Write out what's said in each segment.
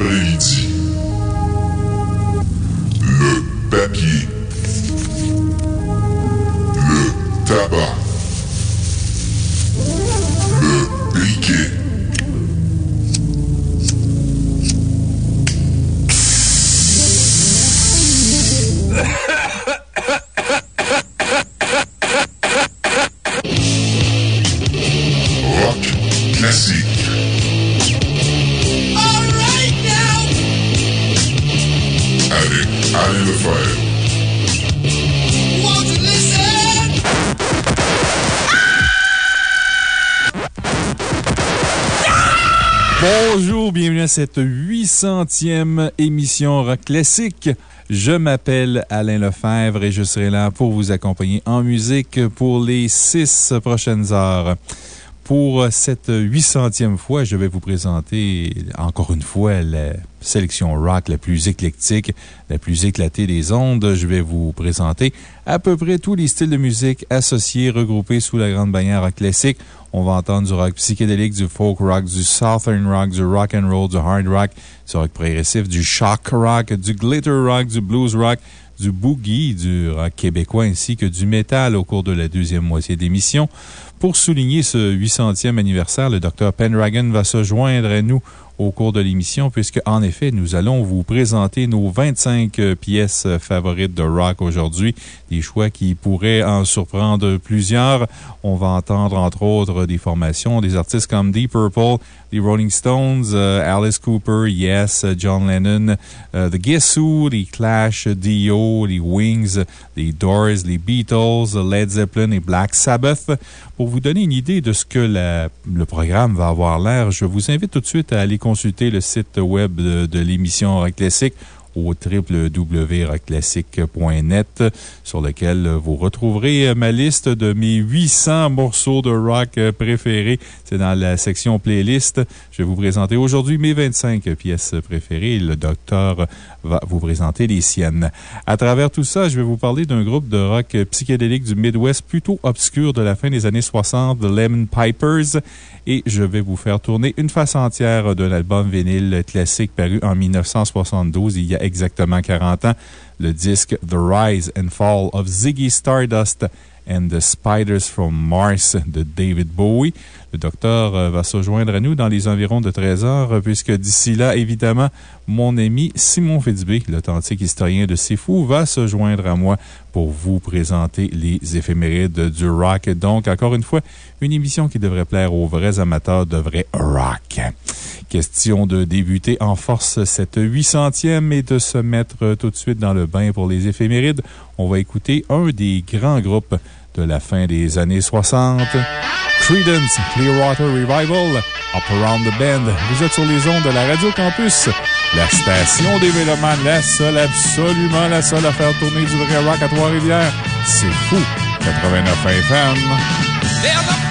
Vendredi cette 800e émission Rock Classique. Je m'appelle Alain Lefebvre et je serai là pour vous accompagner en musique pour les six prochaines heures. Pour cette 800e fois, je vais vous présenter encore une fois la sélection rock la plus éclectique, la plus éclatée des ondes. Je vais vous présenter à peu près tous les styles de musique associés, regroupés sous la grande bannière rock classique. On va entendre du rock psychédélique, du folk rock, du southern rock, du rock and roll, du hard rock, du rock progressif, du shock rock, du glitter rock, du blues rock, du boogie, du rock québécois ainsi que du métal au cours de la deuxième moitié d'émission. Pour souligner ce 800e anniversaire, le Dr. Pendragon va se joindre à nous au cours de l'émission, puisque, en effet, nous allons vous présenter nos 25 euh, pièces favorites de rock aujourd'hui. Des choix qui pourraient en surprendre plusieurs. On va entendre, entre autres, des formations, des artistes comme Deep Purple, les Rolling Stones, euh, Alice Cooper, Yes, euh, John Lennon, euh, The Guess Who, les Clash, Dio, les Wings, les Doors, les Beatles, Led Zeppelin et Black Sabbath. Pour vous donner une idée de ce que le programme va avoir l'air, je vous invite tout de suite à aller consulter le site web de, de l'émission Rock Classique au sur lequel vous retrouverez ma liste de mes 800 morceaux de rock préférés. C'est dans la section playlist. Je vais vous présenter aujourd'hui mes 25 pièces préférées. Le docteur va vous présenter les siennes. À travers tout ça, je vais vous parler d'un groupe de rock psychédélique du Midwest plutôt obscur de la fin des années 60, The Lemon Pipers. Et je vais vous faire tourner une face entière d'un album vinyle classique paru en 1972, il y a exactement 40 ans, le disque The Rise and Fall of Ziggy Stardust and the Spiders from Mars de David Bowie. Le docteur euh, va se joindre à nous dans les environs de 13 heures, euh, puisque d'ici là, évidemment, mon ami Simon Fitzbé, l'authentique historien de Fou, va se joindre à moi pour vous présenter les éphémérides du rock. Donc, encore une fois, une émission qui devrait plaire aux vrais amateurs de vrai rock. Question de débuter en force cette 800e et de se mettre tout de suite dans le bain pour les éphémérides. On va écouter un des grands groupes de la fin des années 60. Credence Clearwater Revival, Up Around the Bend. Vous êtes sur les ondes de la Radio Campus, la station des Mélomanes, la seule, absolument la seule à faire tourner du vrai rock à Trois-Rivières. C'est fou! 89 FM.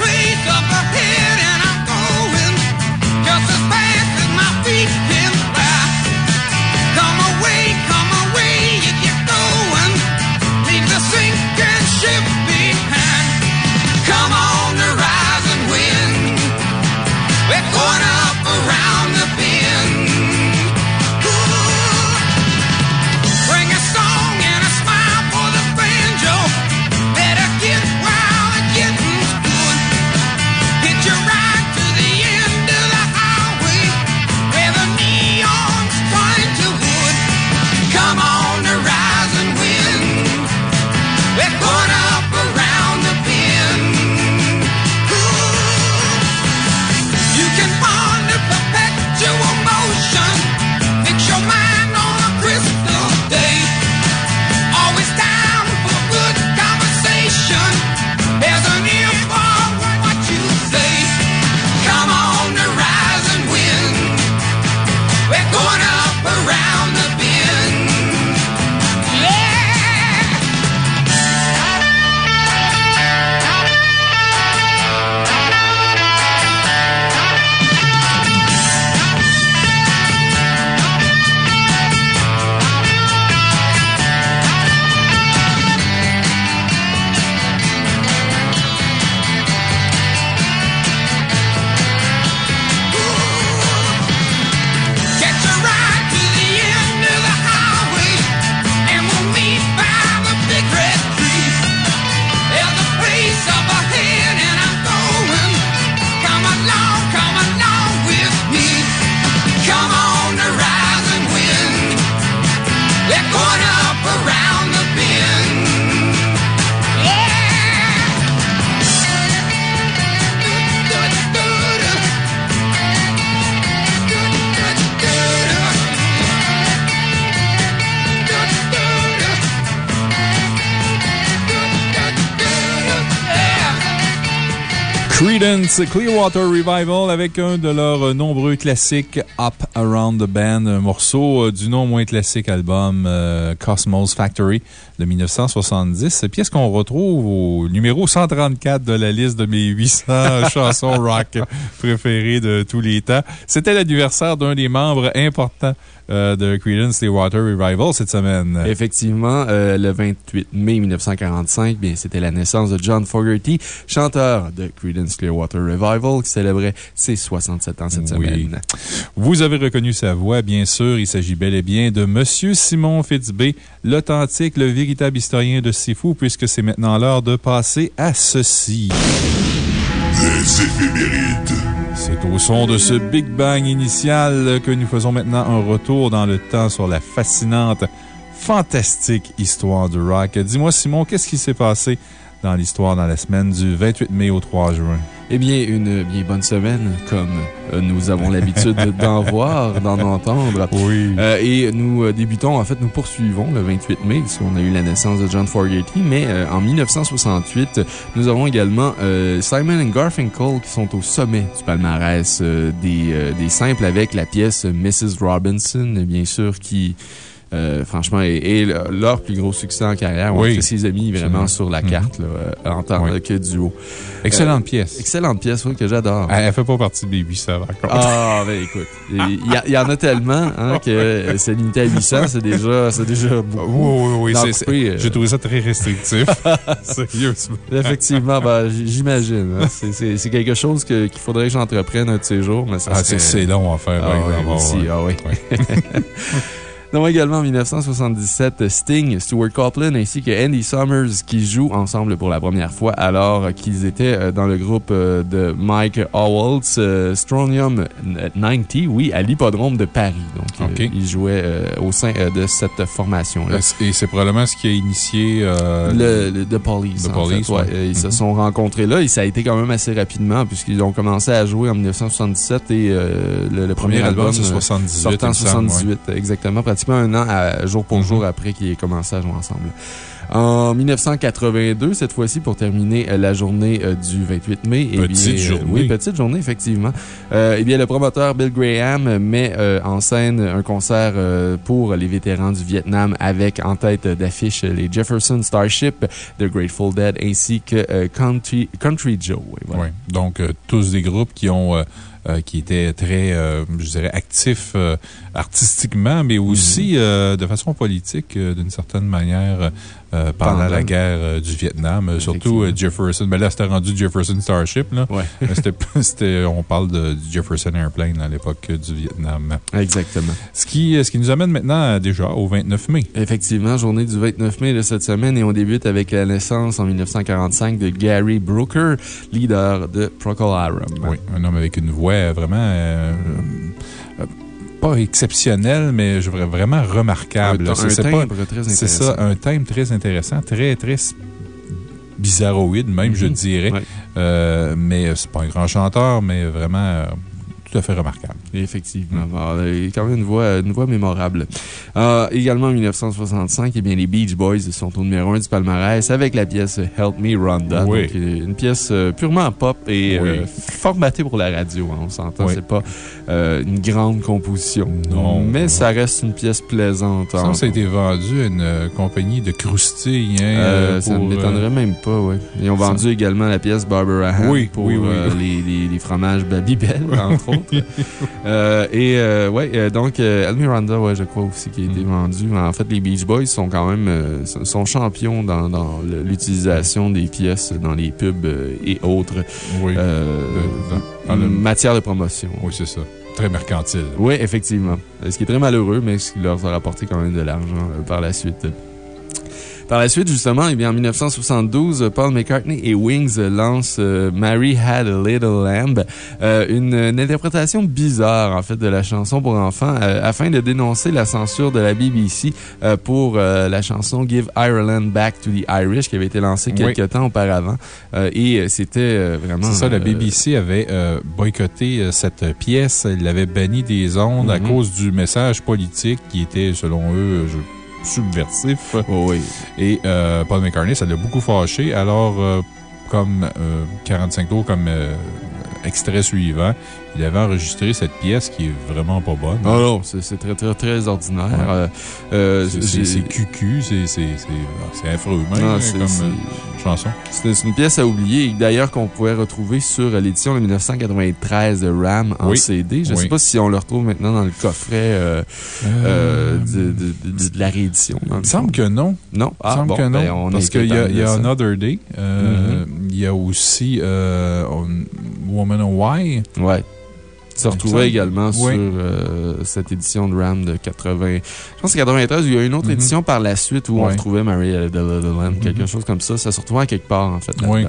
Creedence Clearwater Revival avec un de leurs nombreux classiques Up Around the Band, un morceau euh, du non moins classique album euh, Cosmos Factory de 1970. Pièce qu'on retrouve au numéro 134 de la liste de mes 800 chansons rock préférées de tous les temps. C'était l'anniversaire d'un des membres importants euh, de Creedence Clearwater Revival cette semaine. Effectivement, euh, le 28 mai 1945, bien, c'était la naissance de John Fogerty, chanteur de Creedence Clearwater Revival, qui célébrait ses 67 ans cette Oui. semaine. Vous avez reconnu sa voix, bien sûr. Il s'agit bel et bien de Monsieur Simon Fitzbé, l'authentique, le véritable historien de Sifu, puisque c'est maintenant l'heure de passer à ceci. Les éphémérides. C'est au son de ce Big Bang initial que nous faisons maintenant un retour dans le temps sur la fascinante, fantastique histoire du rock. Dis-moi, Simon, qu'est-ce qui s'est passé dans l'histoire dans la semaine du 28 mai au 3 juin? Eh bien, une bien bonne semaine, comme euh, nous avons l'habitude d'en voir, d'en entendre. Oui. Euh, et nous euh, débutons, en fait, nous poursuivons le 28 mai, puisqu'on a eu la naissance de John Fogerty, mais en 1968, nous avons également Simon and Garfinkel qui sont au sommet du palmarès des, des simples avec la pièce Mrs. Robinson, bien sûr, qui. Euh, franchement, le- leur plus gros succès en carrière. On Oui. fait ses amis vraiment Absolument. sur la Mhm. carte, là, euh, en tant Oui. que duo. Excellente pièce. Excellente pièce, oui, que j'adore. Elle, elle fait pas partie des 800, par contre. Ah, ben écoute, il y, en a tellement hein, que euh, c'est limité à 800, c'est déjà, c'est déjà beaucoup. Oui, oui, oui. Euh, J'ai trouvé ça très restrictif. Sérieusement. Effectivement, ben, j'imagine. hein. C'est- quelque chose qu'il faudrait que j'entreprenne un de ces jours. Mais ça Ah, serait- c'est long à faire, Ah, ouais, aussi, Ouais. ah oui. Donc, également en 1977, Sting, Stuart Copeland ainsi que Andy Summers qui jouent ensemble pour la première fois alors qu'ils étaient euh, dans le groupe euh, de Mike Howells, euh, Strontium 90, oui, à l'hippodrome de Paris. Donc, ils jouaient au sein de cette formation-là. Et c'est probablement ce qui a initié. euh, Le, le- The Police. The Police, fait, ouais. ouais. Ils se Mhm. sont rencontrés là et ça a été quand même assez rapidement puisqu'ils ont commencé à jouer en 1977 et euh, le, le premier, premier album, album c'est 78. sortant en il me semble, ouais. 78, exactement, pratiquement un an à- jour pour Mhm. jour après qu'ils aient commencé à jouer ensemble. En 1982, cette fois-ci, pour terminer euh, la journée euh, du 28 mai. eh Petite bien, euh, journée. oui, petite journée, effectivement. Euh, eh bien, le promoteur Bill Graham met euh, en scène un concert euh, pour les vétérans du Vietnam avec en tête d'affiche les Jefferson Starship, The Grateful Dead ainsi que Country, Country Joe. Voilà. Donc, tous des groupes qui ont. Euh, qui étaient très, euh, je dirais, actifs euh, artistiquement, mais aussi euh, de façon politique, euh, d'une certaine manière, euh, pendant Pendant. la guerre euh, du Vietnam. Euh, Surtout Jefferson. Ben là, c'était rendu Jefferson Starship. Là. Ouais. Mais c'était- on parle de, Jefferson Airplane à l'époque du Vietnam. Exactement. Ce qui, ce qui nous amène maintenant déjà au 29 mai. Effectivement, journée du 29 mai de cette semaine et on débute avec la naissance en 1945 de Gary Brooker, leader de Procol Harum. Oui, un homme avec une voix vraiment. Pas exceptionnelle, mais je vraiment remarquable. C'est- c'est ça, un thème très intéressant, très, très bizarroïde, même, je Mhm. dirais. Ouais. Euh, mais c'est pas un grand chanteur, mais vraiment euh, tout à fait remarquable. Effectivement. Alors, il y a quand même une voix, une voix mémorable. Euh, également en 1965, eh bien, les Beach Boys sont au numéro 1 du palmarès avec la pièce Help Me Rhonda. Oui. Donc, euh, une pièce euh, purement pop et Oui. euh, formatée pour la radio. hein, on s'entend. Oui. C'est pas euh, une grande composition. Non. Mais ça reste une pièce plaisante. Ça, ça a été vendu à une compagnie de croustilles. hein, ça ne m'étonnerait même pas, oui. Ils ont ça- vendu également la pièce Barbara Oui, pour les, les fromages Babybel, entre autres. Euh, et, euh, ouais, euh, donc, Almiranda, ouais, je crois aussi, qui a été Mm. vendu. En fait, les Beach Boys sont quand même sont- champions dans, dans l'utilisation des pièces dans les pubs et autres Oui, dans- dans le- matières de promotion. oui c'est ça. Très mercantile. Oui, effectivement. Ce qui est très malheureux, mais ce qui leur a rapporté quand même de l'argent par la suite. Par la suite, justement, eh bien, en 1972, Paul McCartney et Wings lancent euh, Mary Had a Little Lamb, euh, une, une interprétation bizarre, en fait, de la chanson pour enfants, euh, afin de dénoncer la censure de la BBC euh, pour euh, la chanson Give Ireland Back to the Irish, qui avait été lancée Oui. quelques temps auparavant. Euh, et euh, c'était euh, vraiment... C'est ça, la euh, BBC avait euh, boycotté euh, cette pièce. L'avait banni des ondes à Mhm. cause du message politique qui était, selon eux, je- subversif. oui. Et euh, Paul McCartney, ça l'a beaucoup fâché. Alors, euh, comme euh, 45 tours, comme euh, extrait suivant, il avait enregistré cette pièce qui est vraiment pas bonne. Non, non, c'est très, très, très ordinaire. Ouais. Euh, euh, C'est- cucu, c'est c'est affreux même Non, hein, c'est- comme euh, chanson. C'est une pièce à oublier, d'ailleurs, qu'on pouvait retrouver sur l'édition de 1993 de RAM en Oui. CD. Je ne sais pas si on le retrouve maintenant dans le coffret euh, de, de- de- de la réédition. Il me semble que non. Non? Il Ah, me semble bon, que non. ben, on parce qu'il y a, y. Another Day. euh, Il y a aussi on- Woman of Why. Ouais. Retrouvais semble. également Oui. sur euh, cette édition de RAM de 80. Je pense que c'est 93. Il y a une autre Mhm. édition par la suite où on retrouvait Mary de Land, quelque Mhm. chose comme ça. Ça se retrouvait à quelque part, en fait. Oui.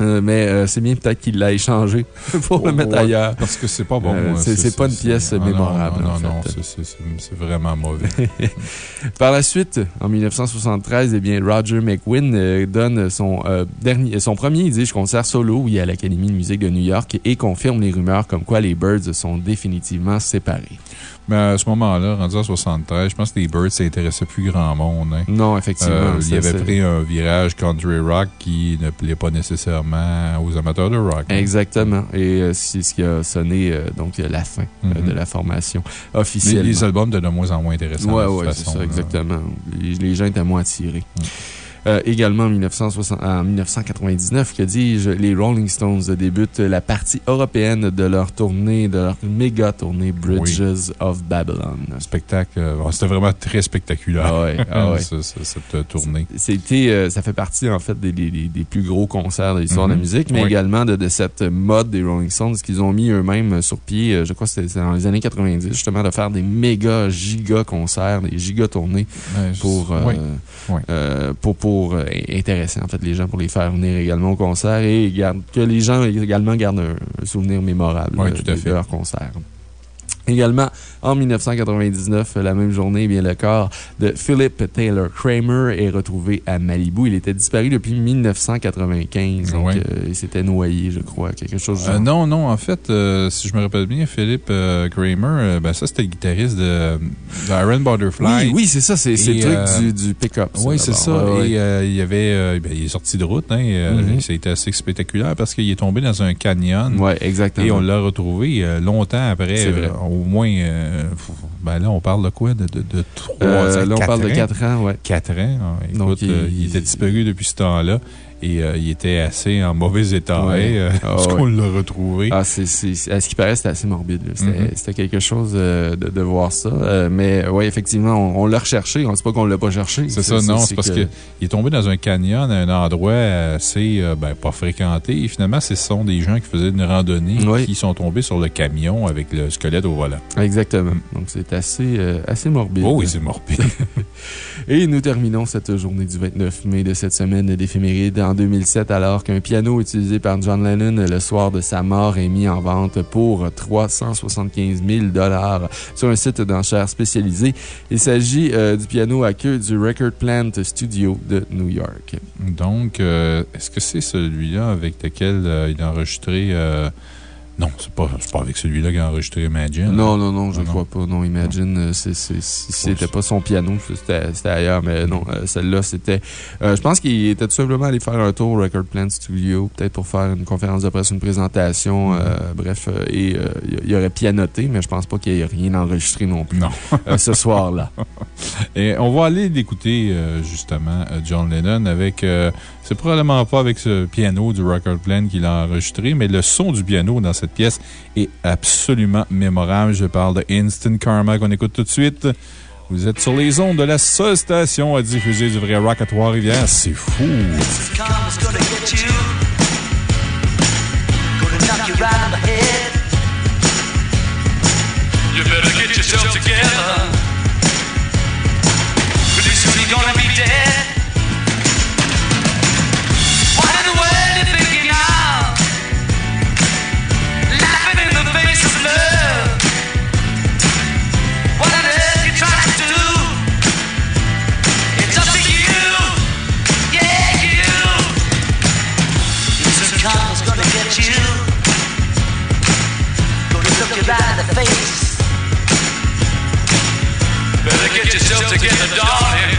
Euh, mais euh, c'est bien peut-être qu'il l'a échangé pour le mettre Ouais, ailleurs. Parce que c'est pas bon. Euh, c'est- pas une pièce non, mémorable, Non, non, non, c'est- vraiment mauvais. Par la suite, en 1973, eh bien, Roger McWin donne son, dernier, son premier disque-concert solo, oui, à l'Académie de musique de New York, et confirme les rumeurs comme quoi les Birds sont définitivement séparés. Mais à ce moment-là, rendu en 73, je pense que les Birds s'intéressaient plus grand monde. hein. Non, effectivement. Il c'est- avait pris un virage country rock qui ne plaît pas nécessairement aux amateurs de rock. hein. Exactement. Et euh, c'est ce qui a sonné euh, donc la fin euh, Mhm. de la formation officielle. les albums de moins en moins intéressants. De toute ouais, c'est ça, là. exactement. Les, les gens étaient moins attirés. Euh, également en, 1960 en 1999, que dis-je, les Rolling Stones débutent la partie européenne de leur tournée, de leur méga tournée Bridges of Babylon. Spectacle. euh, C'était vraiment très spectaculaire. Ah ouais, ah ouais. cette euh, tournée. C'était, euh, ça fait partie, en fait, des, des- des- des plus gros concerts de l'histoire de la Mhm. musique, mais Oui. également de, de cette mode des Rolling Stones qu'ils ont mis eux-mêmes sur pied, je crois que c'était dans les années 90, justement, de faire des méga giga concerts, des giga tournées Ouais, pour, euh, oui, euh, pour, pour euh, intéresser, en fait, les gens, pour les faire venir également au concert et garde- que les gens également gardent un, un souvenir mémorable euh, tout à de, fait. de leur concert. Également, en 1999, la même journée, eh bien, le corps de Philip Taylor Kramer est retrouvé à Malibu. Il était disparu depuis 1995. Donc, Ouais. euh, il s'était noyé, je crois, quelque chose Euh, non, non, en fait, euh, si je me rappelle bien, Philippe euh, Kramer, ben, ça, c'était le guitariste de, de Iron Butterfly. Oui, oui, c'est ça, c'est le truc du, du pick-up. Oui, c'est ça. Ouais. Et il avait, ben, il est sorti de route. Hein, et, Mhm. Ça a été assez spectaculaire parce qu'il est tombé dans un canyon. Ouais, exactement. Et on l'a retrouvé longtemps après. Vrai. Au moins, euh, ben là, on parle de quoi? De, de, de 3 Euh, là, on parle de ans? 4 ans, ouais. 4 ans? Ah, Écoute, Donc, il- euh, il, était disparu depuis ce temps-là. Et euh, il était assez en mauvais état Ouais. hein, euh, Ah, ouais. l'a retrouvé. Ah, c'est, à ce qui paraît, c'était assez morbide. là. C'était, quelque chose euh, de, de voir ça. Mais oui, effectivement, on, on l'a recherché. On ne sait pas qu'on l'a pas cherché. C'est ça, non, c'est parce que- qu'il est tombé dans un canyon à un endroit assez, ben, pas fréquenté. Et finalement, ce sont des gens qui faisaient une randonnée Oui. qui sont tombés sur le camion avec le squelette au volant. Exactement. Donc, c'est assez, assez morbide. Oh, oui, c'est morbide. Et nous terminons cette journée du 29 mai de cette semaine d'éphéméride en 2007, alors qu'un piano utilisé par John Lennon le soir de sa mort est mis en vente pour 375 000 sur un site d'enchères spécialisé. Il s'agit euh, du piano à queue du Record Plant Studio de New York. Donc, euh, est-ce que c'est celui-là avec lequel euh, il a enregistré. Non, c'est pas, c'est pas avec celui-là qu'il a enregistré Imagine. Non, non, non, je ne crois pas. Non, Imagine, euh, c'était pas son piano, c'était ailleurs. Mais non, euh, celle-là, c'était. euh, je pense qu'il était tout simplement allé faire un tour au Record Plant Studio, peut-être pour faire une conférence de presse, une présentation. euh, bref, et il aurait pianoté, mais je pense pas qu'il ait rien enregistré non plus Non. ce soir-là. Et on va aller l'écouter, justement, John Lennon, avec. C'est probablement pas avec ce piano du Record Plant qu'il a enregistré, mais le son du piano dans cette pièce est absolument mémorable. Je parle de Instant Karma qu'on écoute tout de suite. Vous êtes sur les ondes de la seule station à diffuser du vrai rock à Trois-Rivières. C'est fou! You better get yourself together. Better get yourself together, darling.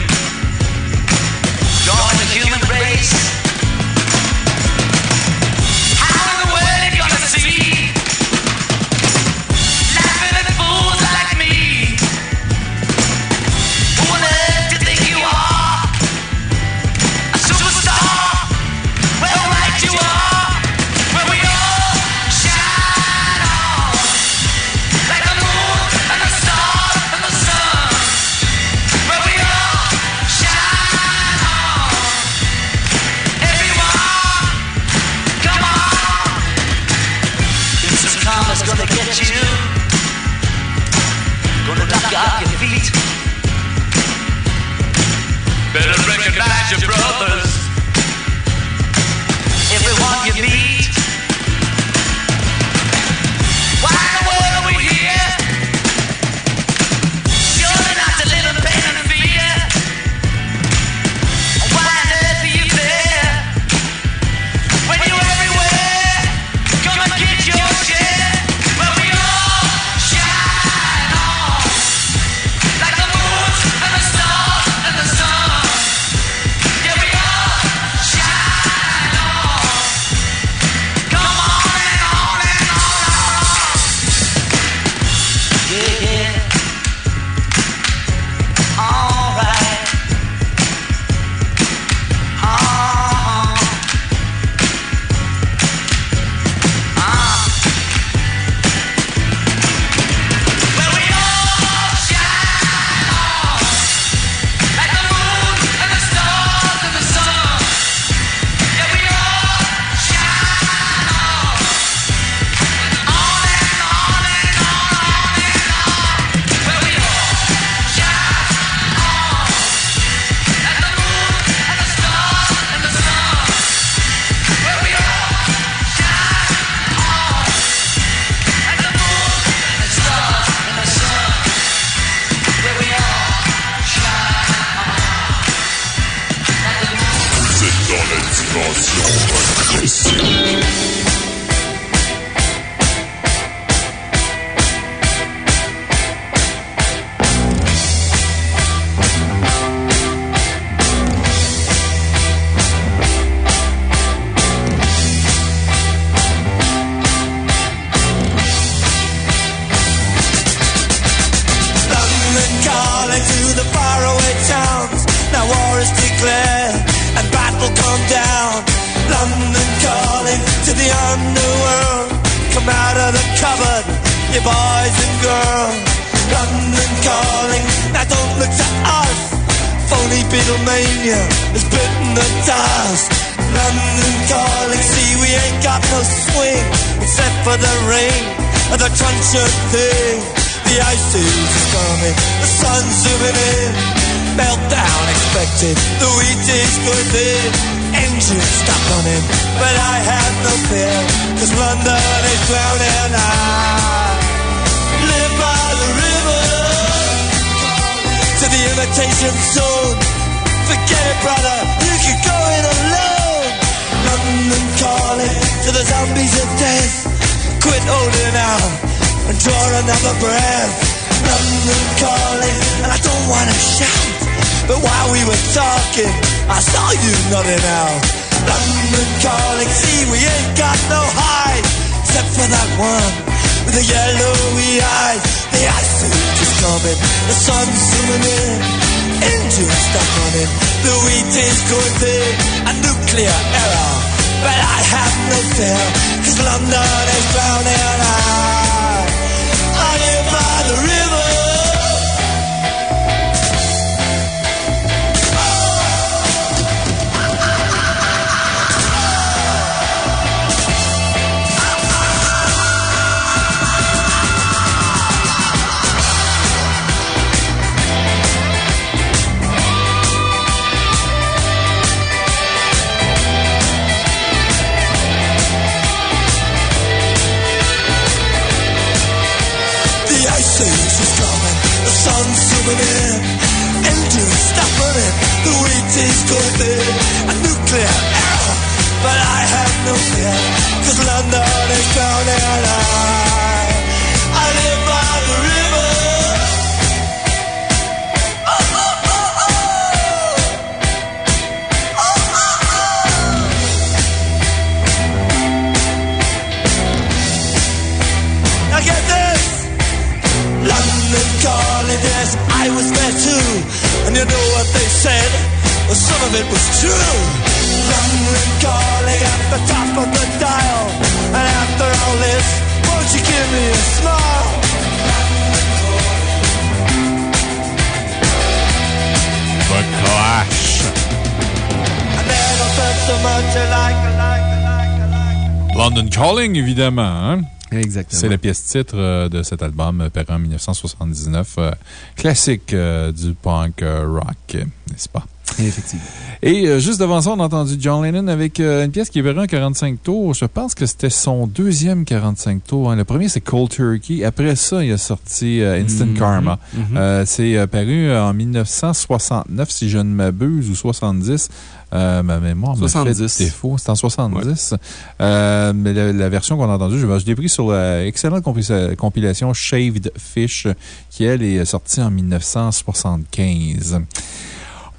Évidemment. hein? Exactement. C'est la pièce titre euh, de cet album, paru en 1979. euh, classique euh, du punk euh, rock, n'est-ce pas? Effectivement. Et euh, juste devant ça, on a entendu John Lennon avec euh, une pièce qui est paru en 45 tours. Je pense que c'était son deuxième 45 tours. hein. Le premier, c'est Cold Turkey. Après ça, il a sorti euh, Instant Mhm. Karma. Mhm. Euh, c'est paru en 1969, si je ne m'abuse, ou 70. Euh, ma mémoire me 70. fait défaut. C'est en 70. Euh, mais la, la version qu'on a entendue, je, je l'ai pris sur l'excellente compila- compilation Shaved Fish, qui, elle, est sortie en 1975.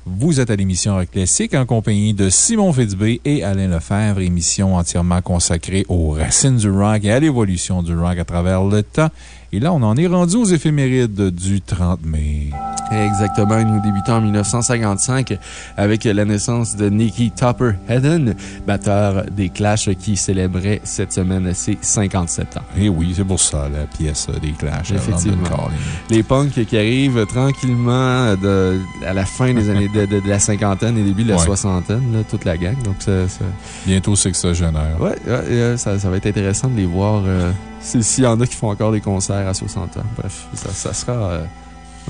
Vous êtes à l'émission Rock Classique en compagnie de Simon Fitzbé et Alain Lefebvre, émission entièrement consacrée aux racines du rock et à l'évolution du rock à travers le temps. Et là, on en est rendu aux éphémérides du 30 mai. Exactement. Nous débutons en 1955 avec la naissance de Nicky Topper Hedden, batteur des Clash qui célébrait cette semaine ses 57 ans. Et oui, c'est pour ça, la pièce des Clash. Effectivement. Les punks qui arrivent tranquillement de, à la fin des années de, de- de la cinquantaine et début de la Ouais. soixantaine, là, toute la gang. Donc, ça, ça- Bientôt sexagénaire. ouais, ouais, euh, ça, ça va être intéressant de les voir. euh, S'il y en a qui font encore des concerts à 60 ans. Bref, ça, ça sera euh,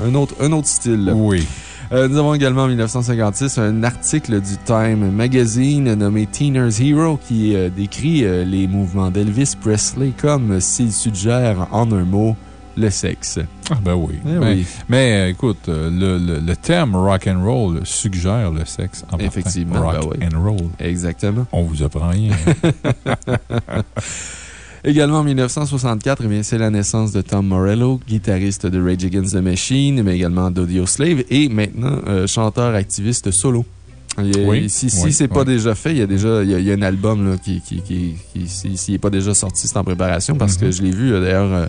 un, autre, un autre style. Oui. Euh, nous avons également en 1956 un article du Time Magazine nommé Teener's Hero qui euh, décrit euh, les mouvements d'Elvis Presley comme s'il suggère en un mot le sexe. Ah, ben oui. Eh mais, oui. mais, écoute, le, le, le terme rock and roll suggère le sexe. En partant. Effectivement, Rock ben oui. and roll. Exactement. On vous apprend rien. Également en 1964, eh c'est la naissance de Tom Morello, guitariste de Rage Against the Machine, mais également d'Audio Slave et maintenant euh, chanteur activiste solo. Il Oui, si si oui, c'est pas oui. déjà fait, il y a déjà il y a, il y a un album là, qui, qui, qui, qui- si- s'il n'est pas déjà sorti, c'est en préparation parce que Mhm. je l'ai vu euh, d'ailleurs euh,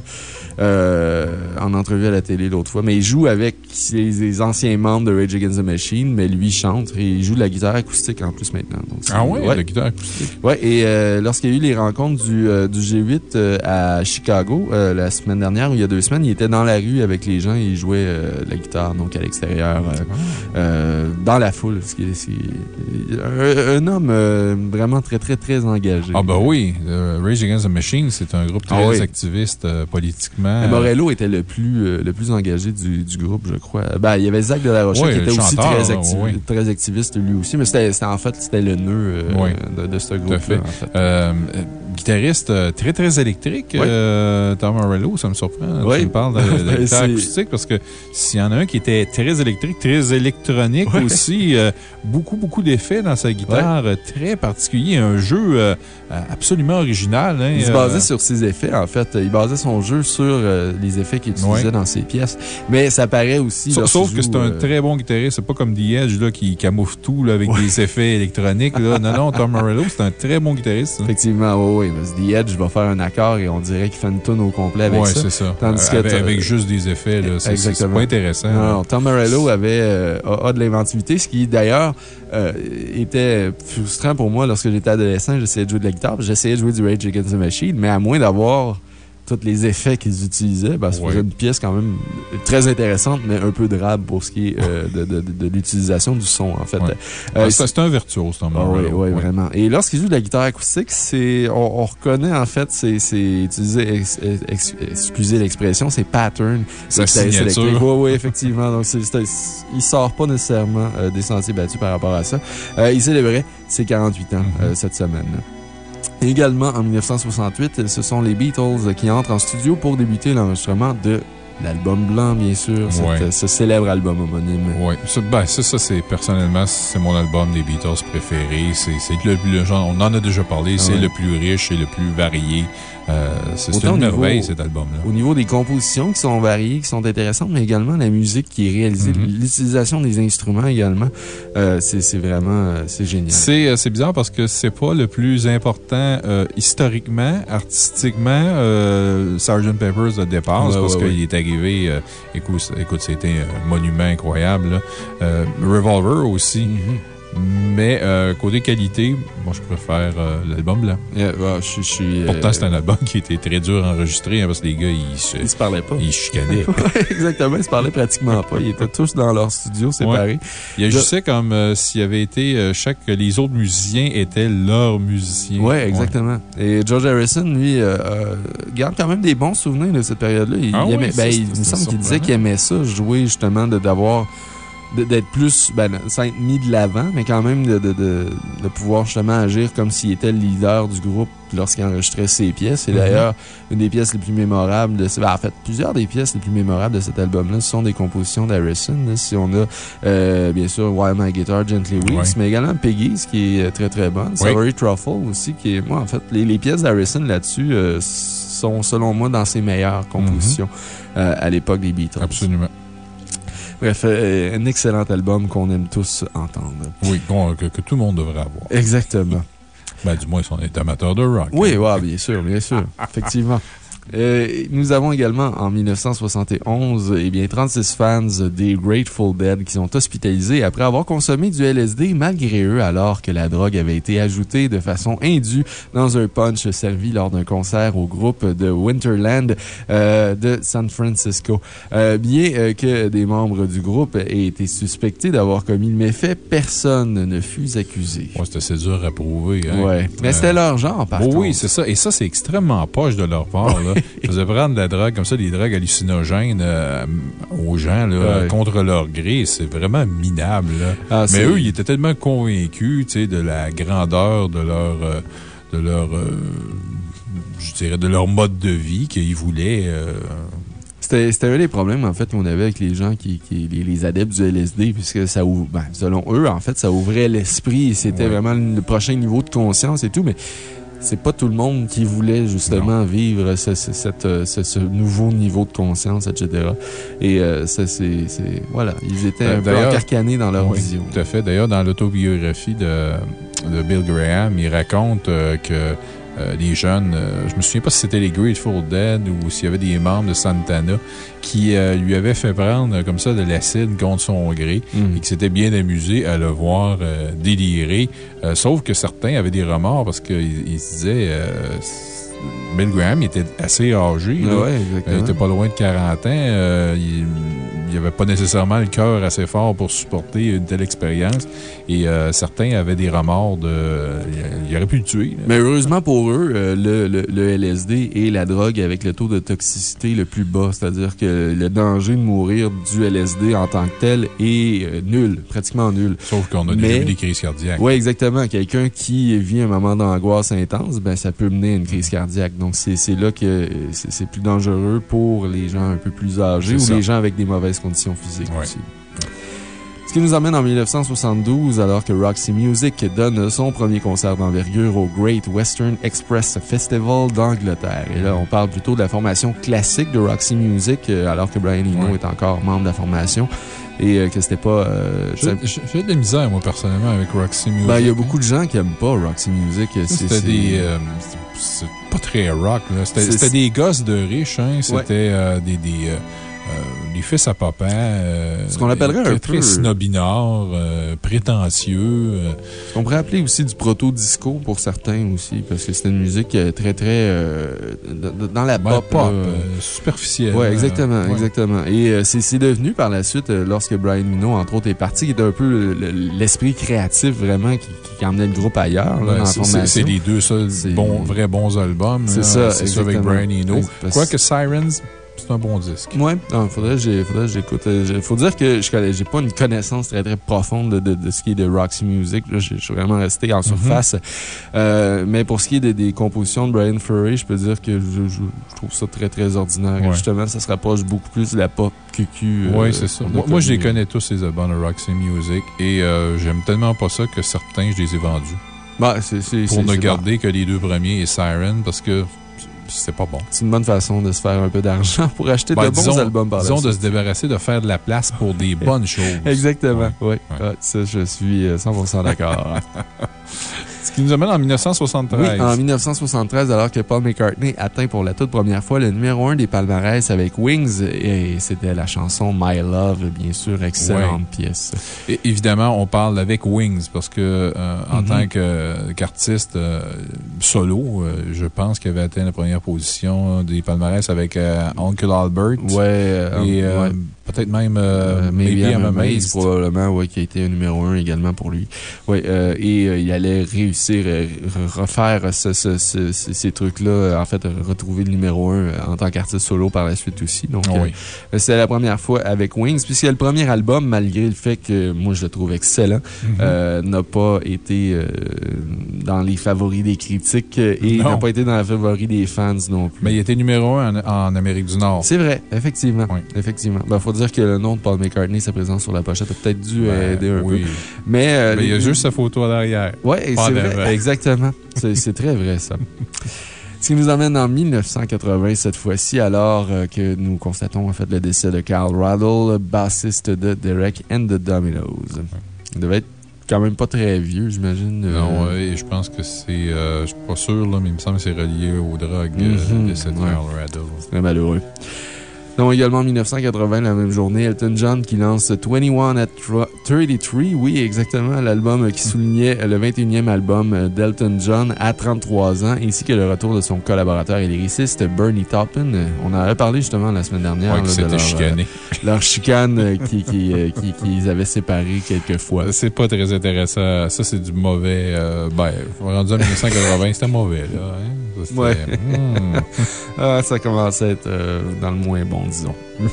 euh, en entrevue à la télé l'autre fois. Mais il joue avec les, les anciens membres de Rage Against the Machine, mais lui chante et il joue de la guitare acoustique en plus maintenant. Donc, ah ouais, ouais. la guitare acoustique. Ouais, et euh, lorsqu'il y a eu les rencontres du, euh, du G8 euh, à Chicago la semaine dernière, ou il y a deux semaines, il était dans la rue avec les gens et il jouait de la guitare, donc à l'extérieur, euh, dans la foule. Ce qui est, c'est- un, un homme euh, vraiment très, très, très engagé. Ah, ben oui. euh, Rage Against the Machine, c'est un groupe très Ah oui. activiste euh, politiquement. Mais Morello était le plus, euh, le plus engagé du, du groupe, je crois. Ben, il y avait Zach de la Rochelle Oui, qui était aussi chanteur, très, là, activi- oui. très activiste lui aussi, mais c'était en fait, c'était le nœud euh, de, de ce Tout à groupe-là. fait. en fait. Guitariste euh, très, très électrique, Oui. euh, Tom Morello, ça me surprend. Oui. Tu me parles de, guitare acoustique parce que s'il y en a un qui était très électrique, très électronique Oui. aussi, euh, beaucoup, beaucoup d'effets dans sa guitare, très particulier, un jeu euh, absolument original. hein, Il se basait sur ses effets, en fait. Il basait son jeu sur les effets qu'il utilisait dans ses pièces. Mais ça paraît aussi. Sauf, que c'est un très bon guitariste. C'est pas comme The Edge là, qui camoufle tout là, avec des effets électroniques. Là. Non, non, Tom Morello, c'est un très bon guitariste. Effectivement, oui, oui. The Edge va faire un accord et on dirait qu'il fait une tonne au complet avec Ouais, ça. c'est ça. Tandis Euh, que avec, juste des effets, c'est- pas intéressant. Non, non, Tom Morello avait, euh, a, a de l'inventivité, ce qui d'ailleurs euh, était frustrant pour moi lorsque j'étais adolescent. J'essayais de jouer de la guitare, j'essayais de jouer du Rage Against the Machine, mais à moins d'avoir tous les effets qu'ils utilisaient, ben, ça Ouais. faisait une pièce quand même très intéressante, mais un peu drabe pour ce qui est euh, de, de- de- de l'utilisation du son, en fait. Ouais. Euh, Ah, c'est c'est un virtuose, Tom ah oui, Morello. oui, Ouais. vraiment. Et lorsqu'il joue de la guitare acoustique, c'est, on, on reconnaît en fait, c'est, c'est utilisé, ex- ex- excusez l'expression, c'est pattern. C'est signature. Oui, oui, effectivement. Donc, c'est, c'est- il sort pas nécessairement euh, des sentiers battus par rapport à ça. Il célébrait ses 48 ans Mhm. euh, cette semaine. Également, en 1968, ce sont les Beatles qui entrent en studio pour débuter l'enregistrement de l'album blanc, bien sûr, cette- Ouais. ce célèbre album homonyme. Oui, ça, ben, ça, ça, c'est personnellement, c'est mon album des Beatles préféré. C'est c'est le, le genre, on en a déjà parlé, Ah c'est ouais. le plus riche et le plus varié. Euh, c'est une niveau- merveille, cet album-là. Au niveau des compositions qui sont variées, qui sont intéressantes, mais également la musique qui est réalisée, Mhm. l'utilisation des instruments également, euh, c'est vraiment euh, c'est génial. C'est c'est bizarre parce que c'est pas le plus important euh, historiquement, artistiquement, euh, Sgt. Pepper's de départ, Ouais, parce ouais, qu'il est arrivé, euh, écoute, écoute c'était un monument incroyable. Euh, Revolver aussi. Mhm. Mais euh, côté qualité, moi, je préfère euh, l'album blanc. Yeah, ouais, je, je suis. euh, Pourtant, c'est un album qui était très dur à enregistrer hein, parce que les gars, ils se, Ils se parlaient pas. ils chicanaient. Ouais, Exactement, ils se parlaient pratiquement pas. Ils étaient tous dans leur studio séparés. Il agissait comme euh, s'il avait été euh, chaque. Les autres musiciens étaient leurs musiciens. Oui, exactement. Et George Harrison, lui, euh, euh, garde quand même des bons souvenirs de cette période-là. Il, Ah il aimait- ben, il me semble qu'il disait qu'il aimait ça, jouer justement, d'avoir. de- D'être plus, ben, sans être mis de l'avant, mais quand même de, de, de, de pouvoir justement agir comme s'il était le leader du groupe lorsqu'il enregistrait ses pièces. Et Mhm. d'ailleurs, une des pièces les plus mémorables de ben, en fait, plusieurs des pièces les plus mémorables de cet album-là sont des compositions d'Harrison. Si on a, euh, bien sûr, Wild My Guitar, Gently Weeps, Ouais. mais également Peggy's qui est euh, très très bonne. Oui. Savory Truffle aussi, qui est, moi, en fait, les, les pièces d'Harrison là-dessus euh, sont, selon moi, dans ses meilleures compositions euh, à l'époque des Beatles. Absolument. Bref, euh, un excellent album qu'on aime tous entendre. Oui, que tout le monde devrait avoir. Exactement. Ben, du moins, si on est amateur de rock. Oui, ouais, bien sûr, bien sûr. Effectivement. Euh, nous avons également en 1971 eh bien, 36 fans des Grateful Dead qui sont hospitalisés après avoir consommé du LSD malgré eux alors que la drogue avait été ajoutée de façon indue dans un punch servi lors d'un concert au groupe de Winterland euh, de San Francisco. Euh, bien euh, que des membres du groupe aient été suspectés d'avoir commis le méfait, personne ne fut accusé. Ouais, c'était assez dur à prouver. Hein? Ouais. Mais c'était leur genre, par Oh contre. oui, c'est ça. Et ça, c'est extrêmement poche de leur part. Là. Ils faisaient prendre de la drogue comme ça, des drogues hallucinogènes euh, aux gens là, Ouais. contre leur gré. C'est vraiment minable. Ah, Mais eux, ils étaient tellement convaincus de la grandeur de leur. euh, de leur euh, je dirais, de leur mode de vie qu'ils voulaient. C'était c'était un des problèmes, en fait, qu'on avait avec les gens qui, qui- les, les adeptes du LSD, puisque ça ouvre, ben, selon eux, en fait, ça ouvrait l'esprit et c'était Ouais. vraiment le prochain niveau de conscience et tout, mais c'est pas tout le monde qui voulait justement vivre ce, ce- cette, euh, ce, ce nouveau niveau de conscience, etc. Et euh, ça, c'est. Voilà, ils étaient Euh, un peu encarcanés dans leur Oui, vision. Tout à fait. D'ailleurs, dans l'autobiographie de, de Bill Graham, il raconte euh, que euh, les jeunes, euh, je me souviens pas si c'était les Grateful Dead ou s'il y avait des membres de Santana qui euh, lui avaient fait prendre comme ça de l'acide contre son gré Mhm. et qui s'étaient bien amusés à le voir euh, délirer. Euh, sauf que certains avaient des remords parce qu'ils ils se disaient. Bill Graham il était assez âgé. là. Ouais, Euh. Il était pas loin de 40 ans. euh, il il avait pas nécessairement le cœur assez fort pour supporter une telle expérience. Et euh, certains avaient des remords de. Il aurait pu le tuer. là. Mais heureusement pour eux, euh, le, le- le LSD est la drogue avec le taux de toxicité le plus bas. C'est-à-dire que le danger de mourir du LSD en tant que tel est nul, pratiquement nul. Sauf qu'on a déjà vu des crises cardiaques. Oui, exactement. Quelqu'un qui vit un moment d'angoisse intense, ben, ça peut mener à une crise cardiaque. Donc, c'est là que c'est plus dangereux pour les gens un peu plus âgés ou ça. les gens avec des mauvaises conditions physiques Ouais. aussi. Ce qui nous emmène en 1972, alors que Roxy Music donne son premier concert d'envergure au Great Western Express Festival d'Angleterre. Et là, on parle plutôt de la formation classique de Roxy Music, euh, alors que Brian Eno Ouais. est encore membre de la formation et euh, que c'était pas... euh, J'ai de la misère, moi, personnellement, avec Roxy Music. ben, il y a beaucoup de gens qui aiment pas Roxy Music. C'est- C'était des. euh, pas très rock, là. C'était des gosses de riches, hein. C'était Ouais. euh, des. des euh, euh, des fils à papa. euh, Ce qu'on appellerait très, un Très peu- snobinard, euh, prétentieux. euh, On pourrait appeler aussi du proto-disco pour certains aussi, parce que c'était une musique très, très. dans la pop. pop, là. euh, superficiel. Ouais, exactement, ouais. exactement. Et c'est c'est devenu par la suite, lorsque Brian Eno, entre autres, est parti, qui était un peu le- le- l'esprit créatif vraiment qui, qui emmenait le groupe ailleurs, Ouais, c'est- c'est c'est les deux seuls C'est- bons, vrais bons albums. C'est ça, C'est ça avec. Brian Eno. Quoique Sirens, c'est un bon disque. Ouais, non, faudrait que j'écoute. j'ai- Faut dire que je j'ai pas une connaissance très très profonde de, de, de ce qui est de Roxy Music. Je je suis vraiment resté en surface. Euh, mais pour ce qui est des, des compositions de Brian Ferry, je peux dire que je, je- je trouve ça très très ordinaire. Ouais. Justement, ça se rapproche beaucoup plus de la pop QQ. euh, Oui, c'est ça. Moi, moi, je les connais tous, ces albums de Roxy Music, et euh, j'aime tellement pas ça que certains, je les ai vendus. Bah, Pour ne garder que les deux premiers et Siren, parce que c'est pas bon. C'est une bonne façon de se faire un peu d'argent pour acheter Ben, de bons albums par Disons de se débarrasser, de faire de la place pour des bonnes choses. Exactement, oui. Ouais. ça, je suis euh, 100% d'accord. Ce qui nous amène en 1973. Oui, en 1973, alors que Paul McCartney atteint pour la toute première fois le numéro 1 des palmarès avec Wings, et c'était la chanson My Love, bien sûr, excellente pièce. Et évidemment, on parle avec Wings parce que, euh, en Mhm. tant qu'artiste euh, solo, euh, je pense qu'il avait atteint la première position des palmarès avec Uncle Albert. Ouais, Et ouais. peut-être même Euh, Maybe, I'm Amazed, probablement, ouais, qui a été numéro un également pour lui. Ouais, et il allait réussir à re- refaire ce- ce- ce- ce- ces trucs-là, euh, en fait, euh, retrouver le numéro un euh, en tant qu'artiste solo par la suite aussi. Donc, Oui. euh, c'est la première fois avec Wings, puisque le premier album, malgré le fait que moi je le trouve excellent, Mhm. euh, n'a pas été euh, dans les favoris des critiques euh, et n'a pas été dans les favoris des fans non plus. Mais il était numéro un en, en Amérique du Nord. C'est vrai, effectivement. Oui. Effectivement. Ben, faut dire que le nom de Paul McCartney, sa présence sur la pochette, a peut-être dû Ben, aider un oui. peu. Mais, euh, Mais il y a juste sa photo à l'arrière. Pas c'est d'avant. Vrai. Exactement. C'est c'est très vrai, ça. Ce qui nous amène en 1980, cette fois-ci, alors euh, que nous constatons en fait le décès de Carl Rattle, bassiste de Derek and the Dominoes. Il devait être quand même pas très vieux, j'imagine. euh, Non, ouais, je pense que c'est. euh, je suis pas sûr, là, mais il me semble que c'est relié aux drogues Mhm, de cette ouais. Carl Rattle. Très malheureux. Non, également en 1980, la même journée, Elton John qui lance 21 at 33. Oui, exactement, l'album qui soulignait le 21e album d'Elton John à 33 ans, ainsi que le retour de son collaborateur et lyriciste Bernie Taupin. On en avait parlé justement la semaine dernière Ouais, là, qui de leur, chicané. euh, leur chicane euh, qui, qui, euh, qui, qui les avait séparés quelques fois. C'est pas très intéressant. Ça, c'est du mauvais. euh, ben, rendu en 1980, c'était mauvais, là. hein. Ça, Ouais. Hmm. Ah, ça commence à être euh, dans le moins bon, disons.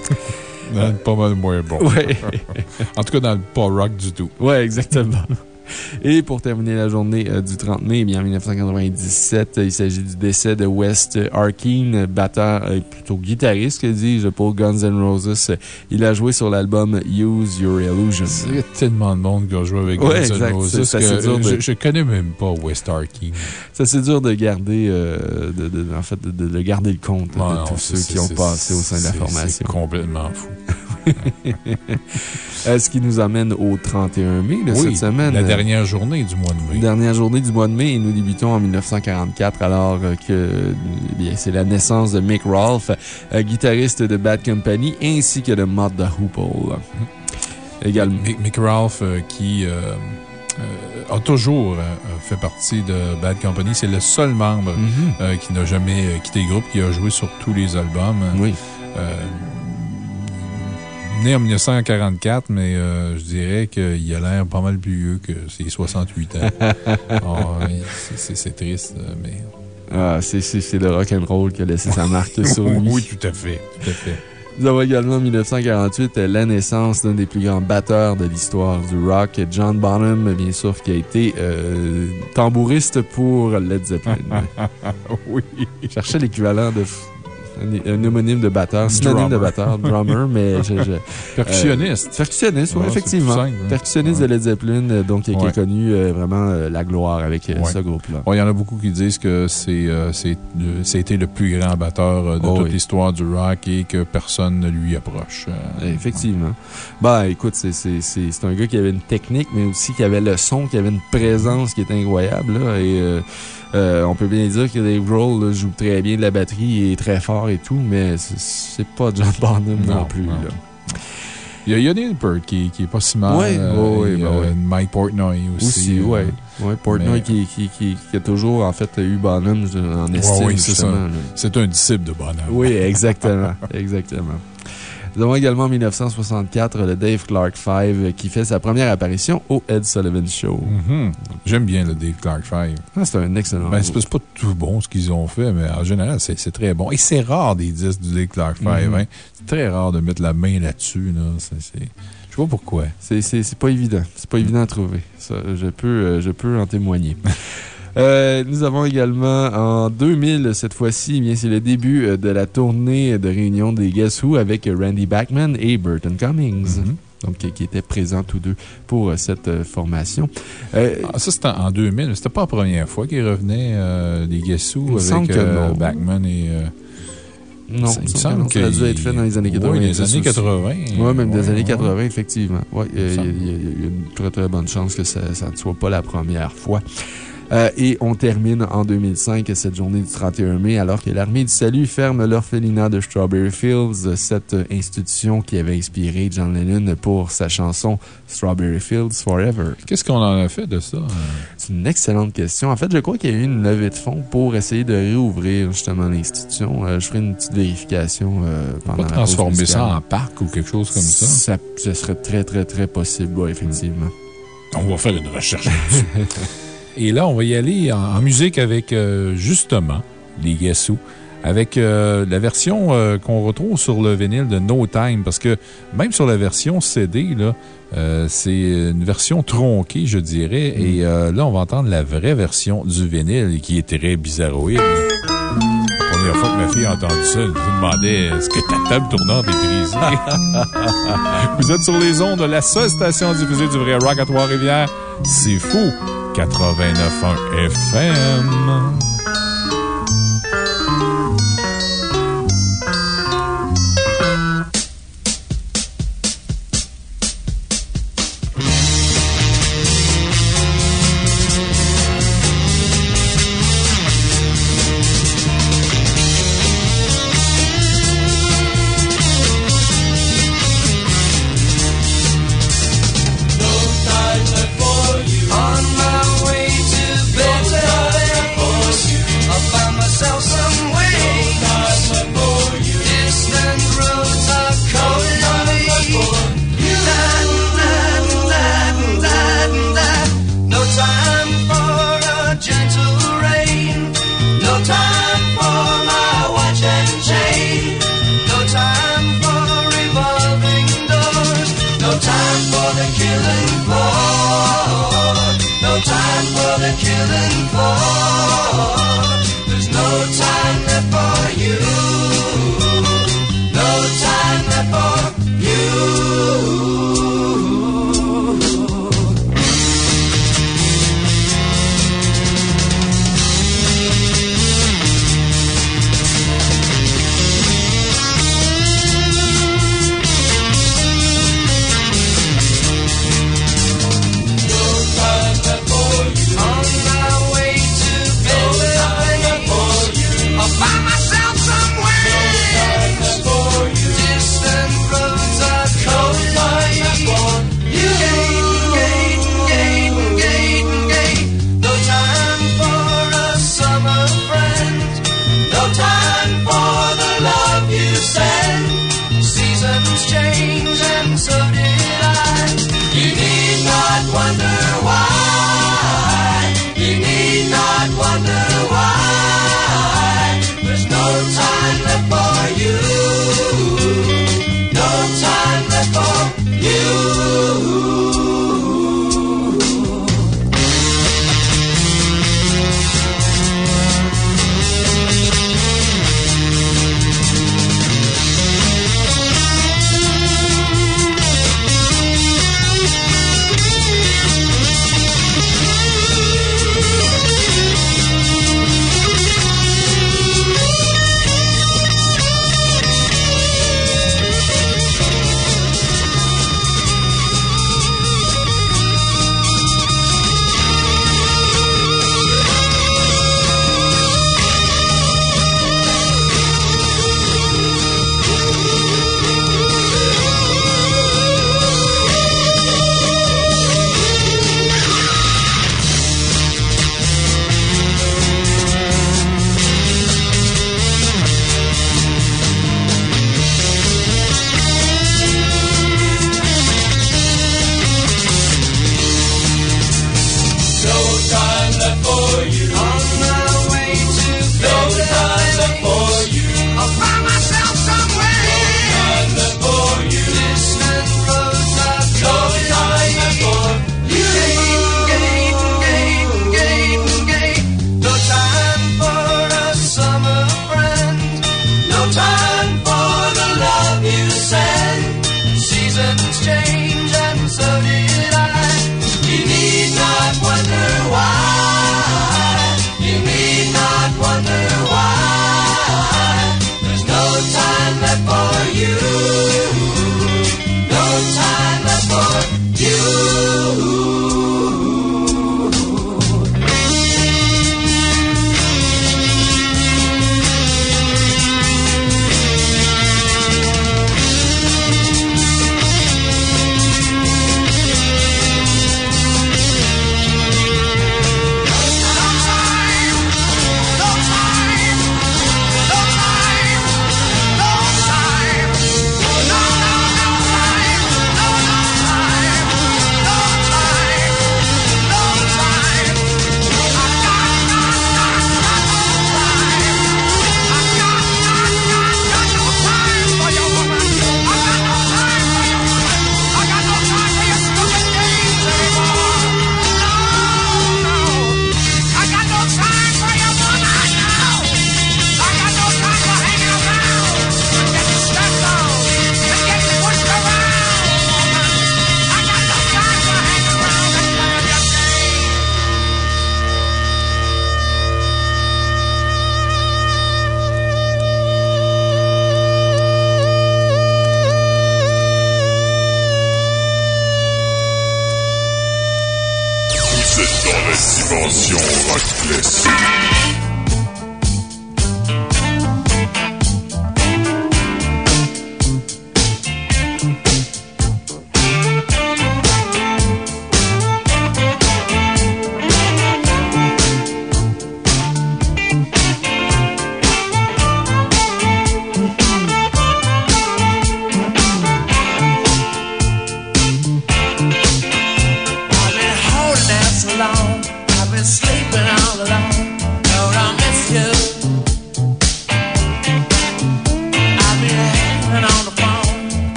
Dans le pas mal moins bon. Ouais. en tout cas, dans le pas rock du tout. Ouais, exactement. Et pour terminer la journée euh, du 30 mai, eh bien, en 1997, euh, il s'agit du décès de West Arkeen, batteur, euh, plutôt guitariste, que dis-je, pour Guns N' Roses. Il a joué sur l'album Use Your Illusion. Il y a tellement de monde qui a joué avec Ouais, Guns N'. Roses C'est- c'est que dur de- je, je connais même pas West Arkeen. C'est assez dur de garder, euh, de, de- en fait, de, de- de garder le compte Ah de non, tous c'est- ceux qui c'est- ont c'est- passé au sein de la c'est- formation. C'est complètement fou. Ce qui nous amène au 31 mai de Oui, cette semaine? la dernière journée du mois de mai. Dernière journée du mois de mai et nous débutons en 1944 alors que eh c'est la naissance de Mick Rolfe, euh, guitariste de Bad Company ainsi que de Mott the Hoople. Également. Mick, Ralph, euh, qui euh, a toujours fait partie de Bad Company, c'est le seul membre Mhm. euh, qui n'a jamais quitté le groupe, qui a joué sur tous les albums. Oui. Euh, né en 1944, mais euh, je dirais qu'il a l'air pas mal plus vieux que ses 68 ans. Oui, c'est- triste, euh, mais. Ah, c'est le rock'n'roll qui a laissé sa marque sur lui. Oui, tout à fait. Tout à fait. Nous avons également en 1948 euh, la naissance d'un des plus grands batteurs de l'histoire du rock, John Bonham, bien sûr, qui a été euh, tambouriste pour Led Zeppelin. oui. Je cherchais l'équivalent de. Un, homonyme de batteur, synonyme de batteur, drummer, mais je. je- Percussionniste. euh, percussionniste, oui, Ouais, effectivement. simple, hein. Percussionniste Ouais. de Led Zeppelin, euh, donc, qui a connu euh, vraiment euh, la gloire avec ce groupe-là. Il y en a beaucoup qui disent que c'est, c'est le- c'était le plus grand batteur de Oh toute oui. l'histoire du rock et que personne ne lui approche. Effectivement. Bah, écoute, c'est un gars qui avait une technique, mais aussi qui avait le son, qui avait une présence qui était incroyable. Là, et euh, on peut bien dire que Dave Grohl là, joue très bien de la batterie et est très fort et tout, mais c'est- pas John Bonham non, Non, plus. non. là. Il y a, il y a Neil Peart qui, qui est pas si mal. Ouais, euh, ouais. Mike Portnoy aussi. Aussi, euh, ouais. ouais. Portnoy mais- qui, qui, qui, qui a toujours, en fait, eu Bonham en estime, oui, c'est. C'est un disciple de Bonham. Oui, exactement. exactement. Nous avons également en 1964 le Dave Clark 5 qui fait sa première apparition au Ed Sullivan Show. Mhm. J'aime bien le Dave Clark 5. Ah, c'est un excellent Ben, c'est pas tout bon ce qu'ils ont fait, mais en général, c'est très bon. Et c'est rare des disques du Dave Clark 5. Mhm. hein. C'est très rare de mettre la main là-dessus. Là. C'est- c'est- Je sais pas pourquoi. C'est- pas évident. C'est pas évident à trouver. Ça, je, peux, euh, je peux en témoigner. Euh, nous avons également en 2000, cette fois-ci, eh bien c'est le début euh, de la tournée de réunion des Guess Who avec Randy Bachman et Burton Cummings. Mhm. Donc, qui, étaient présents tous deux pour euh, cette formation. Euh, Ah, ça, c'était en 2000. C'était pas la première fois qu'ils revenaient, euh, les Guess Who, Il me avec euh. Backman et. non, ça- me ça, semble non, ça a dû être fait dans les années 80. Oui, les années 80. Oui, même des années ouais. 80, effectivement. Ouais, il y, a- une très très bonne chance que ça, ça ne soit pas la première fois. Euh, et on termine en 2005 cette journée du 31 mai, alors que l'Armée du Salut ferme l'orphelinat de Strawberry Fields, cette institution qui avait inspiré John Lennon pour sa chanson Strawberry Fields Forever. Qu'est-ce qu'on en a fait de ça? C'est une excellente question. En fait, je crois qu'il y a eu une levée de fonds pour essayer de réouvrir justement l'institution. Euh, je ferai une petite vérification euh, pendant Pas transformer ça en parc ou quelque chose comme ça? Ça, serait très, très, très possible, ouais, effectivement. On va faire une recherche là-dessus. Et là, on va y aller en, en musique avec, euh, justement, les Guessous, avec euh, la version euh, qu'on retrouve sur le vinyle de No Time, parce que même sur la version CD, euh, c'est une version tronquée, je dirais. Et euh, là, on va entendre la vraie version du vinyle qui est très bizarroïde. La première fois que ma fille a entendu ça, elle me demandait est-ce que ta table tournante est brisée? Vous êtes sur les ondes de la seule station diffusée du vrai rock à Trois-Rivières. C'est fou! 89.1 FM.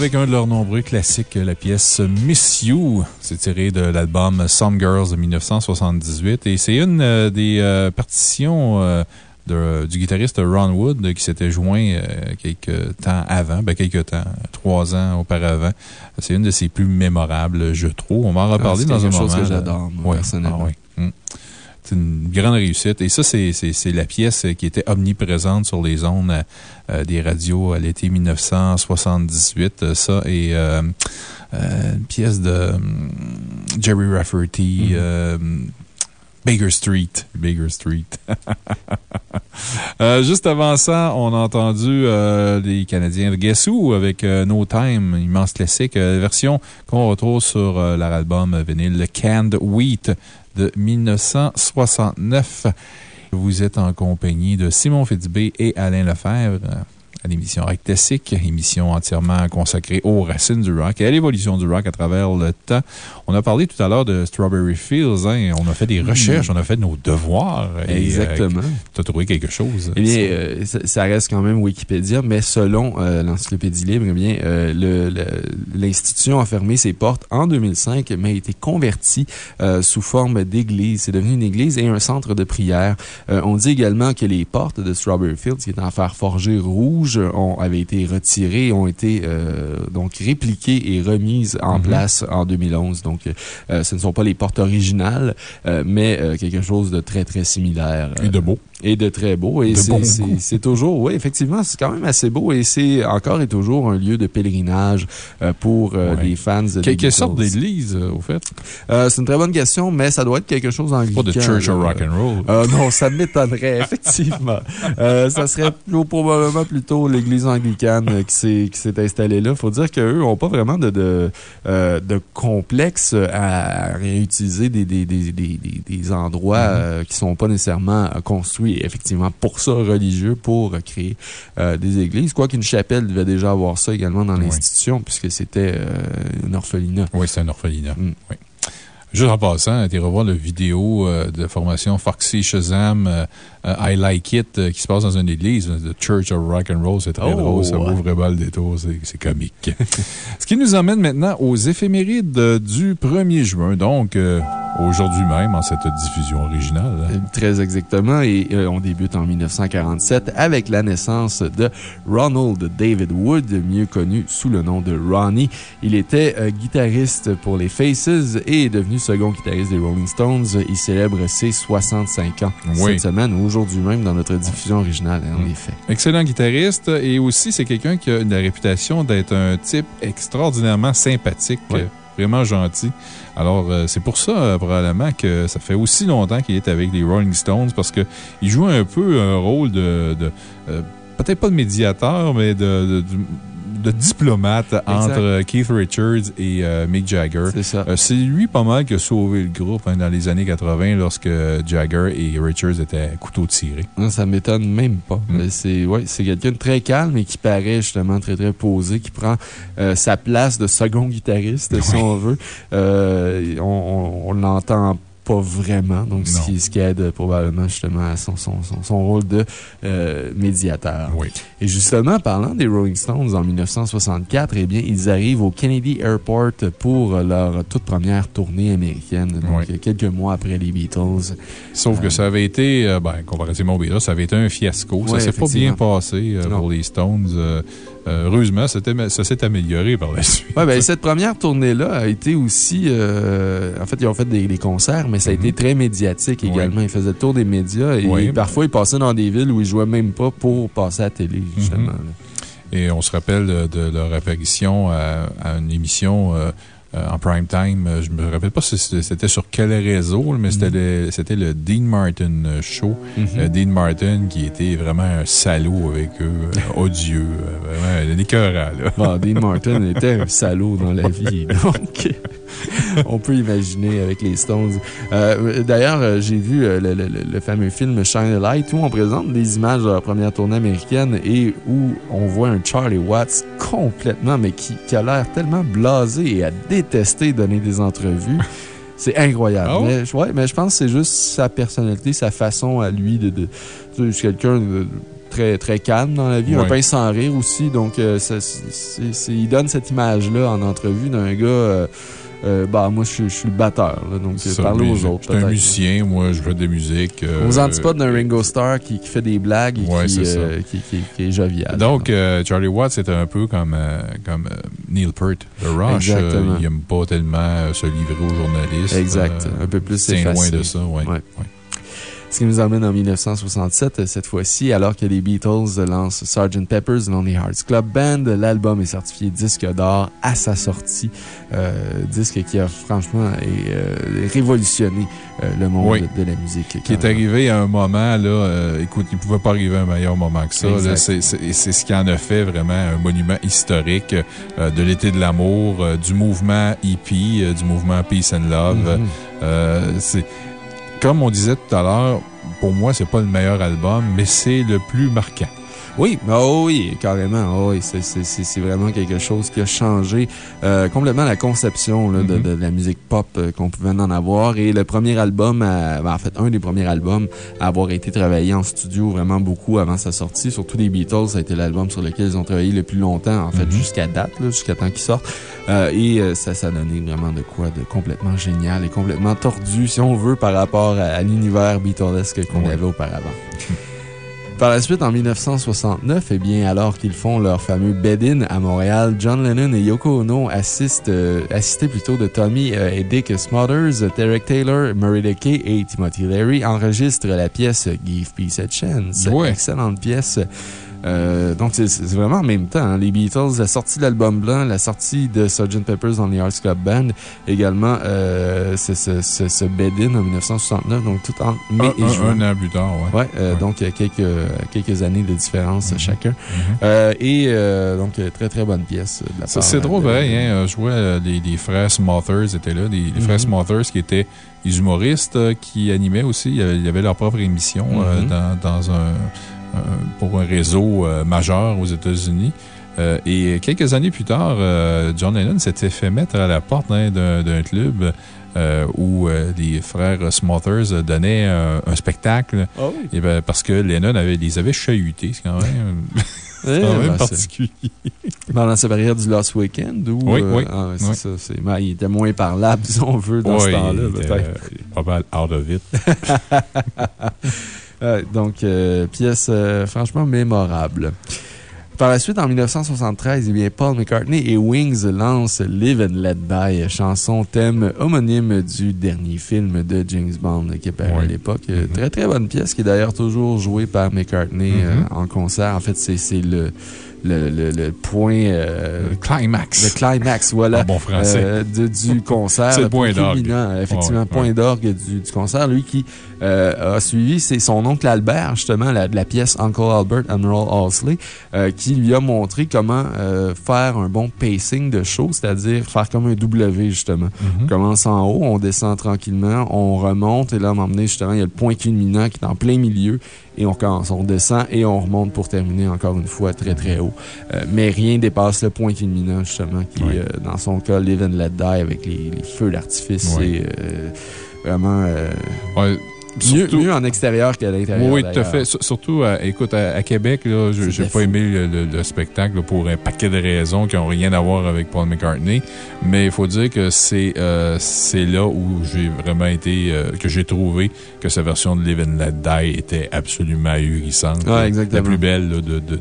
avec un de leurs nombreux classiques, la pièce Miss You. C'est tiré de l'album Some Girls de 1978 et c'est une euh, des euh, partitions euh, du guitariste Ron Wood qui s'était joint quelques temps avant, ben quelques temps, trois ans auparavant. C'est une de ses plus mémorables, je trouve. On va en reparler ah, dans un moment. C'est quelque chose que j'adore, personnellement. Ah, grande réussite. Et ça, c'est la pièce qui était omniprésente sur les ondes euh, euh, des radios à l'été 1978. euh, Ça et euh, une pièce de hum, Jerry Rafferty. euh, Baker Street. Baker Street. Euh, juste avant ça, on a entendu euh, les Canadiens de Guess Who avec euh, No Time, immense classique, version qu'on retrouve sur leur album vinyle Canned Wheat de 1969. Vous êtes en compagnie de Simon Fitzbé et Alain Lefebvre à l'émission Rock Classique, émission entièrement consacrée aux racines du rock et à l'évolution du rock à travers le temps. On a parlé tout à l'heure de Strawberry Fields. hein, on a fait des recherches, on a fait nos devoirs. euh, Exactement. tu as trouvé quelque chose? Eh bien, euh, ça, ça reste quand même Wikipédia, mais selon euh, l'Encyclopédie Libre, eh bien, l'institution a fermé ses portes en 2005, mais a été convertie sous forme d'église. C'est devenu une église et un centre de prière. On dit également que les portes de Strawberry Fields, qui étaient en fer forgé rouge, ont, avaient été retirées et ont été donc répliquées et remises en Mhm. place en 2011. Donc, euh, ce ne sont pas les portes originales, euh, mais euh, quelque chose de très, très similaire. Et de beau. Et de très beau. Et c'est- toujours, oui, effectivement, c'est quand même assez beau et c'est encore et toujours un lieu de pèlerinage euh, pour euh, Ouais. les fans de quelle sorte d'église, euh, au fait? C'est une très bonne question, mais ça doit être quelque chose en Pas de Church of Rock and Roll. Euh, non, ça m'étonnerait, effectivement. Ça serait plutôt- probablement plutôt l'église anglicane qui s'est installée là. faut dire qu'eux n'ont pas vraiment de, de, de complexe à réutiliser des, des, des, des, des- des endroits Mm-hmm. qui sont pas nécessairement euh, effectivement, pour ça, religieux, pour euh, créer euh, des églises. Quoi qu'une chapelle devait déjà avoir ça également dans Oui. l'institution, puisque c'était euh, une orphelinat. Oui, c'est un orphelinat. Mm. Oui. Juste en passant, tu revoir la vidéo euh, de formation Foxy Shazam, euh, euh, I Like It, euh, qui se passe dans une église, The Church of Rock and Roll. C'est très Oh! drôle, ça vaut vraiment le détour, c'est c'est comique. Ce qui nous emmène maintenant aux éphémérides du 1er juin, donc aujourd'hui même, en cette diffusion originale. Très exactement. Et on débute en 1947 avec la naissance de Ronald David Wood, mieux connu sous le nom de Ronnie. Il était guitariste pour les Faces et est devenu second guitariste des Rolling Stones. Il célèbre ses 65 ans Oui. cette semaine, ou aujourd'hui même, dans notre diffusion originale, en Mm. effet. Excellent guitariste et aussi c'est quelqu'un qui a la réputation d'être un type extraordinairement sympathique, Ouais. vraiment gentil. Alors, euh, c'est pour ça, euh, probablement, que ça fait aussi longtemps qu'il est avec les Rolling Stones parce qu'il joue un peu un rôle de. de, euh, Peut-être pas de médiateur, mais de, de, de diplomate entre Keith Richards et euh, Mick Jagger. C'est ça. Euh, c'est lui pas mal qui a sauvé le groupe hein, dans les années 80 lorsque Jagger et Richards étaient à couteau tiré. Non, ça m'étonne même pas. Mm. C'est ouais, quelqu'un de très calme et qui paraît justement très, très posé, qui prend euh, sa place de second guitariste, si on veut. On on, on l'entend pas vraiment, donc ce qui, ce qui aide probablement justement à son, son, son, son rôle de euh, médiateur. Oui. Et justement, parlant des Rolling Stones en 1964, eh bien, ils arrivent au Kennedy Airport pour leur toute première tournée américaine, donc Oui. quelques mois après les Beatles. Sauf que Euh, ça avait été, euh, ben, comparativement aux Beatles, ça avait été un fiasco. ça s'est pas bien passé euh, pour les Stones. Euh, heureusement, ça s'est amélioré par la suite. Ouais, ben, cette première tournée-là a été aussi. euh, en fait, ils ont fait des, des concerts, mais ça a Mhm. été très médiatique également. Ils faisaient le tour des médias et Oui. parfois ils passaient dans des villes où ils jouaient même pas pour passer à la télé, justement. Mhm. là. Et on se rappelle de, de leur apparition à, à une émission euh, en prime time. Euh, Je me rappelle pas si c'était sur quel réseau, mais c'était le, c'était le Dean Martin euh, Show. Mhm. Euh, Dean Martin qui était vraiment un salaud avec eux, euh, odieux, euh, vraiment un écœurant. Bon, Dean Martin était un salaud dans la vie, donc on peut imaginer avec les Stones. Euh, D'ailleurs, euh, j'ai vu euh, le, le- le- le fameux film Shine a Light où on présente des images de la première tournée américaine et où on voit un Charlie Watts complètement, mais qui, qui a l'air tellement blasé et à détester donner des entrevues. C'est incroyable. Ah mais, je- ouais, mais je pense que c'est juste sa personnalité, sa façon à lui de. de quelqu'un de très, très calme dans la vie, un pince sans rire aussi. Donc, euh, ça, il donne cette image-là en entrevue d'un gars. euh, euh, bah, moi, je, suis- je suis le batteur. là, donc, euh, Ça, parlez mais aux autres. Je suis un musicien, moi, je fais de la musique. euh, Aux antipodes d'un Ringo Starr qui, qui fait des blagues et Ouais, qui, c'est ça. euh, qui, qui- qui est jovial. Donc, Charlie Watts, c'était un peu comme, comme Neil Peart de Rush. Il n'aime pas tellement se livrer aux journalistes. Exact. Un peu plus C'est loin de ça, oui. Ouais. Ce qui nous amène en 1967, cette fois-ci, alors que les Beatles lancent Sgt. Pepper's Lonely Hearts Club Band. L'album est certifié disque d'or à sa sortie. Euh, disque qui a franchement euh, révolutionné euh, le monde Oui. de, la musique. Qui est arrivé à un moment, là, euh, écoute, il ne pouvait pas arriver à un meilleur moment que ça. C'est ce qui en a fait vraiment un monument historique euh, de l'été de l'amour, euh, du mouvement hippie, euh, du mouvement Peace and Love. Euh, c'est Comme on disait tout à l'heure, pour moi, c'est pas le meilleur album, mais c'est le plus marquant. Oui, oh oui, carrément. oh oui, c'est- vraiment quelque chose qui a changé euh, complètement la conception là, de, de la musique pop euh, qu'on pouvait en avoir. Et le premier album, à- ben, en fait, un des premiers albums à avoir été travaillé en studio vraiment beaucoup avant sa sortie, surtout les Beatles, ça a été l'album sur lequel ils ont travaillé le plus longtemps, en fait, Mhm. jusqu'à date, jusqu'à temps qu'ils sortent. Euh, et euh, ça, ça a donné vraiment de quoi de complètement génial et complètement tordu, si on veut, par rapport à, à l'univers Beatlesque qu'on Ouais. avait auparavant. Par la suite, en 1969, eh bien, alors qu'ils font leur fameux bed-in à Montréal, John Lennon et Yoko Ono assistent, euh, assistés plutôt de Tommy euh, et Dick Smothers, Derek Taylor, Murray Leakey et Timothy Leary enregistrent la pièce Give Peace a Chance. Ouais. Excellente pièce. Euh, donc, c'est vraiment en même temps. hein, les Beatles, la sortie de l'album blanc, la sortie de Sgt. Pepper's on the Hearts Club Band, également euh, ce, ce, ce, ce bed-in en 1969, donc tout en mai Un, et un- juin. un an plus tard, ouais. Ouais, euh, Ouais. donc il y a quelques, quelques années de différence Mhm. chacun. Mhm. Euh, et donc, très très bonne pièce. de la part C'est drôle, pareil. Hein? Je vois les, les frères Smothers étaient là. Les, les frères Mhm. Smothers qui étaient des humoristes qui animaient aussi. Il y avait- leur propre émission dans, dans un- pour un réseau euh, majeur aux États-Unis. Euh, et quelques années plus tard, euh, John Lennon s'était fait mettre à la porte hein, d'un club euh, où euh, les frères Smothers donnaient euh, un spectacle. Ah oui. Et ben, parce que Lennon avait, les avait chahutés. C'est quand même, c'est quand même ben, particulier. Pendant sa période du Last Weekend, où. Oui, euh, oui, ah, oui. ça. ben, il était moins parlable, si on veut, dans ce temps-là, peut-être. euh, pas mal out of it. Ouais, donc, euh, pièce euh, franchement mémorable. Par la suite, en 1973, eh bien, Paul McCartney et Wings lancent Live and Let Die, chanson thème homonyme du dernier film de James Bond qui apparaît à Oui. l'époque. Euh, Mhm. Très très bonne pièce qui est d'ailleurs toujours jouée par McCartney euh, Mhm. en concert. En fait, c'est le, le, le, le point, euh, Le climax. le climax, voilà. En bon français. Euh, de- du concert. C'est le point d'orgue. Effectivement, Ouais, point ouais. d'orgue du, du concert. Lui qui euh, a suivi, c'est son oncle Albert, justement, la, de la pièce Uncle Albert, Admiral Halsley, euh, qui lui a montré comment faire un bon pacing de show, c'est-à-dire faire comme un W, justement. On commence en haut, on descend tranquillement, on remonte, et là, à un moment donné, justement, il y a le point culminant qui est en plein milieu, et on commence, on descend et on remonte pour terminer encore une fois très très haut. Euh, mais rien dépasse le point culminant, justement, qui Oui. est, euh, dans son cas, Live and Let Die avec les, les feux d'artifice. Oui. C'est euh, vraiment Ouais, surtout- mieux en extérieur qu'à l'intérieur. Oui, tout à fait. Sur- Surtout, euh, écoute, à, à Québec, là, je n'ai pas aimé le, le- le spectacle là, pour un paquet de raisons qui n'ont rien à voir avec Paul McCartney. Mais il faut dire que c'est euh, c'est là où j'ai vraiment été, euh, que j'ai trouvé que sa version de Live and Let Die était absolument ahurissante. Ouais, exactement. La plus belle là, de, de,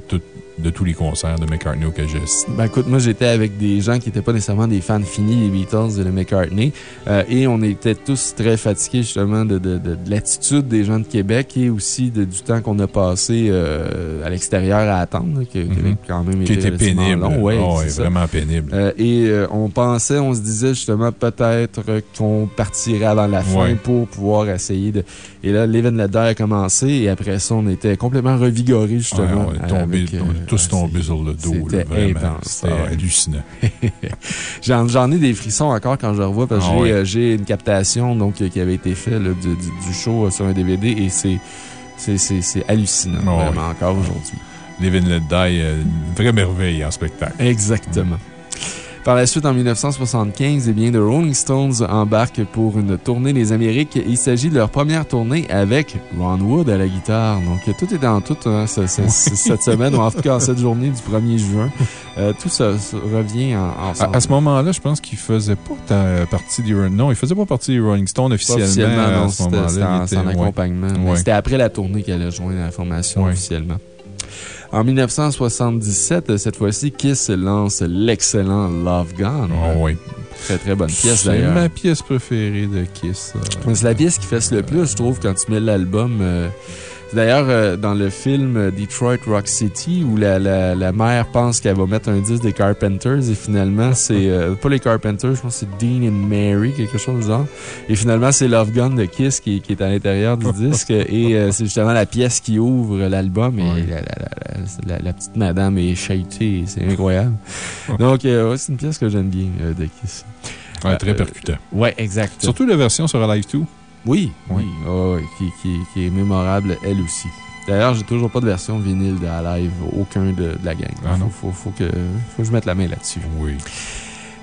de tous les concerts de McCartney auxquels j'ai assisté. Ben écoute, moi j'étais avec des gens qui n'étaient pas nécessairement des fans finis des Beatles et de McCartney. euh, et on était tous très fatigués justement de, de, de, de l'attitude des gens de Québec et aussi de, du temps qu'on a passé euh, à l'extérieur à attendre, là, que, Mhm. quand même Qui était pénible. long. Ouais, ça. vraiment pénible. Euh, et euh, on pensait, on se disait justement peut-être qu'on partirait avant la fin Ouais. pour pouvoir essayer de. Et là, Let Die a commencé et après ça, on était complètement revigorés justement. Ouais, on est tombé- avec, on est tous tombés sur le dos. c'était. C'était Ah hallucinant. J'en ai des frissons encore quand je le revois parce que Ah ouais. euh, j'ai une captation donc, euh, qui avait été faite du, du- du show euh, sur un DVD et c'est. Hallucinant, Ah encore aujourd'hui. Live and Let Die, une vraie merveille en spectacle. Exactement. Par la suite, en 1975, eh bien, The Rolling Stones embarquent pour une tournée des Amériques. Il s'agit de leur première tournée avec Ron Wood à la guitare. Donc, tout est dans tout hein, ce- ce- ce- cette semaine, ou en tout cas cette journée du 1er juin. Euh, tout ça, ça revient en, À, ensemble. à ce moment-là, je pense qu'il faisait pas partie des Non, il faisait pas partie des Rolling Stones officiellement. officiellement, à non, c'était en, ouais. accompagnement. Ouais. C'était après la tournée qu'elle a joint la formation Ouais. officiellement. En 1977, cette fois-ci, Kiss lance l'excellent Love Gone. Oh, oui. Très, très bonne pièce C'est d'ailleurs. ma pièce préférée de Kiss. C'est la pièce qui fait le plus, je trouve, quand tu mets l'album. euh, D'ailleurs, euh, dans le film Detroit Rock City, où la, la, la mère pense qu'elle va mettre un disque des Carpenters, et finalement, c'est euh, pas les Carpenters, je pense que c'est Dean and Mary, quelque chose du genre. Et finalement, c'est Love Gun de Kiss qui, qui est à l'intérieur du disque. Et euh, c'est justement la pièce qui ouvre l'album. Et Ouais. la, la, la, la- la petite madame est shitée, c'est incroyable. Donc, euh, ouais, c'est une pièce que j'aime bien euh, de Kiss. Ouais, très percutant. Ouais, exact. Surtout la version sur Alive 2. Oui, Oui. oui. Qui, qui, qui est mémorable, elle aussi. D'ailleurs, j'ai toujours pas de version vinyle de la live, aucun de, de la gang. Ah? Faut, faut, faut que, faut que je mette la main là-dessus. Oui.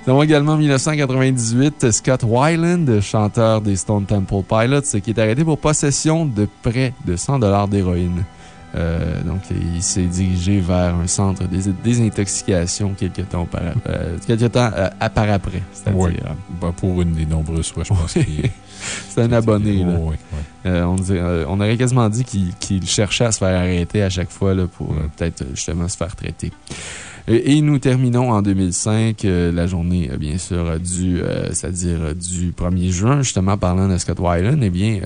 Nous avons également en 1998 Scott Weiland, chanteur des Stone Temple Pilots, qui est arrêté pour possession de près de 100 d'héroïne. Euh, donc, il s'est dirigé vers un centre de désintoxication quelques temps, auparavant, euh, quelques temps euh, à par après. C'est-à-dire, Oui. euh, Ben, pour une des nombreuses fois, je pense qu'il c'est un abonné. là. Oh, oui, oui. Euh, on, dirait- euh, on aurait quasiment dit qu'il cherchait à se faire arrêter à chaque fois là, pour euh, Mm. peut-être justement se faire traiter. Et, et nous terminons en 2005, euh, la journée, euh, bien sûr, euh, du, c'est-à-dire euh, du 1er juin, justement, parlant de Scott Weiland. Eh bien,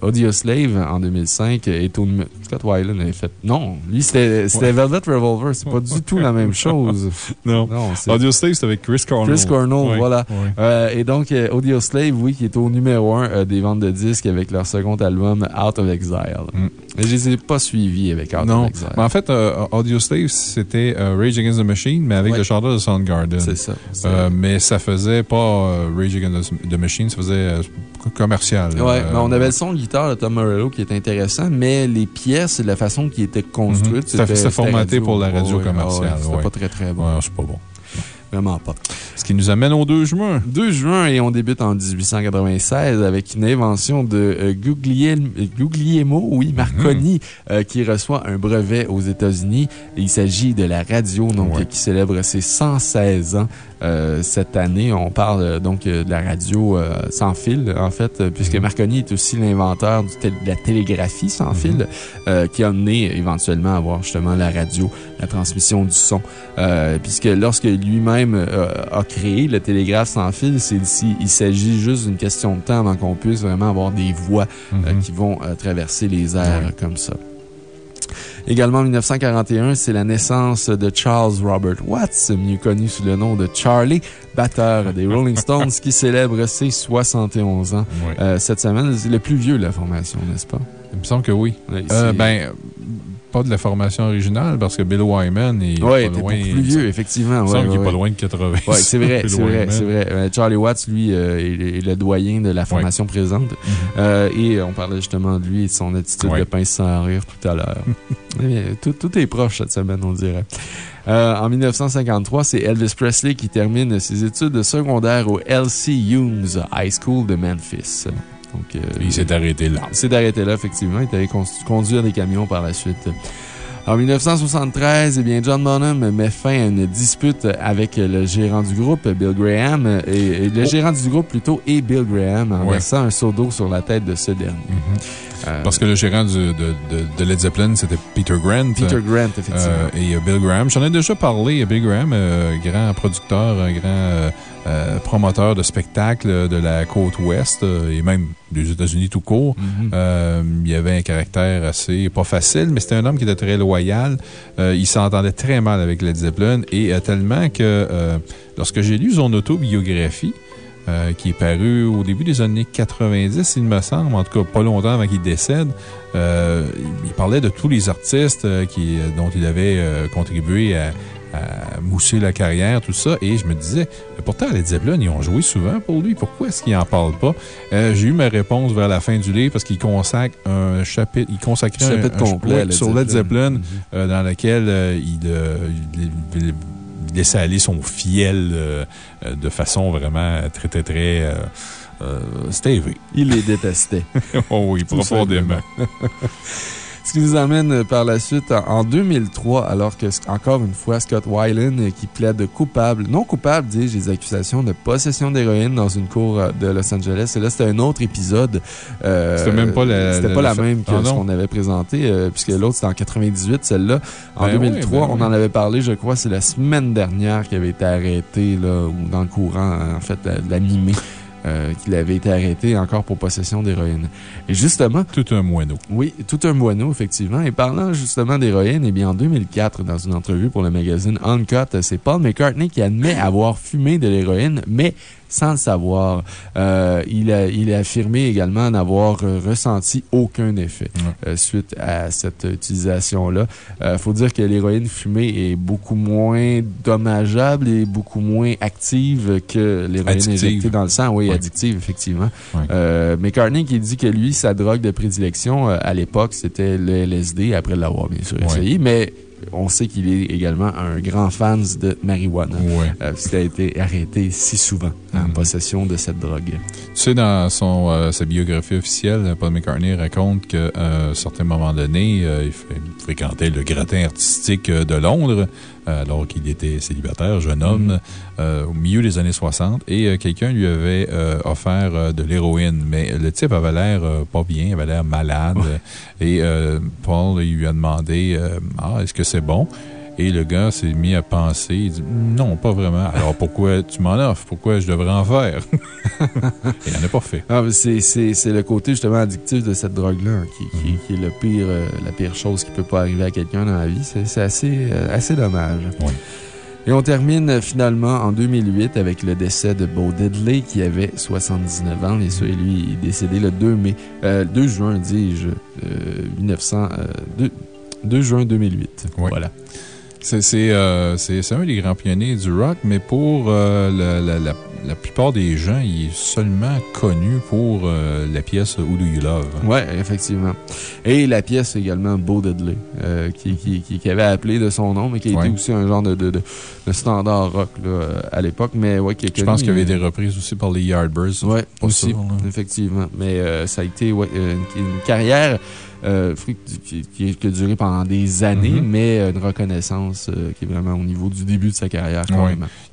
Audio Slave, en 2005, est au Scott Weiland avait fait. Non, lui, c'était c'était Velvet Revolver. C'est pas du tout la même chose. Non. Non, c'est Audio Slave, c'est avec Chris Cornell. Chris Cornell, voilà. Euh, et donc, euh, Audio Slave, oui, qui est au numéro 1 des ventes de disques avec leur second album, Out of Exile. Mm. Je les ai pas suivis avec Out Non. of Exile. Mais en fait, Audio Slave, c'était Rage Against the Machine, mais avec Ouais. le chanteur de Soundgarden. c'est ça. Euh, mais ça faisait pas euh, Rage Against the Machine, ça faisait euh, commercial. Ouais, mais on avait le son de guitare de Tom Morello qui est intéressant, mais les pièces et la façon qui était construite, Mhm. C'était- c'était formaté pour la radio commerciale, C'était pas très très bon. Ouais, c'est pas bon. Vraiment pas. Ce qui nous amène au 2 juin. 2 juin et on débute en 1896 avec une invention de euh, Guglielmo, Guglielmo, oui, Marconi, euh, qui reçoit un brevet aux États-Unis. Il s'agit de la radio, donc, Ouais. qui célèbre ses 116 ans. Euh, cette année, on parle euh, donc euh, de la radio euh, sans fil, en fait, puisque Marconi est aussi l'inventeur tél- de la télégraphie sans fil, euh, qui a mené éventuellement à avoir justement la radio, la transmission du son. Euh, puisque lorsque lui-même a créé le télégraphe sans fil, c'est ici, il s'agit juste d'une question de temps avant qu'on puisse vraiment avoir des voix euh, Mhm. qui vont euh, traverser les airs Ouais. comme ça. Également en 1941, c'est la naissance de Charles Robert Watts, mieux connu sous le nom de Charlie, batteur des Rolling Stones, qui célèbre ses 71 ans. Euh, cette semaine, c'est le plus vieux de la formation, n'est-ce pas? Il me semble que oui. Euh, ben, pas de la formation originale, parce que Bill Wyman est pas t'es loin. beaucoup plus vieux, effectivement. Il ouais, semble qu'il ouais, est pas loin de 80. Ouais, c'est vrai, c'est vrai. Euh, Charlie Watts, lui, euh, est, le- doyen de la formation présente. Mhm. Euh, et on parlait justement de lui et de son attitude de pince sans rire tout à l'heure. Tout, tout est proche cette semaine, on dirait. Euh, en 1953, c'est Elvis Presley qui termine ses études secondaires au L.C. Humes High School de Memphis. Donc, euh, Il s'est arrêté là. il s'est arrêté là, effectivement. Il allé con- conduire des camions par la suite. En 1973, eh bien, John Bonham met fin à une dispute avec le gérant du groupe, Bill Graham. Et, et le Oh. gérant du groupe, plutôt, et Bill Graham, en Ouais. versant un seau d'eau sur la tête de ce dernier. Mhm. Euh, Parce que le gérant du- de, de, de Led Zeppelin, c'était Peter Grant. Peter Grant, effectivement. Euh, et Bill Graham. J'en ai déjà parlé. Bill Graham, euh, grand producteur, grand euh, promoteur de spectacles de la côte ouest euh, et même des États-Unis tout court. Mhm. Euh, il avait un caractère assez, pas facile, mais c'était un homme qui était très loyal. Euh, il s'entendait très mal avec Led Zeppelin et tellement que lorsque j'ai lu son autobiographie, euh, qui est paru au début des années 90, il me semble, en tout cas pas longtemps avant qu'il décède. Euh, il parlait de tous les artistes euh, qui, dont il avait contribué à, à mousser la carrière, tout ça. Et je me disais, mais pourtant, Led Zeppelin, ils ont joué souvent pour lui. Pourquoi est-ce qu'il n'en parle pas? Euh, J'ai eu ma réponse vers la fin du livre parce qu'il consacre un chapitre, il consacrait un, Chapitre un- complet sur Led Zeppelin. Mhm. euh, dans lequel euh, il, euh, il- il- laissait aller son fiel euh, euh, de façon vraiment très, très, très. Euh, euh, c'était. Il les détestait. oh oui, profondément. Ce qui nous amène euh, par la suite en- en 2003, alors que, encore une fois, Scott Weiland, euh, qui plaide coupable, non coupable, dis-je, des accusations de possession d'héroïne dans une cour euh, de Los Angeles. Et là, c'était un autre épisode. euh, C'était même pas la- C'était pas la, même que Ah, ce qu'on avait présenté, euh, puisque l'autre, c'était en 98, celle-là. En Ben 2003, oui, ben on en avait parlé, je crois, c'est la semaine dernière qu'il avait été arrêté, là, ou dans le courant, en fait, de l'animé. Euh, qu'il avait été arrêté encore pour possession d'héroïne. Et justement, Tout un moineau. oui, tout un moineau, effectivement. Et parlant justement d'héroïne, eh bien, en 2004, dans une entrevue pour le magazine Uncut, c'est Paul McCartney qui admet avoir fumé de l'héroïne, mais sans le savoir. Euh, il, a, il a affirmé également n'avoir euh, ressenti aucun effet Ouais. euh, suite à cette utilisation-là. Il faut dire que l'héroïne fumée est beaucoup moins dommageable et beaucoup moins active que l'héroïne injectée dans le sang. Oui, Ouais. addictive, effectivement. Ouais. McCartney qui dit que lui, sa drogue de prédilection à l'époque, c'était le LSD, après l'avoir bien sûr essayé, mais on sait qu'il est également un grand fan de marijuana. Ouais. Euh, a été arrêté si souvent en Mhm. possession de cette drogue. Tu sais, dans son, euh, sa biographie officielle, Paul McCartney raconte qu'à un certain moment donné, euh, il, fréquentait le gratin artistique euh, de Londres, euh, alors qu'il était célibataire, jeune homme, euh, au milieu des années 60, et euh, quelqu'un lui avait euh, offert euh, de l'héroïne. Mais le type avait l'air euh, pas bien, avait l'air malade. Et euh, Paul il lui a demandé euh, Ah, est-ce que c'est bon? Et le gars s'est mis à penser. Il dit Non, pas vraiment. Alors pourquoi tu m'en offres? Pourquoi je devrais en faire? il n'en a pas fait. Ah, c'est le côté justement addictif de cette drogue-là hein, qui, qui- Mhm. qui est le pire, euh, la pire chose qui peut pas arriver à quelqu'un dans la vie. C'est assez, euh, assez dommage. Oui. Et on termine euh, finalement en 2008 avec le décès de Bo Diddley qui avait 79 ans. Et ça, lui il est décédé le 2 mai, euh, 2 juin, dis-je, euh, 1900, euh, 2, 2 juin 2008. Oui. Voilà. C'est euh, c'est- un des grands pionniers du rock, mais pour euh, la, la- la- la plupart des gens, il est seulement connu pour euh, la pièce Who Do You Love? Oui, effectivement. Et la pièce également, Bo Diddley, euh, qui, qui, qui, qui avait appelé de son nom, mais qui Ouais. été aussi un genre de, de, de, de standard rock là, à l'époque. Mais ouais, qui est Je pense qu'il y avait des reprises aussi par les Yardbirds. Oui, aussi, effectivement. Mais ça a été ouais, une, une carrière fruit- qui, qui, qui a duré pendant des années, Mhm. mais euh, une reconnaissance euh, qui est vraiment au niveau du début de sa carrière.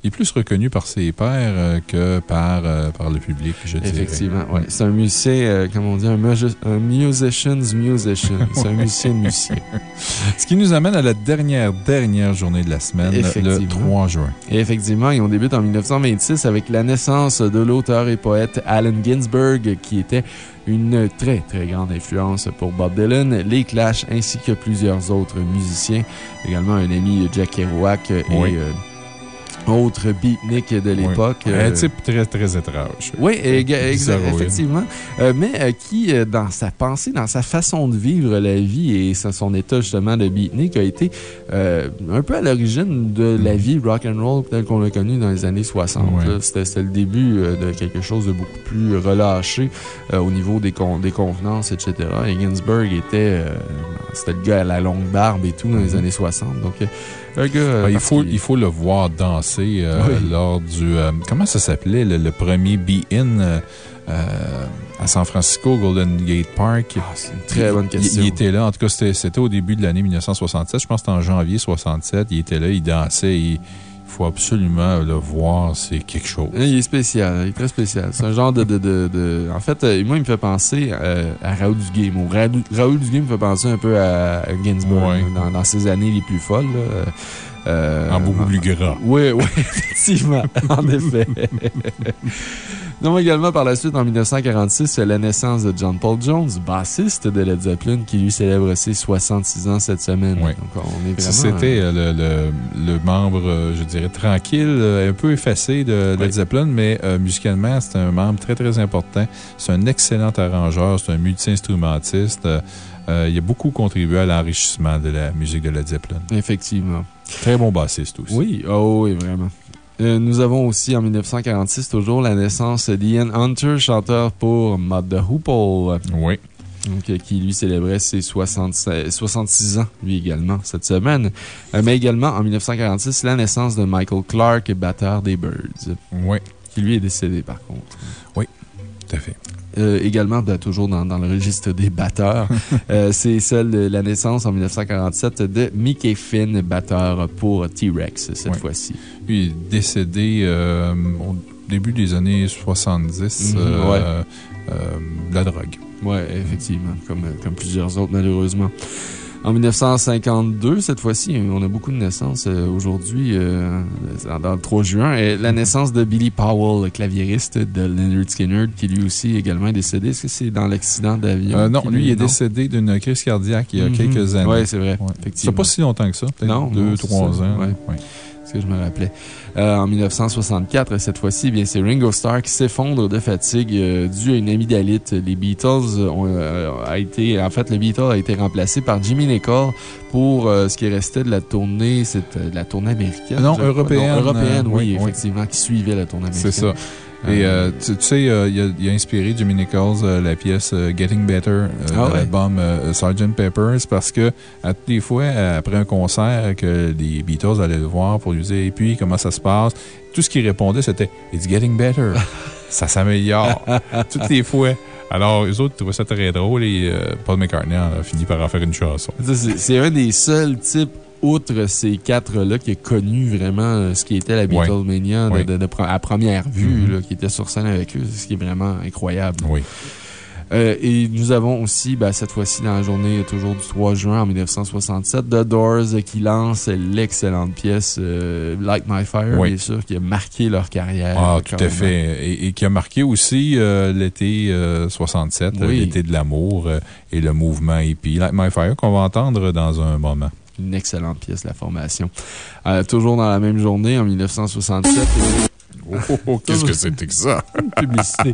Il est plus reconnu par ses pairs euh, que par, euh, par le public, je dirais. Effectivement, ouais. C'est un musicien, euh, comme on dit, un, musi- un musician's musician. C'est un musicien de musicien. Ce qui nous amène à la dernière, dernière journée de la semaine, le Effectivement. 3 juin. Et effectivement, et on débute en 1926 avec la naissance de l'auteur et poète Allen Ginsberg, qui était une très, très grande influence pour Bob Dylan, les Clash, ainsi que plusieurs autres musiciens. Également un ami Jack Kerouac et Oui. euh, autres beatniks de l'époque. Oui. euh, Un type très, très étrange. oui, effectivement. Euh, mais euh, qui, dans sa pensée, dans sa façon de vivre la vie et son état justement de beatnik, a été un peu à l'origine de la vie rock and roll telle qu'on l'a connue dans les années 60. Ouais. là. C'était le début de quelque chose de beaucoup plus relâché au niveau des, con- des convenances, etc. Et Ginsberg était, c'était le gars à la longue barbe et tout dans les Mhm. années 60. Donc, euh, un gars. euh, Ben, il, faut, il faut le voir danser euh, Oui. lors du. euh, comment ça s'appelait, le, le premier Be-In euh, à San Francisco, Golden Gate Park? Ah, c'est une très bonne question. Il, était là. En tout cas, c'était au début de l'année 1967. Je pense que c'était en janvier 67. Il était là, il dansait. Il faut absolument le voir. C'est quelque chose. Il est spécial, il est très spécial. C'est un genre de, de, de, de- En fait, euh, moi, il me fait penser euh, à Raoul Duguay. Ou Raoul, Raoul Duguay me fait penser un peu à, à Ginsberg Ouais. dans, dans ses années les plus folles. là. Euh, En beaucoup plus gras. Oui, oui, effectivement, en effet. Donc, également, par la suite, en 1946, c'est la naissance de John Paul Jones, bassiste de Led Zeppelin, qui lui célèbre ses 66 ans cette semaine. Oui. Donc, on est Ça, vraiment. C'était euh, le, le- le membre, euh, je dirais, tranquille, euh, un peu effacé de Led Oui. Zeppelin, mais euh, musicalement, c'est un membre très, très important. C'est un excellent arrangeur, c'est un multi-instrumentiste. Euh, euh, il a beaucoup contribué à l'enrichissement de la musique de Led Zeppelin. Effectivement. Très bon bassiste aussi. Oui, oh oui, vraiment. Euh, nous avons aussi en 1946 toujours la naissance d'Ian Hunter, chanteur pour Mud the Hoople, Oui. donc, euh, qui lui célébrait ses 66 66 ans, lui également, cette semaine. Euh, mais également en 1946, la naissance de Michael Clark, batteur des Birds, Oui, qui lui est décédé par contre. tout à fait. Euh, également ben, toujours dans, dans le registre des batteurs. Euh, C'est celle de la naissance en 1947 de Mickey Finn, batteur pour T-Rex cette fois-ci. Lui il est décédé euh, au début des années 70 Mhm, ouais. de la drogue. Oui, effectivement, comme, comme plusieurs autres, malheureusement. En 1952, cette fois-ci, on a beaucoup de naissances euh, aujourd'hui, euh, le 3 juin. Et la naissance de Billy Powell, le claviériste de Leonard Skinner, qui lui aussi également est décédé. Est-ce que c'est dans l'accident d'avion? Euh, non, lui est non? décédé d'une crise cardiaque il y a Mhm. quelques années. Oui, c'est vrai. Ouais. Effectivement. C'est pas si longtemps que ça, peut-être Non, deux, non, trois ça, ans. ouais. Ouais. Que je me rappelais. Euh, en 1964, cette fois-ci, bien c'est Ringo Starr qui s'effondre de fatigue euh, dû à une amygdalite. Les Beatles ont euh, a été, en fait, le Beatles a été remplacé par Jimmy Nicole pour ce qui restait de la tournée, c'est de la tournée américaine. Non, européenne, européenne, oui, oui, oui. effectivement, qui suivait la tournée américaine. C'est ça. Et euh, tu, tu sais, euh, il, a, il a inspiré Jimmy Nichols euh, la pièce Getting Better Ah de ouais? l'album Sgt. Peppers parce que à toutes les fois, après un concert que les Beatles allaient le voir pour lui dire Et puis, comment ça se passe? Tout ce qu'il répondait, c'était It's getting better. ça s'améliore. toutes les fois. Alors, eux autres trouvaient ça très drôle et Paul McCartney a fini par en faire une chanson. C'est c'est un des seuls types, outre ces quatre-là, qui a connu vraiment euh, ce qui était la. Beatlemania de- Ouais. de- de pre- à première vue, Mhm. là, qui était sur scène avec eux, ce qui est vraiment incroyable. Oui. Euh, et nous avons aussi, ben, cette fois-ci, dans la journée toujours du 3 juin en 1967, The Doors euh, qui lance l'excellente pièce euh, Light My Fire, Oui. bien sûr, qui a marqué leur carrière. Ah, tout à fait. Et, et qui a marqué aussi euh, l'été euh, 67, Oui. l'été de l'amour et le mouvement hippie. Like My Fire, qu'on va entendre dans un moment. Une excellente pièce, la formation. Euh, toujours dans la même journée, en 1967. Oh, oh, oh, qu'est-ce que c'était que ça? publicité.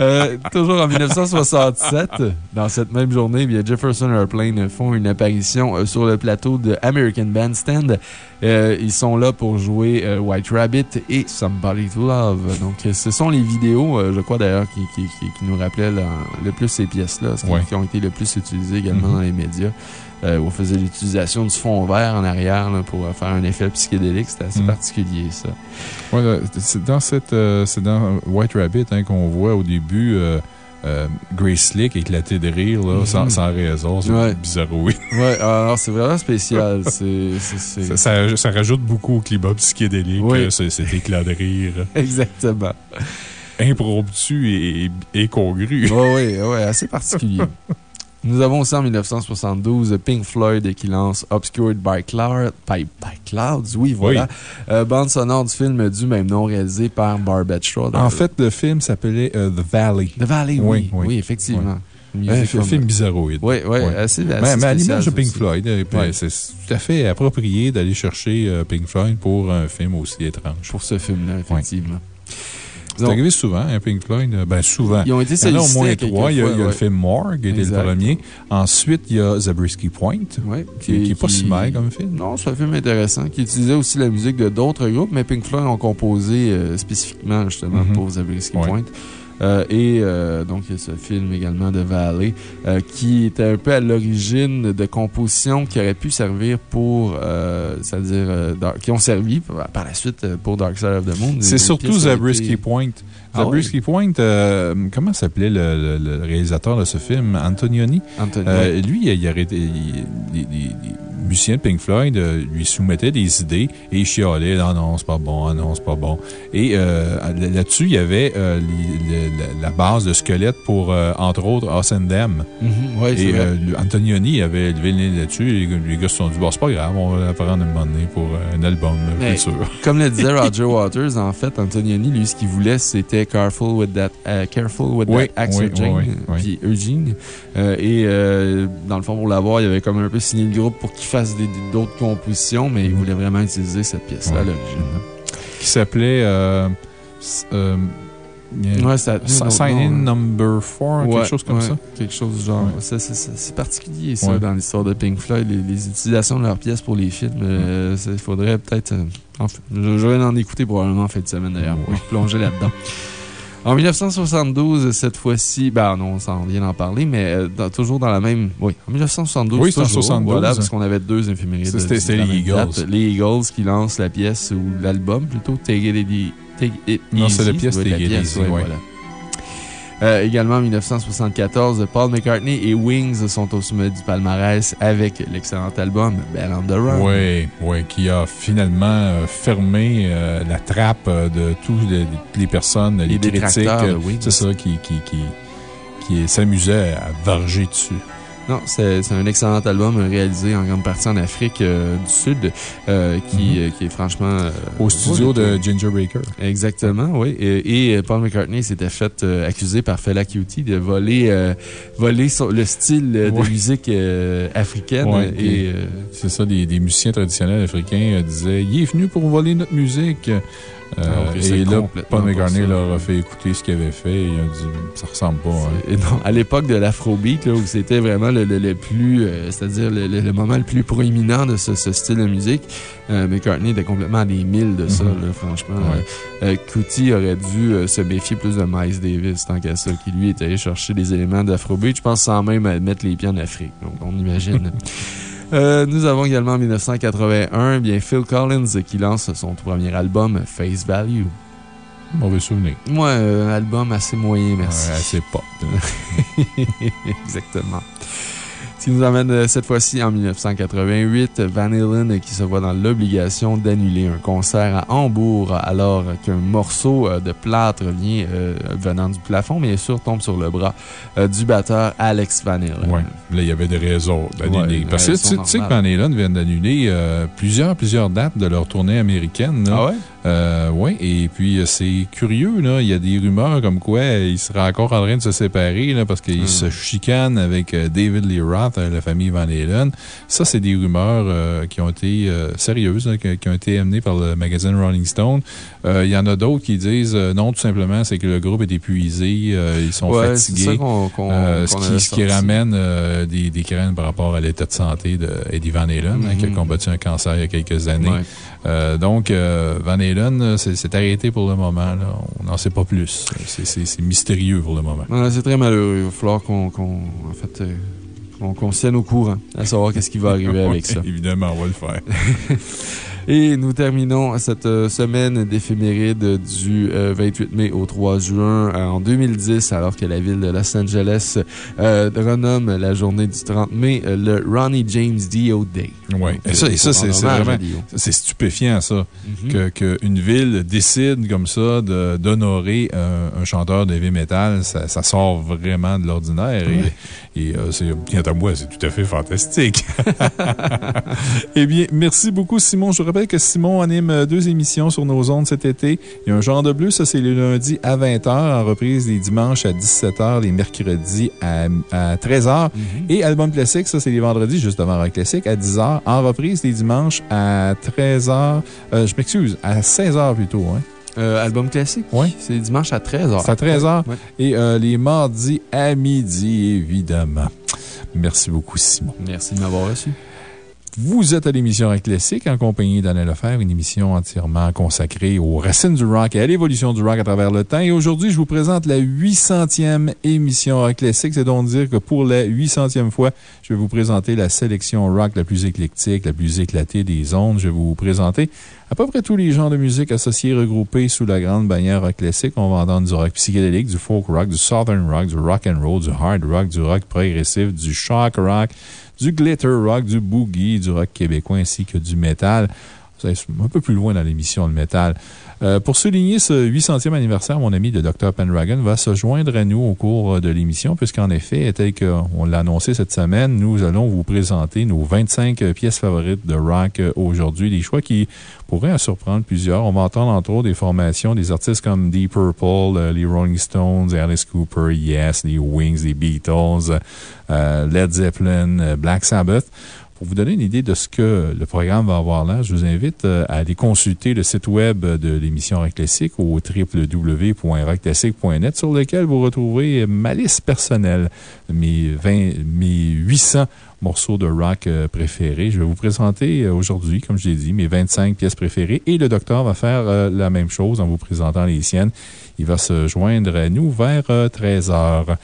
Euh, toujours en 1967, dans cette même journée, bien, Jefferson Airplane font une apparition euh, sur le plateau de American Bandstand. Euh, ils sont là pour jouer euh, White Rabbit et Somebody to Love. Donc, euh, ce sont les vidéos, euh, je crois d'ailleurs, qui, qui, qui- qui nous rappelaient la- le plus ces pièces-là, ce qui, Ouais. qui ont été le plus utilisées également Mhm. dans les médias. Euh, on faisait l'utilisation du fond vert en arrière là, pour euh, faire un effet psychédélique. C'était assez Mhm. particulier, ça. Ouais, là, c'est dans, cette, euh, c'est dans White Rabbit hein, qu'on voit au début euh, euh, Grace Slick éclater de rire là, Mhm. sans, sans raison. C'est Ouais. bizarroïde. Ouais, alors c'est vraiment spécial. Ça, ça, ça rajoute beaucoup au climat psychédélique, Oui. ce- cet éclat de rire Exactement. impromptu et, et congru. Oui, oui, ouais, assez particulier. Nous avons aussi en 1972 Pink Floyd qui lance Obscured by, Cloud, by, by Clouds. Oui, voilà. Euh, bande sonore du film du même nom réalisé par Barbette Shaw. En fait, le film s'appelait euh, The Valley. The Valley, oui. Oui, Oui, oui. effectivement. Un film bizarroïde. Oui, oui, Ouais. assez, assez Mais, mais à l'image de Pink aussi. Floyd, Ouais. c'est tout à fait approprié d'aller chercher euh, Pink Floyd pour un film aussi étrange. Pour ce film-là, effectivement. C'est arrivé souvent, hein, Pink Floyd? euh, Ben, souvent. Ils ont été Il y en a au moins trois. Il y a, il y a le film Morgue, qui était le premier. Ensuite, il y a Zabriskie Point, ouais. qui n'est pas si mal comme film. Non, c'est un film intéressant qui utilisait aussi la musique de d'autres groupes, mais Pink Floyd ont composé euh, spécifiquement justement Mhm. pour Zabriskie Ouais. Point. Euh, et euh, donc, il y a ce film également de Valley euh, qui était un peu à l'origine de compositions qui auraient pu servir pour, c'est-à-dire, qui ont servi par, la suite pour Dark Side of the Moon. C'est surtout Zabriskie Point. Ah Zabriskie Point, euh, comment s'appelait le, le- le réalisateur de ce film Antonioni? Euh, Lui, il, arrêtait, les, musiciens de Pink Floyd euh, lui soumettaient des idées et il chialait non, non, c'est pas bon, ah non, c'est pas bon. Et euh, là-dessus, il y avait les- la, la base de squelette pour, entre autres, Us and Them. Mhm, ouais, Et Antonioni avait levé le nez là-dessus. et Les, les gars se sont dit, bon, c'est pas grave, on va la prendre un moment donné pour un album Mais- futur. Comme le disait Roger Waters, en fait, Antonioni, lui, ce qu'il voulait, c'était Careful with that, euh, careful with Oui, that axe oui, oui, puis Eugene. Euh, et euh, dans le fond, pour l'avoir, il avait comme un peu signé le groupe pour qu'il fasse d'autres compositions, mais il voulait vraiment utiliser cette pièce-là à l'origine. Qui s'appelait euh, Ouais, ça Sign In hein. Number 4, quelque Ouais, chose comme ouais, ça? Quelque chose du genre. C'est- particulier, ça, dans l'histoire de Pink Floyd. Les, les utilisations de leurs pièces pour les films, euh, il faudrait peut-être. euh, en fait, je, je vais en écouter probablement en fin de semaine d'ailleurs, pour plonger là-dedans. En 1972, cette fois-ci, ben non, on s'en vient d'en parler, mais euh, dans- toujours dans la même. Oui, en 1972. Oui, toujours, 72. Voilà, parce qu'on avait deux. Ça, c'était- les Eagles. date. Les Eagles qui lancent la pièce ou l'album plutôt, Take It, Easy- Take It Non, c'est la pièce Take It Easy, ouais, ouais. voilà. Euh, également en 1974, Paul McCartney et Wings sont au sommet du palmarès avec l'excellent album Bell on the Run. Oui, oui, qui a finalement euh, fermé euh, la trappe de toutes les, les personnes, les, Les critiques. C'est ça, qui, qui, qui, qui s'amusaient à varger dessus. Non, c'est un excellent album euh, réalisé en grande partie en Afrique euh, du Sud euh, qui, euh, qui est franchement. euh, Au studio de Ginger Baker. Exactement, oui. Et, et Paul McCartney s'était fait euh, accuser par Fela Kuti de voler, euh, voler son- le style euh, de Ouais. musique euh, africaine. Ouais, et, euh, C'est ça, des, des musiciens traditionnels africains euh, disaient Il est venu pour voler notre musique. Euh, c'est et là, Paul McCartney leur a fait écouter ce qu'il avait fait et il a dit Ça ressemble pas. hein. Non, à l'époque de l'afrobeat, où c'était vraiment le, le- le plus, euh, c'est-à-dire le, moment le plus proéminent de ce, ce style de musique, euh, McCartney était complètement à des milles de ça, Mhm. là, franchement. Ouais. Kuti aurait dû se méfier plus de Miles Davis, tant qu'à ça, qui lui est allé chercher des éléments d'afrobeat, je pense sans même mettre les pieds en Afrique. Donc, on imagine. Euh, nous avons également en 1981, bien Phil Collins euh, qui lance son premier album, Face Value. Mauvais souvenir. Moi, euh, un album assez moyen, merci. Ouais, c'est pas. Exactement. Ce qui nous amène euh, cette fois-ci en 1988, Van Halen euh, qui se voit dans l'obligation d'annuler un concert à Hambourg alors qu'un morceau euh, de plâtre vient euh, venant du plafond, bien sûr, tombe sur le bras euh, du batteur Alex Van Halen. Ouais. Là, il y avait des raisons d'annuler. Ouais, Parce que tu, sais que. Van Halen viennent d'annuler euh, plusieurs, plusieurs dates de leur tournée américaine. là. Ah ouais? Euh, oui, et puis euh, c'est curieux, là. Il y a des rumeurs comme quoi ils seraient encore en train de se séparer, là, parce qu'ils Hmm. se chicanent avec euh, David Lee Roth, euh, la famille Van Halen. Ça, c'est des rumeurs euh, qui ont été euh, sérieuses, là, qui, ont été amenées par le magazine Rolling Stone. Il y en a d'autres qui disent non, tout simplement, c'est que le groupe est épuisé, ils sont Ouais, fatigués. ce, qui, ce ramène des, des craintes par rapport à l'état de santé d'Eddie Van Halen, hein, qui a Mhm. combattu un cancer il y a quelques années. Ouais. Donc, euh, Van Halen, c'est c'est arrêté pour le moment. là. On n'en sait pas plus. C'est- mystérieux pour le moment. C'est très malheureux. Il va falloir qu'on en fait, euh, tienne au courant, à savoir qu'est-ce qui va arriver avec ça. Évidemment, on va le faire. Et nous terminons cette euh, semaine d'éphéméride du euh, 28 mai au 3 juin euh, en 2010, alors que la ville de Los Angeles euh, renomme la journée du 30 mai euh, le Ronnie James Dio Day. Oui. Et ça, euh, et ça c'est vraiment. Stupéfiant, ça. Mhm. que Qu'une ville décide comme ça d'honorer un, un chanteur de heavy metal, ça, ça sort vraiment de l'ordinaire. Et, et euh, c'est bien à moi, c'est tout à fait fantastique. eh bien, merci beaucoup, Simon. Je rappelle que Simon anime euh, deux émissions sur nos ondes cet été. Il y a un genre de bleu, ça c'est le lundi à 20h, en reprise les dimanches à 17h, les mercredis à, à 13h. Et Album Classique, ça c'est les vendredis, juste avant Rock Classique, à 10h, en reprise les dimanches à 13h. euh, je m'excuse, à 16h plutôt. Hein. Euh, album classique? Oui. C'est dimanche à 13h. C'est à 13h. Ouais. Et euh, les mardis à midi, évidemment. Merci beaucoup, Simon. Merci de m'avoir reçu. Vous êtes à l'émission Rock Classique en compagnie d'Alain Lefebvre, une émission entièrement consacrée aux racines du rock et à l'évolution du rock à travers le temps. Et aujourd'hui, je vous présente la 800e émission Rock. C'est donc dire que pour la 800e fois, je vais vous présenter la sélection rock la plus éclectique, la plus éclatée des ondes. Je vais vous présenter à peu près tous les genres de musique associés regroupés sous la grande bannière rock classique. On va entendre du rock psychédélique, du folk rock, du southern rock, du rock and roll, du hard rock, du rock progressif, du shock rock, du glitter rock, du boogie, du rock québécois ainsi que du métal. Un peu plus loin dans l'émission, le métal. Euh, pour souligner ce 800e anniversaire, mon ami de Dr. Pendragon va se joindre à nous au cours de l'émission, puisqu'en effet, tel qu'on l'a annoncé cette semaine, nous allons vous présenter nos 25 pièces favorites de rock euh, aujourd'hui. Des choix qui pourraient en surprendre plusieurs. On va entendre entre autres des formations des artistes comme Deep Purple, euh, les Rolling Stones, Alice Cooper, Yes, les Wings, les Beatles, euh, Led Zeppelin, euh, Black Sabbath. Pour vous donner une idée de ce que le programme va avoir là, je vous invite euh, à aller consulter le site web de l'émission Rock Classique au www.rockclassique.net sur lequel vous retrouverez ma liste personnelle, mes, 20, mes 800 morceaux de rock euh, préférés. Je vais vous présenter euh, aujourd'hui, comme je l'ai dit, mes 25 pièces préférées et le docteur va faire la même chose en vous présentant les siennes. Il va se joindre à nous vers 13 heures.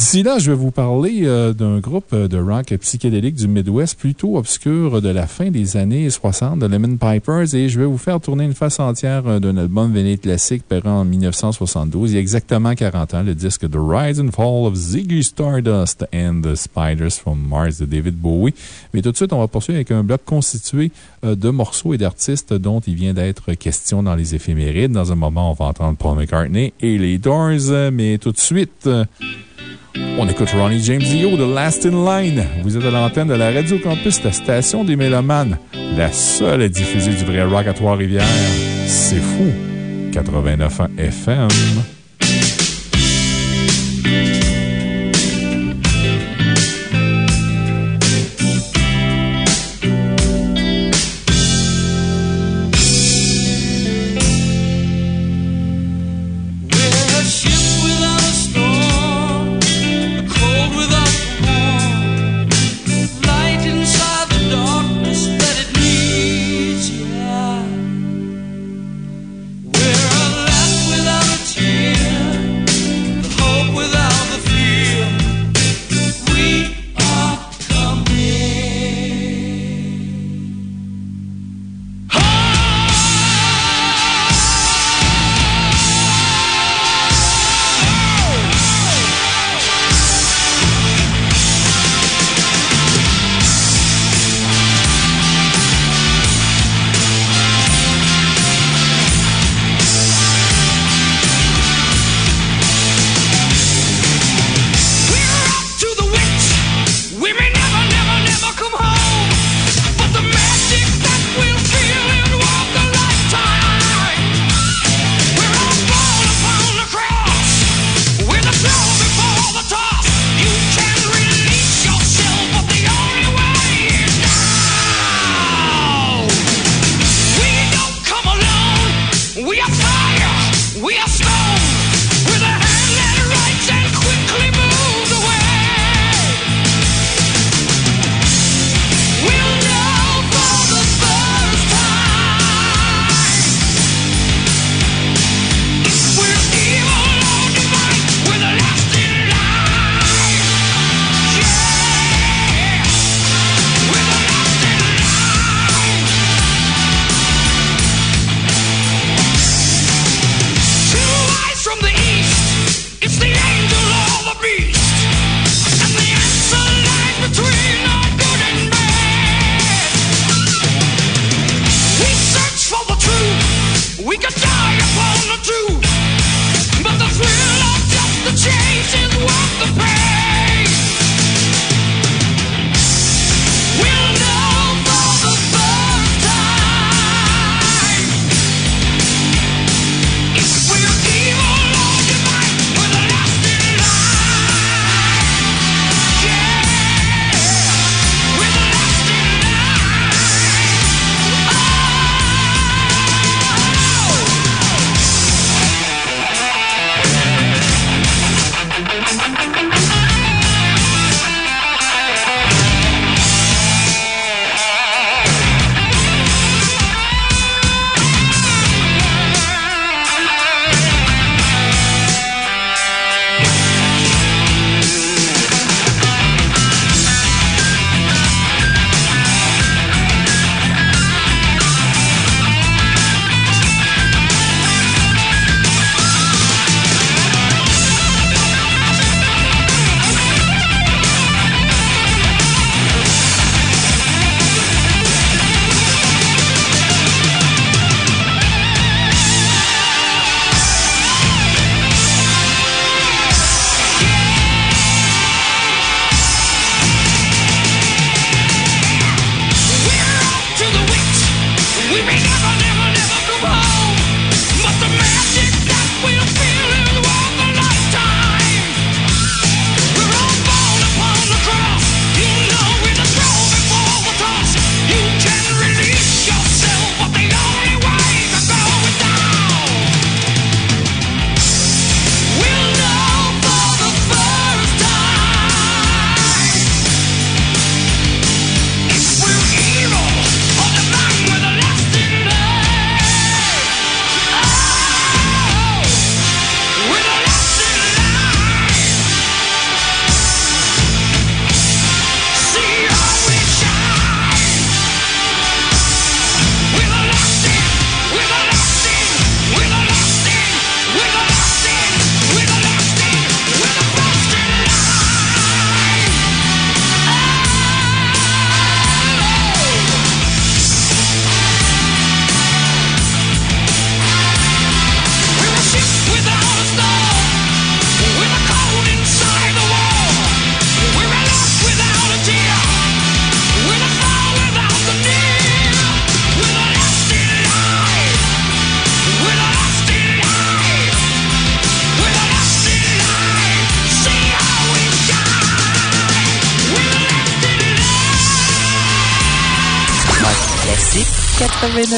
D'ici là, je vais vous parler euh, d'un groupe euh, de rock psychédélique du Midwest plutôt obscur de la fin des années 60, de Lemon Pipers, et je vais vous faire tourner une face entière euh, d'un album véné classique paru en 1972, il y a exactement 40 ans, le disque The Rise and Fall of Ziggy Stardust and the Spiders from Mars de David Bowie. Mais tout de suite, on va poursuivre avec un bloc constitué de morceaux et d'artistes dont il vient d'être question dans les éphémérides. Dans un moment, on va entendre Paul McCartney et les Doors, mais tout de suite, on écoute Ronnie James Dio de Last in Line. Vous êtes à l'antenne de la Radio Campus, la station des Mélomanes, la seule à diffuser du vrai rock à Trois-Rivières. C'est fou! 89 FM.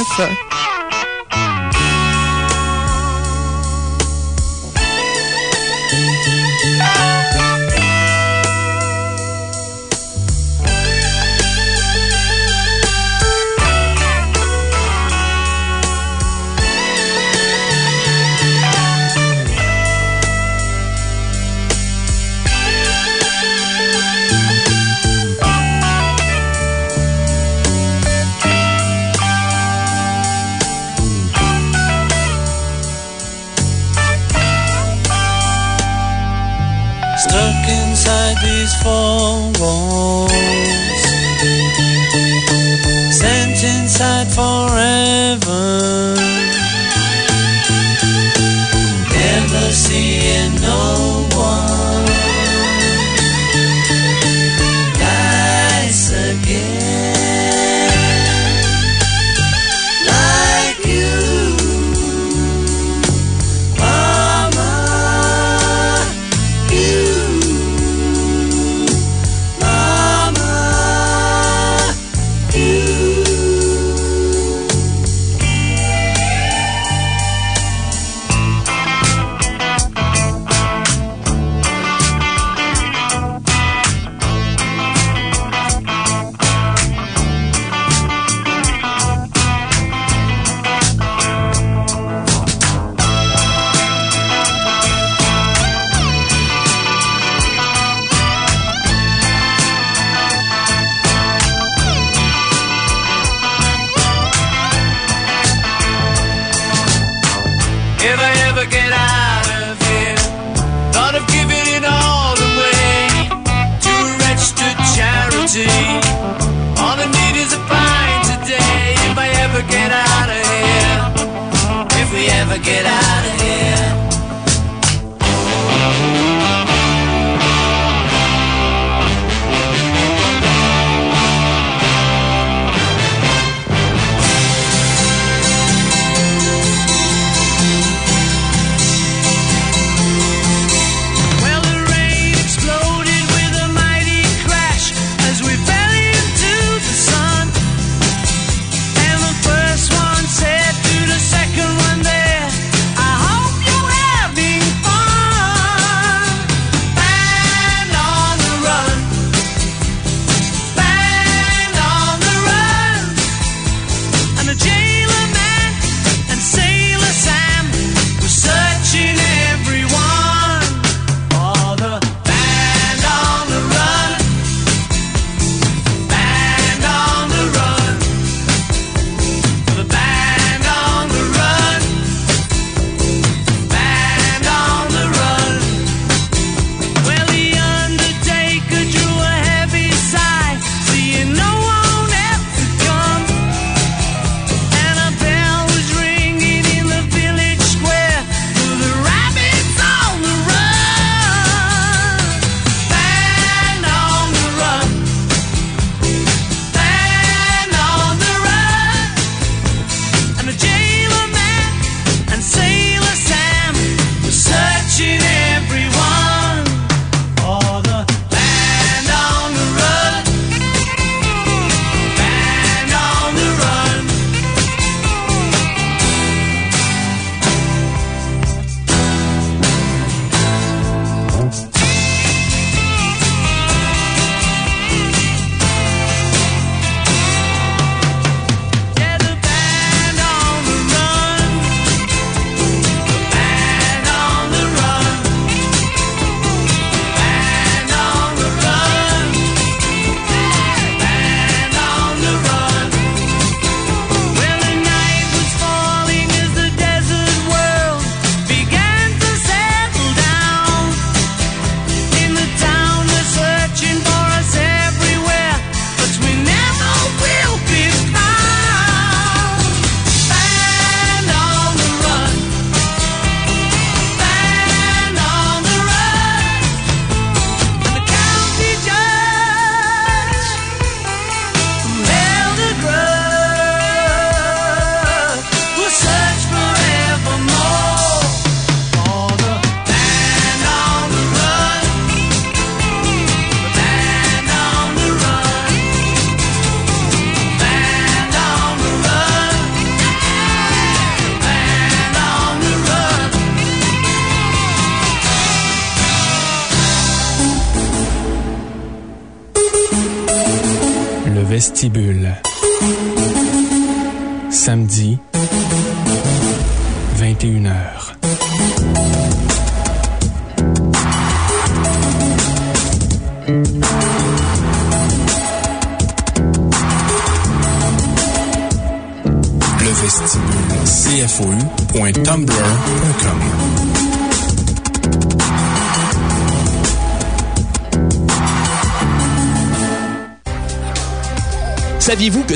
89.1. if we ever get out of here.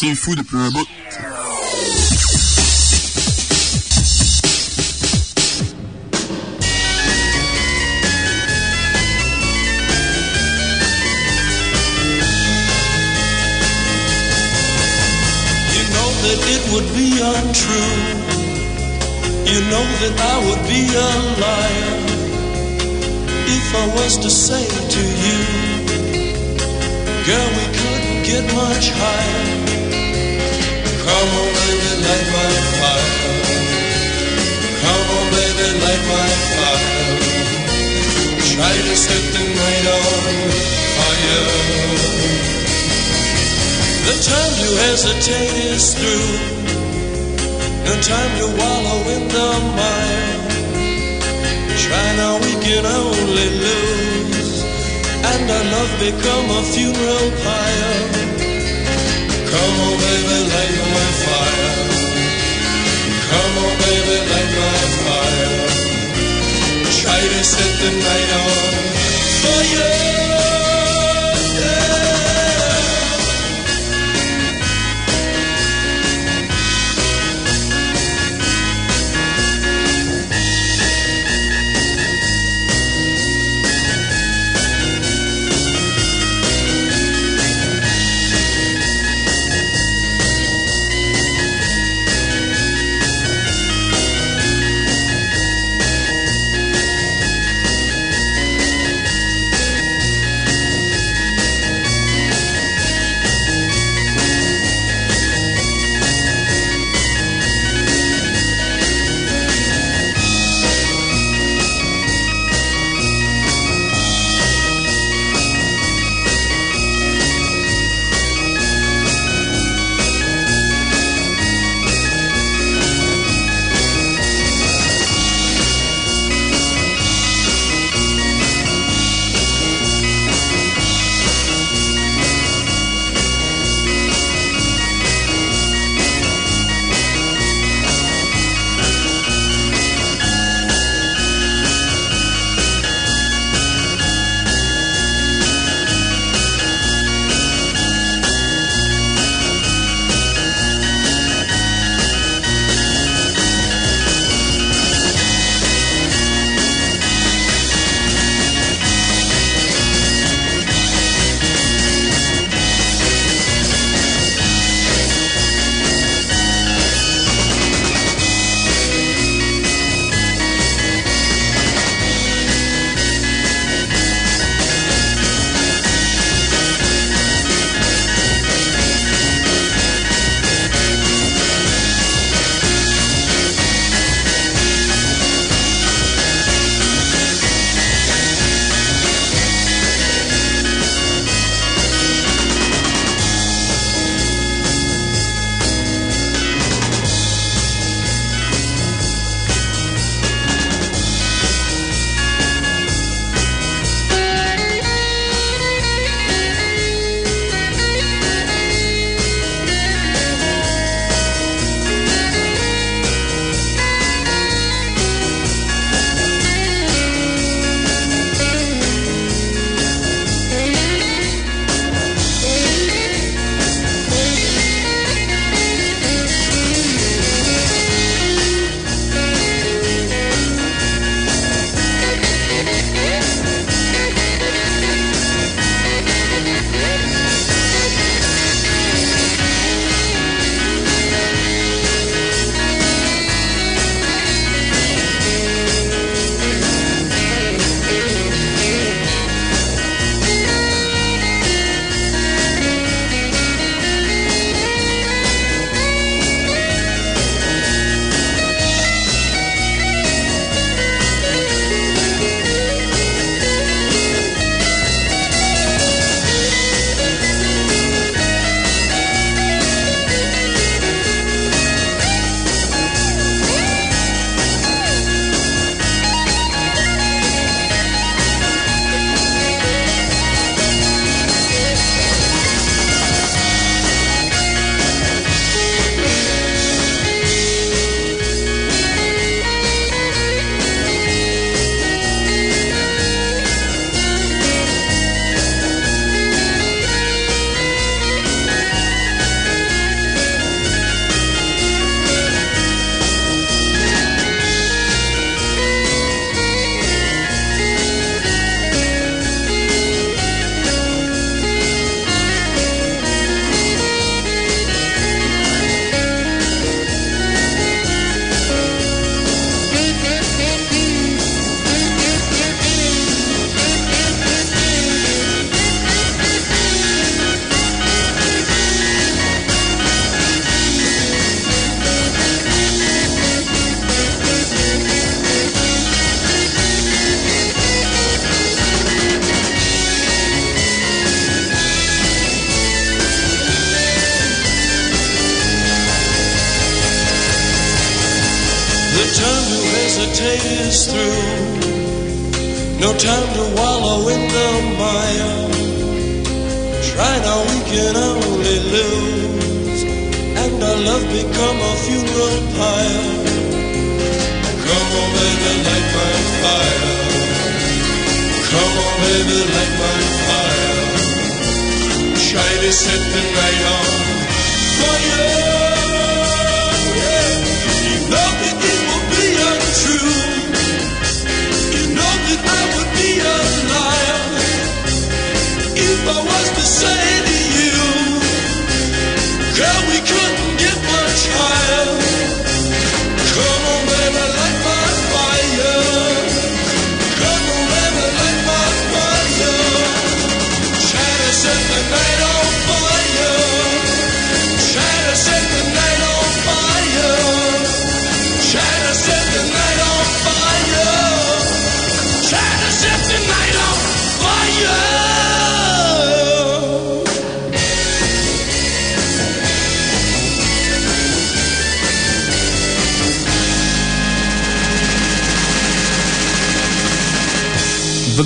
C'est fou depuis un bout. You know that it would be untrue. You know that I would be a liar if I was to say to you, girl, we couldn't get much higher. Come on, baby, light my fire. Come on, baby, light my fire. Try to set the night on fire. The time to hesitate is through. Time wallow in the. Try now, we can only lose. And our love become a funeral pyre. Come on, baby, light my fire. Come on, baby, light my fire. Try to set the night on fire.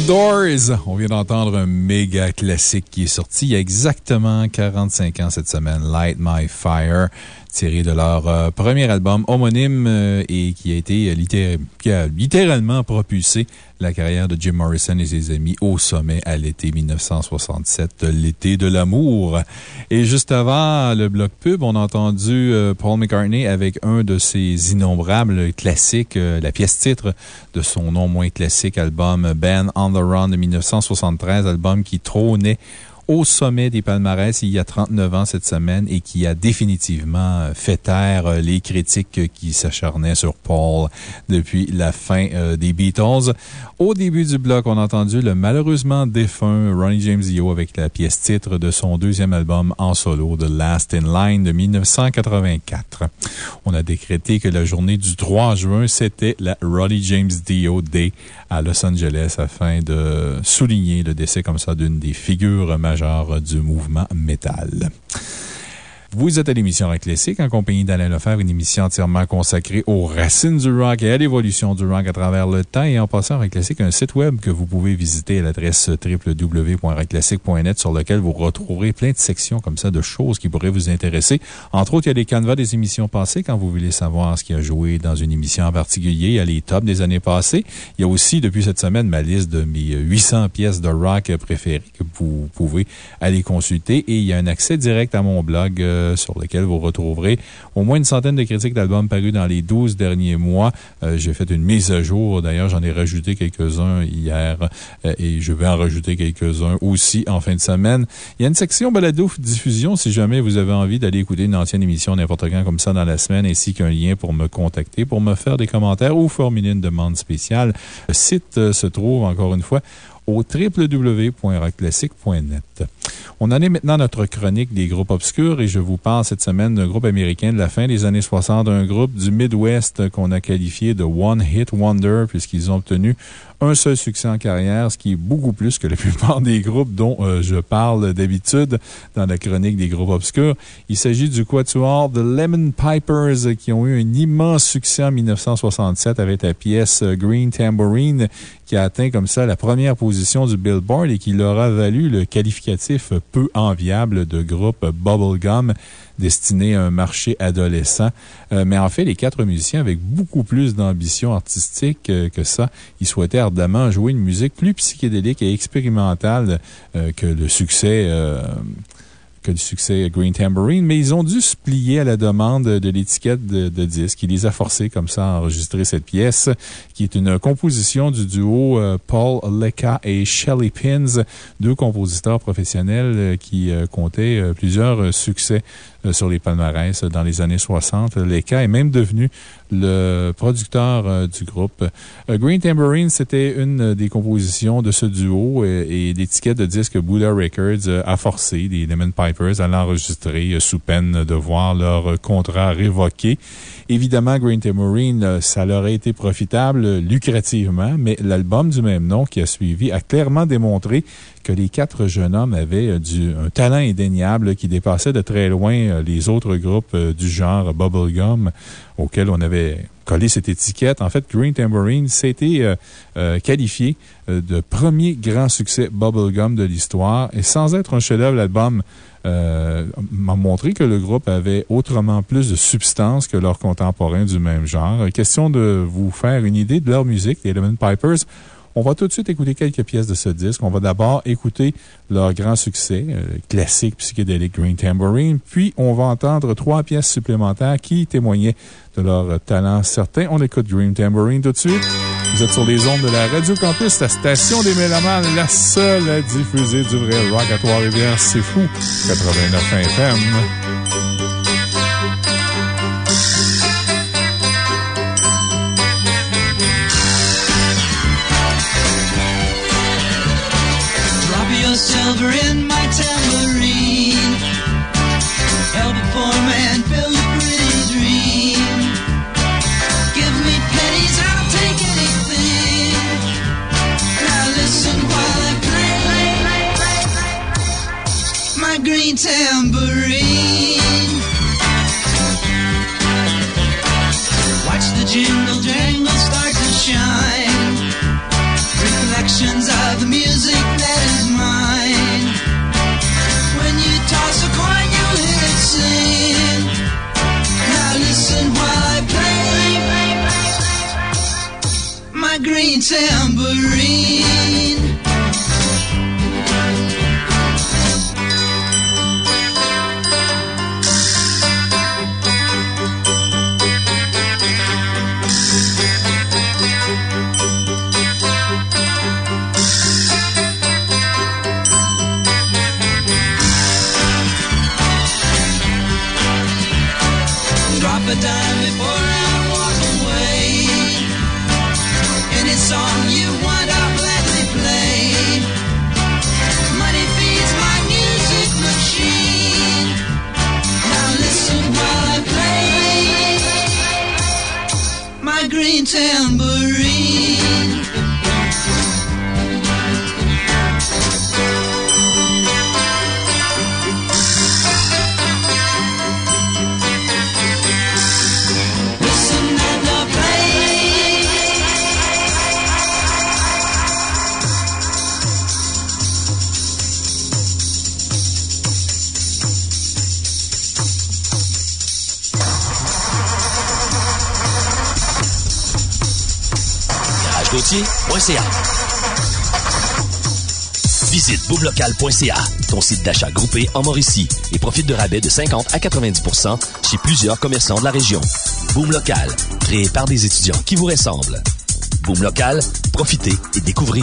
On vient d'entendre un méga classique qui est sorti il y a exactement 45 ans cette semaine, Light My Fire, tiré de leur euh, premier album homonyme euh, et qui a été a littéralement propulsé la carrière de Jim Morrison et ses amis au sommet à l'été 1967, l'été de l'amour. Et juste avant le bloc pub, on a entendu euh, Paul McCartney avec un de ses innombrables classiques, euh, la pièce titre de son non moins classique album Ben on the Run de 1973, album qui trônait au sommet des palmarès il y a 39 ans cette semaine et qui a définitivement fait taire euh, les critiques qui s'acharnaient sur Paul depuis la fin euh, des Beatles. Au début du bloc, on a entendu le malheureusement défunt Ronnie James Dio avec la pièce titre de son deuxième album en solo, The Last in Line de 1984. On a décrété que la journée du 3 juin, c'était la Ronnie James Dio Day à Los Angeles afin de souligner le décès comme ça d'une des figures majeures du mouvement métal. Vous êtes à l'émission Rock Classique en compagnie d'Alain Lefebvre, une émission entièrement consacrée aux racines du rock et à l'évolution du rock à travers le temps. Et en passant, Rock Classique, un site web que vous pouvez visiter à l'adresse www.rockclassique.net sur lequel vous retrouverez plein de sections comme ça de choses qui pourraient vous intéresser. Entre autres, il y a les canevas des émissions passées quand vous voulez savoir ce qui a joué dans une émission en particulier. Il y a les tops des années passées. Il y a aussi, depuis cette semaine, ma liste de mes 800 pièces de rock préférées que vous pouvez aller consulter. Et il y a un accès direct à mon blog euh, sur lequel vous retrouverez au moins une centaine de critiques d'albums parus dans les 12 derniers mois. Euh, J'ai fait une mise à jour. D'ailleurs, j'en ai rajouté quelques-uns hier euh, et je vais en rajouter quelques-uns aussi en fin de semaine. Il y a une section balado-diffusion si jamais vous avez envie d'aller écouter une ancienne émission n'importe quand comme ça dans la semaine, ainsi qu'un lien pour me contacter, pour me faire des commentaires ou formuler une demande spéciale. Le site euh, se trouve, encore une fois, au. On en est maintenant à notre chronique des groupes obscurs et je vous parle cette semaine d'un groupe américain de la fin des années 60, un groupe du Midwest qu'on a qualifié de One Hit Wonder puisqu'ils ont obtenu un seul succès en carrière, ce qui est beaucoup plus que la plupart des groupes dont euh, je parle d'habitude dans la chronique des groupes obscurs. Il s'agit du quatuor The Lemon Pipers qui ont eu un immense succès en 1967 avec la pièce euh, Green Tambourine qui a atteint comme ça la première position du Billboard et qui leur a valu le qualificatif peu enviable de groupe Bubblegum destiné à un marché adolescent. Euh, mais en fait, les quatre musiciens, avec beaucoup plus d'ambition artistique euh, que ça, ils souhaitaient ardemment jouer une musique plus psychédélique et expérimentale euh, que le succès que le succès Green Tambourine, mais ils ont dû se plier à la demande de l'étiquette de, disque qui les a forcés comme ça à enregistrer cette pièce, qui est une composition du duo Paul Lecca et Shelly Pins, deux compositeurs professionnels qui comptaient plusieurs succès sur les palmarès euh, dans les années 60. Lecca est même devenu le producteur euh, du groupe. Euh, Green Tambourine, c'était une euh, des compositions de ce duo euh, et l'étiquette de disque Buddha Records euh, a forcé les Lemon Pipers à l'enregistrer euh, sous peine de voir leur euh, contrat révoqué. Évidemment, Green Tambourine, euh, ça leur a été profitable euh, lucrativement, mais l'album du même nom qui a suivi a clairement démontré que les quatre jeunes hommes avaient euh, du, un talent indéniable qui dépassait de très loin euh, les autres groupes euh, du genre Bubblegum auxquels on avait collé cette étiquette. En fait, Green Tambourine s'était qualifié de premier grand succès Bubblegum de l'histoire. Et sans être un chef-d'œuvre, l'album m'a montré que le groupe avait autrement plus de substance que leurs contemporains du même genre. Question de vous faire une idée de leur musique, les Lemon Pipers. On va tout de suite écouter quelques pièces de ce disque. On va d'abord écouter leur grand succès, euh, classique psychédélique Green Tambourine, puis on va entendre trois pièces supplémentaires qui témoignaient de leur talent certain. On écoute Green Tambourine tout de suite. Vous êtes sur les ondes de la Radio Campus, la station des Mélomanes, la seule à diffuser du vrai rock à Trois-Rivières. C'est fou. 89 FM. Tambourine. Visite boomlocal.ca, ton site d'achat groupé en Mauricie, et profite de rabais de 50 à 90% chez plusieurs commerçants de la région. Boom Local, créé par des étudiants qui vous ressemblent. Boom Local, profitez et découvrez.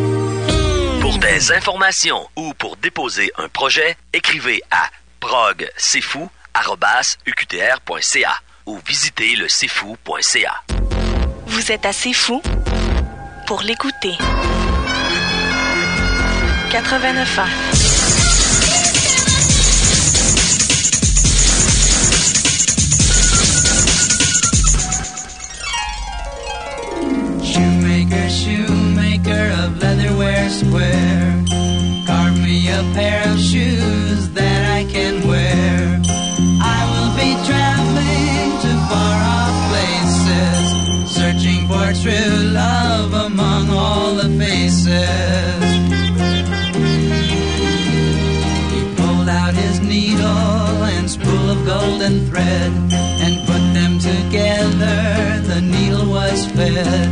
Pour des informations ou pour déposer un projet, écrivez à progcfou.uqtr.ca ou visitez le cfou.ca. Vous êtes assez fou pour l'écouter. 89 ans. Shoemaker, shoemaker of leatherware square. Carve me a pair of shoes that I can wear. I will be traveling to far off places, searching for true love among all the faces. He pulled out his needle and spool of golden thread and put them together. The needle was fed.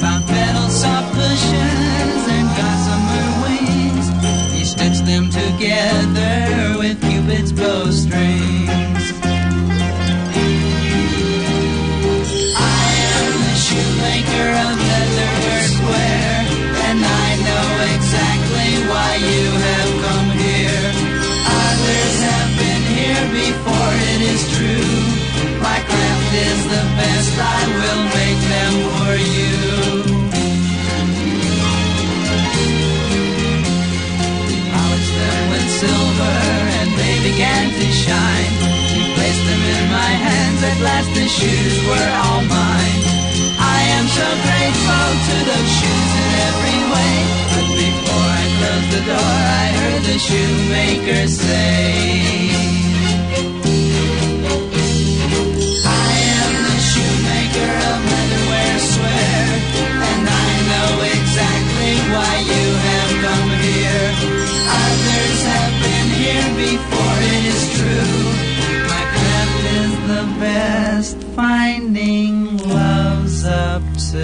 Found petals, soft cushions, and gossamer wings. He stitched them together with Cupid's bowstrings. I am the shoemaker of began to shine. He placed them in my hands, at last the shoes were all mine. I am so grateful to those shoes in every way. But before I closed the door, I heard the shoemaker say, I Vous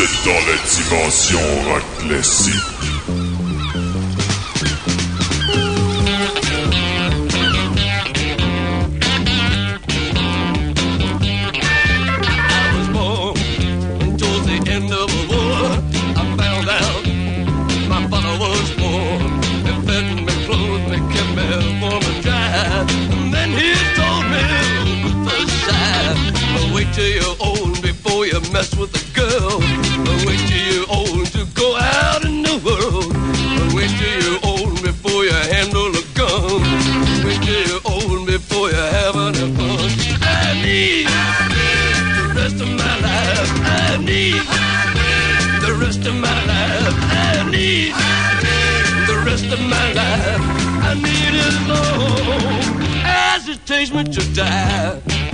êtes dans la dimension rock. Wait till you're old before you mess with a girl. Wait till you're old to go out in the world. Wait till you're old before you handle a gun. Wait till you're old before you have any fun. I need the rest of my life. I need I need the rest of my life. I need I need the rest of my life. I need as long as it takes me to die.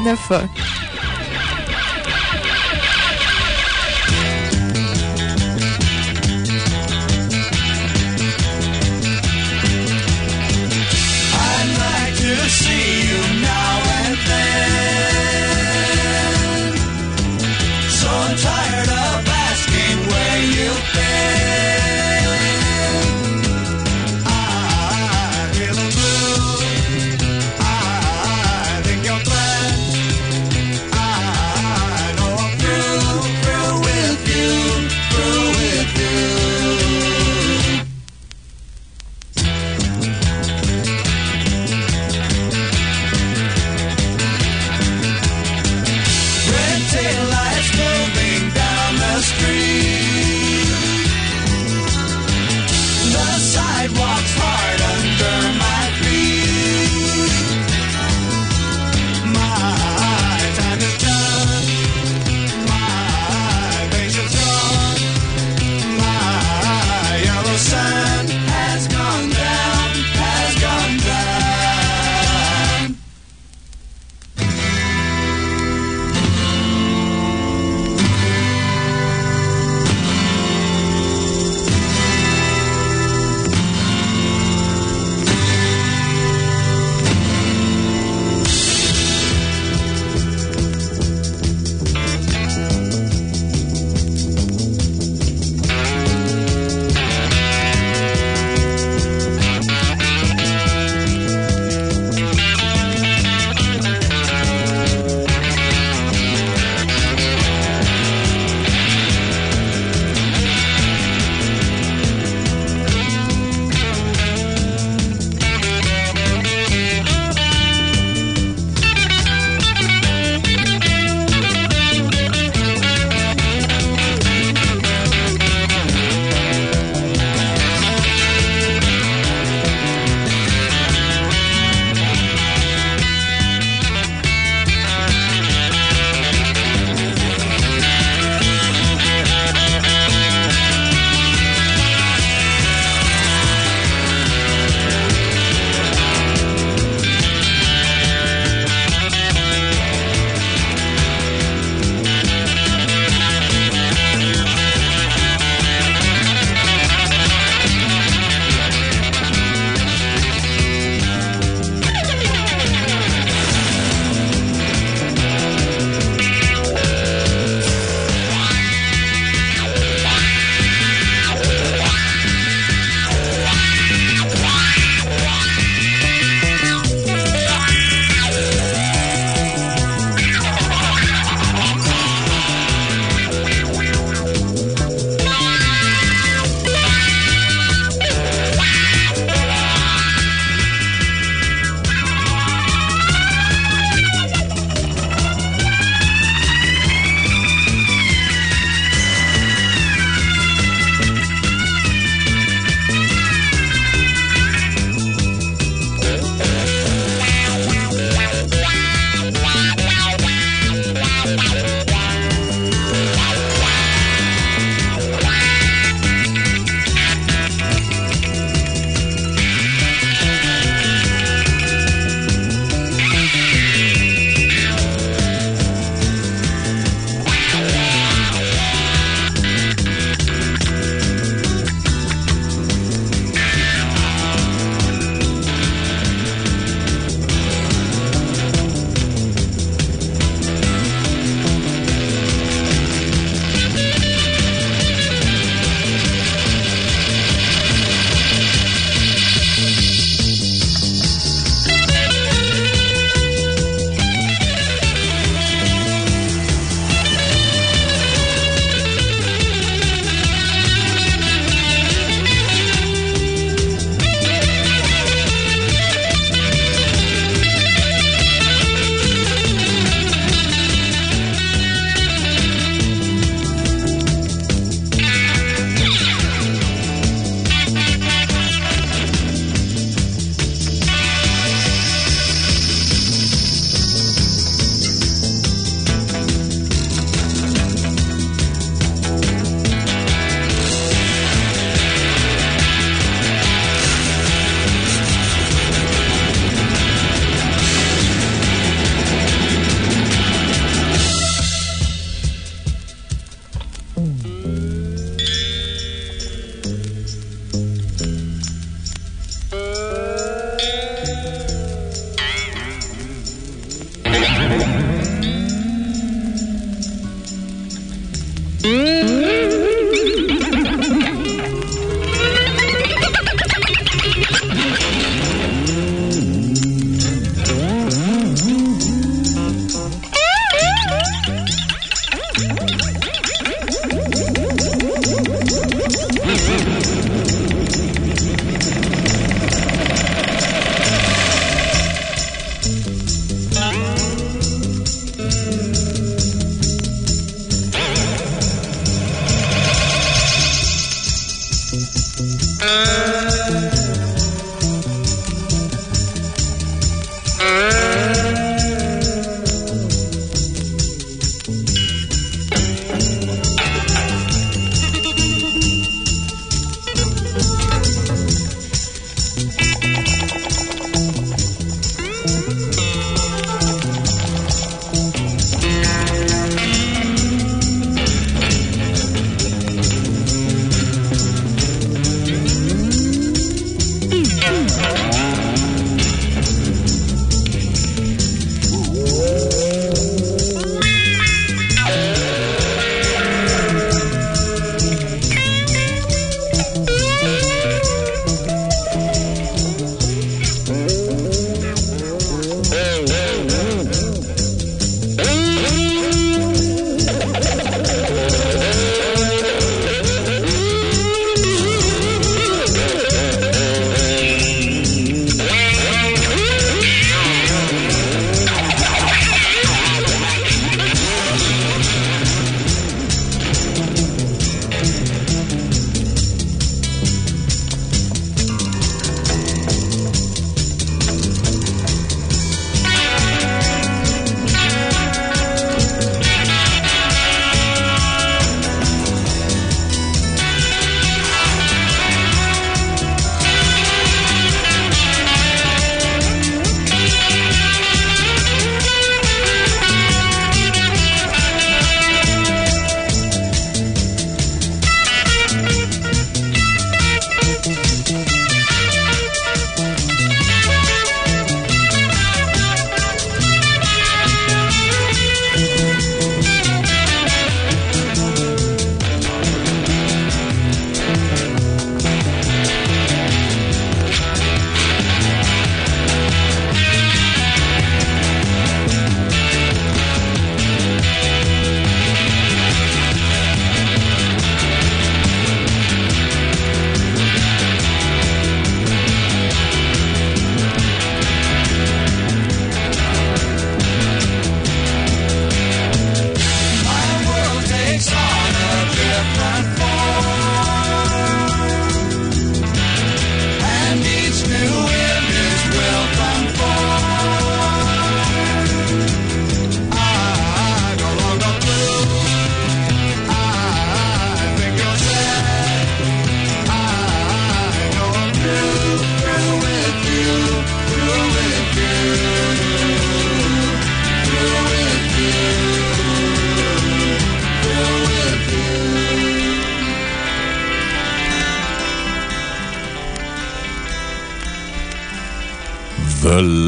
89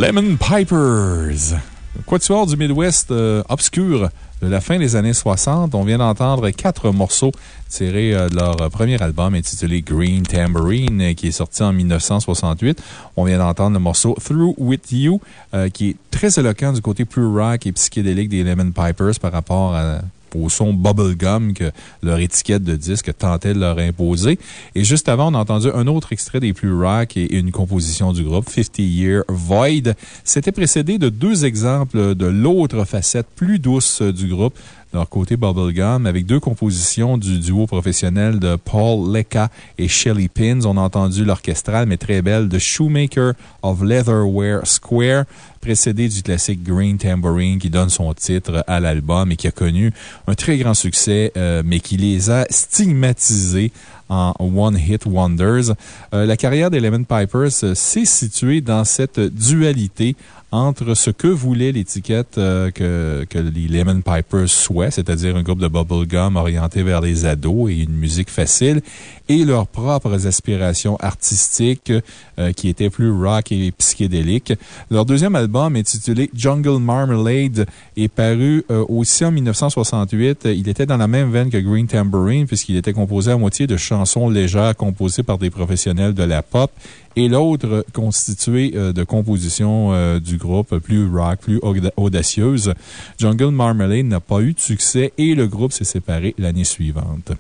Lemon Pipers. Quatuor du Midwest euh, obscur de la fin des années 60. On vient d'entendre quatre morceaux tirés euh, de leur premier album intitulé Green Tambourine, euh, qui est sorti en 1968. On vient d'entendre le morceau Through With You, qui est très éloquent du côté plus rock et psychédélique des Lemon Pipers par rapport à au son bubblegum que leur étiquette de disque tentait de leur imposer. Et juste avant, on a entendu un autre extrait des plus rock et une composition du groupe, 50 Year Void. C'était précédé de deux exemples de l'autre facette plus douce du groupe leur côté Bubblegum, avec deux compositions du duo professionnel de Paul Lecca et Shelly Pins. On a entendu l'orchestral, mais très belle, de Shoemaker of Leatherware Square, précédé du classique Green Tambourine qui donne son titre à l'album et qui a connu un très grand succès, euh, mais qui les a stigmatisés en One Hit Wonders. Euh, la carrière des Lemon Pipers euh, s'est située dans cette dualité entre ce que voulait l'étiquette euh, que, les Lemon Pipers souhaitent, c'est-à-dire un groupe de bubblegum orienté vers les ados et une musique facile, et leurs propres aspirations artistiques euh, qui étaient plus rock et psychédéliques. Leur deuxième album, intitulé Jungle Marmalade, est paru euh, aussi en 1968. Il était dans la même veine que Green Tambourine, puisqu'il était composé à moitié de chansons légères composées par des professionnels de la pop et l'autre constitué euh, de compositions euh, du groupe plus rock, plus auda- audacieuse. Jungle Marmalade n'a pas eu de succès et le groupe s'est séparé l'année suivante.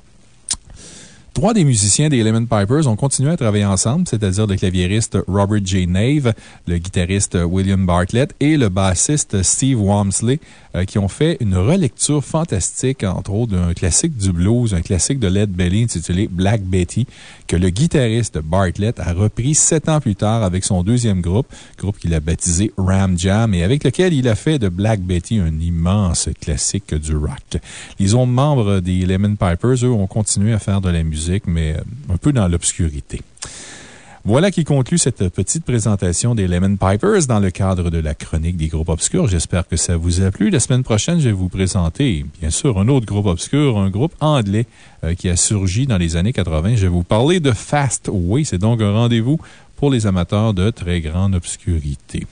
Trois des musiciens des Lemon Pipers ont continué à travailler ensemble, c'est-à-dire le claviériste Robert J. Nave, le guitariste William Bartlett et le bassiste Steve Wamsley, euh, qui ont fait une relecture fantastique, entre autres, d'un classique du blues, un classique de Led Belly intitulé Black Betty, que le guitariste Bartlett a repris sept ans plus tard avec son deuxième groupe, groupe qu'il a baptisé Ram Jam et avec lequel il a fait de Black Betty un immense classique du rock. Les autres membres des Lemon Pipers, eux, ont continué à faire de la musique, mais euh, un peu dans l'obscurité. Voilà qui conclut cette petite présentation des Lemon Pipers dans le cadre de la chronique des groupes obscurs. J'espère que ça vous a plu. La semaine prochaine, je vais vous présenter, bien sûr, un autre groupe obscur, un groupe anglais euh, qui a surgi dans les années 80. Je vais vous parler de Fast Way. C'est donc un rendez-vous pour les amateurs de très grande obscurité.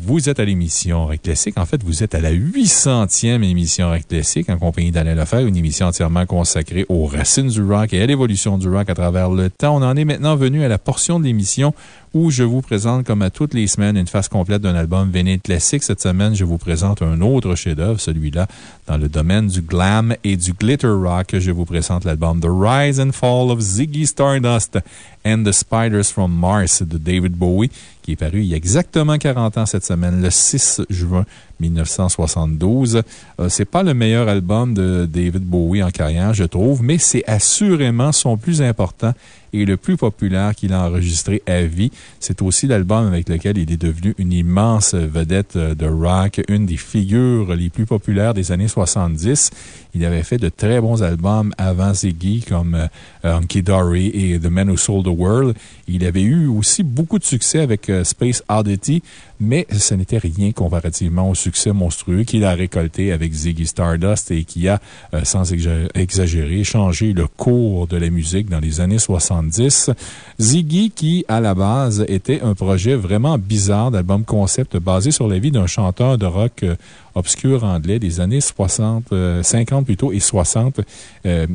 Vous êtes à l'émission Rock Classique. En fait, vous êtes à la 800e émission Rock Classique en compagnie d'Alain Lefebvre, une émission entièrement consacrée aux racines du rock et à l'évolution du rock à travers le temps. On en est maintenant venu à la portion de l'émission où je vous présente, comme à toutes les semaines, une phase complète d'un album véné classique. Cette semaine, je vous présente un autre chef-d'œuvre, celui-là dans le domaine du glam et du glitter rock. Je vous présente l'album The Rise and Fall of Ziggy Stardust and the Spiders from Mars de David Bowie, qui est paru il y a exactement 40 ans cette semaine, le 6 juin 1972. Euh, c'est pas le meilleur album de David Bowie en carrière, je trouve, mais c'est assurément son plus important et le plus populaire qu'il a enregistré à vie. C'est aussi l'album avec lequel il est devenu une immense vedette de rock, une des figures les plus populaires des années 70. Il avait fait de très bons albums avant Ziggy, comme euh, Hunky Dory et The Man Who Sold the World. Il avait eu aussi beaucoup de succès avec euh, Space Oddity, mais ce n'était rien comparativement au succès monstrueux qu'il a récolté avec Ziggy Stardust et qui a, euh, sans exagérer, changé le cours de la musique dans les années 70. Ziggy, qui, à la base, était un projet vraiment bizarre d'album concept basé sur la vie d'un chanteur de rock euh, obscur anglais des années 60, 50 plutôt, et 60, euh,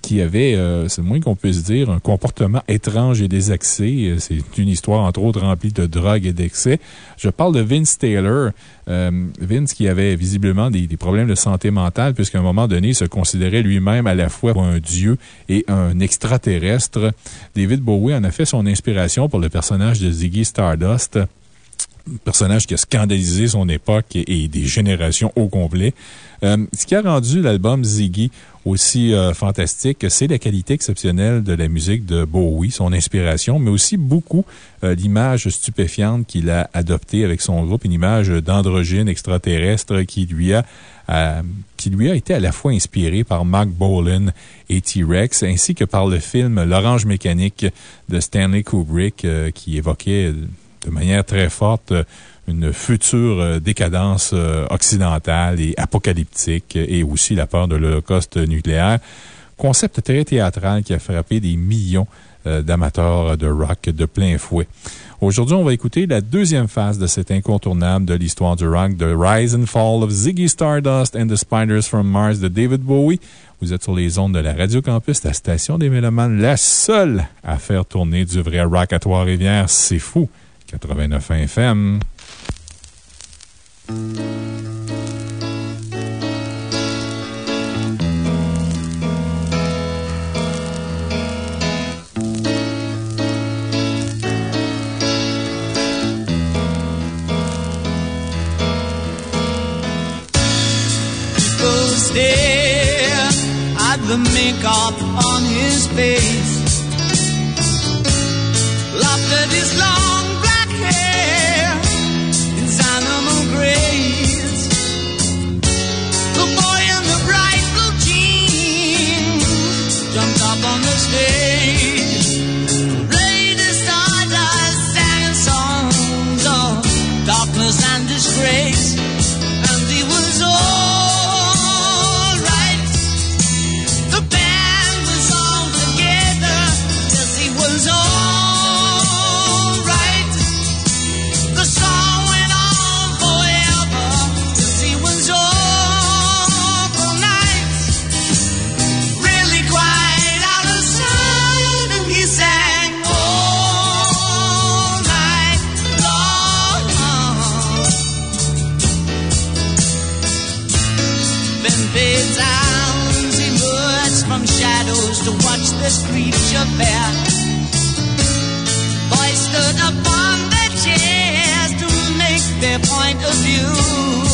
qui avait, euh, c'est moins qu'on puisse dire, un comportement étrange et désaxé. C'est une histoire, entre autres, remplie de drogue et d'excès. Je parle de Vince Taylor. Euh, Vince qui avait visiblement des, des, problèmes de santé mentale, puisqu'à un moment donné, il se considérait lui-même à la fois un dieu et un extraterrestre. David Bowie en a fait son inspiration pour le personnage de Ziggy Stardust personnage qui a scandalisé son époque et, des générations au complet. Euh, ce qui a rendu l'album Ziggy aussi euh, fantastique, c'est la qualité exceptionnelle de la musique de Bowie, son inspiration, mais aussi beaucoup euh, l'image stupéfiante qu'il a adoptée avec son groupe, une image d'androgyne extraterrestre qui lui a qui lui a été à la fois inspiré par Mark Bolan et T-Rex, ainsi que par le film L'Orange mécanique de Stanley Kubrick, qui évoquait de manière très forte une future euh, décadence euh, occidentale et apocalyptique et aussi la peur de l'Holocauste nucléaire. Concept très théâtral qui a frappé des millions euh, d'amateurs de rock de plein fouet. Aujourd'hui, on va écouter la deuxième phase de cet incontournable de l'histoire du rock, The Rise and Fall of Ziggy Stardust and the Spiders from Mars de David Bowie. Vous êtes sur les ondes de la Radio Campus, la station des Mélomanes, la seule à faire tourner du vrai rock à Trois-Rivières. C'est fou! 89 FM. The makeup on his face. Laughed at his long black this creature fair. Boys stood upon their chairs to make their point of view.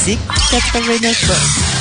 Classique 89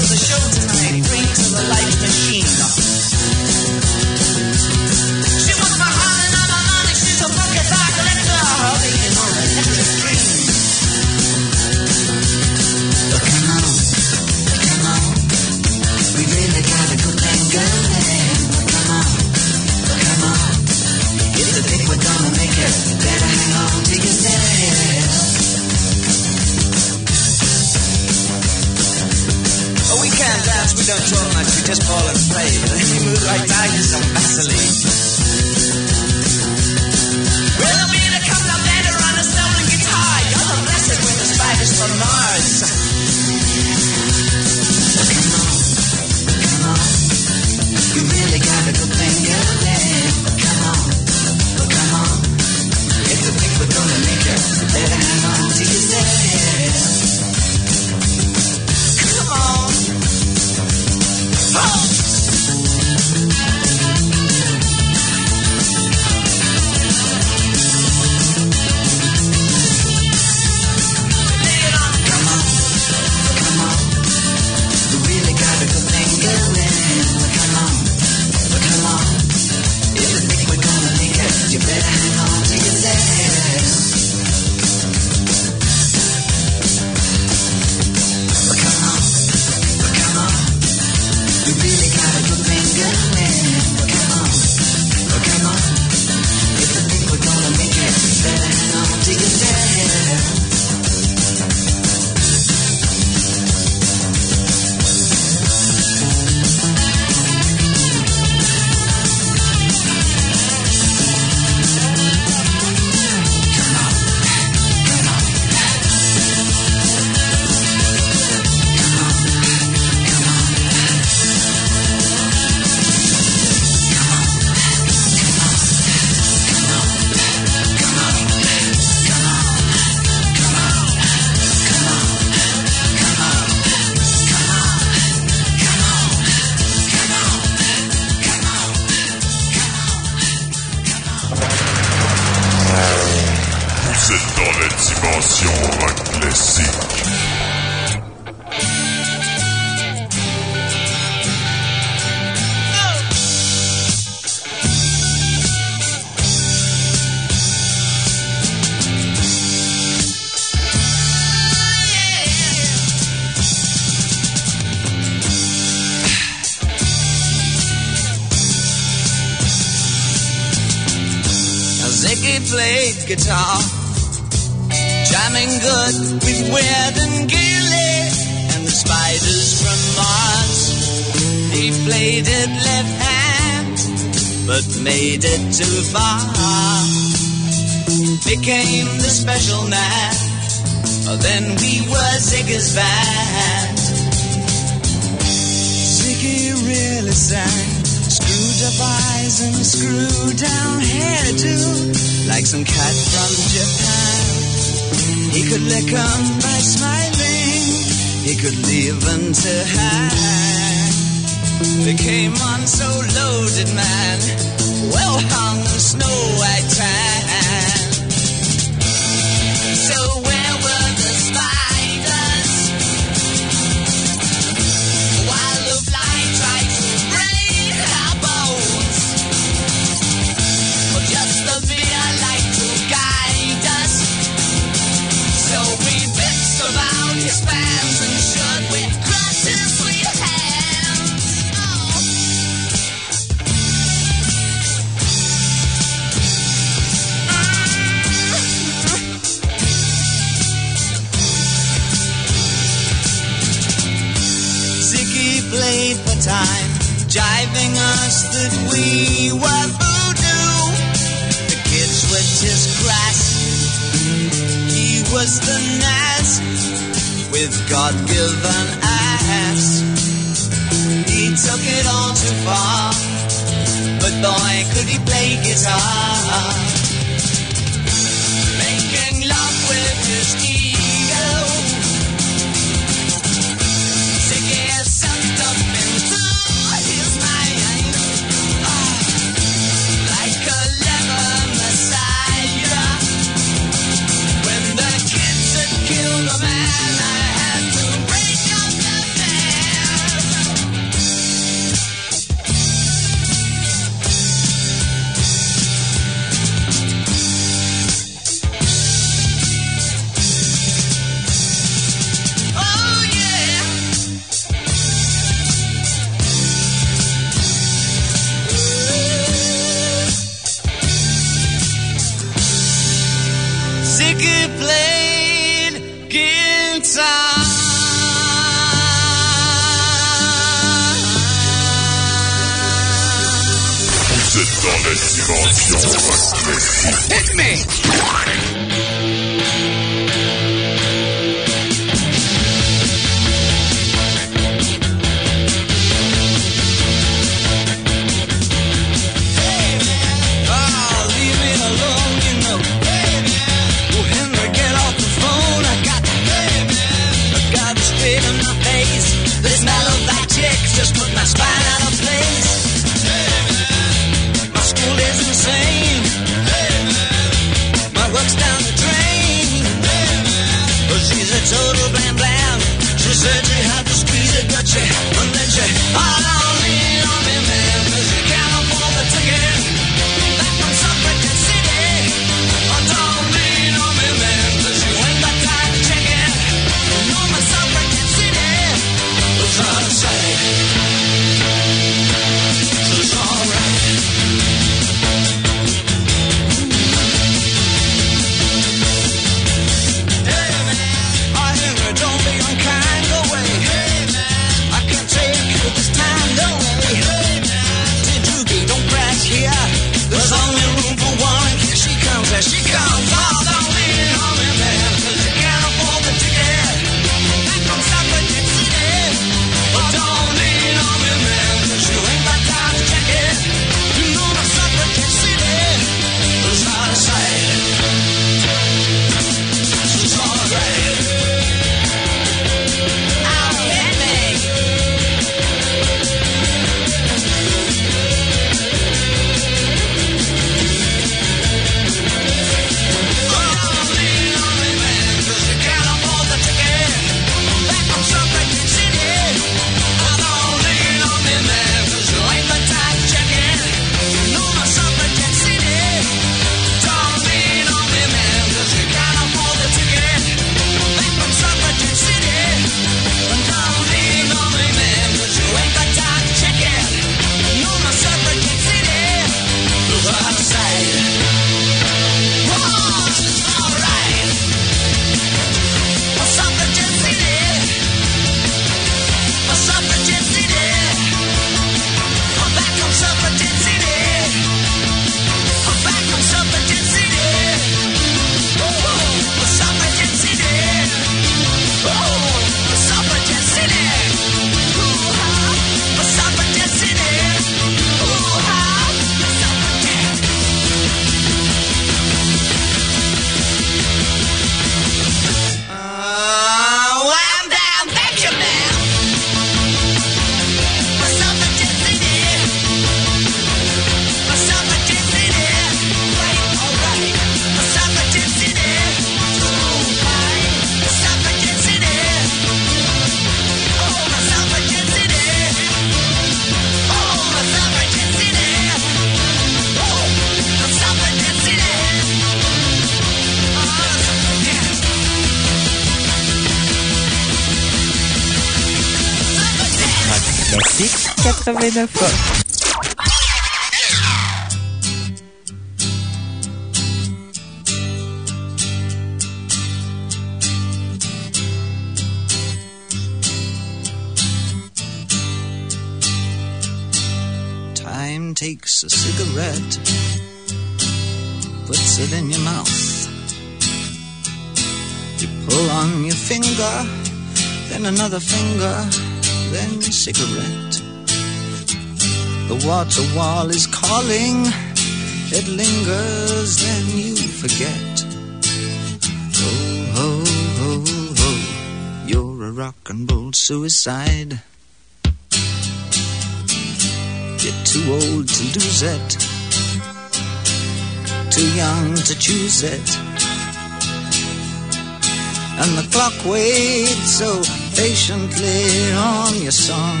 song.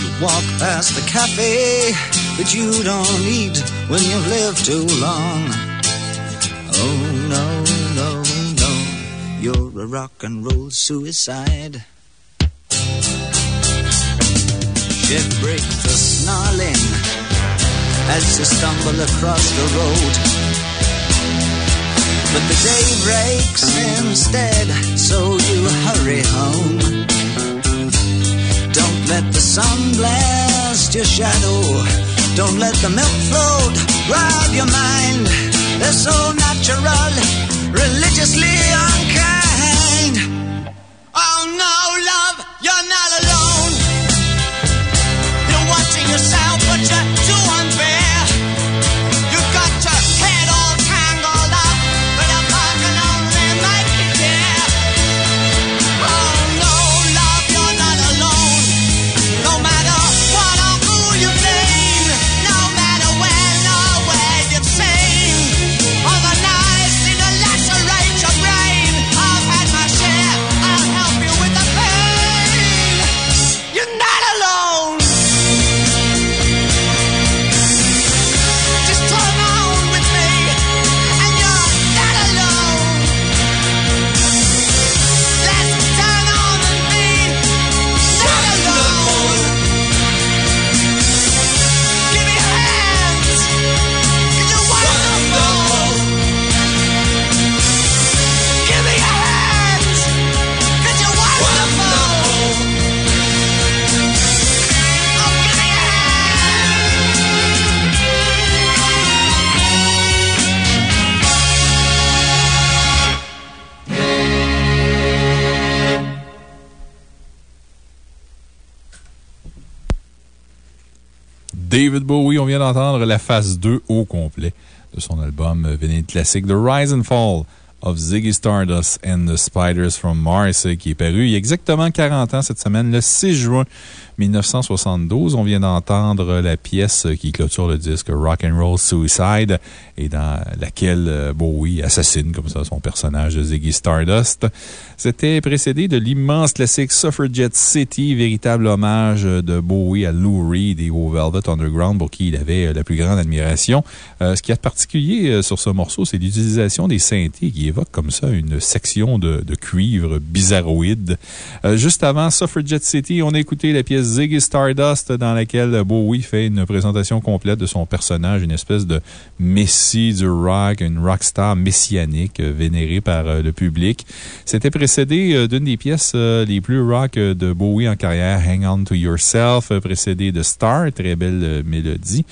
You walk past the cafe that you don't eat when you've lived too long. Oh no, no, no, you're a rock and roll suicide. Ship break the snarling as you stumble across the road. But the day breaks instead, so you hurry home. Let the sun blast your shadow. Don't let the milk float rob your mind. They're so natural, religiously unkind. David Bowie, on vient d'entendre la phase 2 au complet de son album véné classique The Rise and Fall of Ziggy Stardust and the Spiders from Mars, qui est paru il y a exactement 40 ans cette semaine, le 6 juin 1972. On vient d'entendre la pièce qui clôture le disque Rock and Roll Suicide et dans laquelle euh, Bowie assassine comme ça son personnage de Ziggy Stardust. C'était précédé de l'immense classique Suffragette City, véritable hommage de Bowie à Lou Reed et au Velvet Underground pour qui il avait euh, la plus grande admiration. Euh, ce qui est particulier sur ce morceau, c'est l'utilisation des synthés qui évoquent comme ça une section de, cuivre bizarroïde. Juste avant Suffragette City, on a écouté la pièce Ziggy Stardust dans laquelle Bowie fait une présentation complète de son personnage, une espèce de messie du rock, une rockstar messianique euh, vénérée par euh, le public. C'était précédé euh, d'une des pièces les plus rock de Bowie en carrière, Hang On to Yourself, euh, précédé de Star, très belle mélodie.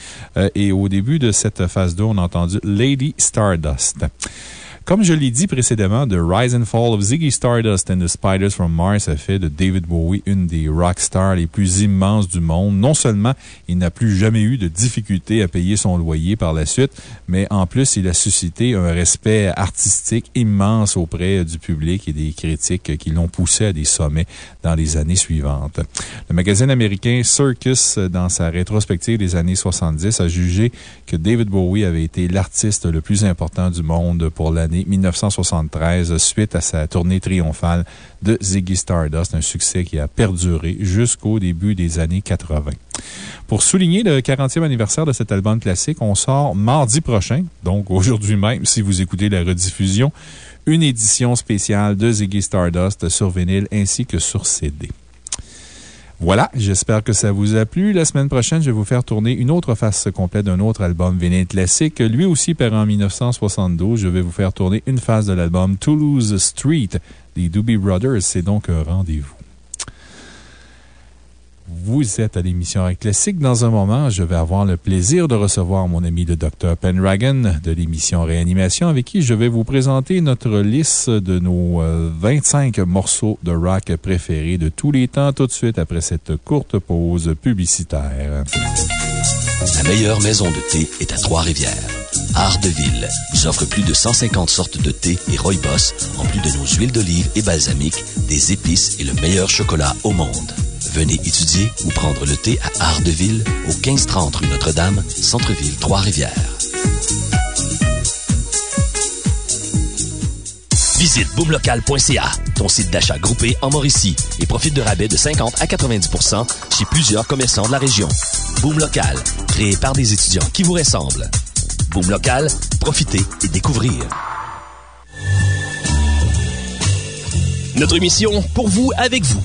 Et au début de cette phase 2, on a entendu Lady Stardust. Comme je l'ai dit précédemment, The Rise and Fall of Ziggy Stardust and the Spiders from Mars a fait de David Bowie une des rock stars les plus immenses du monde. Non seulement il n'a plus jamais eu de difficulté à payer son loyer par la suite, mais en plus, il a suscité un respect artistique immense auprès du public et des critiques qui l'ont poussé à des sommets dans les années suivantes. Le magazine américain Circus, dans sa rétrospective des années 70, a jugé que David Bowie avait été l'artiste le plus important du monde pour l'année 1973 suite à sa tournée triomphale de Ziggy Stardust, un succès qui a perduré jusqu'au début des années 80. Pour souligner le 40e anniversaire de cet album classique, on sort mardi prochain, donc aujourd'hui même, si vous écoutez la rediffusion, une édition spéciale de Ziggy Stardust sur vinyle ainsi que sur CD. Voilà, j'espère que ça vous a plu. La semaine prochaine, je vais vous faire tourner une autre face complète d'un autre album vinyle classique, lui aussi paru en 1972. Je vais vous faire tourner une face de l'album Toulouse Street des Doobie Brothers. C'est donc un rendez-vous. Vous êtes à l'émission Rock. Dans un moment, je vais avoir le plaisir de recevoir mon ami le Dr. Pendragon de l'émission Réanimation avec qui je vais vous présenter notre liste de nos euh, 25 morceaux de rock préférés de tous les temps tout de suite après cette courte pause publicitaire. La meilleure maison de thé est à Trois-Rivières. Art vous offre plus de 150 sortes de thé et rooibos, en plus de nos huiles d'olive et balsamiques, des épices et le meilleur chocolat au monde. Venez étudier ou prendre le thé à Art de Ville au 1530 rue Notre-Dame, Centre-Ville, Trois-Rivières. Visite boomlocal.ca, ton site d'achat groupé en Mauricie, et profite de rabais de 50 à 90% chez plusieurs commerçants de la région. Boom Local, créé par des étudiants qui vous ressemblent. Boom Local, profitez et découvrez. Notre émission, pour vous, avec vous.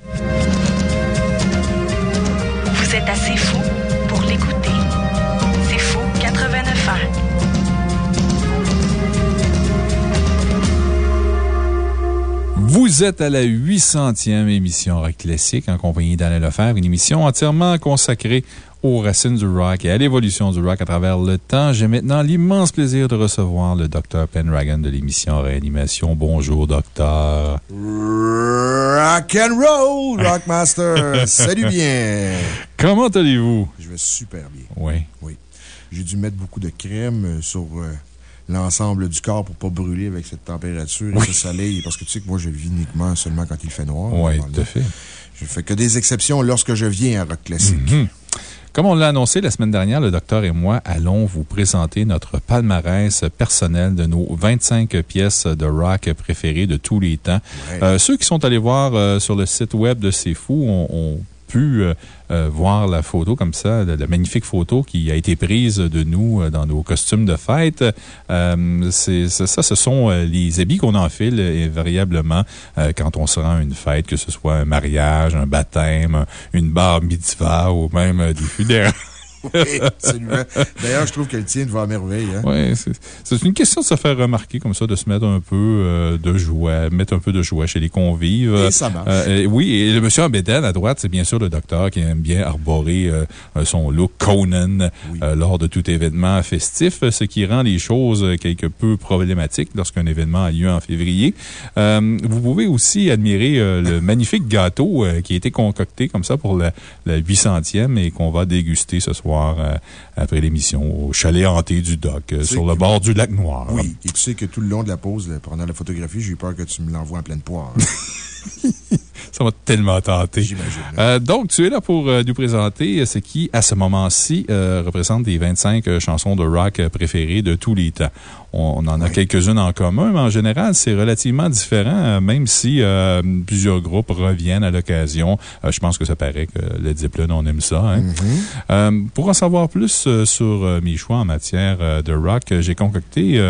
Vous êtes assez fou pour l'écouter. C'est fou 89 ans. Vous êtes à la 800e émission Rock Classique en compagnie d'Alain Lefebvre, une émission entièrement consacrée aux racines du rock et à l'évolution du rock à travers le temps. J'ai maintenant l'immense plaisir de recevoir le Dr. Pendragon de l'émission Réanimation. Bonjour, docteur. Rock and roll, Rockmaster. Salut bien. Comment allez-vous? Je vais super bien. Oui. Oui. J'ai dû mettre beaucoup de crème euh, sur euh, l'ensemble du corps pour pas brûler avec cette température et ce soleil, parce que tu sais que moi, je vis uniquement seulement quand il fait noir. Oui, tout à fait. Je fais que des exceptions lorsque je viens à Rock Classique. Mhm. Comme on l'a annoncé la semaine dernière, le docteur et moi allons vous présenter notre palmarès personnel de nos 25 pièces de rock préférées de tous les temps. Ouais. Euh, ceux qui sont allés voir euh, sur le site web de C'est Fou ont pu euh, euh, voir la photo comme ça, la, magnifique photo qui a été prise de nous euh, dans nos costumes de fête. Euh, c'est ça, ce sont les habits qu'on enfile invariablement euh, quand on se rend à une fête, que ce soit un mariage, un baptême, un- une bar mitzvah ou même des funérailles. Oui, absolument. D'ailleurs, je trouve que le tien va à merveille. Hein? Oui, c'est- une question de se faire remarquer comme ça, de se mettre un peu euh, de joie, mettre un peu de joie chez les convives. Et ça marche. Euh, oui, et le monsieur en bédaine à droite, c'est bien sûr le docteur qui aime bien arborer euh, son look Conan lors de tout événement festif, ce qui rend les choses quelque peu problématiques lorsqu'un événement a lieu en février. Vous pouvez aussi admirer le magnifique gâteau qui a été concocté comme ça pour la, la 800e et qu'on va déguster ce soir euh, après l'émission au chalet hanté du Doc, euh, sur le bord du lac Noir. Oui, et tu sais que tout le long de la pause, là, pendant la photographie, j'ai eu peur que tu me l'envoies en pleine poire. Ça m'a tellement tenté. Euh, donc, tu es là pour euh, nous présenter ce qui, à ce moment-ci, euh, représente des 25 euh, chansons de rock préférées de tous les temps. On, on en a quelques-unes en commun, mais en général, c'est relativement différent, même si plusieurs groupes reviennent à l'occasion. Je pense que ça paraît que le Zeppelin, on aime ça. hein. Euh, pour en savoir plus sur mes choix en matière de rock, j'ai concocté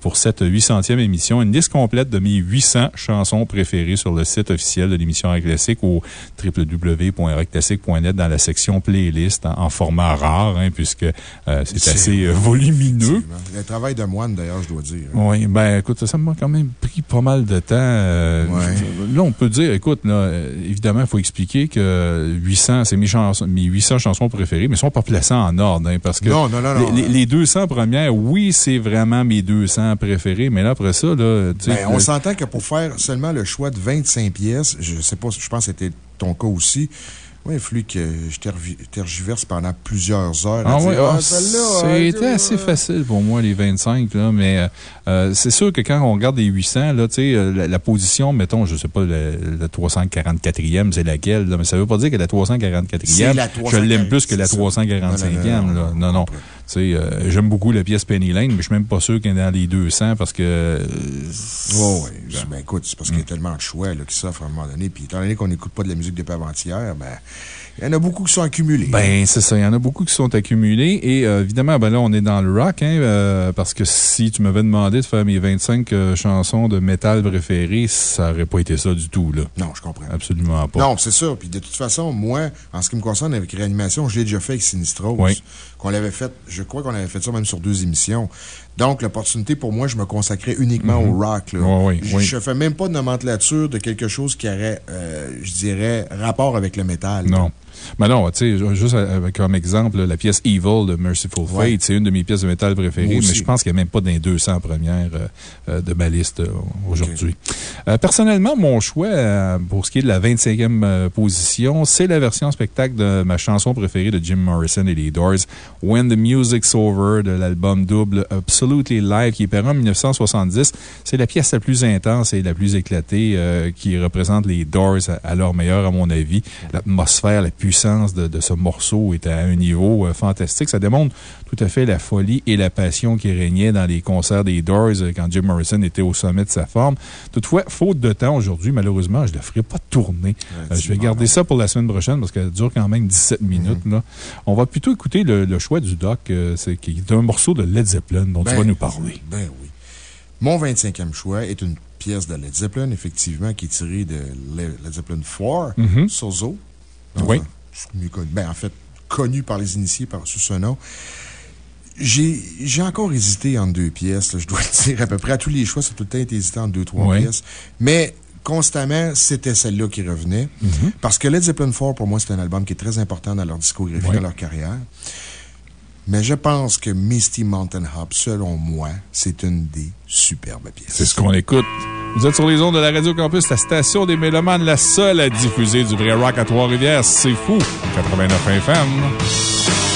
pour cette 800e émission une liste complète de mes 800 chansons préférées sur le site officiel de l'émission Rock Classique au www.rockclassique.net dans la section playlist en, en format rare, hein, puisque euh, c'est assez euh, volumineux. Le travail de moine, d'ailleurs, je dois dire. Oui, ben écoute, ça m'a quand même pris pas mal de temps. euh, Là, on peut dire, écoute, là, évidemment, il faut expliquer que 800, c'est mes, chansons- mes 800 chansons préférées, mais elles ne sont pas placées en ordre, hein, parce que Non, non, non, non. les, les- les 200 premières, oui, c'est vraiment mes 200 préférées, mais là, après ça, là, Ben, on s'entend que pour faire seulement le choix de 25 pièces, je sais pas, je pense que c'était ton cas aussi, Oui, que je tergiverse pendant plusieurs heures. Ah ah, ah, celle-là, c'était assez facile pour moi, les 25, là, mais euh, euh, c'est sûr que quand on regarde les 800, là, tu sais, euh, la, la position, mettons, je sais pas, le, le 344e, c'est laquelle, là, mais ça veut pas dire que la 344e, C'est la je l'aime plus que la c'est ça. 345e. là. Non, non. Euh, j'aime beaucoup la pièce Penny Lane, mais je suis même pas sûr qu'elle est dans les 200 parce que. euh, Oui, oui. Ben, écoute, c'est parce qu'il y a tellement de choix là, qui s'offrent à un moment donné. Puis, étant donné qu'on n'écoute pas de la musique depuis avant-hier, ben, il y en a beaucoup qui sont accumulés. Ben, c'est ça. Il y en a beaucoup qui sont accumulés. Et euh, évidemment, ben là, on est dans le rock, hein, euh, parce que si tu m'avais demandé de faire mes 25 euh, chansons de métal préférées, ça aurait pas été ça du tout, là. Non, je comprends. Absolument pas. Non, c'est ça. Puis de toute façon, moi, en ce qui me concerne avec Réanimation, je l'ai déjà fait avec Sinistros. Oui. Qu'on l'avait fait, je crois qu'on avait fait ça même sur deux émissions. Donc, l'opportunité pour moi, je me consacrais uniquement Mhm. au rock. Là. Oui, oui, je, oui. je fais même pas de nomenclature de quelque chose qui aurait, euh, je dirais, rapport avec le métal. Non. Mais non, tu sais, juste comme exemple, la pièce Evil de Merciful Ouais. Fate, c'est une de mes pièces de métal préférées, mais je pense qu'il n'y a même pas dans les 200 premières euh, euh, de ma liste euh, aujourd'hui. Euh, personnellement, mon choix pour ce qui est de la 25e euh, position, c'est la version spectacle de ma chanson préférée de Jim Morrison et les Doors, When the Music's Over, de l'album double Absolutely Live, qui est paru en 1970. C'est la pièce la plus intense et la plus éclatée euh, qui représente les Doors à, leur meilleur, à mon avis. L'atmosphère, la puissance de, de ce morceau est à un niveau euh, fantastique. Ça démontre tout à fait la folie et la passion qui régnait dans les concerts des Doors euh, quand Jim Morrison était au sommet de sa forme. Toutefois, faute de temps aujourd'hui, malheureusement, je ne le ferai pas tourner. Euh, je vais garder ça pour la semaine prochaine parce qu'elle dure quand même 17 minutes. là. On va plutôt écouter le, le choix du doc, euh, c'est qui est un morceau de Led Zeppelin dont tu Ben, vas nous parler. Ben oui. Mon 25e choix est une pièce de Led Zeppelin, effectivement, qui est tirée de Le- Led Zeppelin 4, Mhm. Sozo. Oui. mieux connu- Ben, en fait, connu par les initiés par, sous ce nom. J'ai encore hésité entre deux pièces, là, je dois le dire. À peu près à tous les choix, ça a tout le temps été hésité entre deux, trois Oui. pièces. Mais constamment, c'était celle-là qui revenait. Mhm. Parce que Led Zeppelin 4, pour moi, c'est un album qui est très important dans leur discographie, Oui. dans leur carrière. Mais je pense que Misty Mountain Hop, selon moi, c'est une des superbes pièces. C'est ce qu'on écoute. Vous êtes sur les ondes de la Radio Campus, la station des Mélomanes, la seule à diffuser du vrai rock à Trois-Rivières. C'est fou. 89 FM.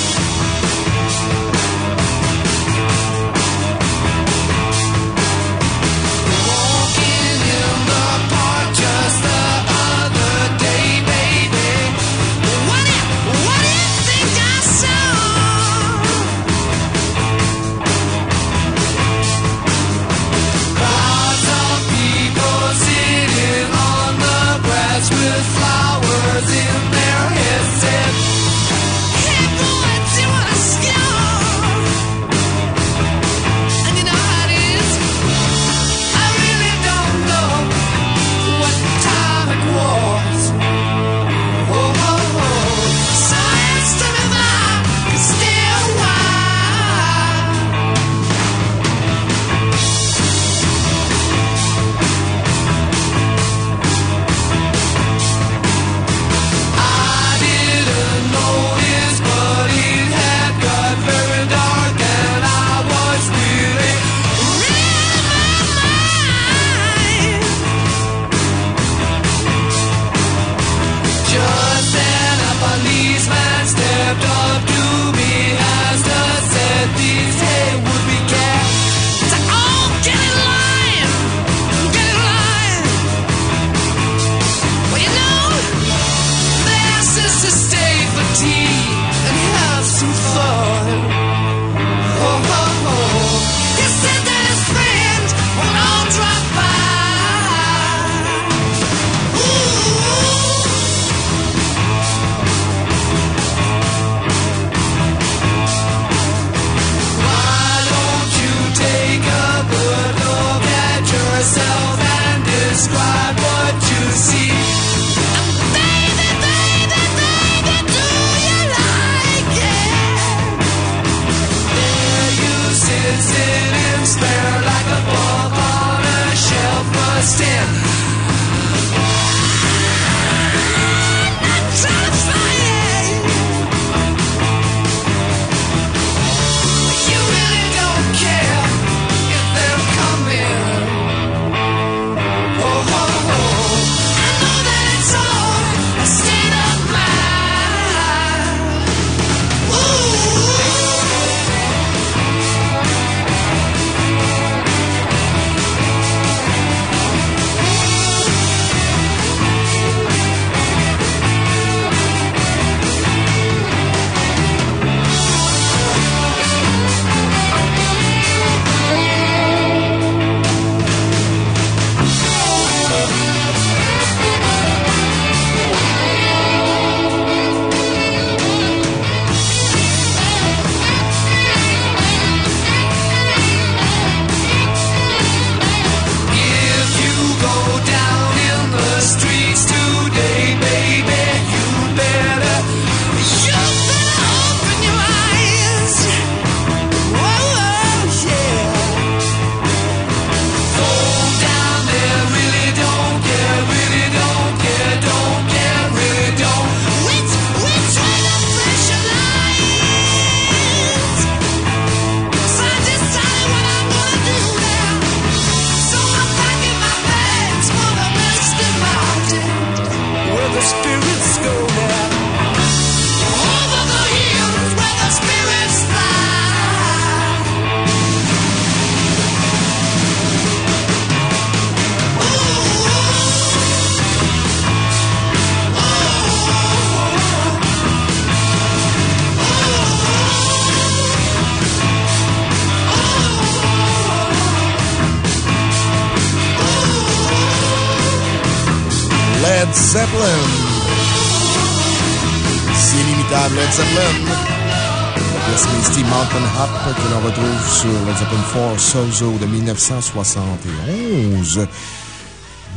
Zeppelin 4 Sozo de 1971.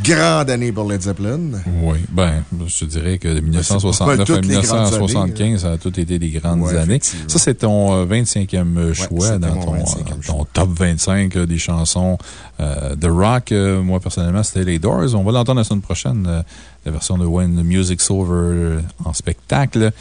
Grande année pour Led Zeppelin. Oui, ben, je te dirais que de 1969 à toutes les grandes 1975, ça a tout été des grandes Ouais, années. Ça, c'est ton euh, 25e choix dans ton, 25e euh, top 25 euh, des chansons euh, de rock. Euh, moi, personnellement, c'était les Doors. On va l'entendre la semaine prochaine, euh, la version de When the Music's Over en spectacle.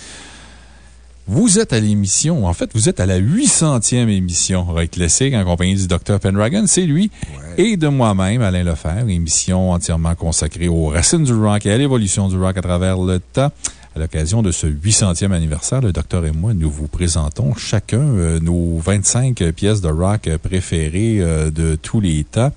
Vous êtes à l'émission, en fait, vous êtes à la 800e émission Rock Classic en compagnie du Dr. Pendragon. C'est lui et de moi-même, Alain Lefebvre, émission entièrement consacrée aux racines du rock et à l'évolution du rock à travers le temps. À l'occasion de ce 800e anniversaire, le docteur et moi, nous vous présentons chacun euh, nos 25 pièces de rock préférées euh, de tous les temps.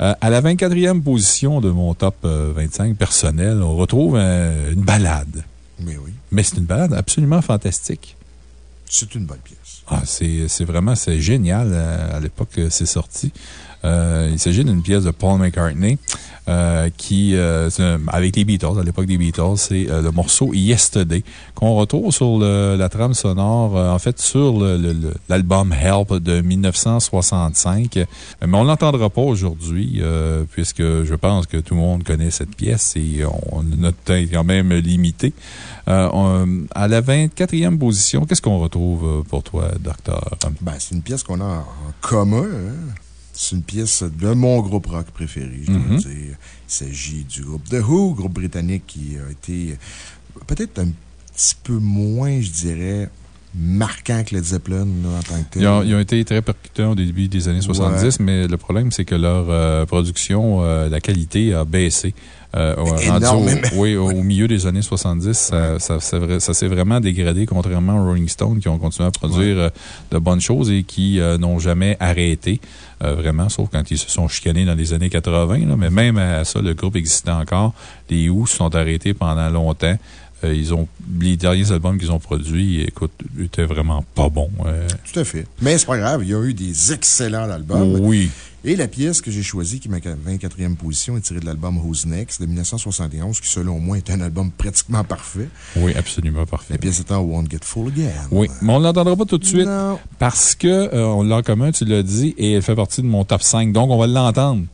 Euh, à la 24e position de mon top euh, 25 personnel, on retrouve une balade. Mais oui. Mais c'est une balade absolument fantastique. C'est une bonne pièce. Ah, c'est vraiment c'est génial euh, à l'époque que c'est sorti. Euh, il s'agit d'une pièce de Paul McCartney euh, qui, euh, avec les Beatles, à l'époque des Beatles, c'est le morceau Yesterday qu'on retrouve sur le- la trame sonore, en fait, sur l'album Help de 1965. Euh, Mais on ne l'entendra pas aujourd'hui, puisque je pense que tout le monde connaît cette pièce et on, notre temps est quand même limité. À la 24e position, qu'est-ce qu'on retrouve pour toi, docteur? Ben, c'est une pièce qu'on a en commun. hein. C'est une pièce de mon groupe rock préféré, je dois Mhm. dire. Il s'agit du groupe The Who, groupe britannique qui a été peut-être un petit peu moins, je dirais, marquant que Led Zeppelin là, en tant que tel. Ils ont, ils ont été très percutants au début des années 70, mais le problème, c'est que leur euh, production, euh, la qualité a baissé. Euh, au- rendu au- Énormément. oui, au milieu des années 70, ça, s'est vraiment dégradé, contrairement aux Rolling Stones qui ont continué à produire euh, de bonnes choses et qui euh, n'ont jamais arrêté, euh, vraiment, sauf quand ils se sont chicanés dans les années 80. là. mais même à ça, le groupe existait encore. Les Who se sont arrêtés pendant longtemps. Euh, ils ont, les derniers albums qu'ils ont produits, écoute, étaient vraiment pas bons. euh. Tout à fait. Mais c'est pas grave, il y a eu des excellents albums. Oui. Et la pièce que j'ai choisie, qui est ma 24e position, est tirée de l'album Who's Next de 1971, qui, selon moi, est un album pratiquement parfait. Oui, absolument parfait. La pièce étant Won't Get Full Again. Oui, mais on ne l'entendra pas tout de suite. Parce que euh, on l'a en commun, tu l'as dit, et elle fait partie de mon top 5. Donc, on va l'entendre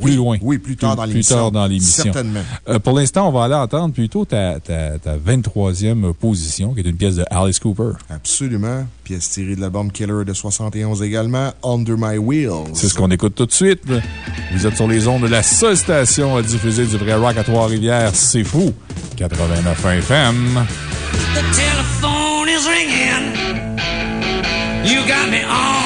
plus Oui, loin. oui, plus tard dans Plus l'émission. tard dans l'émission. Certainement. Euh, pour l'instant, on va aller entendre plutôt ta, ta, ta 23e position, qui est une pièce de Alice Cooper. Absolument. Pièce tirée de l'album Killer de 71 également, Under My Wheels. C'est ce qu'on écoute tout de suite. Vous êtes sur les ondes de la seule station à diffuser du vrai rock à Trois-Rivières. C'est fou. 89 FM. The telephone is ringing. You got me on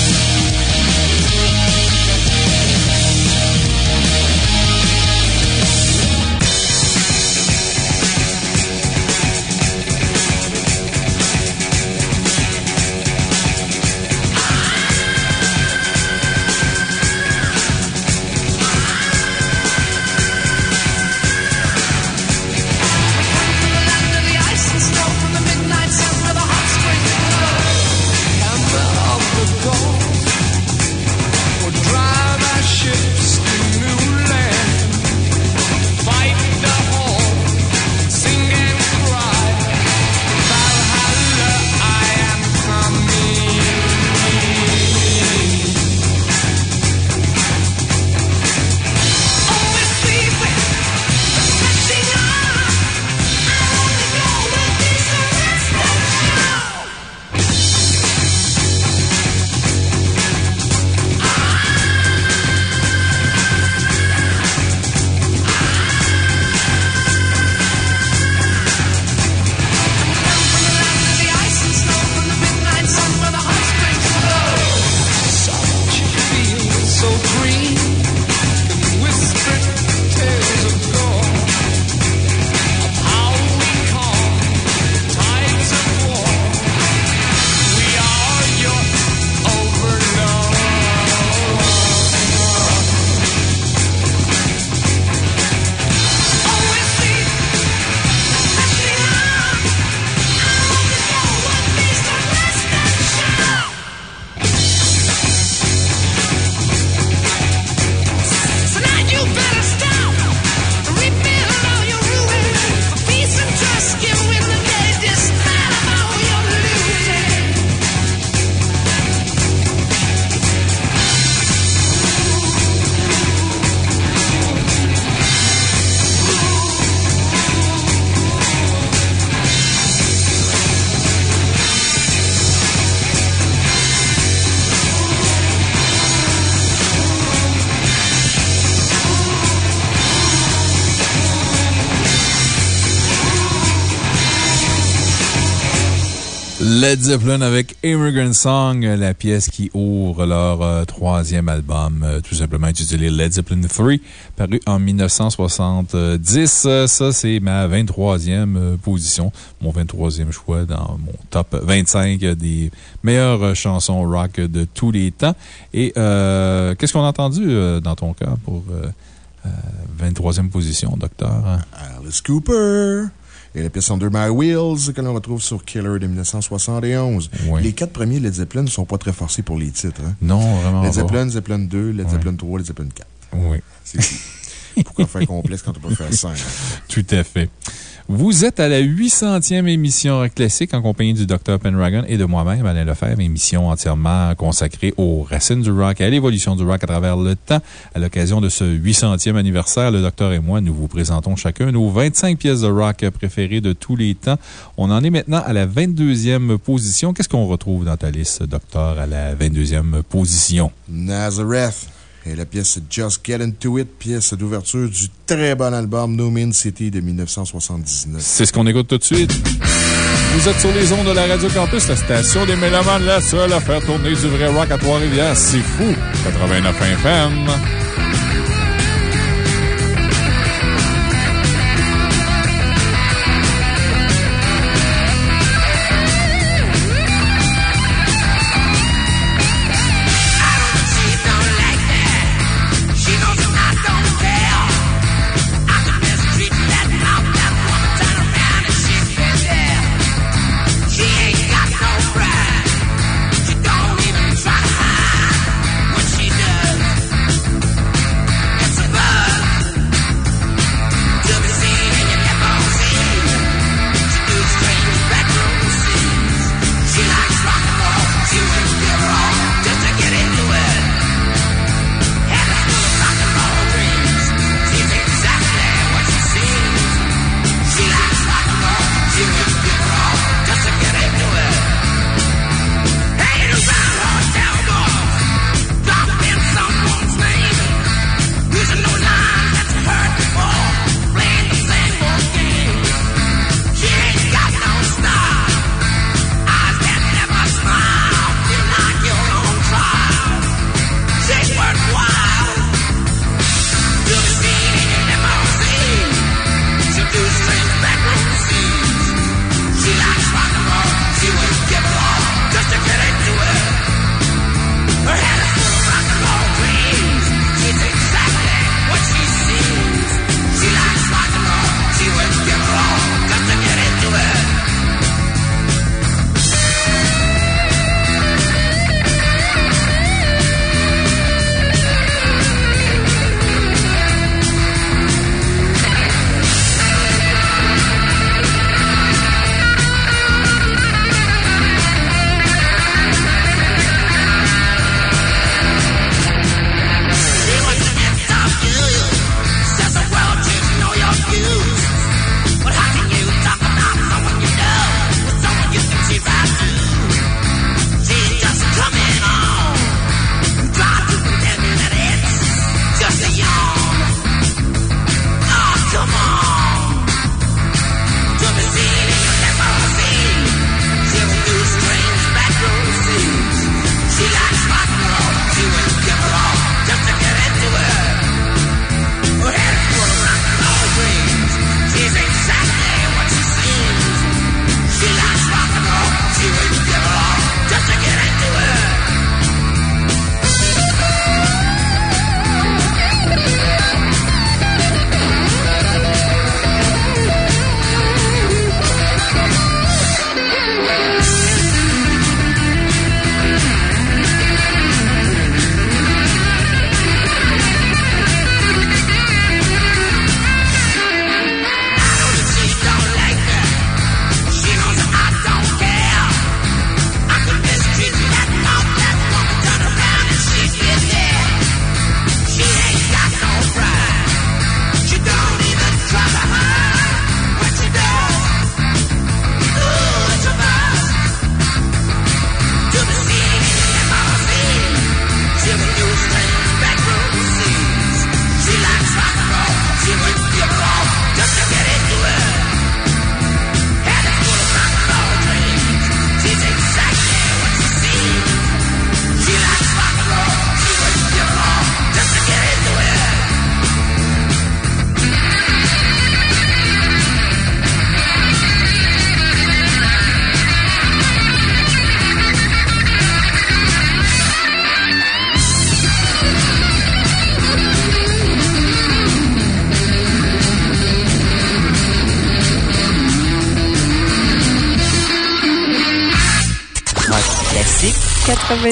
Led Zeppelin avec Immigrant Song, la pièce qui ouvre leur euh, troisième album, euh, tout simplement intitulé Led Zeppelin 3, paru en 1970. Euh, ça, c'est ma 23e euh, position, mon 23e choix dans mon top 25 des meilleures chansons rock de tous les temps. Et qu'est-ce qu'on a entendu dans ton cas pour euh, euh, 23e position, docteur? Alice Cooper. Et la pièce Under My Wheels que l'on retrouve sur Killer de 1971. Les quatre premiers Led Zeppelin ne sont pas très forcés pour les titres. hein. Non, vraiment Led. Zeppelin, Zeppelin 2, Led Zeppelin 3, Led Zeppelin 4. Oui. Pourquoi faire complexe quand on peut faire 5? Tout à fait. Vous êtes à la 800e émission Rock Classique en compagnie du Dr. Pendragon et de moi-même, Alain Lefebvre, émission entièrement consacrée aux racines du rock et à l'évolution du rock à travers le temps. À l'occasion de ce 800e anniversaire, le Docteur et moi, nous vous présentons chacun nos 25 pièces de rock préférées de tous les temps. On en est maintenant à la 22e position. Qu'est-ce qu'on retrouve dans ta liste, Docteur, à la 22e position? Nazareth. Et la pièce Just Get Into It, pièce d'ouverture du très bon album No Mean City de 1979. C'est ce qu'on écoute tout de suite. Vous êtes sur les ondes de la Radio Campus, la station des Mélomanes, la seule à faire tourner du vrai rock à Trois-Rivières. C'est fou! 89 FM.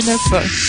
89.1. Whoa,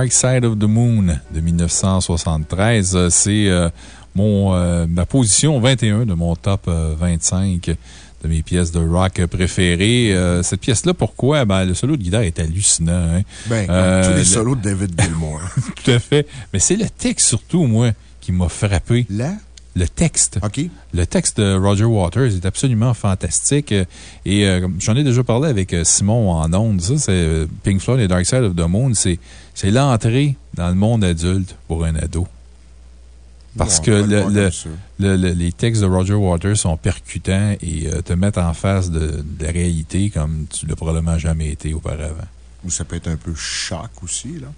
Dark Side of the Moon de 1973. Euh, C'est euh, mon, euh, ma position 21 de mon top euh, 25 de mes pièces de rock préférées. Euh, cette pièce-là, pourquoi? Ben, le solo de guitare est hallucinant. hein. Ben, comme tous les le- solos de David Gilmour. Tout à fait. Mais c'est le texte surtout, moi, qui m'a frappé. Là? Le texte. Le texte de Roger Waters est absolument fantastique. euh, Et euh, j'en ai déjà parlé avec euh, Simon en ondes. Ça, c'est Pink Floyd et Dark Side of the Moon. C'est l'entrée dans le monde adulte pour un ado. Parce que le les textes de Roger Waters sont percutants et euh, te mettent en face de, de la réalité comme tu l'as probablement jamais été auparavant. Ou ça peut être un peu choc aussi, là.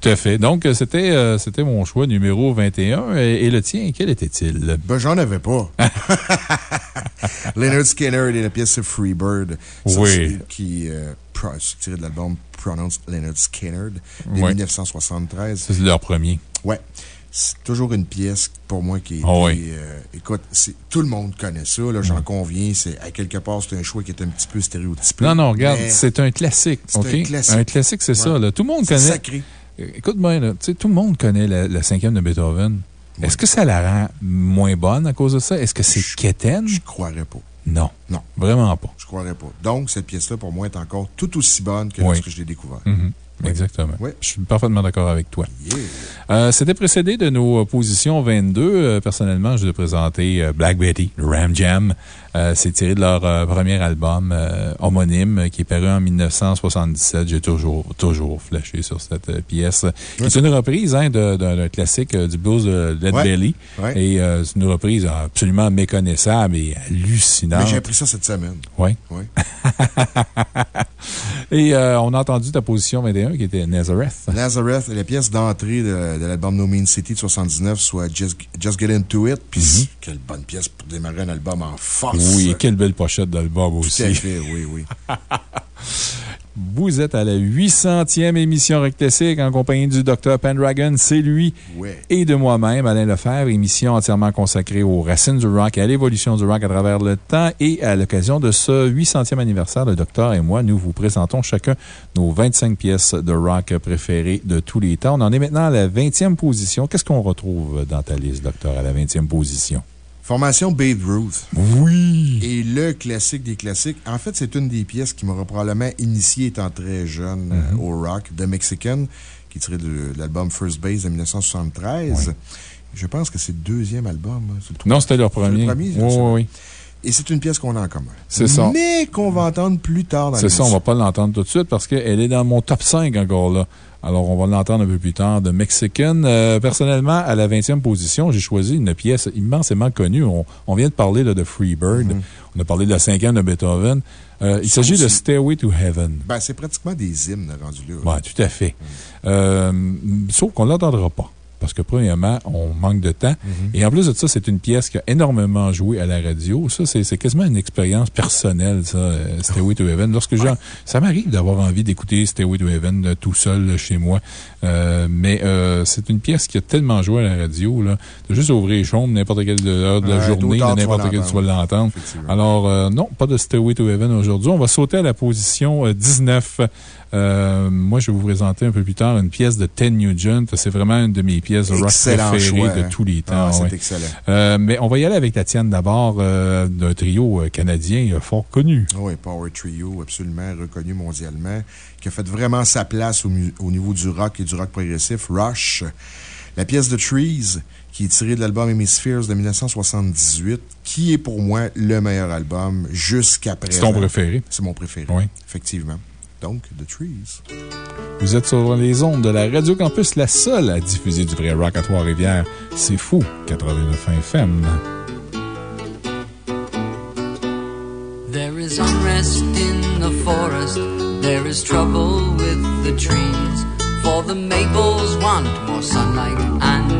Tout à fait. Donc, euh, c'était euh, c'était mon choix numéro 21. Et, et le tien, quel était-il? Ben, j'en avais pas. Leonard Skinner et la pièce Freebird. Ça, Oui. Qui, euh, pro- c'est tiré de l'album Pronounce Leonard Skinner de Oui. 1973. C'est leur premier. Ouais. C'est toujours une pièce pour moi qui est. Ah oui. euh, écoute, tout le monde connaît ça, là, j'en conviens. C'est, à quelque part, c'est un choix qui est un petit peu stéréotypé. Non, non, regarde, c'est un classique. C'est un classique. Un classique, c'est ça. Là. Tout le monde C'est connaît. sacré. Euh, Écoute bien, là, tu sais, tout le monde connaît la, la cinquième de Beethoven. Est-ce que ça la rend moins bonne à cause de ça? Est-ce que c'est quétaine? Je croirais pas. Non. Non. Vraiment pas. Je croirais pas. Donc, cette pièce-là, pour moi, est encore tout aussi bonne que Oui. lorsque je l'ai découverte. Mhm. Exactement. Je suis parfaitement d'accord avec toi. Euh, C'était précédé de nos positions 22. Euh, personnellement, je vais présenter euh, Black Betty, le Ram Jam. Euh, C'est tiré de leur premier album euh, homonyme qui est paru en 1977. J'ai toujours, toujours flashé sur cette pièce. qui est une reprise hein, d'un classique du blues de Led Ouais. Belly. Ouais. Et euh, c'est une reprise absolument méconnaissable et hallucinante. J'ai appris ça cette semaine. Oui. Et euh, on a entendu ta position 21 qui était Nazareth. Nazareth est la pièce d'entrée de, de l'album No Mean City de 79, soit Just, Just Get Into It. Puis, quelle bonne pièce pour démarrer un album en force. Mhm. Oui, et quelle belle pochette d'album aussi. Tout à fait, oui, oui. Vous êtes à la 800e émission Rock Classique en compagnie du Dr. Pendragon. C'est lui. Ouais. Et de moi-même, Alain Lefebvre, émission entièrement consacrée aux racines du rock et à l'évolution du rock à travers le temps. Et à l'occasion de ce 800e anniversaire, le Docteur et moi, nous vous présentons chacun nos 25 pièces de rock préférées de tous les temps. On en est maintenant à la 20e position. Qu'est-ce qu'on retrouve dans ta liste, Docteur, à la 20e position? Formation Babe Ruth. Oui. Et le classique des classiques. En fait, c'est une des pièces qui m'aura probablement initié étant très jeune Mhm. euh, au rock, The Mexican, qui est tiré de, de l'album First Base de 1973. Je pense que c'est le deuxième album. hein, le Non, c'était leur C'est le premier. premier, Oui, oui, oui. Et c'est une pièce qu'on a en commun. C'est ça. Mais qu'on va entendre plus tard dans C'est ça, on va pas l'entendre tout de suite parce qu'elle est dans mon top 5 encore là. Alors, on va l'entendre un peu plus tard de Mexican. Euh, personnellement, à la 20e position, j'ai choisi une pièce immensément connue. On, on vient de parler là, de Freebird. On a parlé de la cinquième de Beethoven. Euh, il s'agit de. Stairway to Heaven. Ben, c'est pratiquement des hymnes rendus là. Oui, tout à fait. Euh, sauf qu'on ne l'entendra pas. Parce que, premièrement, on manque de temps. Et en plus de ça, c'est une pièce qui a énormément joué à la radio. Ça, c'est quasiment une expérience personnelle, ça, euh, Stairway to Heaven. Lorsque ça m'arrive d'avoir envie d'écouter Stairway to Heaven euh, tout seul là, chez moi. Euh, mais euh, c'est une pièce qui a tellement joué à la radio. Là. T'as juste ouvrir les chambres n'importe quelle heure de la journée, de n'importe quelle tu vas l'entendre. Alors, euh, non, pas de Stairway to Heaven aujourd'hui. On va sauter à la position euh, 19. Euh, moi, je vais vous présenter un peu plus tard une pièce de Ted Nugent. C'est vraiment une de mes pièces rock préférées choix, de hein. tous les temps. Ah, c'est ouais. excellent. Euh, mais on va y aller avec la tienne d'abord, euh, d'un trio canadien fort connu. Oui, Power Trio, absolument reconnu mondialement, qui a fait vraiment sa place au, niveau du rock et du rock progressif. Rush, la pièce de Trees, qui est tirée de l'album Hemispheres de 1978, qui est pour moi le meilleur album jusqu'à présent. ton préféré? C'est mon préféré. Oui. Effectivement. Donc, The Trees. Vous êtes sur les ondes de la Radio Campus, la seule à diffuser du vrai rock à Trois-Rivières. C'est fou, 89 FM. There is unrest in the forest, there is trouble with the trees. For the maples want more sunlight, and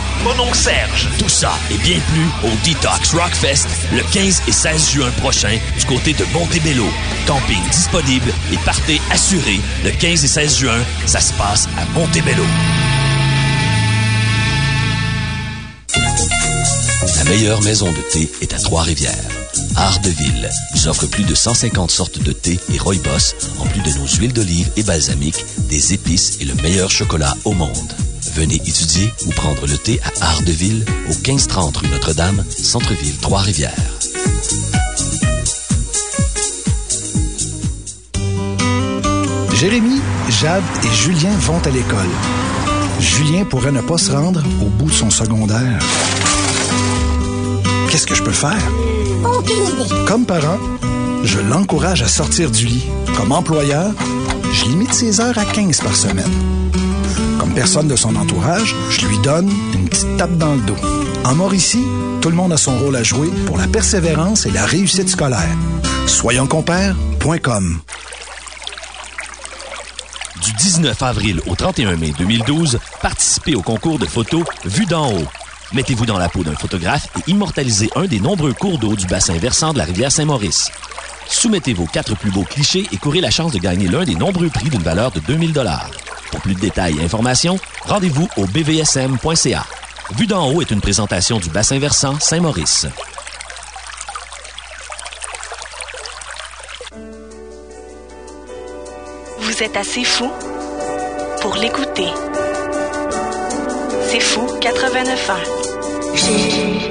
Mon oncle Serge. Tout ça et bien plus au Detox Rockfest le 15 et 16 juin prochain du côté de Montebello. Camping disponible et partez assuré le 15 et 16 juin. Ça se passe à Montebello. La meilleure maison de thé est à Trois-Rivières. Art de vous offre plus de 150 sortes de thé et rooibos, en plus de nos huiles d'olive et balsamique, des épices et le meilleur chocolat au monde. Venez étudier ou prendre le thé à Art de Ville, au 1530 rue Notre-Dame, Centre-Ville, Trois-Rivières. Jérémy, Jade et Julien vont à l'école. Julien pourrait ne pas se rendre au bout de son secondaire. Qu'est-ce que je peux faire? Comme parent, je l'encourage à sortir du lit. Comme employeur, je limite ses heures à 15 par semaine. Personne de son entourage, je lui donne une petite tape dans le dos. En Mauricie, tout le monde a son rôle à jouer pour la persévérance et la réussite scolaire. Soyonscompères.com Du 19 avril au 31 mai 2012, participez au concours de photos Vue d'en haut. Mettez-vous dans la peau d'un photographe et immortalisez un des nombreux cours d'eau du bassin versant de la rivière Saint-Maurice. Soumettez vos quatre plus beaux clichés et courez la chance de gagner l'un des nombreux prix d'une valeur de 2000 Pour plus de détails et informations, rendez-vous au bvsm.ca. Vue d'en haut est une présentation du bassin versant Saint-Maurice. Vous êtes assez fou pour l'écouter. C'est fou 89 ans.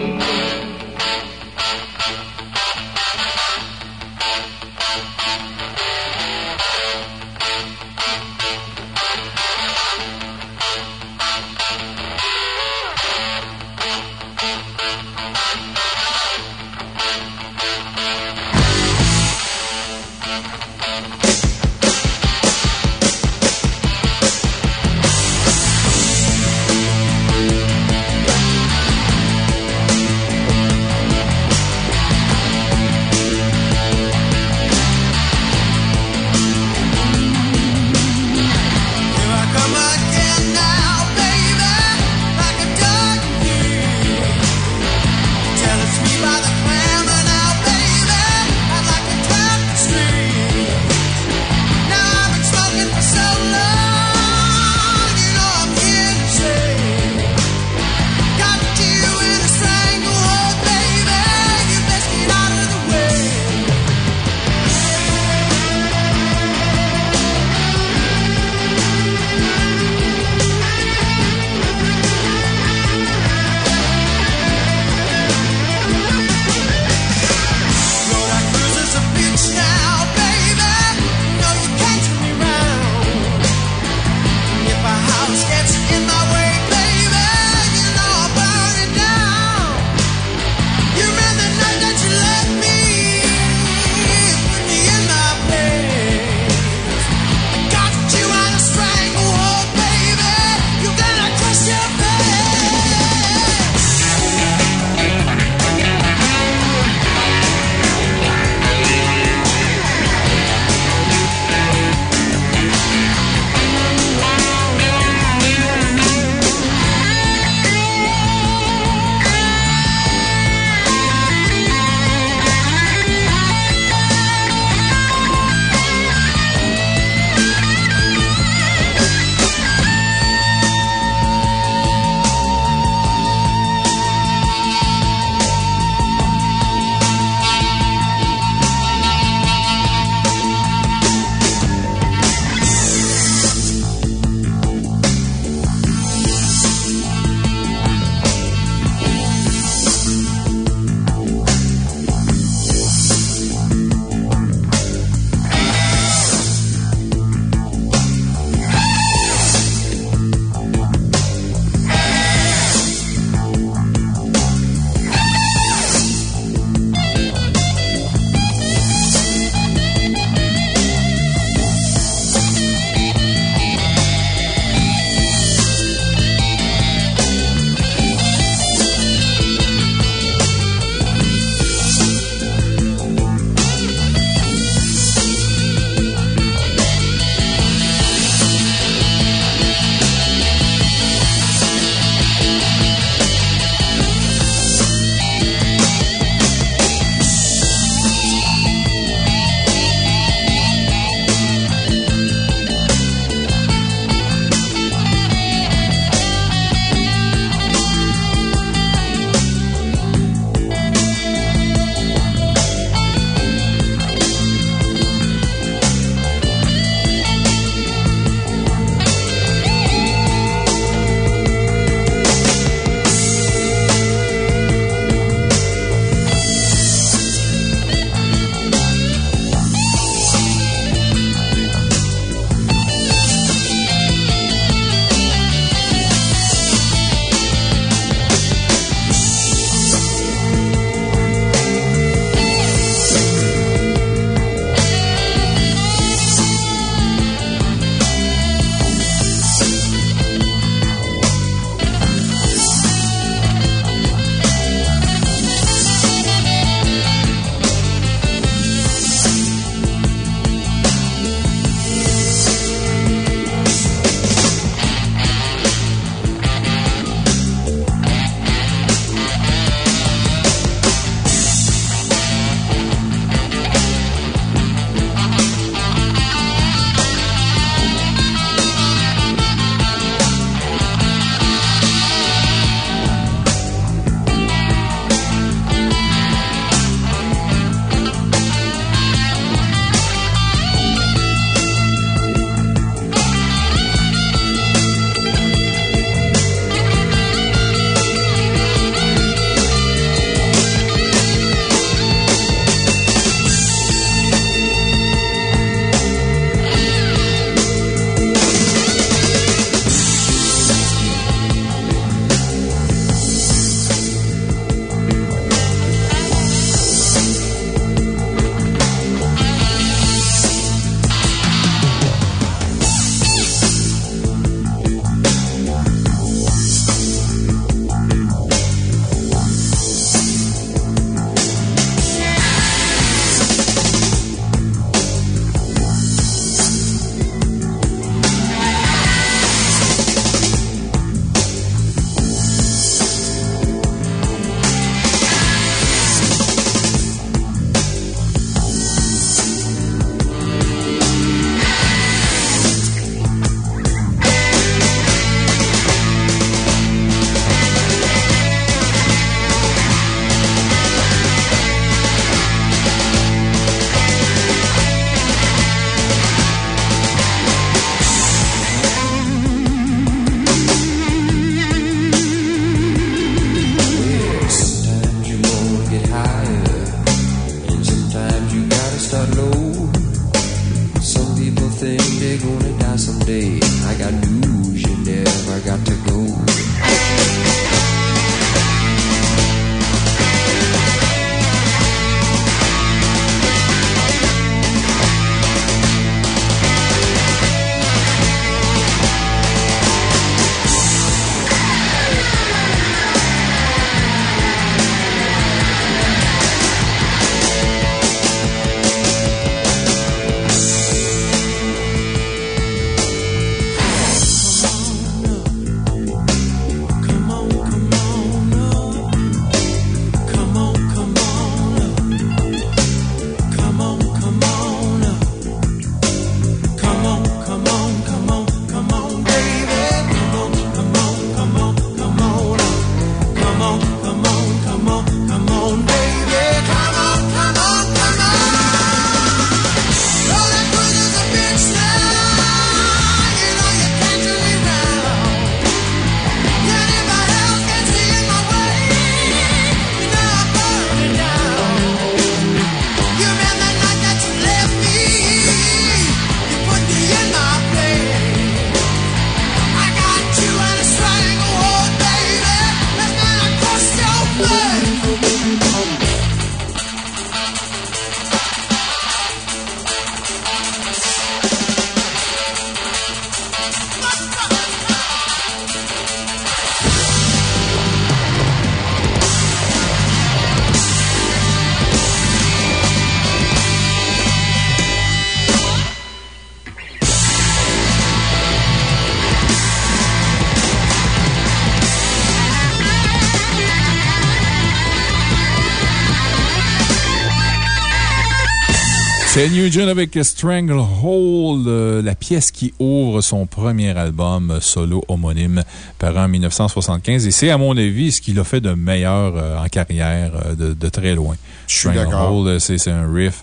C'est Nugent avec Stranglehold, euh, la pièce qui ouvre son premier album euh, solo homonyme paru en 1975. Et c'est, à mon avis, ce qu'il a fait de meilleur euh, en carrière euh, de, de très loin. Stranglehold, c'est un riff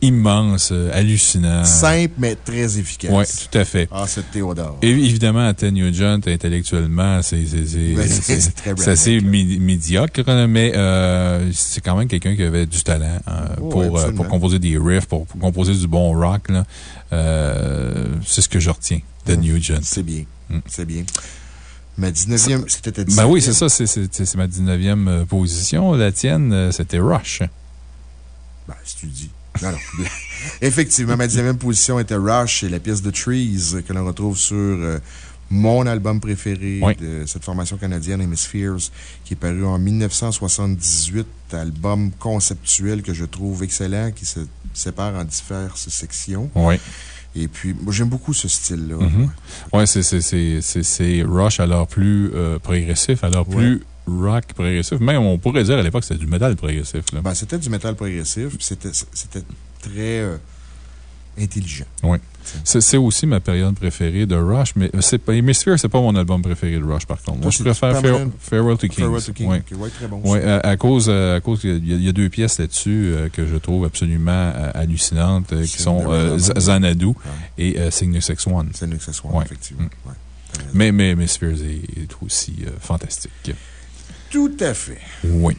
immense, hallucinant. Simple, mais très efficace. Oui, tout à fait. Ah, c'est Théodore. Et évidemment, Ted Nugent, intellectuellement, c'est assez médiocre, mais c'est quand même quelqu'un qui avait du talent Oh, pour, oui, euh, pour composer des riffs, pour, pour composer du bon rock. Euh, c'est ce que je retiens de Nugent. C'est bien. C'est bien. Ma 19e, c'était ta 19e. Ben oui, c'est ça, c'est- ma 19e euh, position. La tienne, c'était Rush. Ben, si tu dis. Non, non. Effectivement, ma 19e position était Rush et la pièce de Trees que l'on retrouve sur euh, mon album préféré Oui. de cette formation canadienne, Hemispheres, qui est paru en 1978. Album conceptuel que je trouve excellent, qui se sépare en diverses sections. Oui. Et puis, moi, j'aime beaucoup ce style-là. Mhm. Ouais, c'est- c'est- c'est c'est- c'est Rush à l'heure plus euh, progressif, à l'heure Ouais. plus rock progressif. Même, on pourrait dire à l'époque que c'était du métal progressif. là. Ben, c'était du métal progressif, puis c'était c'était très euh, intelligent. Oui. C'est aussi ma période préférée de Rush, mais pas, Hemisphere, c'est pas mon album préféré de Rush, par contre. Moi, je préfère Farewell to Kings. Farewell to Kings, Oui. ok, ouais, très bon Ouais, à, à cause, euh, à cause qu'il y, a- il y a deux pièces là-dessus euh, que je trouve absolument euh, hallucinantes, euh, qui sont euh, Neverland. Z- Xanadu et Cygnus X1. Cygnus X1, Ouais. effectivement. Mm. Ouais. Mais, mais Hemisphere est, est aussi euh, fantastique. Tout à fait. Oui.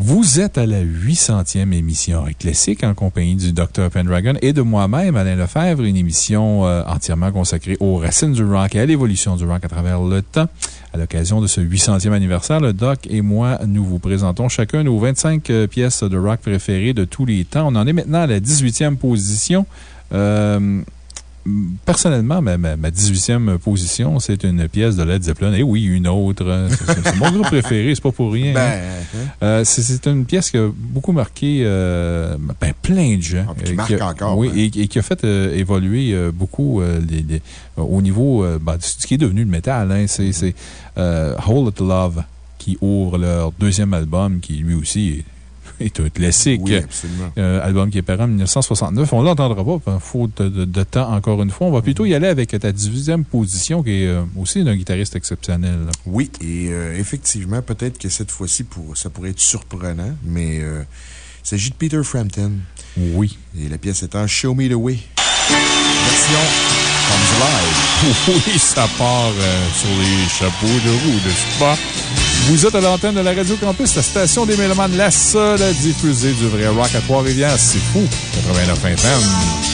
Vous êtes à la 800e émission Rock en compagnie du Dr. Pendragon et de moi-même, Alain Lefebvre, une émission euh, entièrement consacrée aux racines du rock et à l'évolution du rock à travers le temps. À l'occasion de ce 800e anniversaire, le Doc et moi, nous vous présentons chacun nos 25 euh, pièces de rock préférées de tous les temps. On en est maintenant à la 18e position. Euh, Personnellement, ma, ma, ma 18e position, c'est une pièce de Led Zeppelin. Et oui, une autre. euh, C'est mon groupe préféré, c'est pas pour rien. Ben, hein. hein. Euh, c'est- une pièce qui a beaucoup marqué euh, ben, plein de gens. Ah, qui Euh, marque a- encore, Oui, hein. et, et qui a fait euh, évoluer beaucoup les- les- au niveau ben, de ce qui est devenu le métal. Hein, c'est c'est, Whole Lotta Love qui ouvre leur deuxième album, qui lui aussi est, est un classique. Oui, absolument. Euh, album qui est paru en 1969. On ne l'entendra pas, par faute de, de temps, encore une fois. On va plutôt y aller avec ta 18e position, qui est euh, aussi d'un guitariste exceptionnel. Oui, et euh, effectivement, peut-être que cette fois-ci, pour, ça pourrait être surprenant, mais il s'agit de Peter Frampton. Oui. Et la pièce étant Show Me the Way. Version Comes. Oui, ça part euh, sur les chapeaux de roue, n'est-ce pas? Vous êtes à l'antenne de la Radio Campus, la station des Mélomanes, la seule à diffuser du vrai rock à Trois-Rivières. C'est fou! 89 FM.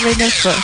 89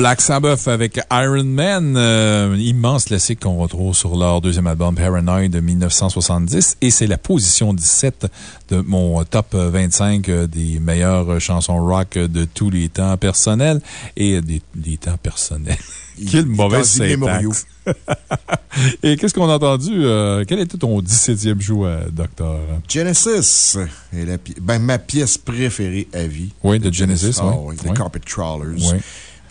Black Sabbath avec Iron Man, euh, immense classique qu'on retrouve sur leur deuxième album Paranoid de 1970 et c'est la position 17 de mon top 25 euh, des meilleures chansons rock de tous les temps personnels et des, des temps personnels. Quelle mauvaise syntaxe. Et qu'est-ce qu'on a entendu? euh, quel était ton 17e jour, euh, docteur? Genesis la pi- ben, ma pièce préférée à vie. Oui, de Genesis, Ah oui. Les Oui. Carpet Crawlers. Oui.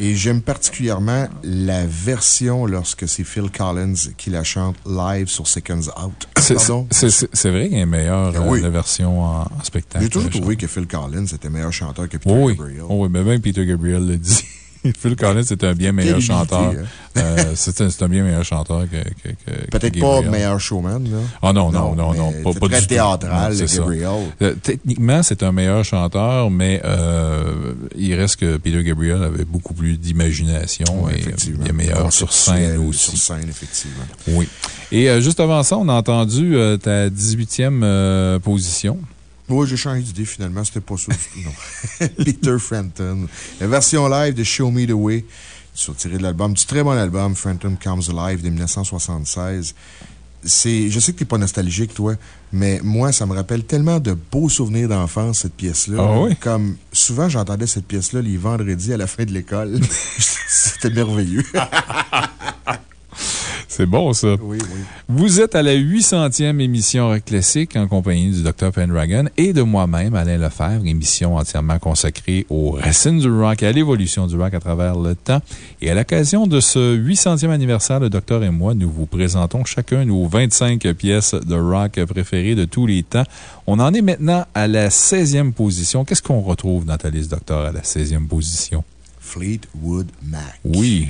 Et j'aime particulièrement la version lorsque c'est Phil Collins qui la chante live sur Seconds Out. C'est- vrai qu'il y a une meilleure Ben euh, la version en, en spectacle. J'ai toujours trouvé que Phil Collins était meilleur chanteur que Peter Oui, oui. Gabriel. Oh, oui, mais même Peter Gabriel le dit. Phil Collins est un bien meilleur chanteur. hein. Euh, c'est un, bien meilleur chanteur que. que- Peut-être pas meilleur showman, là. Ah non, non, non, non. pas, pas très du théâtral, Non. Gabriel. Euh, techniquement, c'est un meilleur chanteur, mais euh, il reste que Peter Gabriel avait beaucoup plus d'imagination Ouais, et il est meilleur sur scène aussi. Sur scène, effectivement. Oui. Et juste avant ça, on a entendu ta 18e euh, position. Oui, j'ai changé d'idée finalement, c'était pas ça du tout, non. Peter Frampton. La version live de Show Me the Way, sur tiré de l'album, du très bon album Frampton Comes Alive de 1976. C'est, je sais que t'es pas nostalgique, toi, mais moi, ça me rappelle tellement de beaux souvenirs d'enfance, cette pièce-là. Ah oui? Comme, souvent, j'entendais cette pièce-là les vendredis à la fin de l'école. C'était merveilleux. C'est bon, ça. Oui, oui. Vous êtes à la 800e émission Rock Classique en compagnie du Dr. Pendragon et de moi-même, Alain Lefebvre, émission entièrement consacrée aux racines du rock et à l'évolution du rock à travers le temps. Et à l'occasion de ce 800e anniversaire, le Docteur et moi, nous vous présentons chacun nos 25 pièces de rock préférées de tous les temps. On en est maintenant à la 16e position. Qu'est-ce qu'on retrouve dans ta liste, Docteur, à la 16e position? Fleetwood Mac. Oui.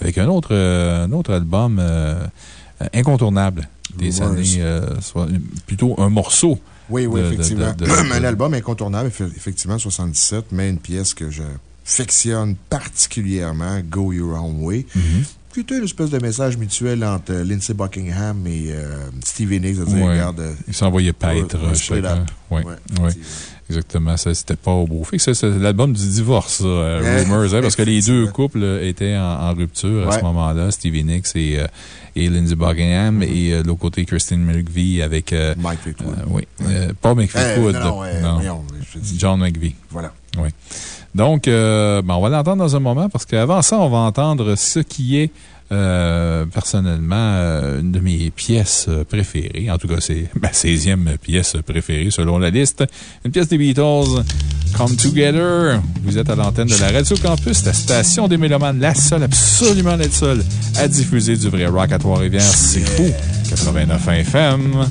Avec un autre, euh, un autre album euh, euh, incontournable des années, euh, soit- plutôt un morceau. Oui, oui, de- effectivement. de- de- Un album incontournable, effe- effectivement, 77, mais une pièce que j'affectionne particulièrement, Go Your Own Way. Qui était une espèce de message mutuel entre Lindsey Buckingham et euh, Stevie Nicks. Ouais. regarde, euh, Ils s'envoyaient paître. Oui, Ouais, oui. Exactement. Ça, c'était pas au beau. Fait que ça, c'est l'album du divorce, ça, euh, Rumors, hein, parce que les deux couples euh, étaient en, en rupture à ce moment-là. Stevie Nicks et, euh, et Lindsey Buckingham, Mm-hmm. et euh, de l'autre côté, Christine McVie avec. euh, Mike Fleetwood. oui. Pas Fleetwood. non, John McVie. Voilà. Oui. Donc, ben, on va l'entendre dans un moment parce qu'avant ça, on va entendre ce qui est euh, personnellement euh, une de mes pièces euh, préférées. En tout cas, c'est ma 16e pièce préférée selon la liste. Une pièce des Beatles, Come Together. Vous êtes à l'antenne de la Radio Campus, la station des Mélomanes, la seule, absolument la seule, à diffuser du vrai rock à Trois-Rivières. C'est fou. 89 FM.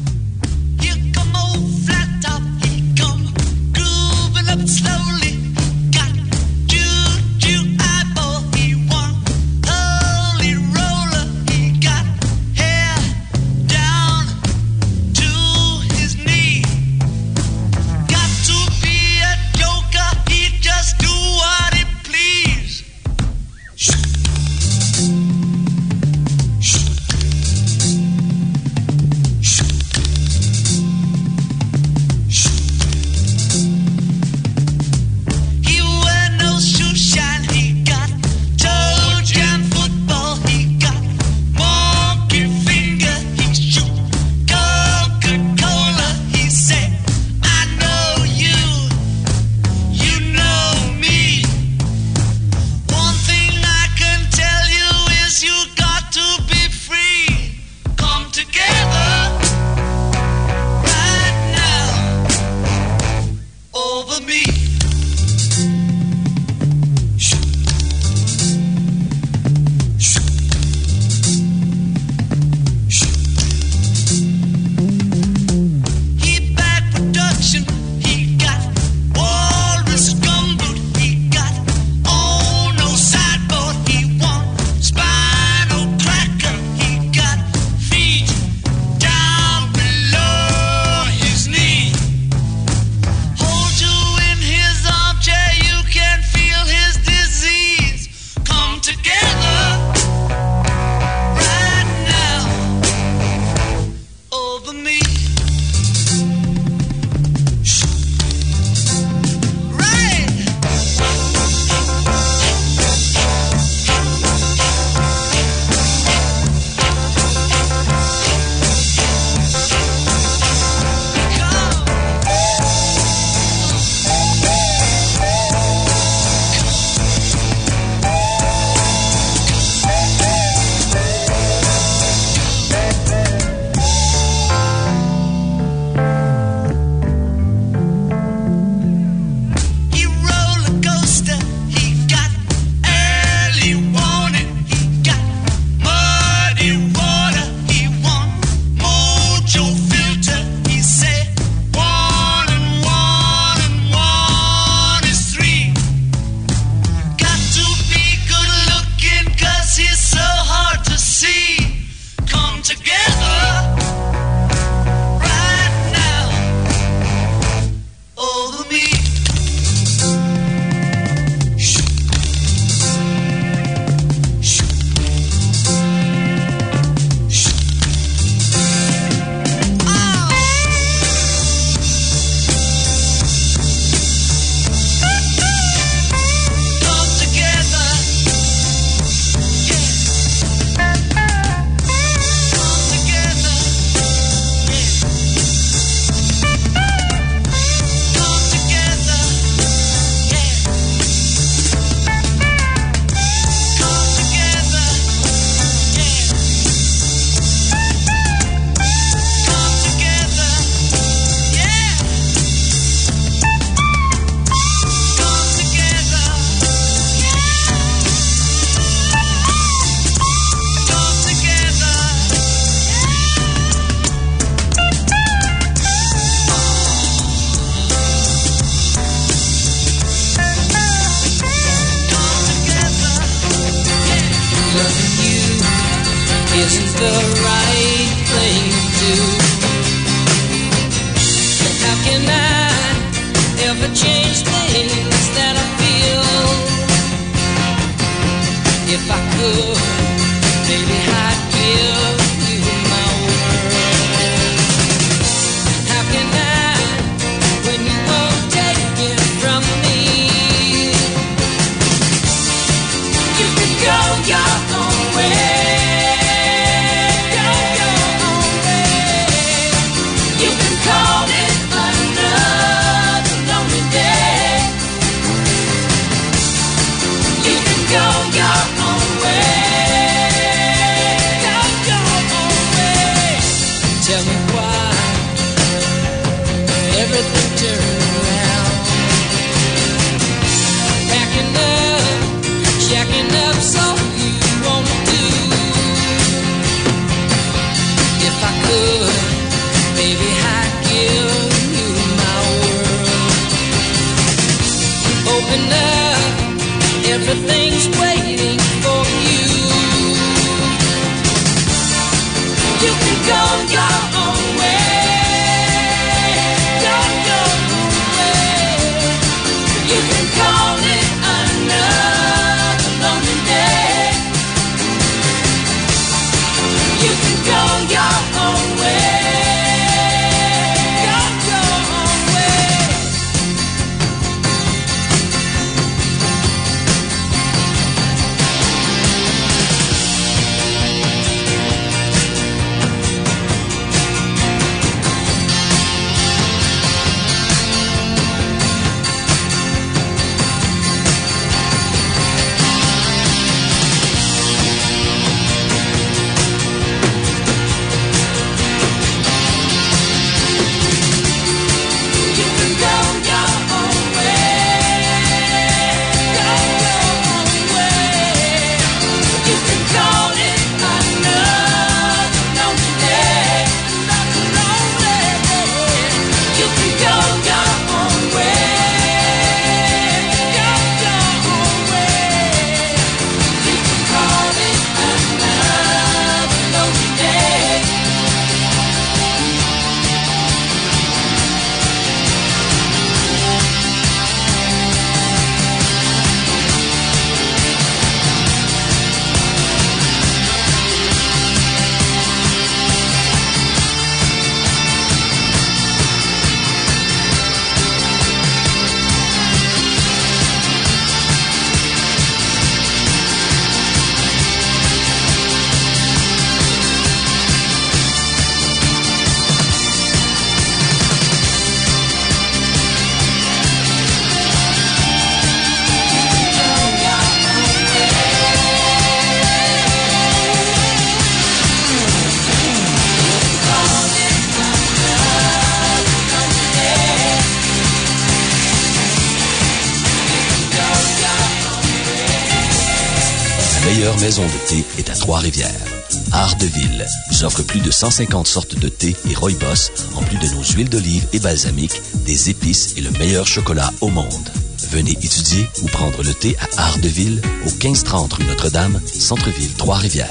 De thé et rooibos, en plus de nos huiles d'olive et balsamique, des épices et le meilleur chocolat au monde. Venez étudier ou prendre le thé à Art de Ville, au 1530 rue Notre-Dame, Centre-Ville, Trois-Rivières.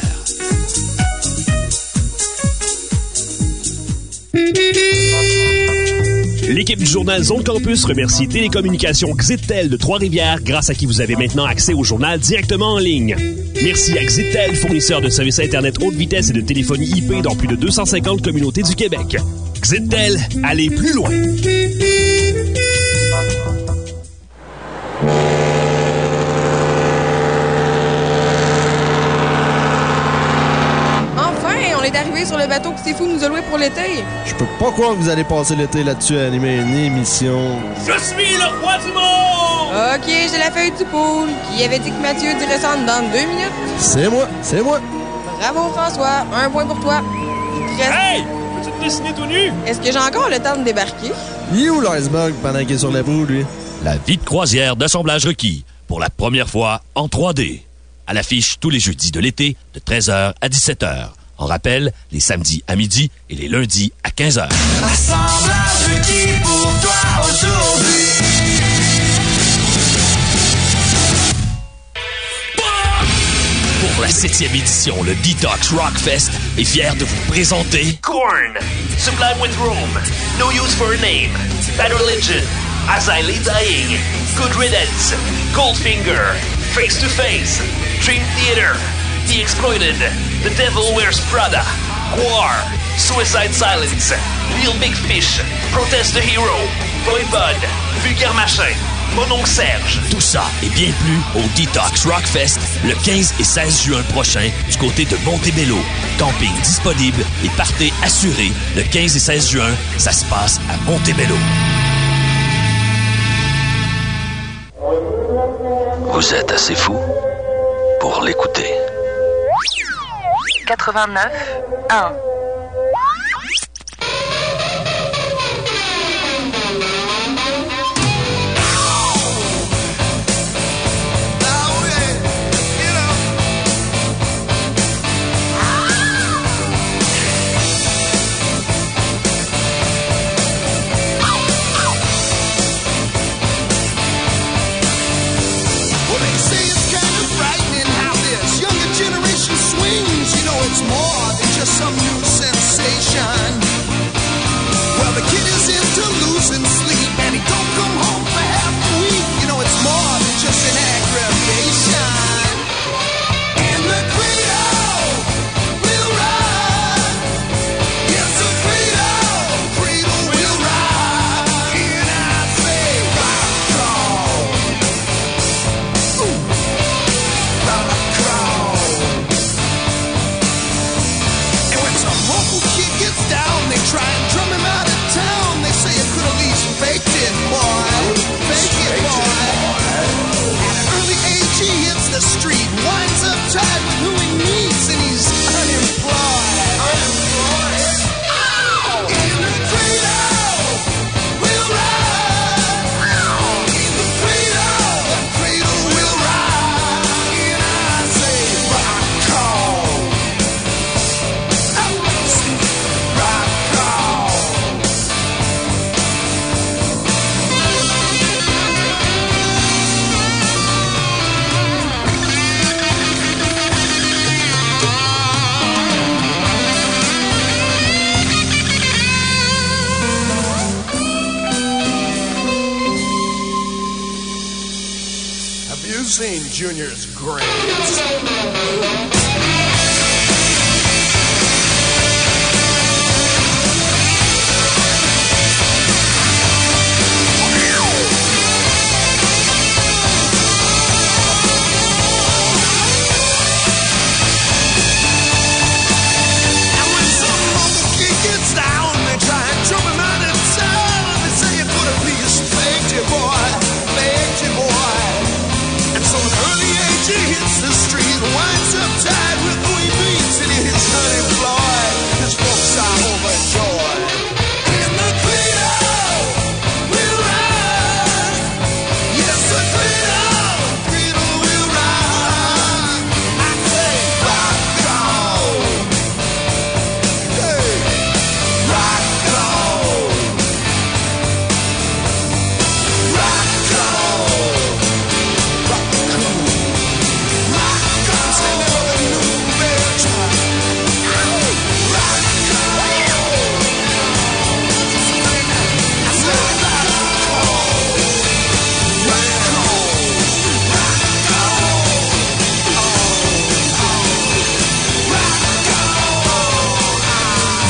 L'équipe du journal Zone Campus remercie Télécommunications Xitel de Trois-Rivières, grâce à qui vous avez maintenant accès au journal directement en ligne. Merci à Xitel, fournisseur de services Internet haute vitesse et de téléphonie IP dans plus de 250 communautés du Québec. Xitel, allez plus loin! Enfin, on est arrivé sur le bateau que Stifou nous a loué pour l'été. Je peux pas croire que vous allez passer l'été là-dessus à animer une émission. Je suis le roi du monde! Ok, j'ai la feuille du pool. Qui avait dit que Mathieu dirait ça en dans deux minutes? C'est moi, c'est moi. Bravo, François. Un point pour toi. Reste- Hey! Peux-tu te dessiner tout nu? Est-ce que j'ai encore le temps de débarquer? Il est où l'iceberg pendant qu'il est sur la boue, lui? La vie de croisière d'assemblage requis pour la première fois en 3D. À l'affiche tous les jeudis de l'été de 13h à 17h. En rappel, les samedis à midi et les lundis à 15h. Assemblage requis pour toi aujourd'hui. Pour la septième édition, le Detox Rockfest est fier de vous présenter Korn, Sublime with Rome, No Use for a Name, Bad Religion, As I Lay Dying, Good Riddance, Goldfinger, Face to Face, Dream Theater, The Exploited, The Devil Wears Prada, War, Suicide Silence, Real Big Fish, Protest the Hero, Boy Bud, Vulgaire Machin, Mon oncle Serge. Tout ça et bien plus au Detox Rockfest le 15 et 16 juin prochain du côté de Montebello. Camping disponible et partez assuré le 15 et 16 juin. Ça se passe à Montebello. Vous êtes assez fou pour l'écouter. 89 1 some new sensation. Well, the kid is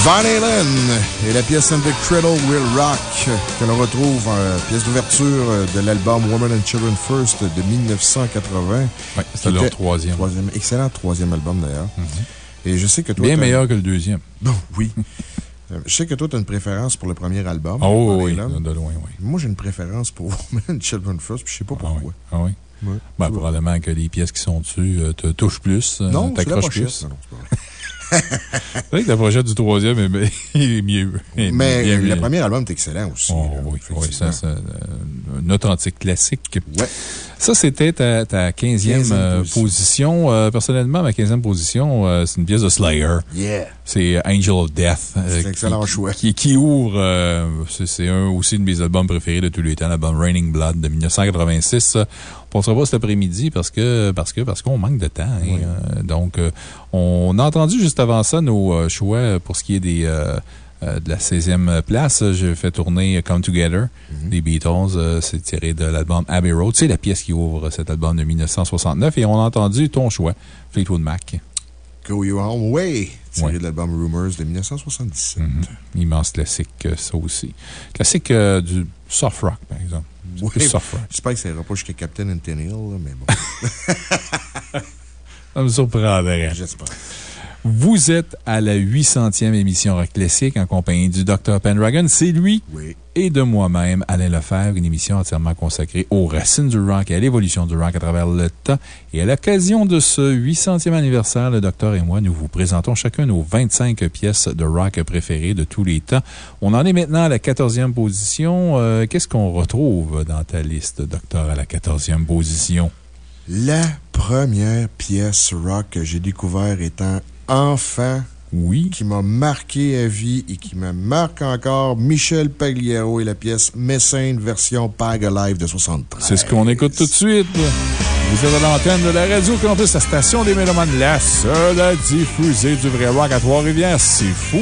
Van Halen et la pièce And the Cradle Will Rock, que l'on retrouve en pièce d'ouverture de l'album Women and Children First de 1980. Ouais, c'était leur troisième. Excellent troisième album d'ailleurs. Et je sais que toi. Bien meilleur que le deuxième. Bon, oui. Euh, Je sais que toi, tu as une préférence pour le premier album. Oh, oui, de loin, oui. Moi, j'ai une préférence pour Women and Children First, puis je sais pas pourquoi. Ah oui? Ouais. Ben, probablement que les pièces qui sont dessus euh, te touchent plus, euh, pochette. plus. Non, non, c'est pas vrai. C'est vrai que la pochette du troisième est, est mieux. est Mais bien le premier album est excellent aussi. Oh, là, oui, oui, ça, euh, un authentique classique. Ouais. Ça, c'était ta, ta 15e, 15e euh, position. Euh, personnellement, ma 15e position, euh, c'est une pièce de Slayer. Yeah. C'est Angel of Death. C'est un excellent qui, choix. Qui, qui ouvre, c'est c'est un aussi de mes albums préférés de tous les temps, l'album Raining Blood de 1986. On passera pas cet après-midi parce que, parce que, parce qu'on manque de temps. hein. Euh, donc, euh, on a entendu juste avant ça nos euh, choix pour ce qui est des, euh, de la 16e place. J'ai fait tourner Come Together des Beatles. C'est tiré de l'album Abbey Road. C'est la pièce qui ouvre cet album de 1969. Et on a entendu ton choix, Fleetwood Mac. Go Your Home Way, tiré Ouais. de l'album Rumors de 1977. Mhm. Immense classique, ça aussi. Classique du soft rock, par exemple. C'est Oui, plus soft rock. J'espère que ça ira pas jusqu'à Captain and Tenniel, là, mais bon. Ça me surprendrait. J'espère. Vous êtes à la 800e émission Rock Classique en compagnie du Dr. Pendragon. C'est lui Oui. et de moi-même, Alain Lefebvre, une émission entièrement consacrée aux racines du rock et à l'évolution du rock à travers le temps. Et à l'occasion de ce 800e anniversaire, le docteur et moi, nous vous présentons chacun nos 25 pièces de rock préférées de tous les temps. On en est maintenant à la 14e position. Euh, Qu'est-ce qu'on retrouve dans ta liste, docteur, à la 14e position? La première pièce rock que j'ai découvert étant enfant. Oui. Qui m'a marqué à vie et qui me marque encore, Michel Pagliaro et la pièce Messine version Pag Alive de 73. C'est ce qu'on écoute tout de suite. Vous êtes à l'antenne de la Radio Campus, la station des Mélomanes, la seule à diffuser du vrai rock à Trois-Rivières. C'est fou!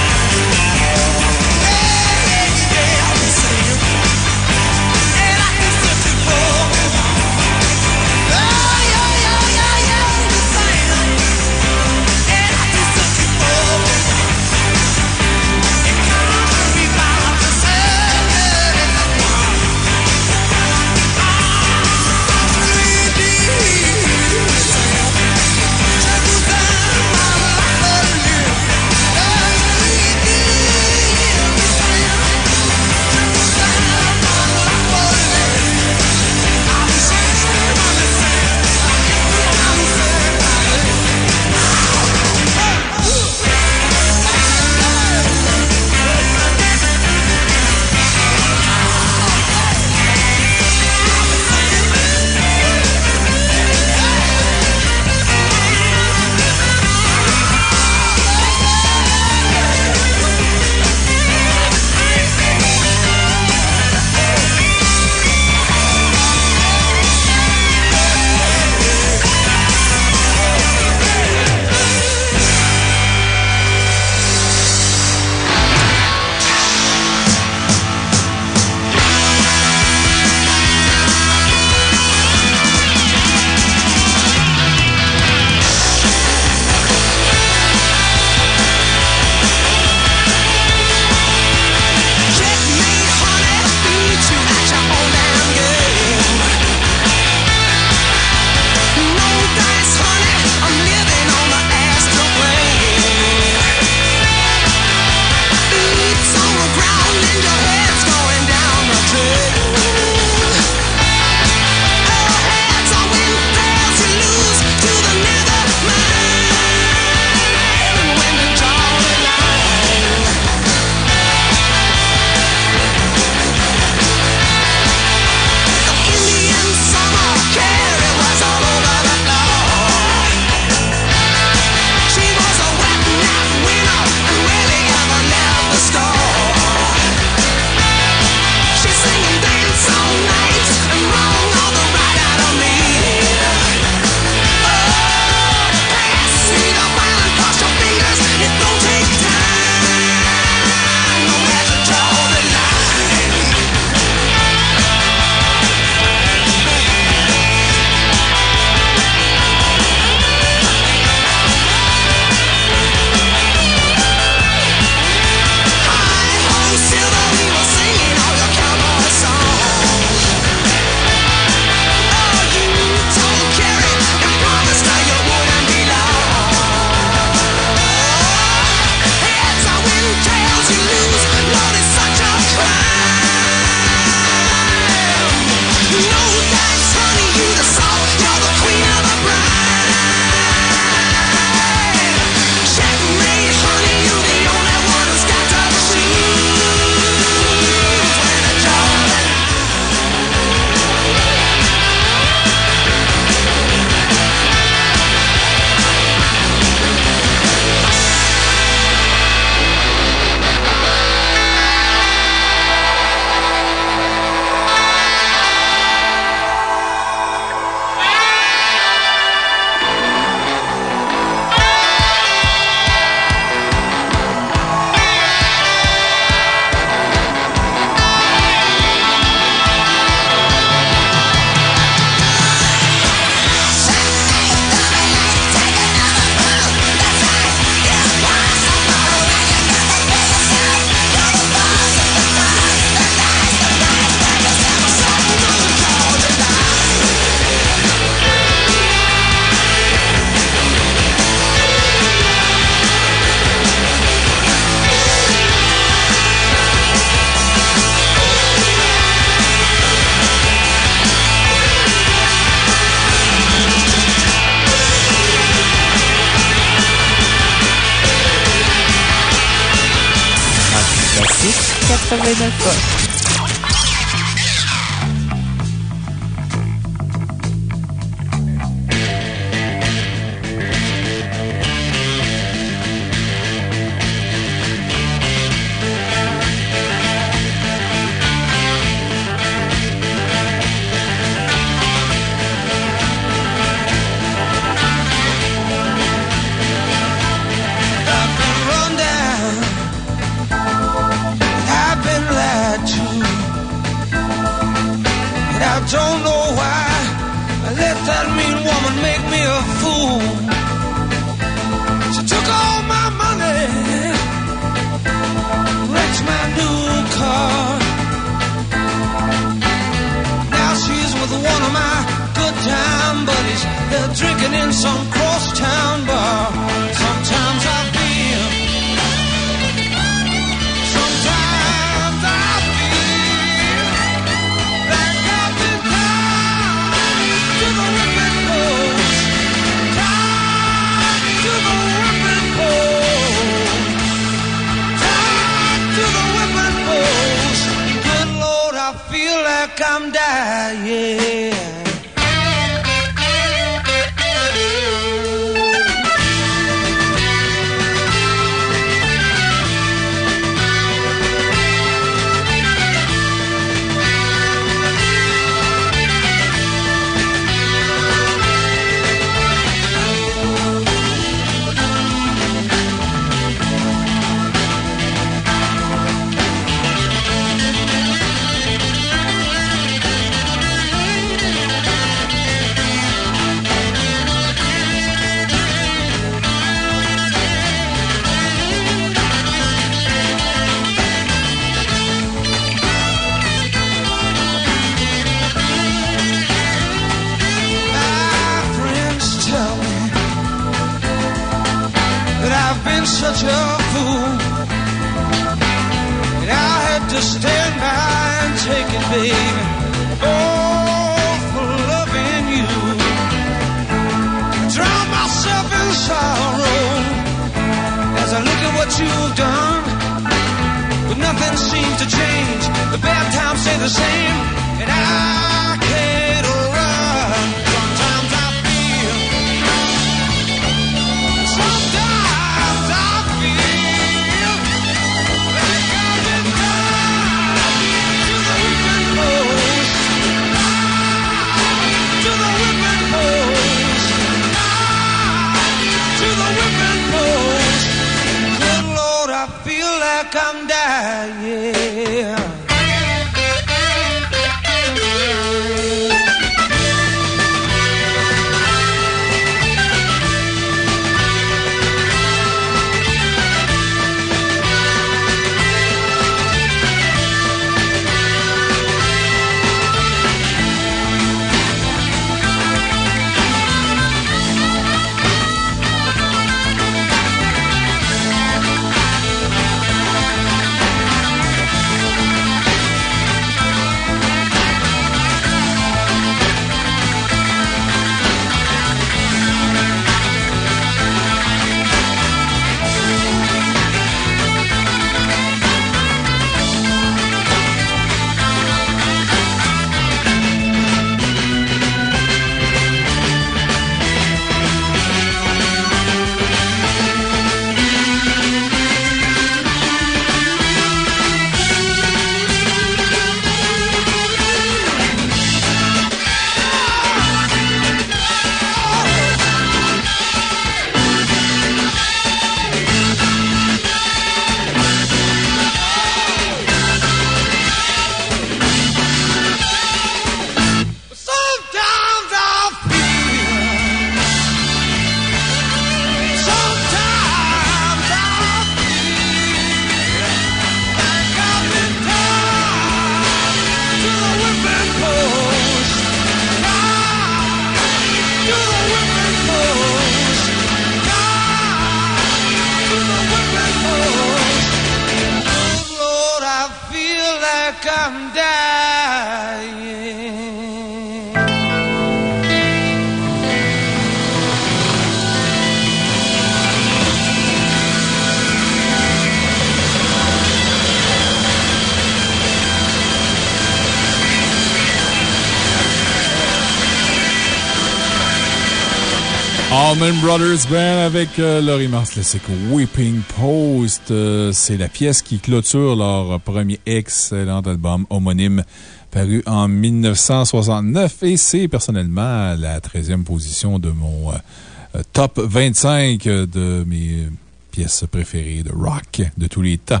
Allman Brothers Band avec euh, leur immense classique Weeping Post. Euh, C'est la pièce qui clôture leur premier excellent album homonyme paru en 1969 et c'est personnellement la 13e position de mon euh, top 25 de mes pièces préférées de rock de tous les temps.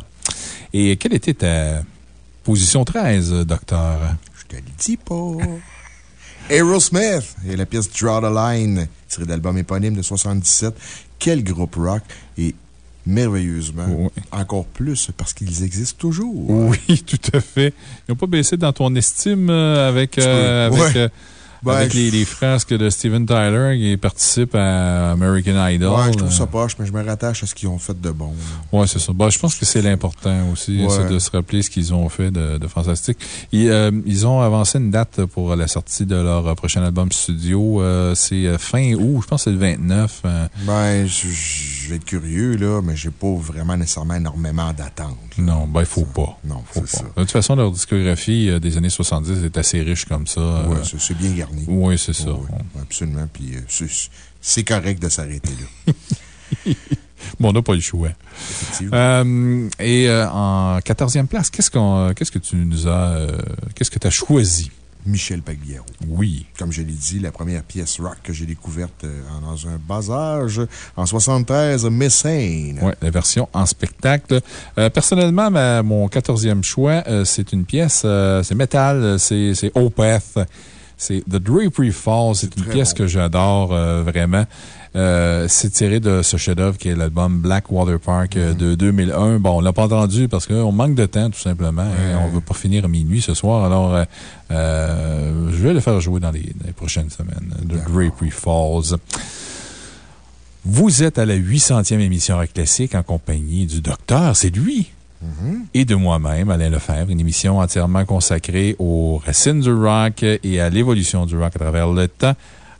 Et quelle était ta position 13, docteur? Je te le dis pas. Aerosmith et la pièce Draw the Line, tirée d'album éponyme de 77. Quel groupe rock et merveilleusement, encore plus parce qu'ils existent toujours. Oui, tout à fait. Ils n'ont pas baissé dans ton estime euh, avec, euh, euh, Ben, avec les, les frasques de Steven Tyler qui participent à American Idol. Ouais, je trouve Euh, ça poche, mais je me rattache à ce qu'ils ont fait de bon. Oui, c'est ça. Bah, je pense que c'est l'important aussi, Ouais. c'est de se rappeler ce qu'ils ont fait de, de fantastique. Ils, euh, ils ont avancé une date pour la sortie de leur euh, prochain album studio. euh, c'est euh, fin août, je pense que c'est le 29. euh, Ben, je, je vais être curieux, là, mais j'ai pas vraiment nécessairement énormément d'attentes. Non, ben, il faut pas. Non, faut pas. ça. De toute façon, leur discographie euh, des années 70 est assez riche comme ça. Euh, c'est- c'est bien garni. Oui, c'est ça. Absolument. Puis euh, c'est- correct de s'arrêter là. Bon, on n'a pas le choix. Euh, et euh, en 14e place, qu'est-ce qu'on, qu'est-ce que tu nous as, euh, qu'est-ce que tu as choisi? Michel Pagliaro. Oui. Comme je l'ai dit, la première pièce rock que j'ai découverte euh, dans un bas âge, en 73, Messane. Oui, la version en spectacle. Euh, personnellement, ma- mon 14e choix, euh, c'est une pièce, euh, c'est métal, c'est c'est Opeth. C'est The Drapery Falls. C'est une pièce bon. que j'adore euh, vraiment. Euh, c'est tiré de ce chef-d'œuvre qui est l'album Black Water Park euh, de 2001. Bon, on l'a pas entendu parce qu'on manque de temps, tout simplement. et on veut pas finir à minuit ce soir. Alors, euh, euh, je vais le faire jouer dans les, dans les prochaines semaines. The Drapery Falls. Vous êtes à la 800e émission Rock Classique en compagnie du docteur. C'est lui! Et de moi-même, Alain Lefebvre, une émission entièrement consacrée aux racines du rock et à l'évolution du rock à travers le temps.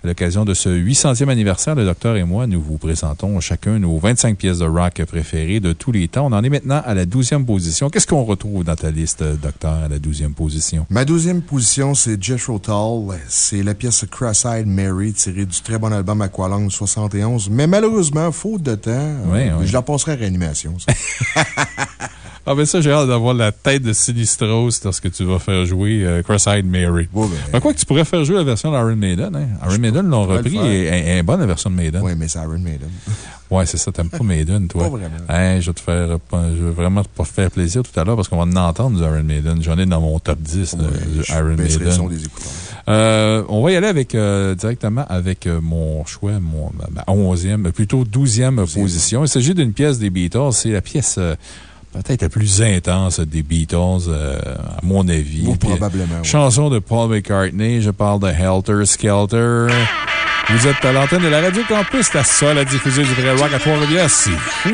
À l'occasion de ce 800e anniversaire, le docteur et moi, nous vous présentons chacun nos 25 pièces de rock préférées de tous les temps. On en est maintenant à la 12e position. Qu'est-ce qu'on retrouve dans ta liste, docteur, à la 12e position? Ma deuxième position, c'est Jethro Tull. C'est la pièce Cross-Eyed Mary, tirée du très bon album Aqualung 71. Mais malheureusement, faute de temps, Oui, euh, oui. je la passerai à réanimation. Ah, ben ça, j'ai hâte d'avoir la tête de Sinistros lorsque tu vas faire jouer euh, Cross-Eyed Mary. Ben, quoi que tu pourrais faire jouer la version d'Iron Maiden, hein? Iron Maiden l'ont repris et est bonne, la version de Maiden. Oui, mais c'est Iron Maiden. Ouais, c'est ça. T'aimes pas Maiden, toi? Pas vraiment. Hein, je vais te faire, je vais vraiment pas te faire plaisir tout à l'heure parce qu'on va en entendre du Iron Maiden. J'en ai dans mon top 10 de, du Iron Maiden. son des écouteurs. Euh, on va y aller avec, euh, directement avec euh, mon choix, mon, ma 11e, plutôt 12e position. Il s'agit d'une pièce des Beatles. C'est la pièce, euh, peut-être la plus intense des Beatles, euh, à mon avis. Oui, Puis, probablement, oui. Chanson de Paul McCartney. Je parle de Helter Skelter. Vous êtes à l'antenne de la Radio Campus, la seule à diffuser du vrai rock à Trois-Rivières. C'est fou!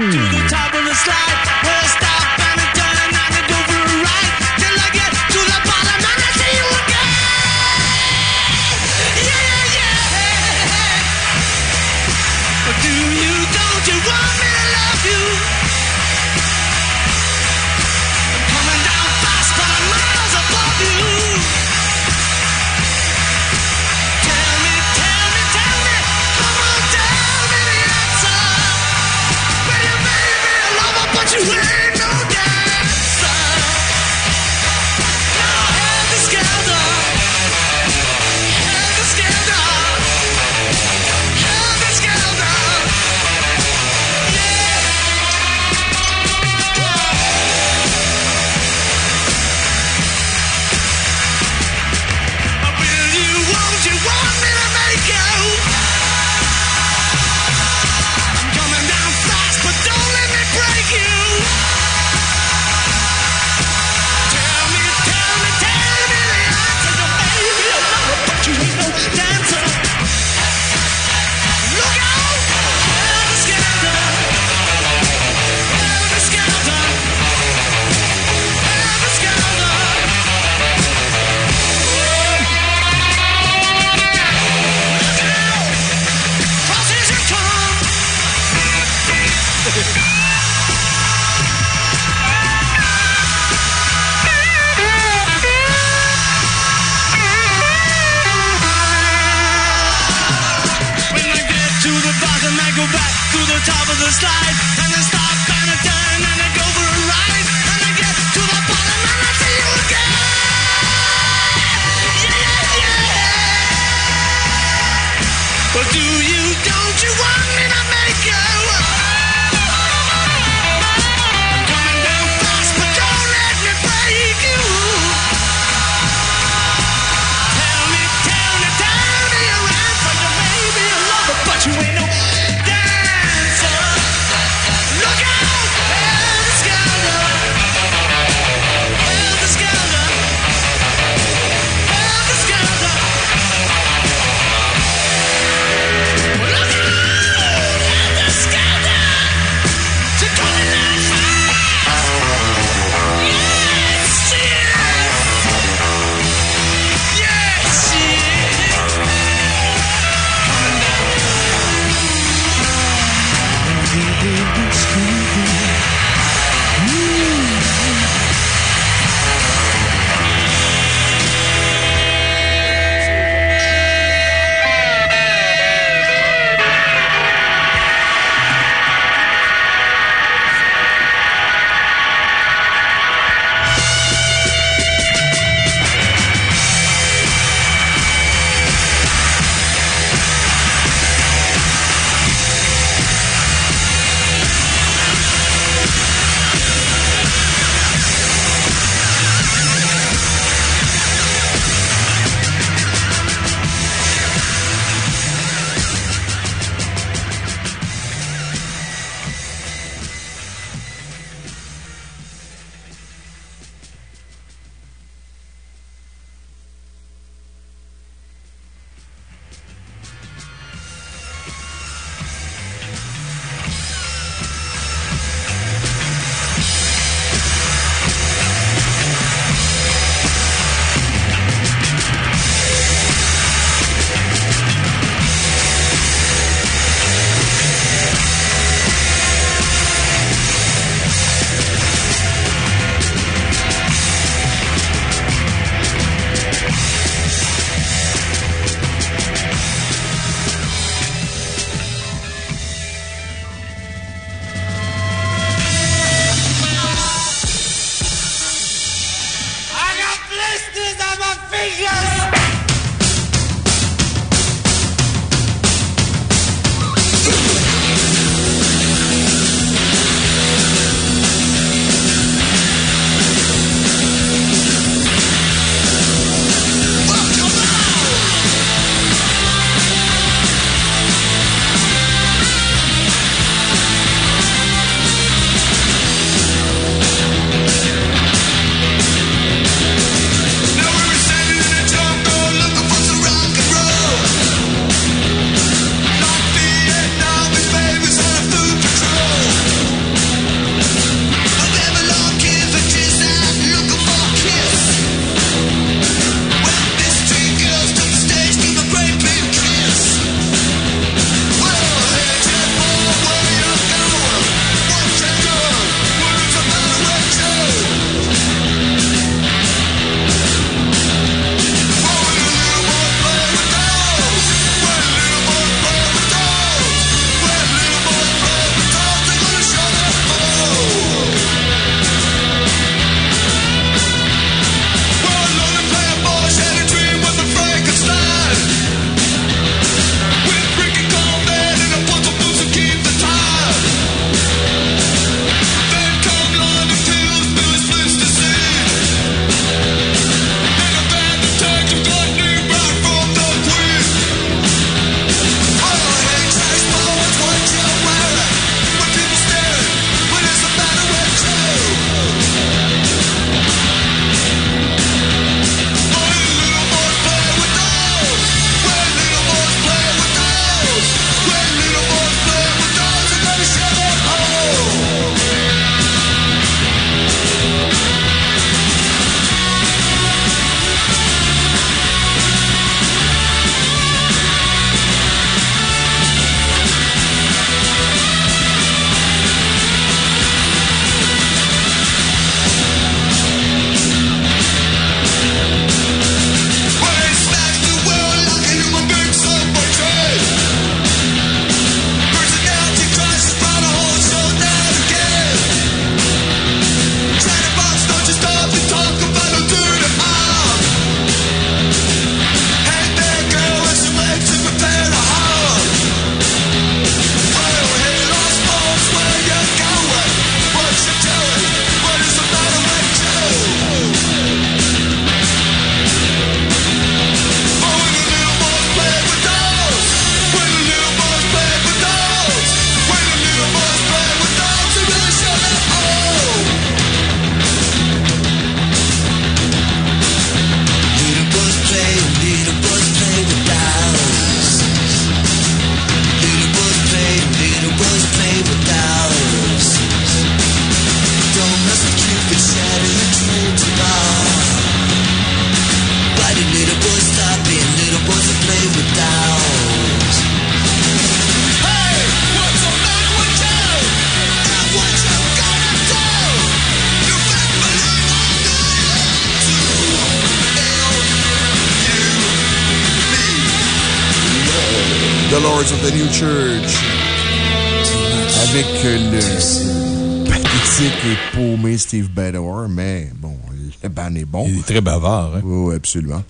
Absolument.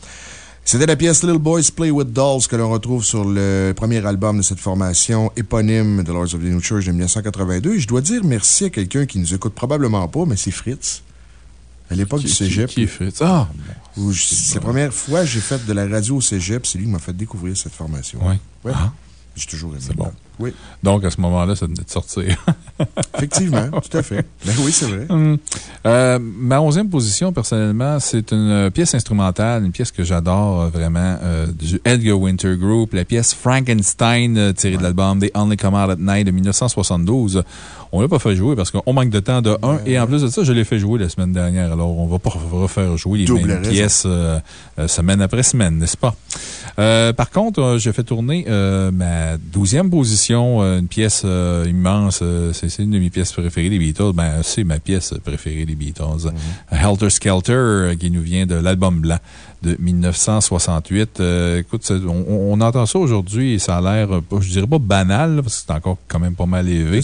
C'était la pièce Little Boys Play with Dolls que l'on retrouve sur le premier album de cette formation éponyme de Lords of the New Church de 1982. Et je dois dire merci à quelqu'un qui nous écoute probablement pas, mais c'est Fritz. À l'époque du cégep. qui- qui est Fritz? Ah! C'est la première fois que j'ai fait de la radio au cégep. C'est lui qui m'a fait découvrir cette formation. Oui. Ouais. Ah. J'ai toujours aimé. C'est bon. Oui. Donc, à ce moment-là, ça venait de sortir. Effectivement, tout à fait. Ben oui, c'est vrai. Hum. Euh, ma onzième position, personnellement, c'est une euh, pièce instrumentale, une pièce que j'adore euh, vraiment, euh, du Edgar Winter Group, la pièce Frankenstein, tirée de l'album They Only Come Out at Night de 1972. On l'a pas fait jouer parce qu'on manque de temps de un, et en plus de ça, je l'ai fait jouer la semaine dernière, alors on va pas refaire jouer les Double mêmes raison. pièces euh, semaine après semaine, n'est-ce pas? Par contre, j'ai fait tourner euh, ma douzième position, euh, une pièce euh, immense. euh, c'est une de mes pièces préférées des Beatles. Ben, c'est ma pièce préférée des Beatles. Helter Skelter, qui nous vient de l'album blanc de 1968. Euh, écoute, on, on entend ça aujourd'hui et ça a l'air, je dirais pas banal, parce que c'est encore quand même pas mal élevé.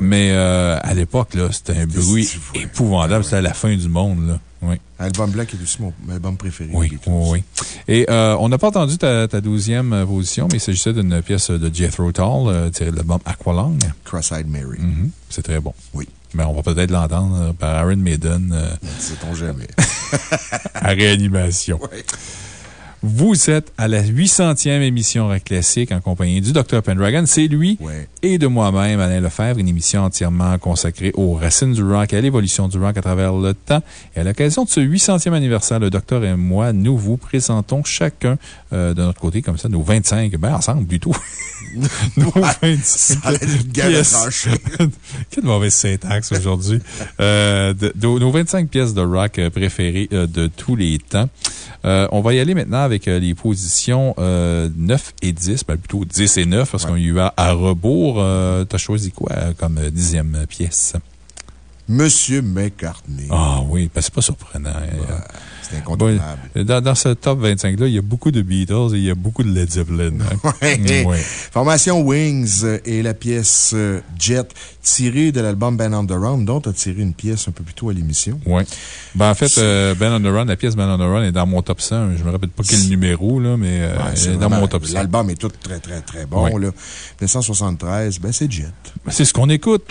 Mais euh, à l'époque, c'était un bruit épouvantable. C'était la fin du monde. Là. Oui. Album Black est aussi mon album préféré. Oui, oui, oui. Et euh, on n'a pas entendu ta, ta douzième euh, position, mais il s'agissait d'une pièce de Jethro Tull, euh, tirée de l'album Aqualung. Cross-Eyed Mary. Mhm. C'est très bon. Oui. Mais on va peut-être l'entendre euh, par Aaron Maiden. euh, Sait-on jamais. à réanimation. Vous êtes à la 800e émission Rock Classique en compagnie du Dr. Pendragon. C'est lui et de moi-même, Alain Lefebvre, une émission entièrement consacrée aux racines du rock et à l'évolution du rock à travers le temps. Et à l'occasion de ce 800e anniversaire, le docteur et moi, nous vous présentons chacun euh, de notre côté, comme ça, nos 25, ben ensemble plutôt. nos 25 ça a l'air d'une guerre pièces. Quelle mauvaise syntaxe aujourd'hui. Euh, de- de- nos 25 pièces de rock préférées euh, de tous les temps. Euh, on va y aller maintenant avec euh, les positions euh, 9 et 10, ben plutôt 10 et 9, parce qu'on y va à rebours. Euh, T'as choisi quoi euh, comme euh, dixième pièce? Monsieur McCartney. Ah oui, ben c'est pas surprenant. Euh, C'est incontournable. bon, dans, dans ce top 25-là, il y a beaucoup de Beatles et il y a beaucoup de Led Zeppelin. hein. Ouais. Ouais. Formation Wings euh, et la pièce euh, Jet, tirée de l'album Ben on the Run, dont tu as tiré une pièce un peu plus tôt à l'émission. Oui. Ben, en fait, euh, Ben on the Run, la pièce Ben on the Run est dans mon top 100. Je me rappelle pas quel numéro, là, mais euh, elle est dans mon top 100. L'album est tout très, très, très bon. Là. 1973, ben c'est Jet. Ben, C'est ce qu'on écoute.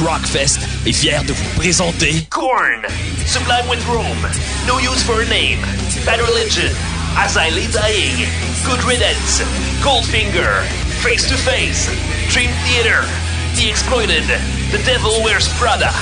Rockfest, est fier de vous présenter Korn, Sublime with Rome, No Use for a Name, Bad Religion, As I Lay Dying, Good Riddance, Goldfinger, Face to Face, Dream Theater, The Exploited, The Devil Wears Prada,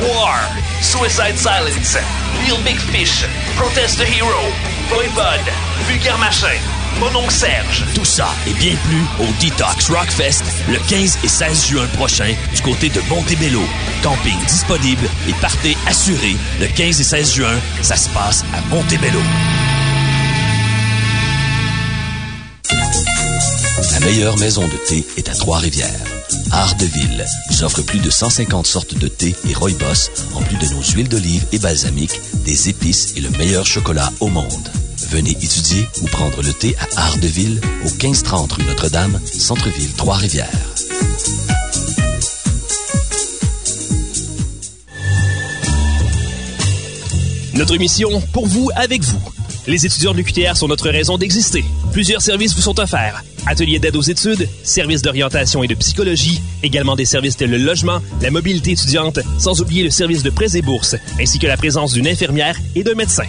War, Suicide Silence, Real Big Fish, Protest the Hero, Voivod, Vulgaire Machin, Mon oncle Serge. Tout ça et bien plus au Detox Rockfest le 15 et 16 juin prochain du côté de Montebello. Camping disponible et partez assuré le 15 et 16 juin. Ça se passe à Montebello. La meilleure maison de thé est à Trois-Rivières. Art de vous offre plus de 150 sortes de thé et rooibos, en plus de nos huiles d'olive et balsamique, des épices et le meilleur chocolat au monde. Venez étudier ou prendre le thé à Art de Ville au 1530 rue Notre-Dame, Centre-Ville, Trois-Rivières. Notre mission, pour vous, avec vous. Les étudiants de l'UQTR sont notre raison d'exister. Plusieurs services vous sont offerts. Ateliers d'aide aux études, services d'orientation et de psychologie, également des services tels le logement, la mobilité étudiante, sans oublier le service de prêts et bourses, ainsi que la présence d'une infirmière et d'un médecin.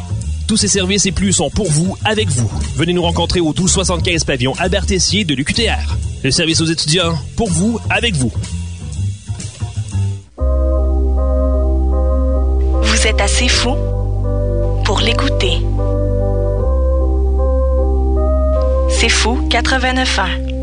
Tous ces services et plus sont pour vous, avec vous. Venez nous rencontrer au 1275 pavillon Albert-Tessier de l'UQTR. Le service aux étudiants, pour vous, avec vous. Vous êtes assez fou pour l'écouter. C'est fou 89 ans.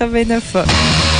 89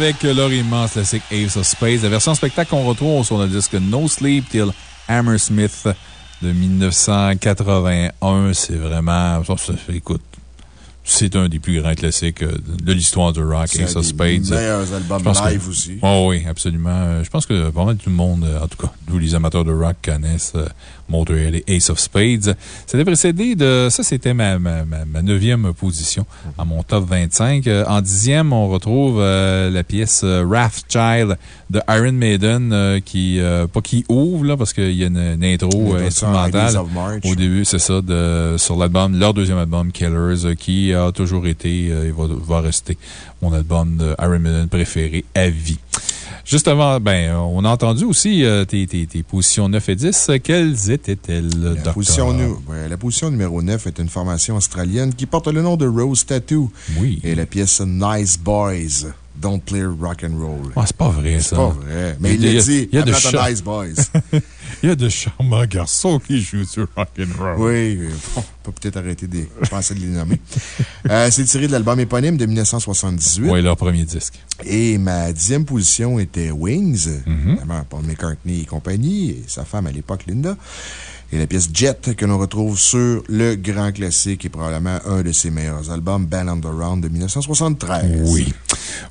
avec leur immense classique Ace of Space. La version spectacle qu'on retrouve sur le disque No Sleep Till Hammersmith de 1981. C'est vraiment. Écoute. C'est un des plus grands classiques euh, de l'histoire du rock, C'est Ace un of des Spades. meilleurs albums Je pense que- live aussi. Oh oui, absolument. Euh, Je pense que pas mal tout le monde, euh, en tout cas, tous les amateurs de rock connaissent euh, Motorhead et Ace of Spades. C'était précédé de. Ça, c'était ma, ma, ma, neuvième position à mon top 25. Euh, En dixième, on retrouve euh, la pièce euh, Wrathchild de Iron Maiden qui, pas qui ouvre, là, parce qu'il y a une, une intro instrumentale. Au début, c'est ça, de, sur l'album, leur deuxième album, Killers, qui a toujours été et va, va rester mon album de Iron Maiden préféré à vie. Juste avant, ben, on a entendu aussi euh, tes, tes, tes positions 9 et 10. Quelles étaient-elles, La position, nu- ouais, la position numéro 9 est une formation australienne qui porte le nom de Rose Tattoo. Oui. Et la pièce Nice Boys. Don't play rock and roll. Ah, c'est pas vrai, C'est ça. pas vrai. Mais il a- dit. Il y a de nice boys. Il y a de charmants garçons qui jouent sur rock'n'roll. Oui, bon, on peut peut-être arrêter de penser de les nommer. Euh, C'est tiré de l'album éponyme de 1978. Oui, leur premier disque. Et ma dixième position était Wings, Mm-hmm. évidemment, Paul McCartney et compagnie, et sa femme à l'époque, Linda. Et la pièce Jet que l'on retrouve sur le grand classique et probablement un de ses meilleurs albums, Band on the Round de 1973. Oui.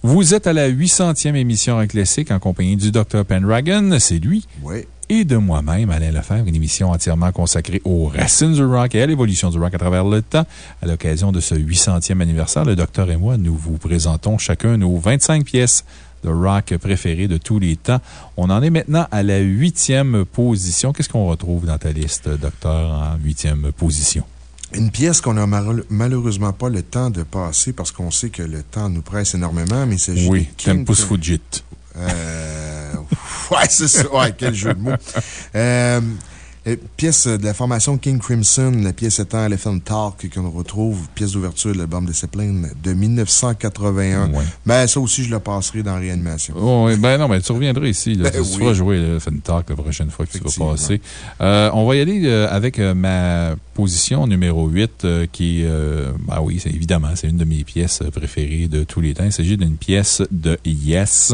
Vous êtes à la 800e émission Rock Classique en compagnie du Dr. Pendragon. C'est lui. Oui. Et de moi-même, Alain Lefebvre, une émission entièrement consacrée aux racines du rock et à l'évolution du rock à travers le temps. À l'occasion de ce 800e anniversaire, le docteur et moi, nous vous présentons chacun nos 25 pièces de rock préférées de tous les temps. On en est maintenant à la huitième position. Qu'est-ce qu'on retrouve dans ta liste, docteur, en huitième position? Une pièce qu'on n'a mal- malheureusement pas le temps de passer parce qu'on sait que le temps nous presse énormément, mais il s'agit Oui, de King Tempus Crim- Fugit. Euh, ouais, c'est ça. Ouais, quel jeu de mots. Euh, euh, pièce de la formation King Crimson, la pièce étant Elephant Talk, qu'on retrouve, pièce d'ouverture de l'album de Zeppelin de 1981. Ben, ça aussi, je le passerai dans Réanimation. Oh, oui, ben non, mais tu reviendras ici. là. Ben tu oui. pourras jouer le Fun Talk la prochaine fois que tu vas passer. Euh, on va y aller euh, avec euh, ma position numéro 8, euh, qui, euh, ben oui, c'est évidemment, c'est une de mes pièces préférées de tous les temps. Il s'agit d'une pièce de Yes.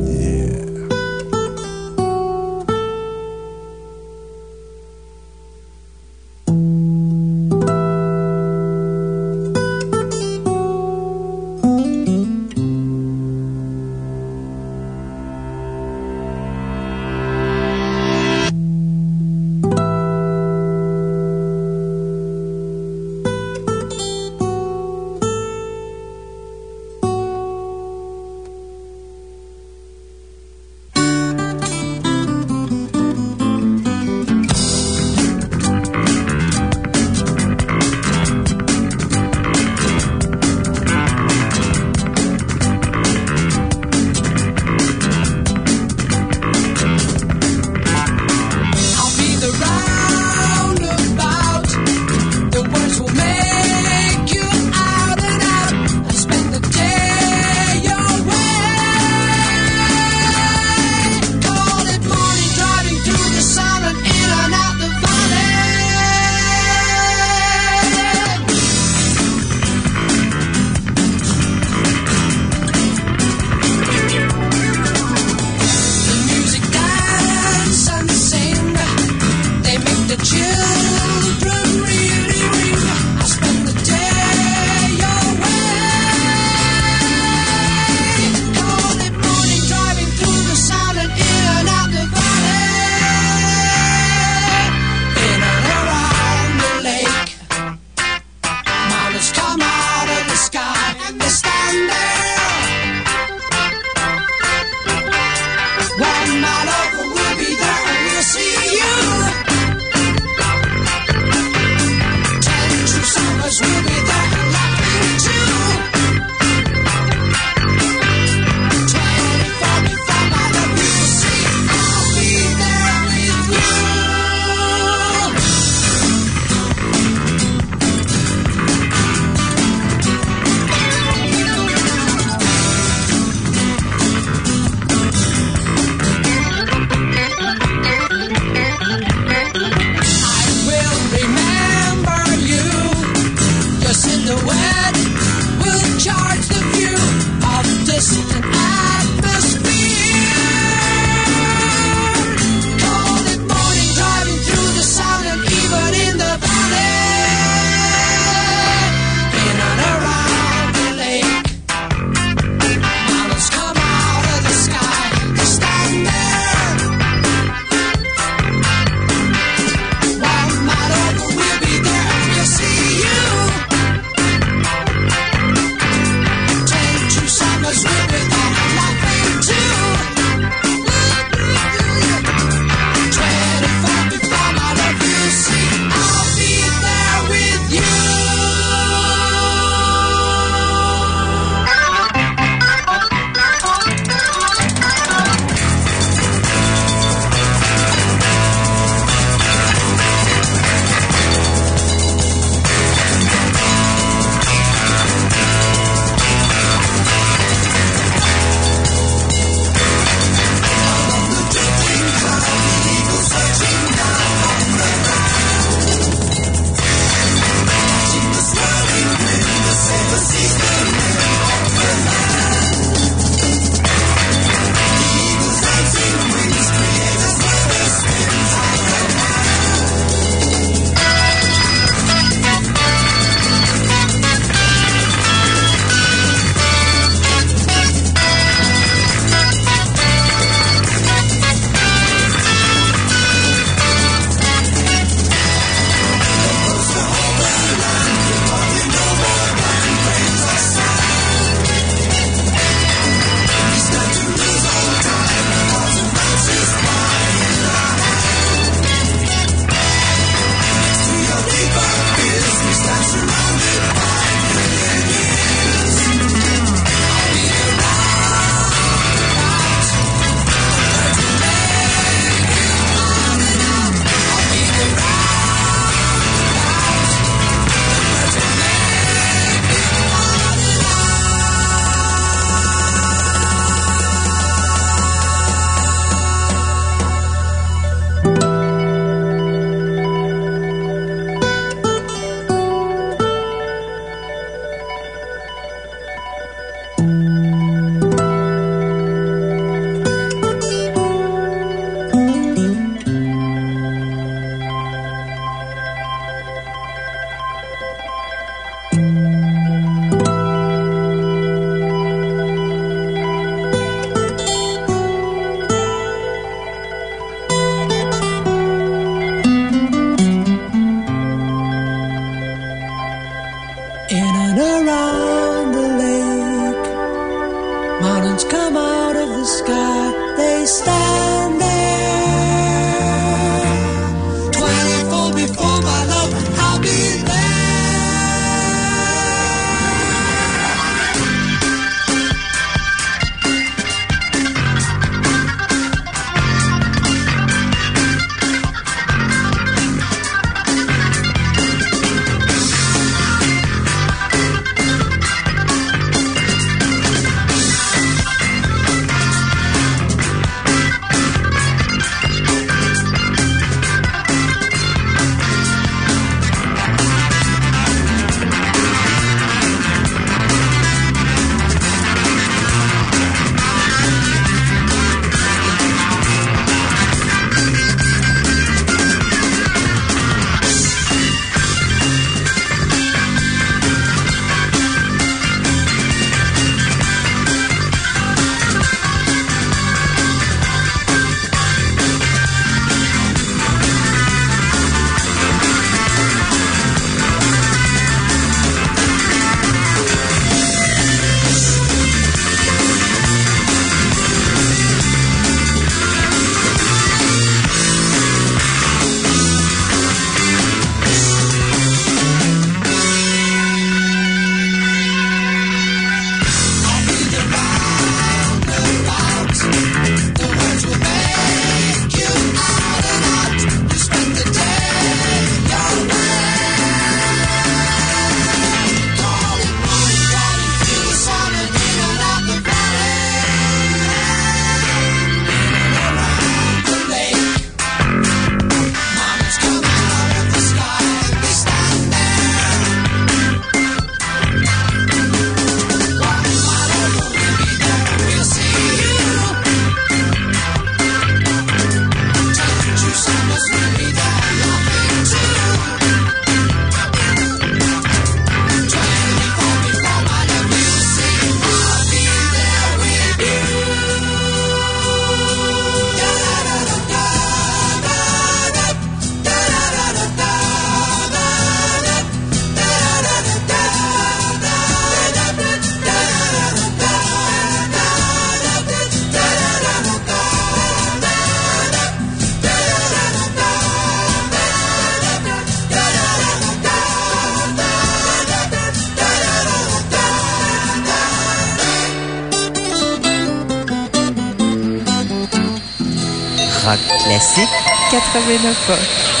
Tá também não gosto.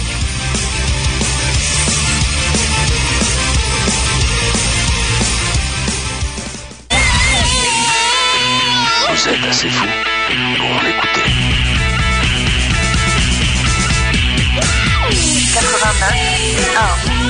Assez fou. Pour l'écouter. 89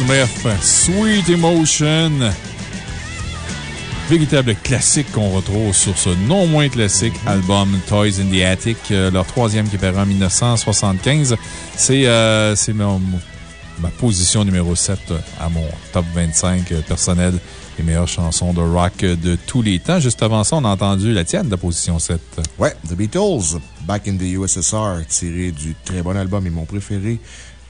Aerosmith, Sweet Emotion. Véritable classique qu'on retrouve sur ce non moins classique album Toys in the Attic, euh, leur troisième qui est paru en 1975. C'est euh, ma position numéro 7 à mon top 25 euh, personnel des meilleures chansons de rock de tous les temps. Juste avant ça, on a entendu la tienne de position 7. Ouais, The Beatles, Back in the USSR, tiré du très bon album et mon préféré,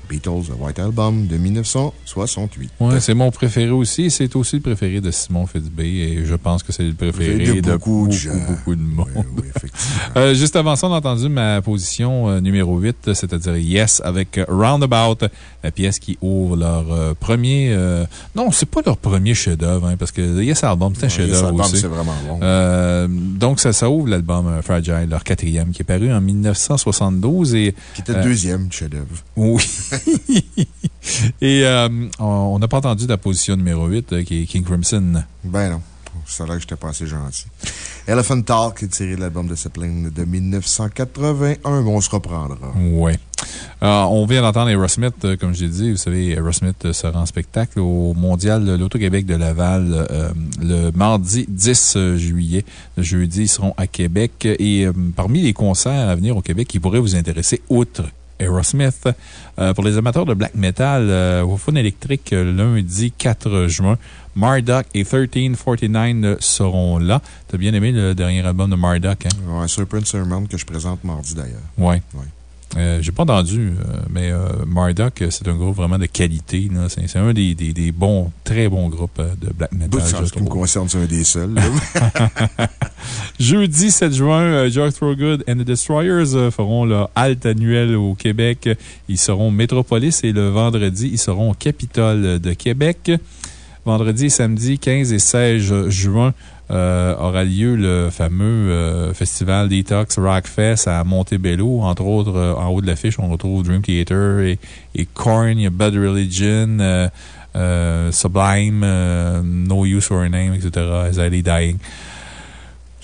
Beatles, The White Album de 1968. Ouais, c'est mon préféré aussi. C'est aussi le préféré de Simon Fitzbé et je pense que c'est le préféré De de, beaucoup beaucoup, de gens. beaucoup de monde. Euh, juste avant ça, on a entendu ma position euh, numéro 8, c'est-à-dire Yes avec Roundabout, la pièce qui ouvre leur euh, premier. non, c'est pas leur premier chef-d'œuvre, hein, parce que Yes Album, c'est un Ouais, Yes chef-d'œuvre Album, aussi. c'est vraiment donc, ça, ça ouvre l'album Fragile, leur quatrième, qui est paru en 1972 et. Qui était le deuxième chef-d'œuvre. oui. Et euh, on n'a pas entendu la position numéro 8, euh, qui est King Crimson. Ben non. Ça a l'air que j'étais pas assez gentil. Elephant Talk est tiré de l'album de Zeppelin de 1981, mais on se reprendra. Oui. Euh, on vient d'entendre Aerosmith, comme j'ai dit. Vous savez, Aerosmith sera en spectacle au Mondial de l'Auto-Québec de Laval euh, le mardi 10 juillet. Le jeudi, ils seront à Québec. Et euh, parmi les concerts à venir au Québec qui pourraient vous intéresser, outre Aerosmith, euh, pour les amateurs de black metal, euh, au Faune électrique, euh, lundi 4 juin, Marduk et 1349 seront là. T'as bien aimé le dernier album de Marduk, hein? Ouais, Serpent Sermon que je présente mardi d'ailleurs. Ouais. Euh, J'ai pas entendu, euh, mais euh, Marduk, euh, c'est un groupe vraiment de qualité. C'est un des, des, des bons, très bons groupes de black metal. en ce qui me concerne, c'est un des seuls. Jeudi 7 juin, Jock Throgood and the Destroyers feront leur halte annuelle au Québec. Ils seront Métropolis et le vendredi, ils seront au Capitole de Québec. Vendredi et samedi 15 et 16 juin aura lieu le fameux euh, festival Detox Rockfest à Montebello. Entre autres, euh, en haut de l'affiche, on retrouve Dream Theater et, et Korn, Bad Religion, euh, euh, Sublime, euh, No Use for a Name, etc., Anxiety Dying.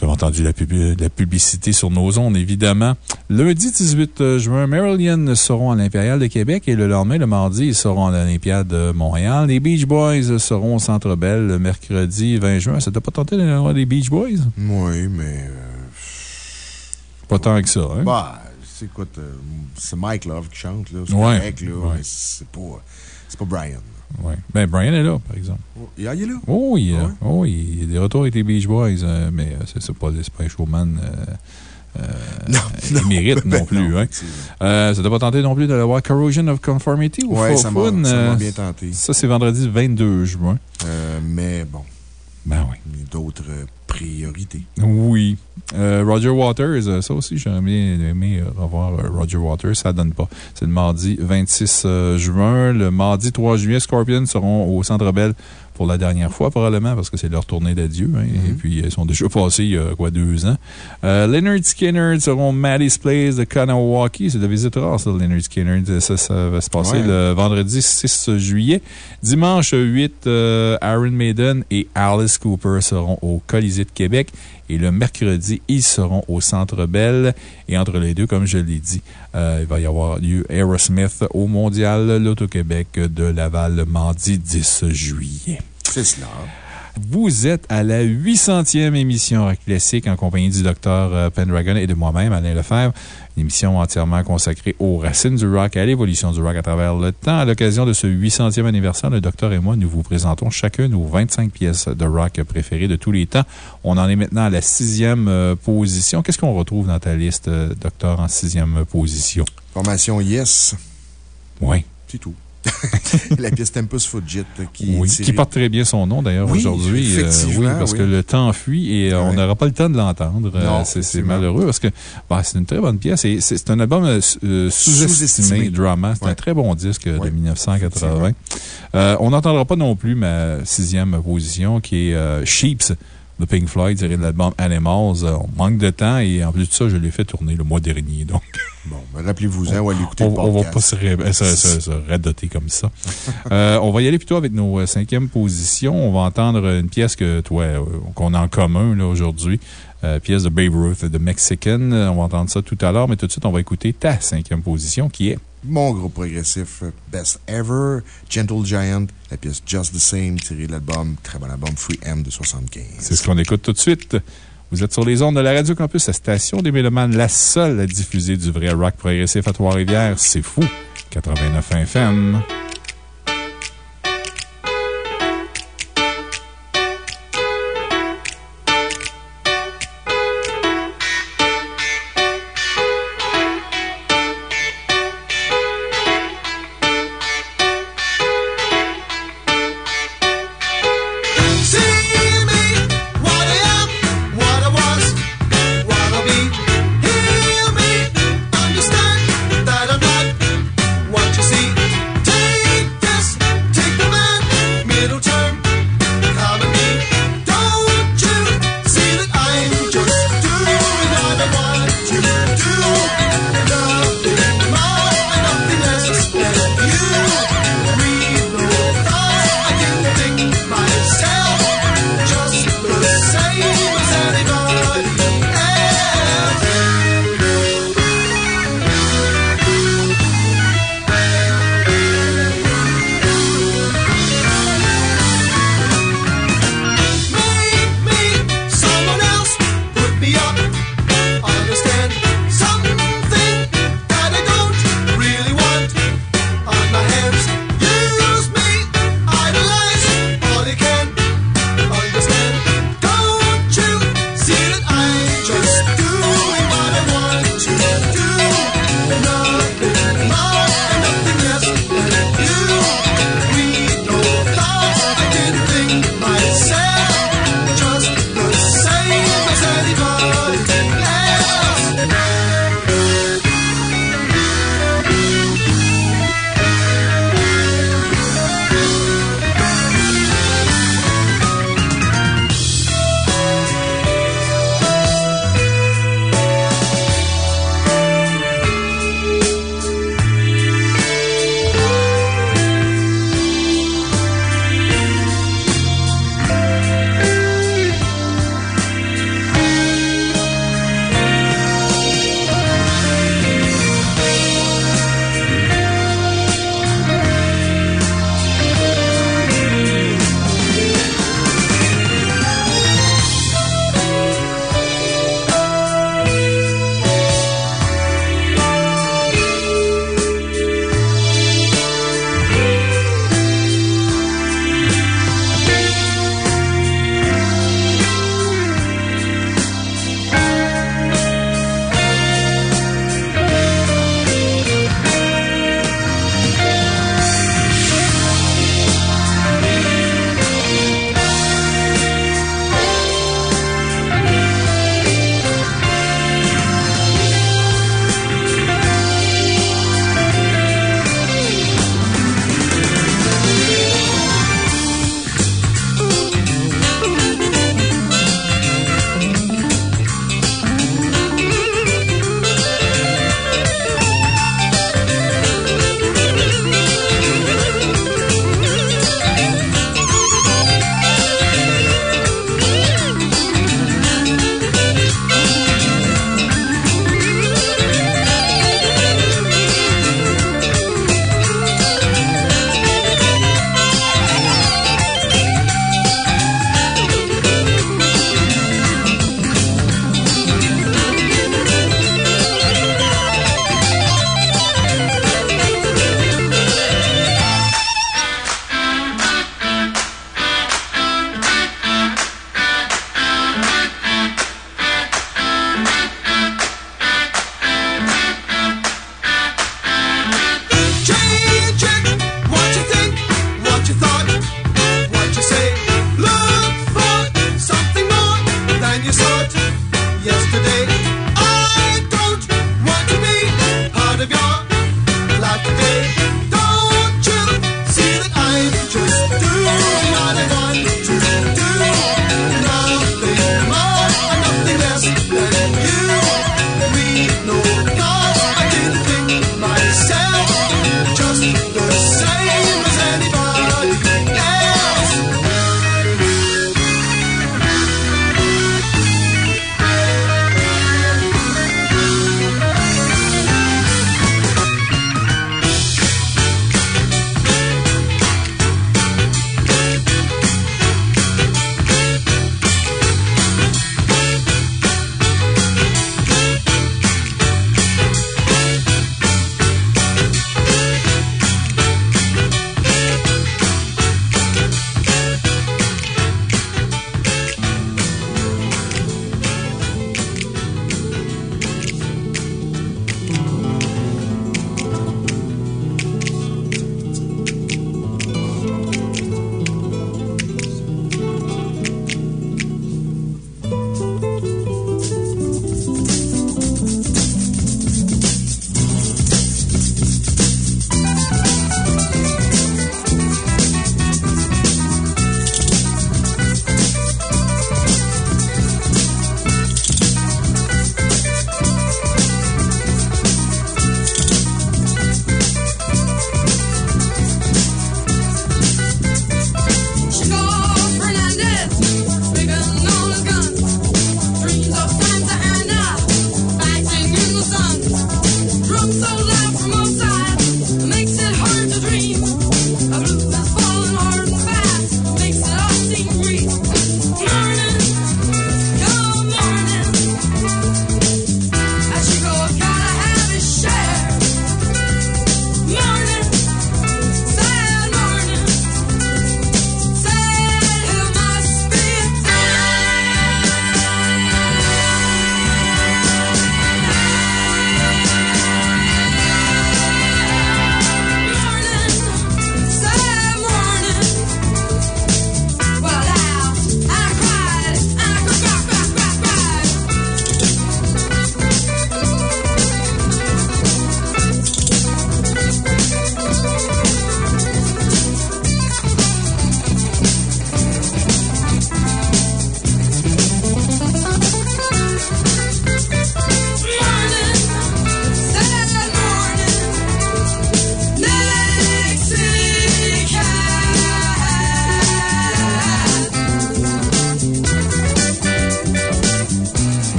Vous avez entendu la, pub- la publicité sur nos ondes, évidemment. Lundi 18 juin, Marillion seront à l'Impérial de Québec et le lendemain, le mardi, ils seront à l'Olympiade de Montréal. Les Beach Boys seront au Centre Bell le mercredi 20 juin. Ça t'a pas tenté d'aller voir les Beach Boys? Oui, mais. euh, Pas tant que ça, hein? Bah, c'est écoute, euh, c'est Mike Love qui chante, là. C'est Ouais, correct, là. ouais. mais c'est pas, c'est pas Brian. Oui. Ben, Brian est là, par exemple. Il il est là? Oh, il est là. Oh, il a des retours avec les Beach Boys, euh, mais euh, c'est pas, pas un showman. Euh, euh, non, ben plus. non, hein. Euh, ça t'a pas tenté non plus de le voir Corrosion of Conformity ou Ouais, ça m'a- Fun, ça m'a euh, bien tenté. Ça, c'est vendredi 22 juin. Euh, mais bon. Ben oui. D'autres priorités. Oui. Euh, Roger Waters, euh, ça aussi, j'aurais bien aimé euh, revoir Roger Waters. Ça donne pas. C'est le mardi 26 euh, juin. Le mardi 3 juillet, Scorpions seront au Centre Bell pour la dernière fois, probablement, parce que c'est leur tournée d'adieu. hein, Et puis, ils sont déjà passés il y a quoi, deux ans. Euh, Leonard Skinner seront Maddie's Place de Kanawaki. C'est de visite rare, ça, Leonard Skinner. Ça, ça va se passer Ouais. le vendredi 6 juillet. Dimanche 8, euh, Aaron Maiden et Alice Cooper seront au Colisée de Québec. Et le mercredi, ils seront au Centre Bell. Et entre les deux, comme je l'ai dit, euh, il va y avoir lieu Aerosmith au Mondial L'Auto-Québec de Laval le mardi 10 juillet. Vous êtes à la 800e émission Rock Classique en compagnie du docteur euh, Pendragon et de moi-même, Alain Lefebvre. Une émission entièrement consacrée aux racines du rock et à l'évolution du rock à travers le temps. À l'occasion de ce 800e anniversaire, le docteur et moi, nous vous présentons chacun nos 25 pièces de rock préférées de tous les temps. On en est maintenant à la sixième euh, position. Qu'est-ce qu'on retrouve dans ta liste, euh, docteur, en sixième position? Formation Yes. Oui. C'est tout. la pièce Tempus Fugit qui Oui, est tirée- qui porte très bien son nom d'ailleurs Oui, aujourd'hui. euh, oui, parce oui. que le temps fuit et euh, on n'aura pas le temps de l'entendre. Euh, c'est- malheureux parce que bah, c'est une très bonne pièce et c'est un album euh, euh, sous-estimé. Drama. C'est un très bon disque euh, de 1980. Euh, on n'entendra pas non plus ma sixième position qui est euh, Sheeps de Pink Floyd, tiré de l'album Animals. Euh, on manque de temps et en plus de ça, je l'ai fait tourner le mois dernier. Donc. Bon, ben, rappelez-vous-en, on va l'écouter On, on va pas se, ré- se, se- radoter comme ça. Euh, on va y aller plutôt avec nos euh, cinquièmes positions. On va entendre une pièce que toi, euh, qu'on a en commun là, aujourd'hui. Euh, pièce de Babe Ruth de Mexican. Euh, On va entendre ça tout à l'heure, mais tout de suite, on va écouter ta cinquième position qui est. mon groupe progressif euh, Best Ever, Gentle Giant, la pièce Just the Same, tirée de l'album, très bon album, Free M de 75. C'est ce qu'on écoute tout de suite. Vous êtes sur les ondes de la Radio Campus, la station des Mélomanes, la seule à diffuser du vrai rock progressif à Trois-Rivières. C'est fou. 89 FM.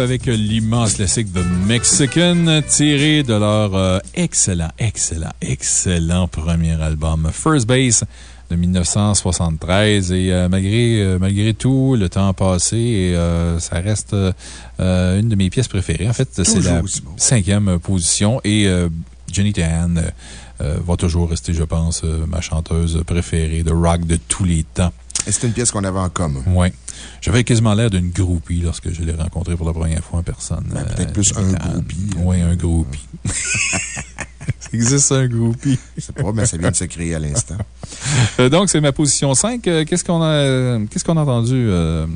Avec l'immense classique The Mexican, tiré de leur euh, excellent, excellent, excellent premier album First Base de 1973. Et euh, malgré, euh, malgré tout, le temps a passé et euh, ça reste une de mes pièces préférées. En fait, c'est la bon. cinquième position et Jenny Tan va toujours rester, je pense, ma chanteuse préférée de rock de tous les temps. Et c'était une pièce qu'on avait en commun. Oui. J'avais quasiment l'air d'une groupie lorsque je l'ai rencontrée pour la première fois en personne. Ben, peut-être plus un groupie. Oui, un groupie. Ça existe un groupie. Je sais pas, mais ça vient de se créer à l'instant. Euh, Donc, c'est ma position 5. Euh, Qu'est-ce qu'on a, a entendu? euh, en-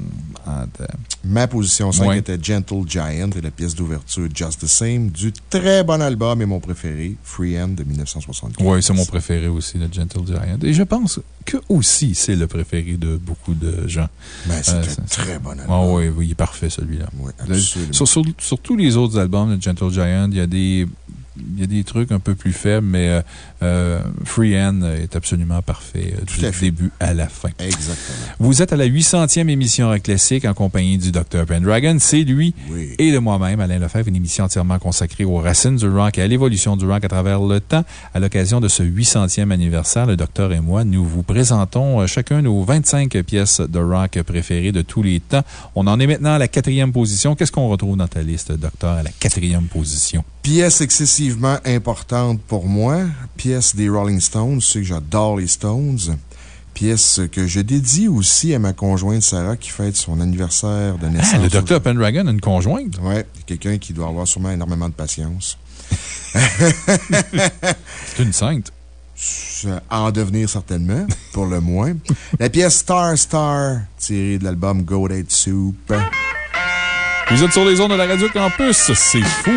Ma position 5 Ouais. était Gentle Giant et la pièce d'ouverture Just the Same du très bon album et mon préféré, Free End de 1964. Oui, c'est mon préféré aussi, le Gentle Giant. Et je pense que aussi c'est le préféré de beaucoup de gens. Ben, c'est Euh, un très bon album. Ah oui, oui, il est parfait celui-là. sur, sur- sur tous les autres albums de Gentle Giant, il y a des. Il y a des trucs un peu plus faibles, mais euh, euh, Free Hand est absolument parfait euh, du début à la fin. Exactement. Vous êtes à la 800e émission Rock Classique en compagnie du Dr. Pendragon. C'est lui et de moi-même, Alain Lefebvre, une émission entièrement consacrée aux racines du rock et à l'évolution du rock à travers le temps. À l'occasion de ce 800e anniversaire, le Docteur et moi, nous vous présentons euh, chacun nos 25 pièces de rock préférées de tous les temps. On en est maintenant à la quatrième position. Qu'est-ce qu'on retrouve dans ta liste, Docteur, à la quatrième position? Pièce excessivement importante pour moi, pièce des Rolling Stones. Je sais que j'adore les Stones. Pièce que je dédie aussi à ma conjointe Sarah qui fête son anniversaire de naissance. Ah, le Dr. Pendragon a une conjointe? Oui, quelqu'un qui doit avoir sûrement énormément de patience. C'est une sainte. À en devenir certainement, pour le moins. La pièce Star Star, tirée de l'album Go Date Soup. Vous êtes sur les ondes de la Radio Campus. C'est fou!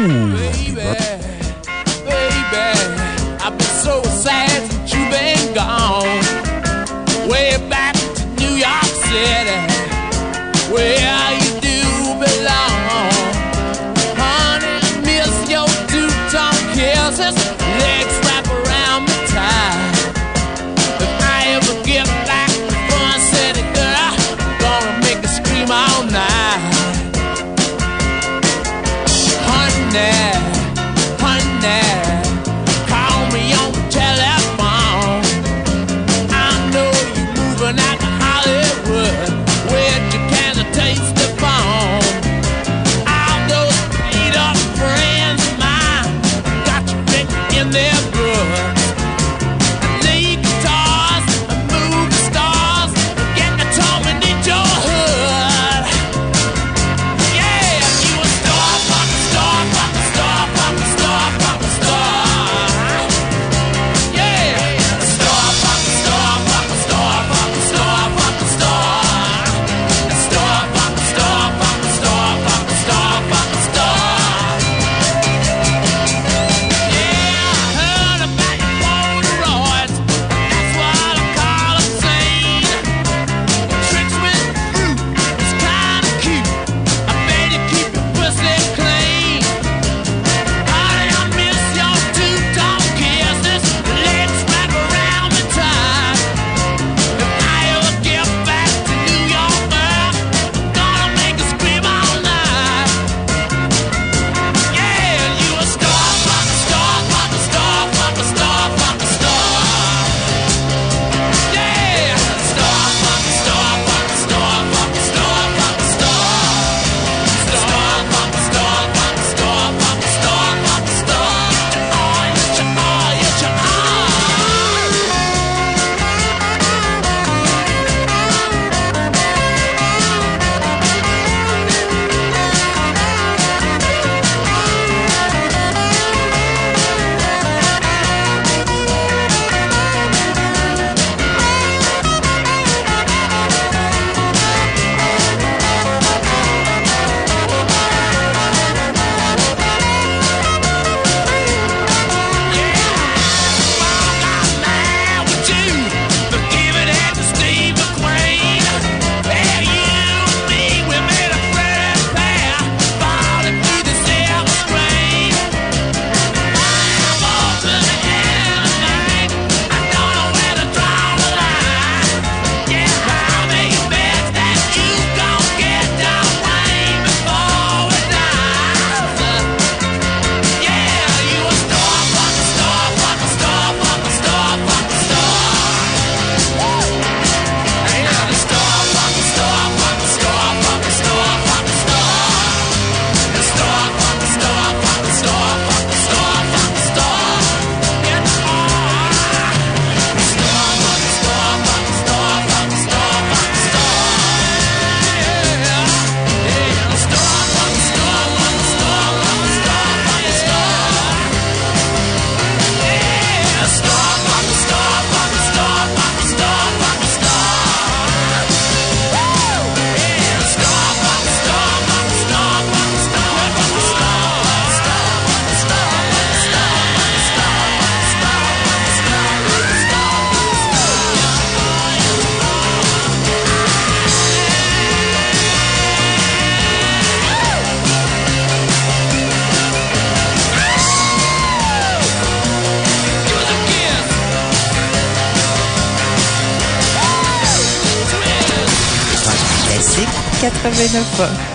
But.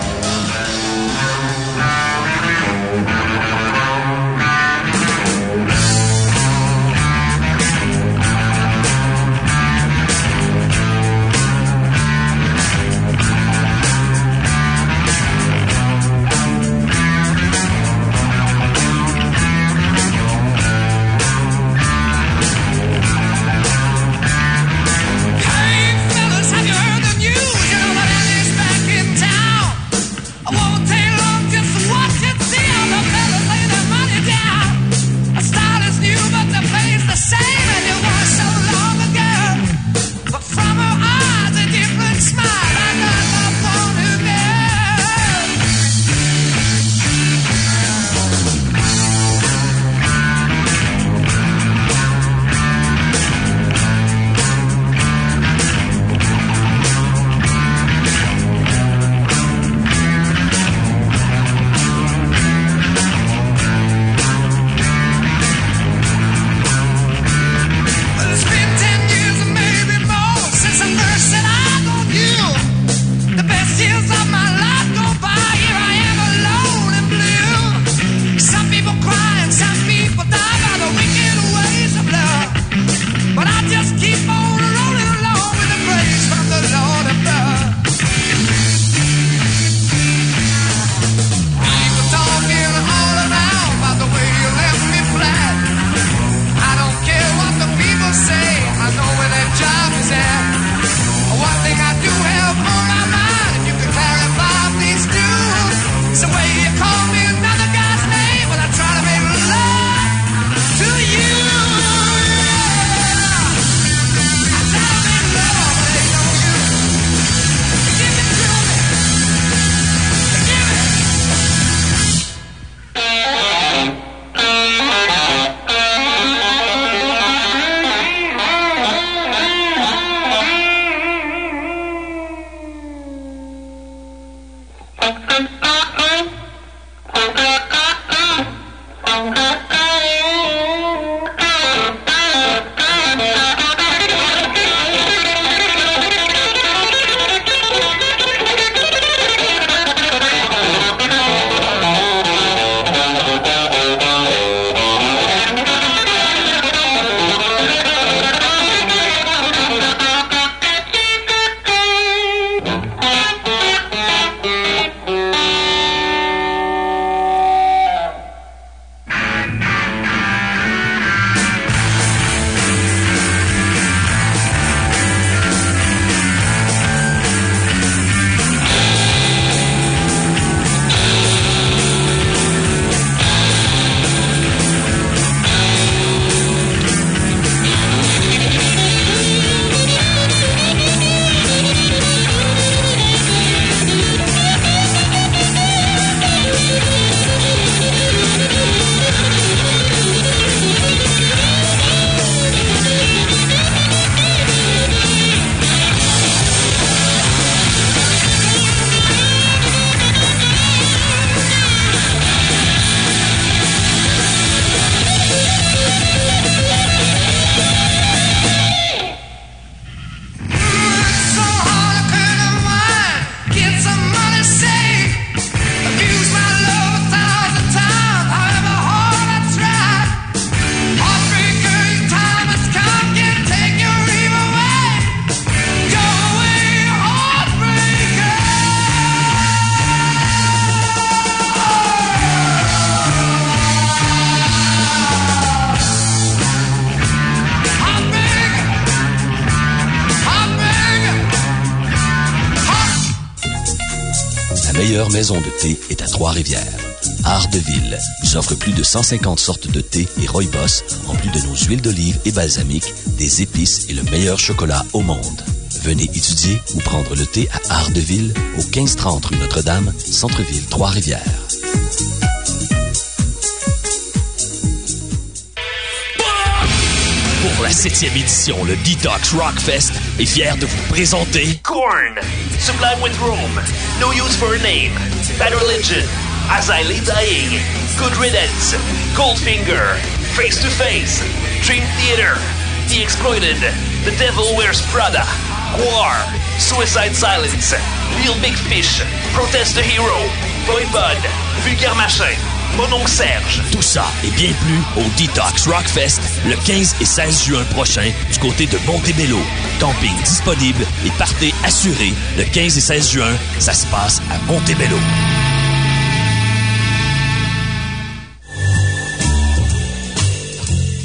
offre plus de 150 sortes de thé et rooibos, en plus de nos huiles d'olive et balsamiques, des épices et le meilleur chocolat au monde. Venez étudier ou prendre le thé à Ardeville, au 1530 rue Notre-Dame, Centre-Ville, Trois-Rivières. Pour la 7e édition, le Detox Rockfest est fier de vous présenter Korn, Sublime with Rome, No Use for a Name, Bad Religion, As I Dying, Good Riddance, Goldfinger, Face to Face, Dream Theater, The Exploited, The Devil Wears Prada, War, Suicide Silence, Lil Big Fish, Protest the Hero, Boy Bud, Vulgar Machin, Mononcle Serge. Tout ça et bien plus au Detox Rockfest le 15 et 16 juin prochain du côté de Montebello. Camping disponible et partez assuré le 15 et 16 juin, ça se passe à Montebello.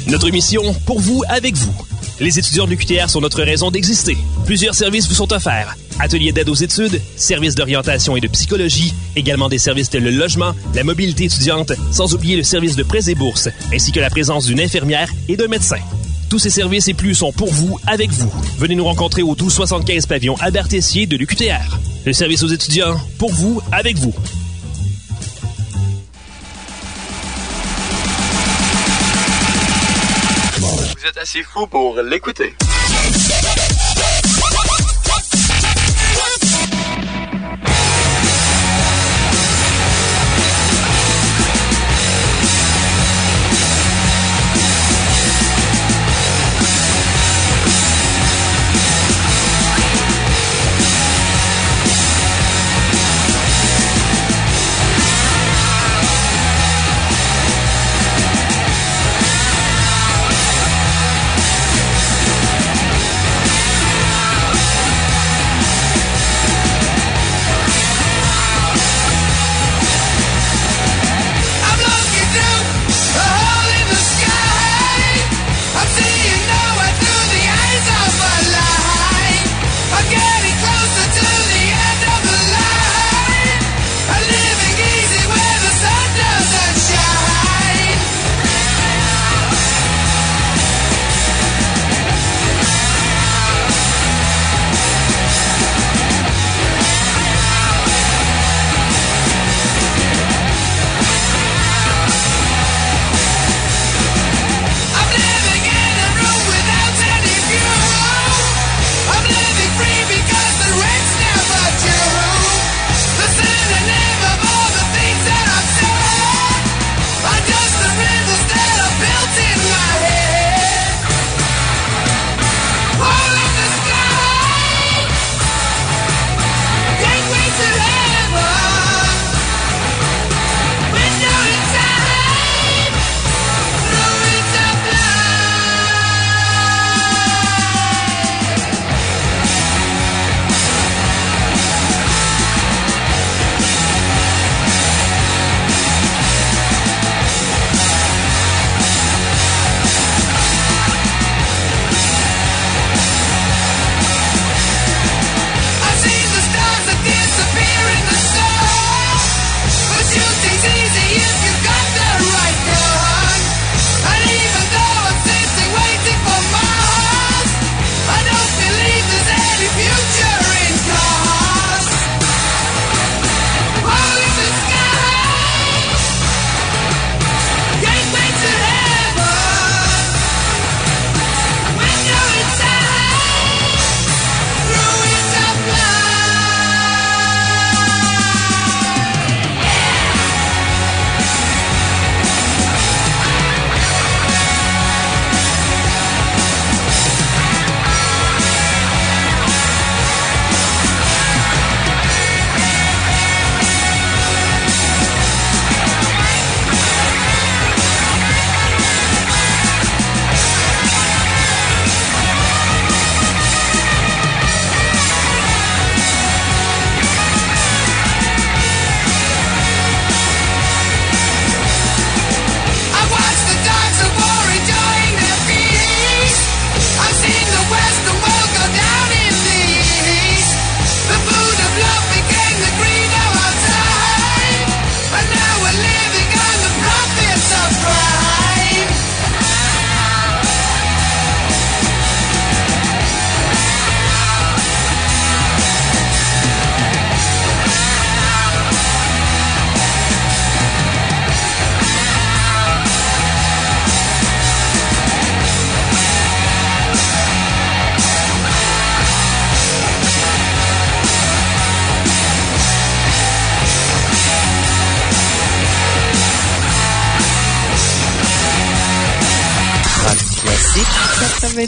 Notre émission, pour vous, avec vous. Les étudiants de l'UQTR sont notre raison d'exister. Plusieurs services vous sont offerts. Ateliers d'aide aux études, services d'orientation et de psychologie, également des services tels le logement, la mobilité étudiante, sans oublier le service de prêts et bourses, ainsi que la présence d'une infirmière et d'un médecin. Tous ces services et plus sont pour vous, avec vous. Venez nous rencontrer au 1275 pavillon Albert-Tessier de l'UQTR. Le service aux étudiants, pour vous, avec vous. Assez fou pour l'écouter.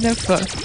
Rock classique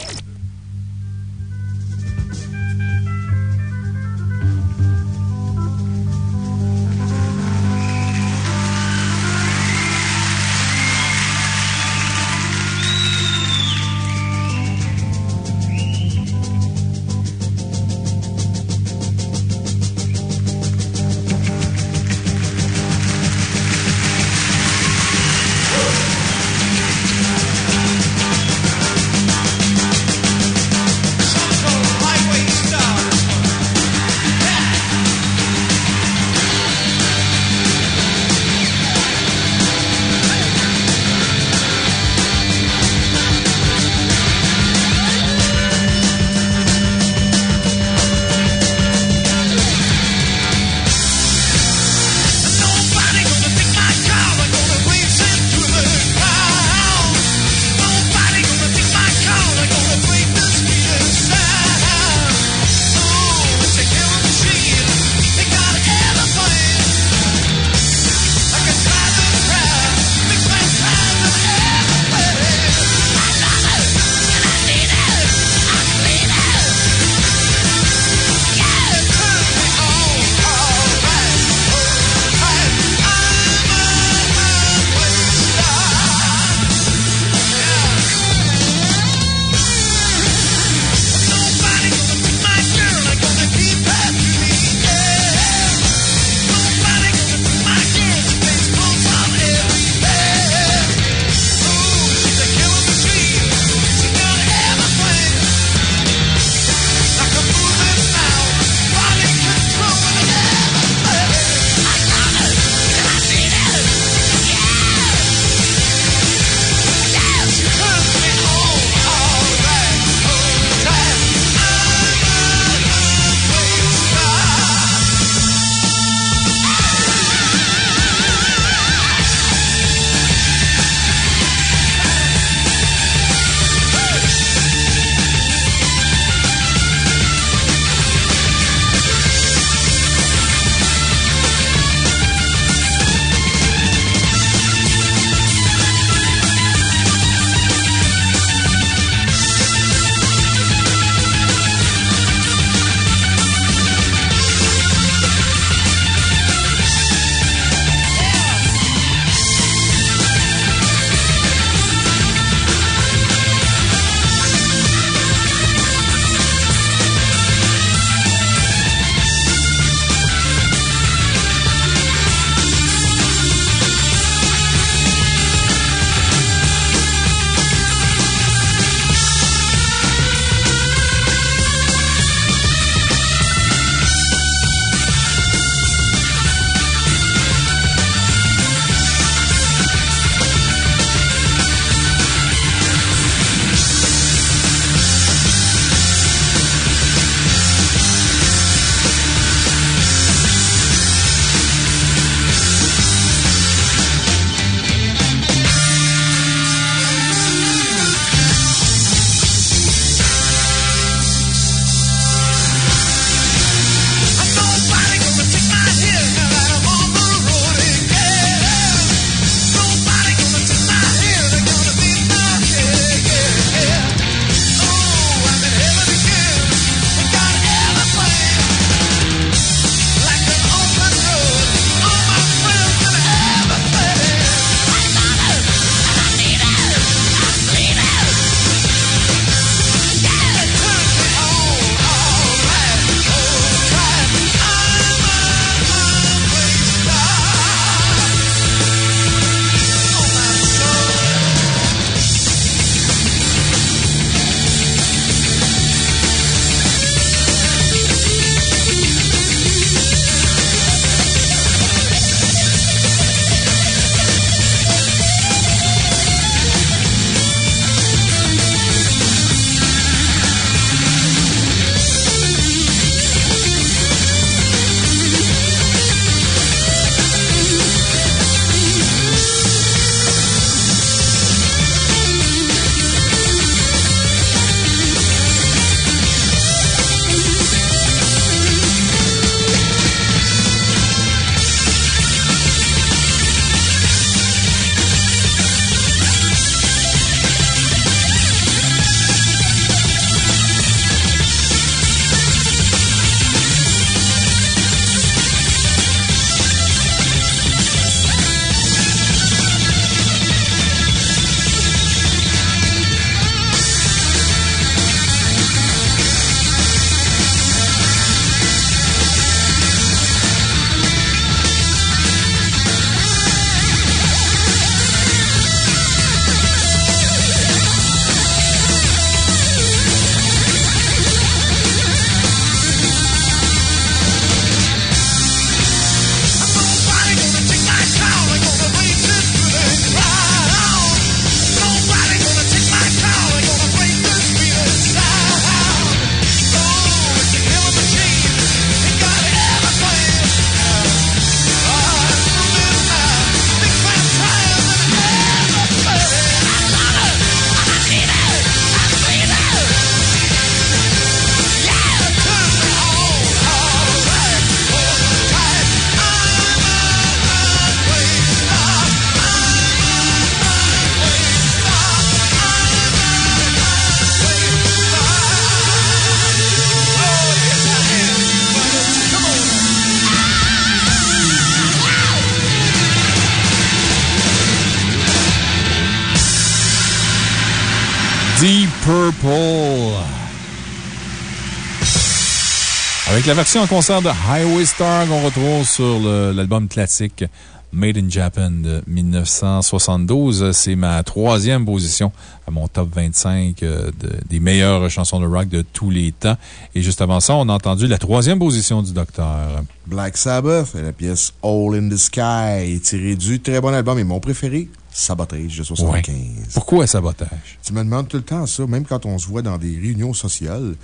Avec la version en concert de Highway Star qu'on retrouve sur l'album classique Made in Japan de 1972. C'est ma troisième position à mon top 25 euh, de- des meilleures chansons de rock de tous les temps. Et juste avant ça, on a entendu la troisième position du docteur. Black Sabbath et la pièce All in the Sky, tirée du très bon album et mon préféré, Sabotage de 75. Pourquoi sabotage? Tu me demandes tout le temps ça, même quand on se voit dans des réunions sociales.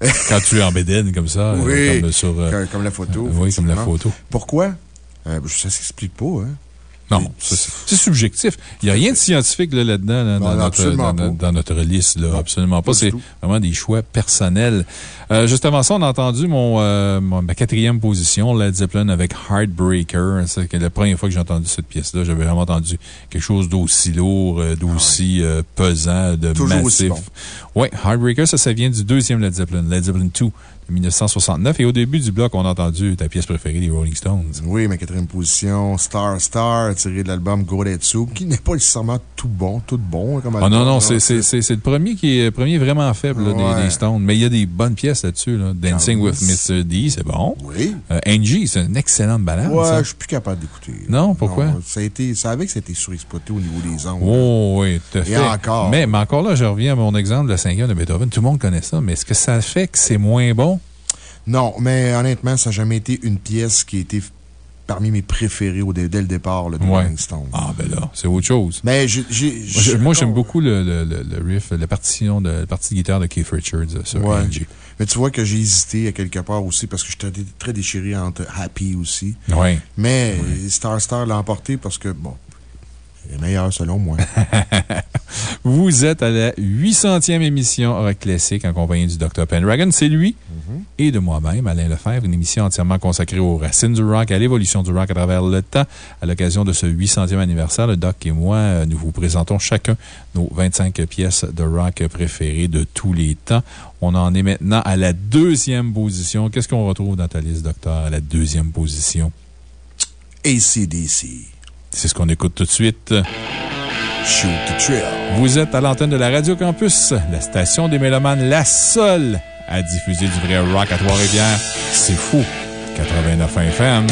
Quand tu es en bédaine comme ça, Oui, comme sur, euh, comme, comme la photo. euh, oui, comme la photo. Pourquoi? Euh, ça s'explique pas, hein? Non, c'est c'est subjectif. Il n'y a rien de scientifique là, là-dedans, là, dans, notre, absolument dans, pas. dans notre liste. Là, absolument pas. C'est vraiment des choix personnels. Euh, juste avant ça, on a entendu mon, euh, ma quatrième position, Led Zeppelin avec Heartbreaker. C'est la première fois que j'ai entendu cette pièce-là, j'avais vraiment entendu quelque chose d'aussi lourd, euh, d'aussi euh, pesant, de Toujours massif. bon. Oui, Heartbreaker, ça, ça vient du deuxième Led Zeppelin, Led Zeppelin 2 de 1969. Et au début du bloc, on a entendu ta pièce préférée, les Rolling Stones. Oui, ma quatrième position, Star Star, tiré de l'album Goretsu, qui n'est pas nécessairement tout bon, tout bon comme Ah non, non, c'est c'est- le premier qui est le premier vraiment faible là, des- Ouais. des, Stones. Mais il y a des bonnes pièces là-dessus. Là. Dancing with Mr. D, c'est bon. Oui. Euh, Angie, c'est une excellente balade. Ouais, ça. je suis plus capable d'écouter. Non, pourquoi? Non, ça a été, ça avait que ça a été surexploité au niveau des ondes. Oh, oui, tout à fait. Et encore. Mais, mais encore là, je reviens à mon exemple de la cinquième de Beethoven. Tout le monde connaît ça, mais est-ce que ça fait que c'est moins bon? Non, mais honnêtement, ça n'a jamais été une pièce qui a été parmi mes préférées au, dès dès le départ, le de Ouais. Rolling Stone. Ah, ben là, c'est autre chose. Mais Moi, j'aime beaucoup le, le, le, le riff, la partition de, la partie de guitare de Keith Richards euh, sur Ouais. Mais tu vois que j'ai hésité à quelque part aussi parce que j'étais très déchiré entre Happy aussi. Ouais. Mais Star Star l'a emporté parce que, bon, est meilleur selon moi. Vous êtes à la 800e émission Rock Classique en compagnie du Dr. Pendragon. C'est lui et de moi-même, Alain Lefebvre, une émission entièrement consacrée aux racines du rock, à l'évolution du rock à travers le temps. À l'occasion de ce 800e anniversaire, le Doc et moi, euh, nous vous présentons chacun nos 25 pièces de rock préférées de tous les temps. On en est maintenant à la deuxième position. Qu'est-ce qu'on retrouve dans ta liste, docteur, à la deuxième position? ACDC. C'est ce qu'on écoute tout de suite. Shoot the Thrill. Vous êtes à l'antenne de la Radio Campus, la station des Mélomanes, la seule à diffuser du vrai rock à Trois-Rivières. C'est fou. 89 FM.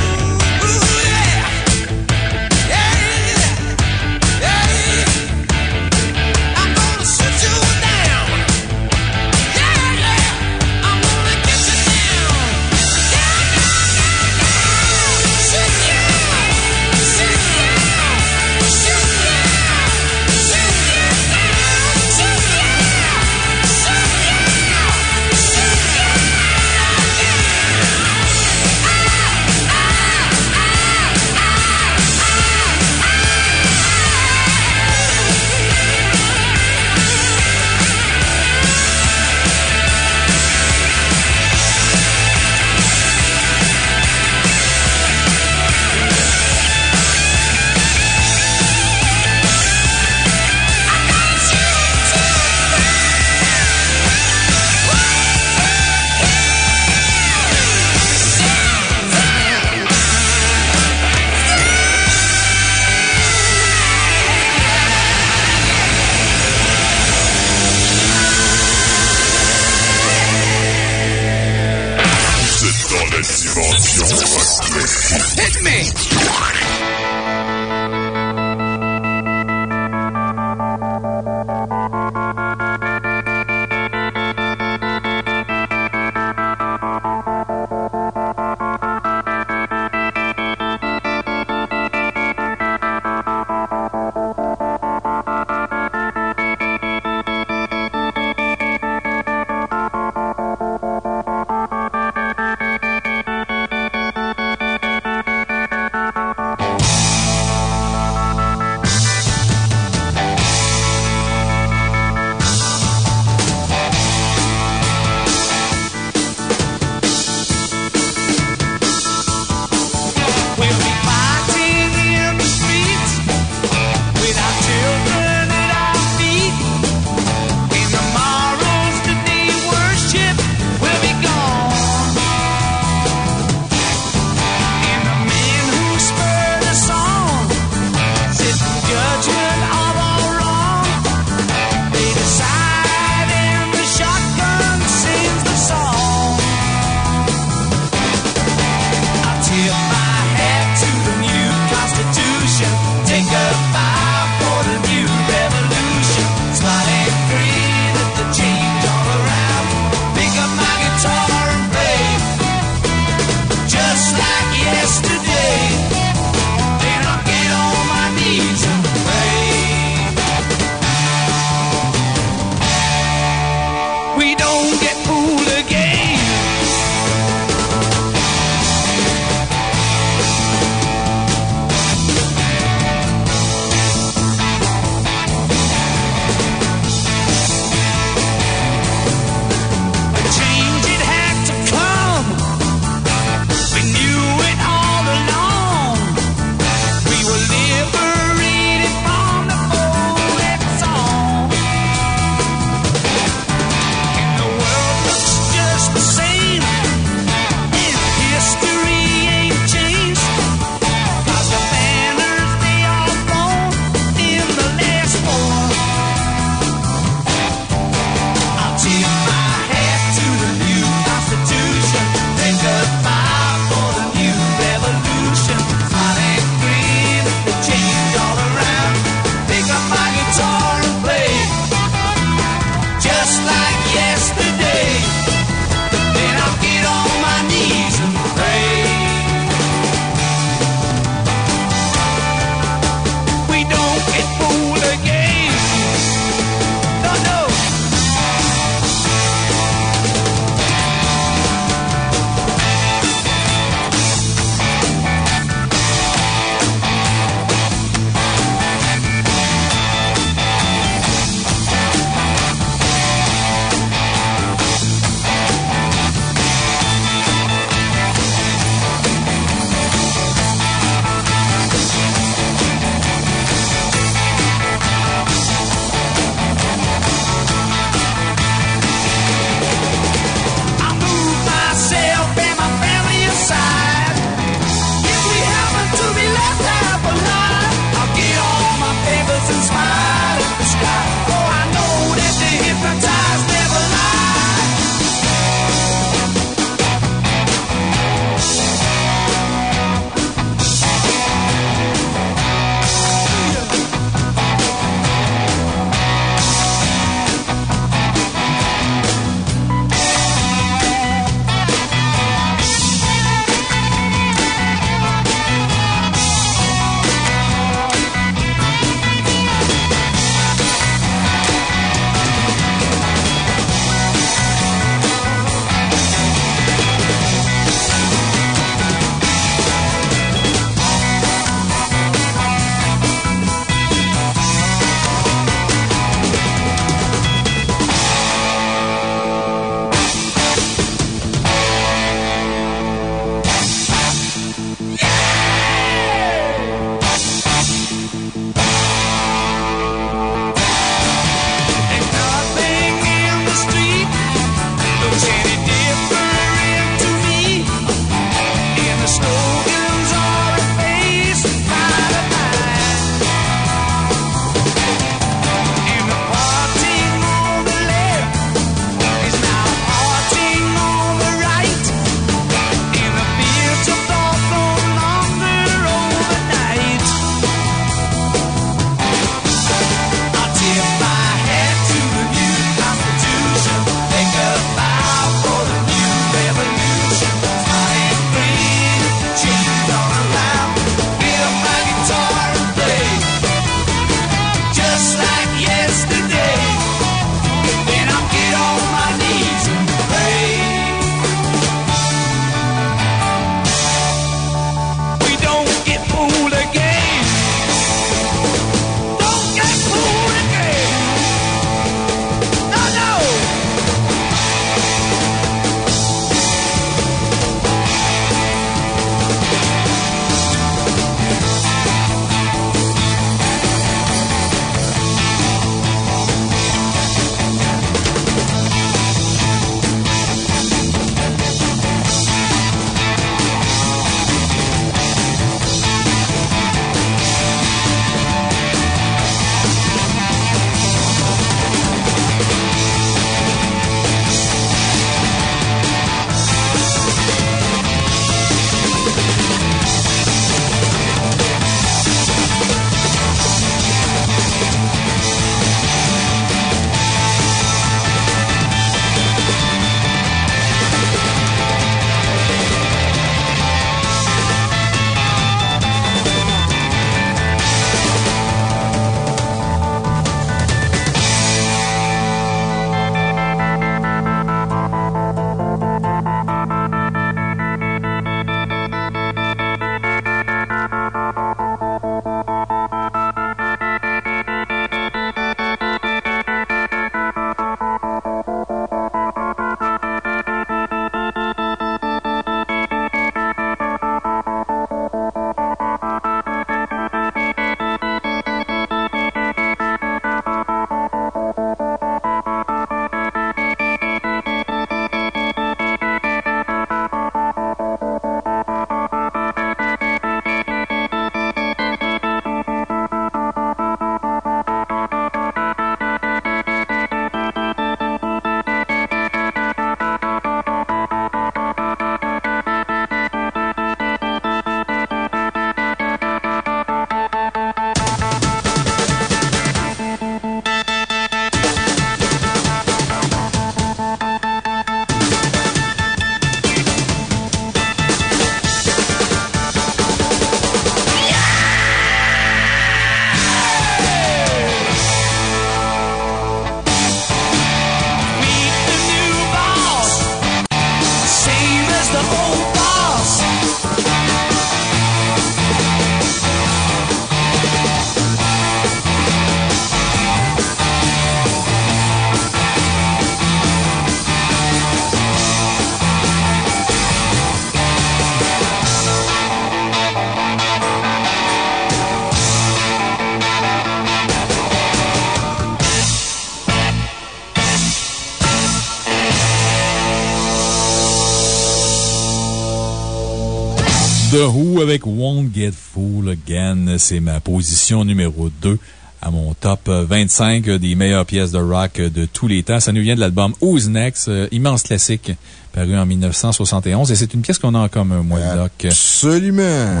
Avec Won't Get Fool Again. C'est ma position numéro 2 à mon top 25 des meilleures pièces de rock de tous les temps. Ça nous vient de l'album Who's Next, euh, immense classique, paru en 1971. Et c'est une pièce qu'on a en commun, moi Doc. Absolument.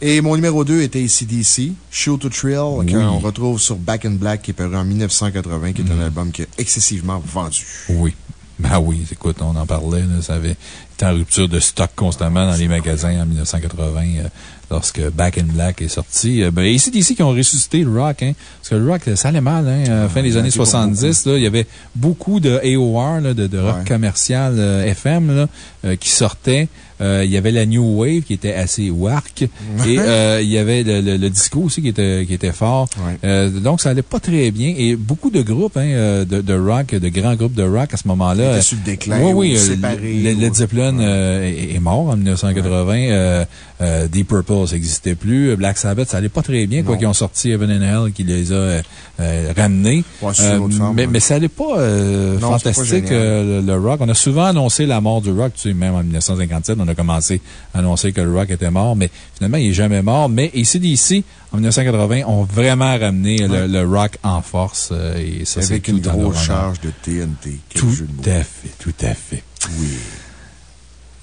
Et mon numéro 2 était ACDC, Shoot to Thrill, qu'on retrouve sur Back in Black, qui est paru en 1980, qui est un album qui est excessivement vendu. Oui. Ben oui, écoute, on en parlait, là, ça avait en rupture de stock constamment dans les magasins en 1980 euh, lorsque Back in Black est sorti. Euh, ben, ACDC qui ont ressuscité le rock, hein, parce que le rock, ça allait mal, hein, euh, fin des années 70, là, il y avait beaucoup de AOR, là, de, de rock commercial euh, FM, là, qui sortaient. Euh, il y avait la New Wave qui était assez wark. Et euh, il y avait le, le- le disco aussi qui était, qui était fort. Euh, donc, ça allait pas très bien. Et beaucoup de groupes hein, euh, de, de rock, de grands groupes de rock à ce moment-là. Euh, sur le déclin Oui, ou oui. euh, séparés le- ou- Led Zeppelin euh, est, mort en 1980. Euh, euh, Deep Purple, ça n'existait plus. Black Sabbath, ça allait pas très bien. Quoi qu'ils ont sorti Heaven and Hell qui les a euh, euh, ramenés. Ouais, forme, mais, ouais. mais ça allait pas euh, Non, pas fantastique, euh, le rock. On a souvent annoncé la mort du rock. Tu sais, même en 1957, on a commencé à annoncer que le rock était mort, mais finalement, il est jamais mort. Mais ACDC, en 1980, ont vraiment ramené le, Ouais. le rock en force. euh, et ça, c'est Avec une grosse charge de TNT. Tout à fait, tout à fait. Oui.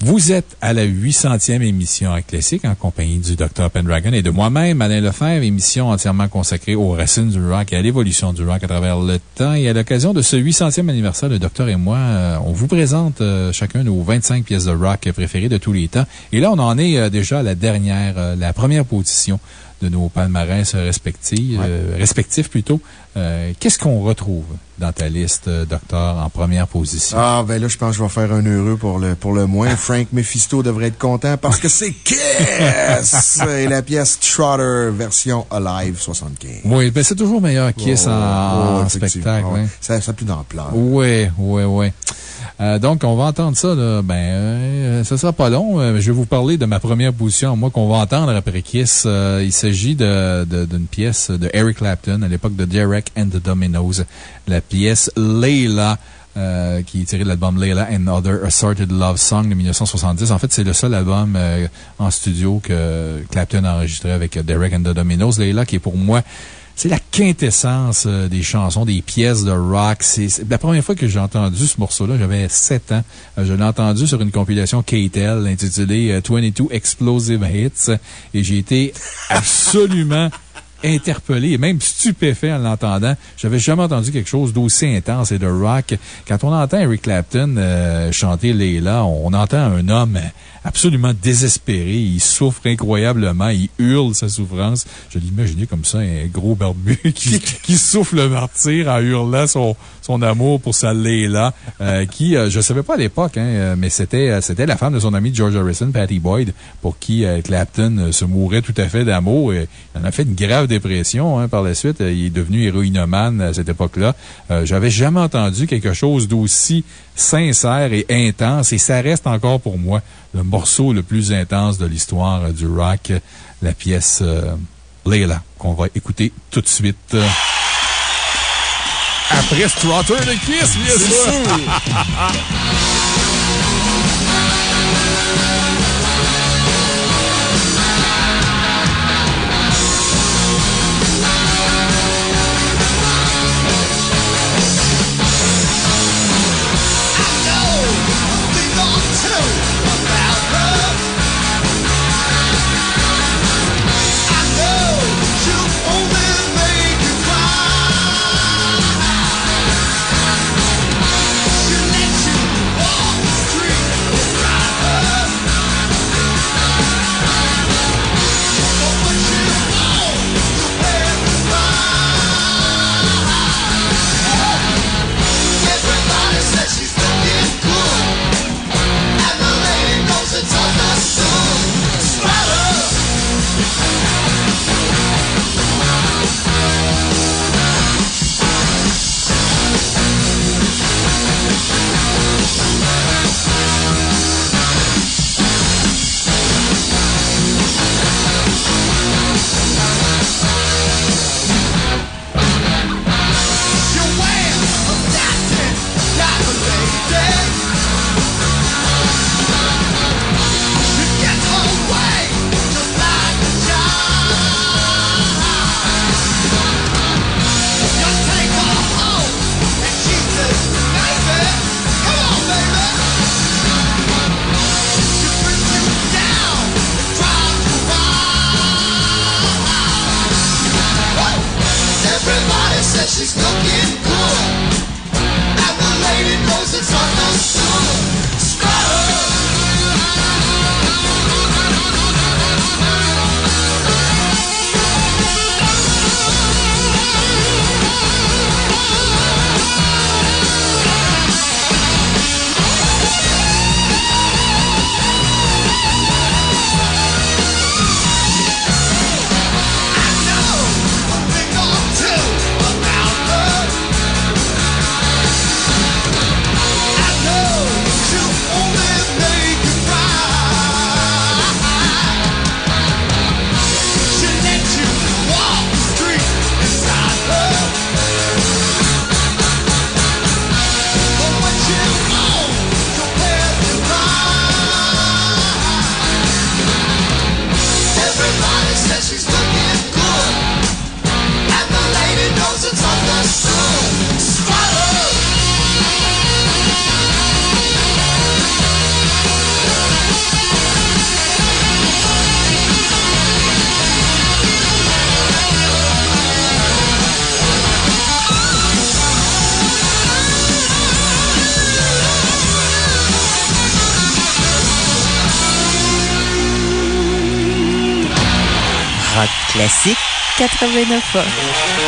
Vous êtes à la 800e émission Rock Classique en compagnie du Dr. Pendragon et de moi-même, Alain Lefebvre, émission entièrement consacrée aux racines du rock et à l'évolution du rock à travers le temps. Et à l'occasion de ce 800e anniversaire, le Docteur et moi, euh, on vous présente euh, chacun nos 25 pièces de rock préférées de tous les temps. Et là, on en est euh, déjà à la dernière, euh, la première position de nos palmarès respectifs, euh, respectifs plutôt. Euh, Qu'est-ce qu'on retrouve dans ta liste, euh, Docteur, en première position? Ah, ben là, je pense que je vais faire un heureux pour le, pour le moins. Frank Mephisto devrait être content parce que c'est Kiss! Et la pièce Trotter version Alive 75. Oui, ben c'est toujours meilleur Kiss Oh, en, oh, en effectivement. spectacle. Hein. Ça, ça a plus d'ampleur. Oui, oui, oui. Euh, donc, on va entendre ça, là. Ben, euh, ça sera pas long. Euh, je vais vous parler de ma première position, moi, qu'on va entendre après Kiss. Il s'agit de- de- d'une pièce de Eric Clapton à l'époque de Derek and the Dominoes. La pièce Layla. euh, qui est tirée de l'album Layla and Other Assorted Love Song de 1970. En fait, c'est le seul album euh, en studio que Clapton a enregistré avec Derek and the Dominoes. Layla, qui est pour moi c'est la quintessence euh, des chansons, des pièces de rock. C'est la première fois que j'ai entendu ce morceau-là. J'avais 7 ans. Euh, Je l'ai entendu sur une compilation KTEL intitulée euh, 22 Explosive Hits. Et j'ai été absolument interpellé et même stupéfait en l'entendant. J'avais jamais entendu quelque chose d'aussi intense et de rock. Quand on entend Eric Clapton euh, chanter Layla, on entend un homme absolument désespéré. Il souffre incroyablement. Il hurle sa souffrance. Je l'imaginais comme ça, un gros barbu qui, qui souffle le martyr en hurlant son, son amour pour sa Layla, euh, qui, euh, je savais pas à l'époque, hein, euh, mais c'était c'était la femme de son ami George Harrison, Patty Boyd, pour qui Clapton se mourait tout à fait d'amour. Il en a fait une grave dépression hein, par la suite. Euh, Il est devenu héroïnomane à cette époque-là. Euh, J'avais jamais entendu quelque chose d'aussi sincère et intense, et ça reste encore pour moi le morceau le plus intense de l'histoire du rock, la pièce euh, Layla, qu'on va écouter tout de suite. Après Strutter de Kiss, bien sûr! Classique 89 What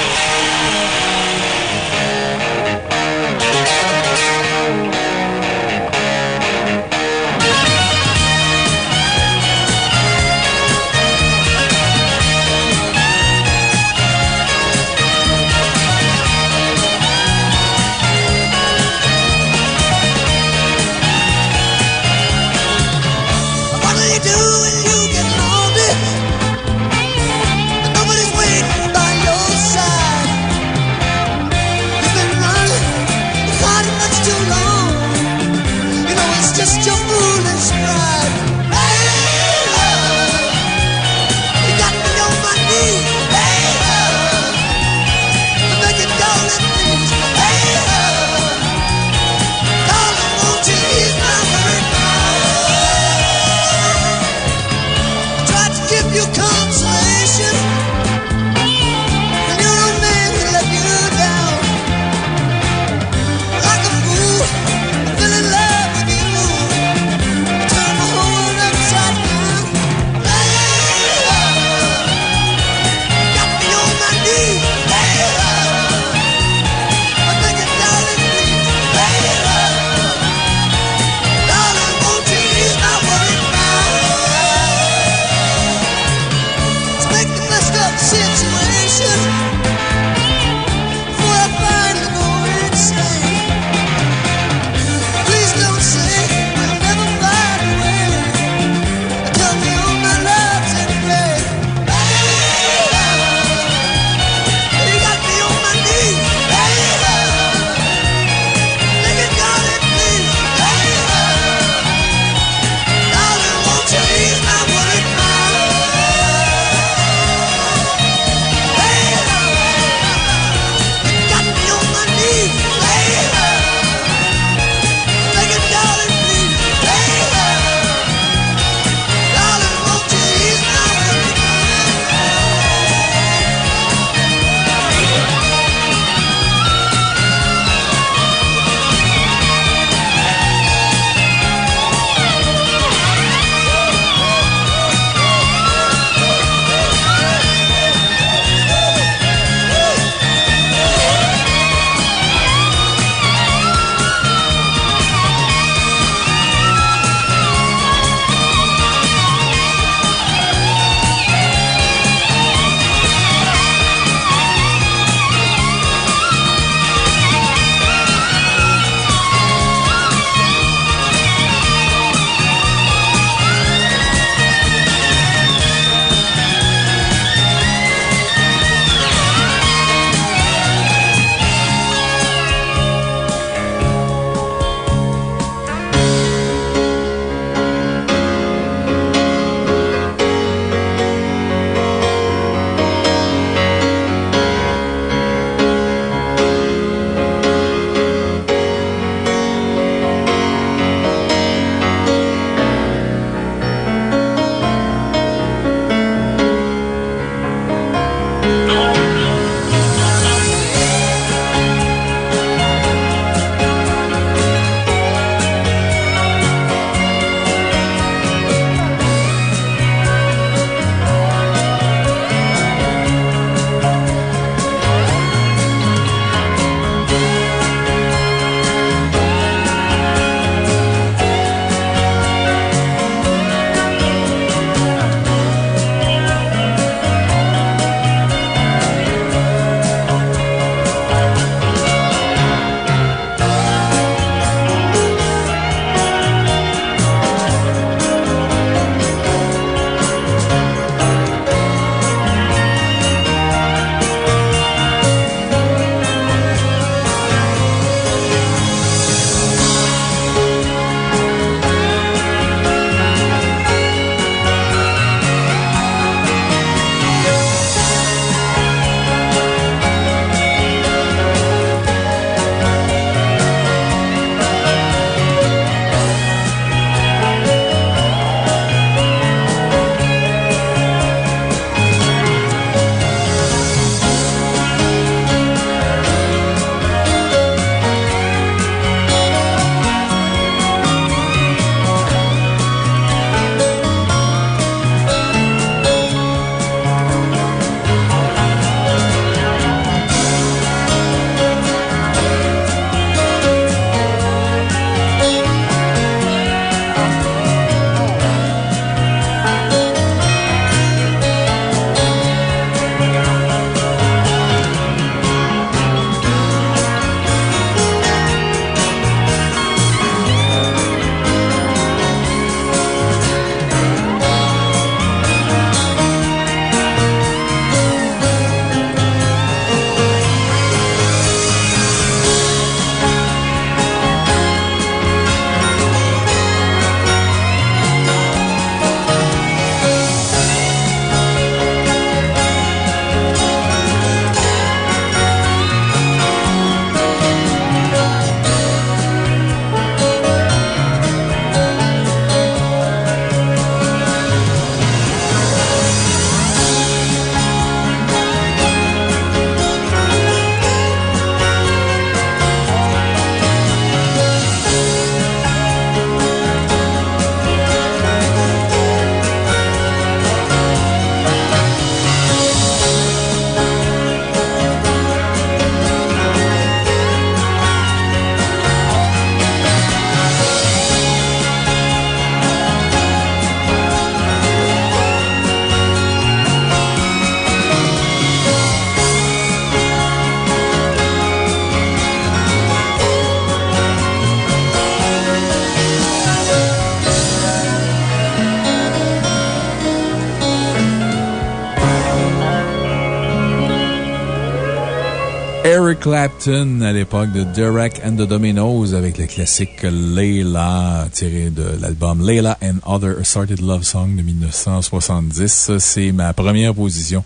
Clapton à l'époque de Derek and the Dominoes avec le classique Layla tiré de l'album Layla and Other Assorted Love Song de 1970. C'est ma première position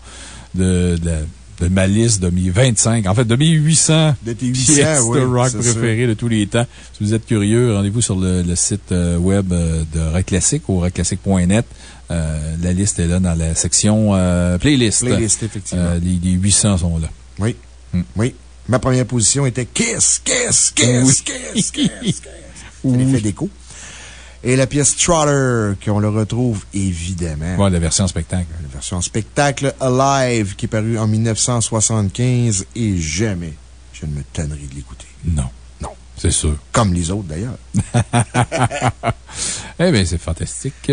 de, de, de ma liste de mes 25, en fait de mes 800 De tes 800, pièces oui, de rock préférées de tous les temps. Si vous êtes curieux, rendez-vous sur le, le site euh, web euh, de Rock Classique au rockclassique.net. Euh, la liste est là dans la section euh, playlist. Playlist, effectivement. Les, les 800 sont là. Oui. Oui. Ma première position était Kiss, Kiss, Kiss, Kiss, Kiss, Kiss. L'effet d'écho. Et la pièce Trotter, qu'on le retrouve évidemment. Ouais, la version spectacle. La version spectacle Alive, qui est parue en 1975 et jamais je ne me tannerai de l'écouter. Non. Non. C'est sûr. Comme les autres d'ailleurs. eh bien, c'est fantastique.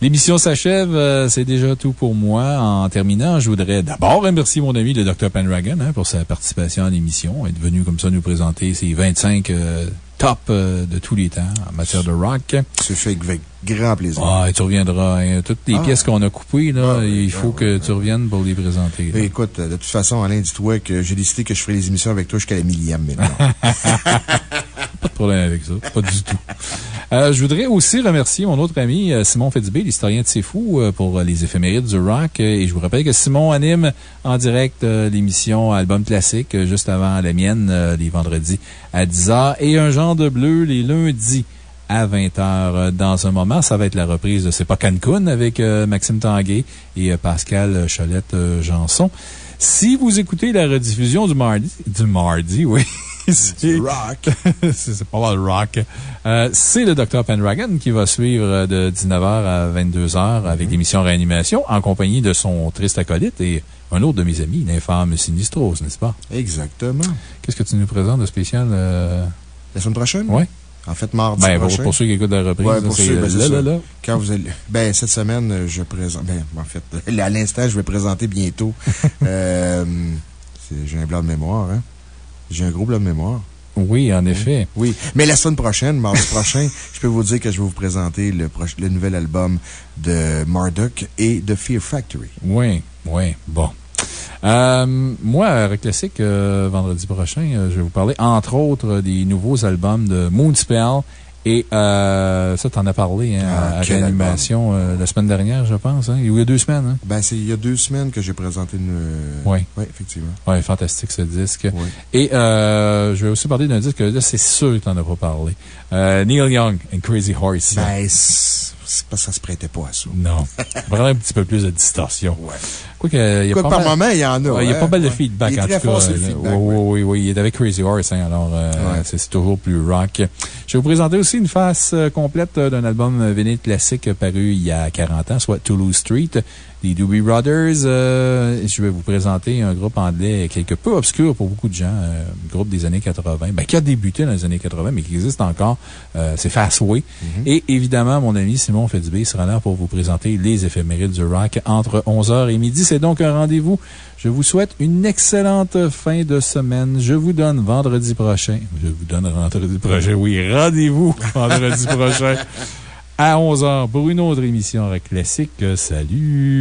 L'émission s'achève. Euh, C'est déjà tout pour moi. En terminant, je voudrais d'abord remercier mon ami, le Dr. Pendragon, hein, pour sa participation à l'émission. être venu comme ça nous présenter ses 25 euh, top euh, de tous les temps en matière de rock. C'est fait avec grand plaisir. Ah, et tu reviendras. hein. Toutes les Ah. pièces qu'on a coupées, là, Ah, il faut ah, que tu reviennes pour les présenter. là. Eh, Écoute, de toute façon, Alain, dis-toi que j'ai décidé que je ferai les émissions avec toi jusqu'à la millième maintenant. Pas de problème avec ça. Pas du tout. Euh, je voudrais aussi remercier mon autre ami, euh, Simon Fitzbé, l'historien de C'est Fou, euh, pour les éphémérides du rock. Et je vous rappelle que Simon anime en direct l'émission Album Classique, juste avant la mienne, les vendredis à 10h, et Un genre de bleu les lundis à 20h. Dans un moment, ça va être la reprise de C'est pas Cancun avec euh, Maxime Tanguay et euh, Pascal Cholette-Janson. Si vous écoutez la rediffusion du mardi, du mardi, oui. C'est rock. c'est c'est pas mal rock. Euh, c'est le Dr. Pendragon qui va suivre euh, de 19h à 22h avec l'émission Réanimation en compagnie de son triste acolyte et un autre de mes amis, l'infâme Sinistros, n'est-ce pas? Exactement. Qu'est-ce que tu nous présentes de spécial? euh? La semaine prochaine? Oui. En fait, mardi Ben, pour, prochain. pour ceux qui écoutent la reprise, Ouais, c'est ben, c'est là, ça. là, là. Quand vous allez, ben, cette semaine, je présente, ben, en fait, à l'instant, je vais présenter bientôt, euh, j'ai un blanc de mémoire, hein. J'ai un gros blanc de mémoire. Oui, en effet. Oui. Mais la semaine prochaine, mardi prochain, je peux vous dire que je vais vous présenter le, le nouvel album de Marduk et de Fear Factory. Oui, oui, bon. Euh, moi, Rock Classique, euh, vendredi prochain, euh, je vais vous parler, entre autres, des nouveaux albums de Moonspell. Et euh, ça, t'en as parlé hein, Ah, à Réanimation euh, la semaine dernière, je pense. Hein, il y a deux semaines. Hein? Ben, c'est il y a deux semaines que j'ai présenté une. euh, Oui. Oui, effectivement. Oui, fantastique ce disque. Et euh, je vais aussi parler d'un disque, là, c'est sûr que tu n'en as pas parlé. Euh, Neil Young and Crazy Horse. Ben, c'est parce que ça se prêtait pas à ça. Non. Vraiment un petit peu plus de distorsion. Ouais. Quoi que, il y a Quoi pas par mal- moment, il y en a, Ouais, Il y a hein, pas mal de ouais. feedback, Il est en très tout cas. fort sur le feedback, Oui, oui, oui, oui. Il est avec Crazy Horse, hein, alors euh, c'est c'est toujours plus rock. Je vais vous présenter aussi une face euh, complète euh, d'un album vinyle classique paru il y a 40 ans, soit Toulouse Street, des Doobie Brothers. Euh, je vais vous présenter un groupe anglais quelque peu obscur pour beaucoup de gens, euh, un groupe des années 80, ben, qui a débuté dans les années 80, mais qui existe encore. Euh, c'est Fastway. Et évidemment, mon ami Simon Fitzbé sera là pour vous présenter les éphémérides du rock entre 11h et midi. C'est donc un rendez-vous. Je vous souhaite une excellente fin de semaine. Je vous donne vendredi prochain. Je vous donne vendredi prochain. Oui, rendez-vous vendredi prochain à 11h pour une autre émission Rock Classique. Salut!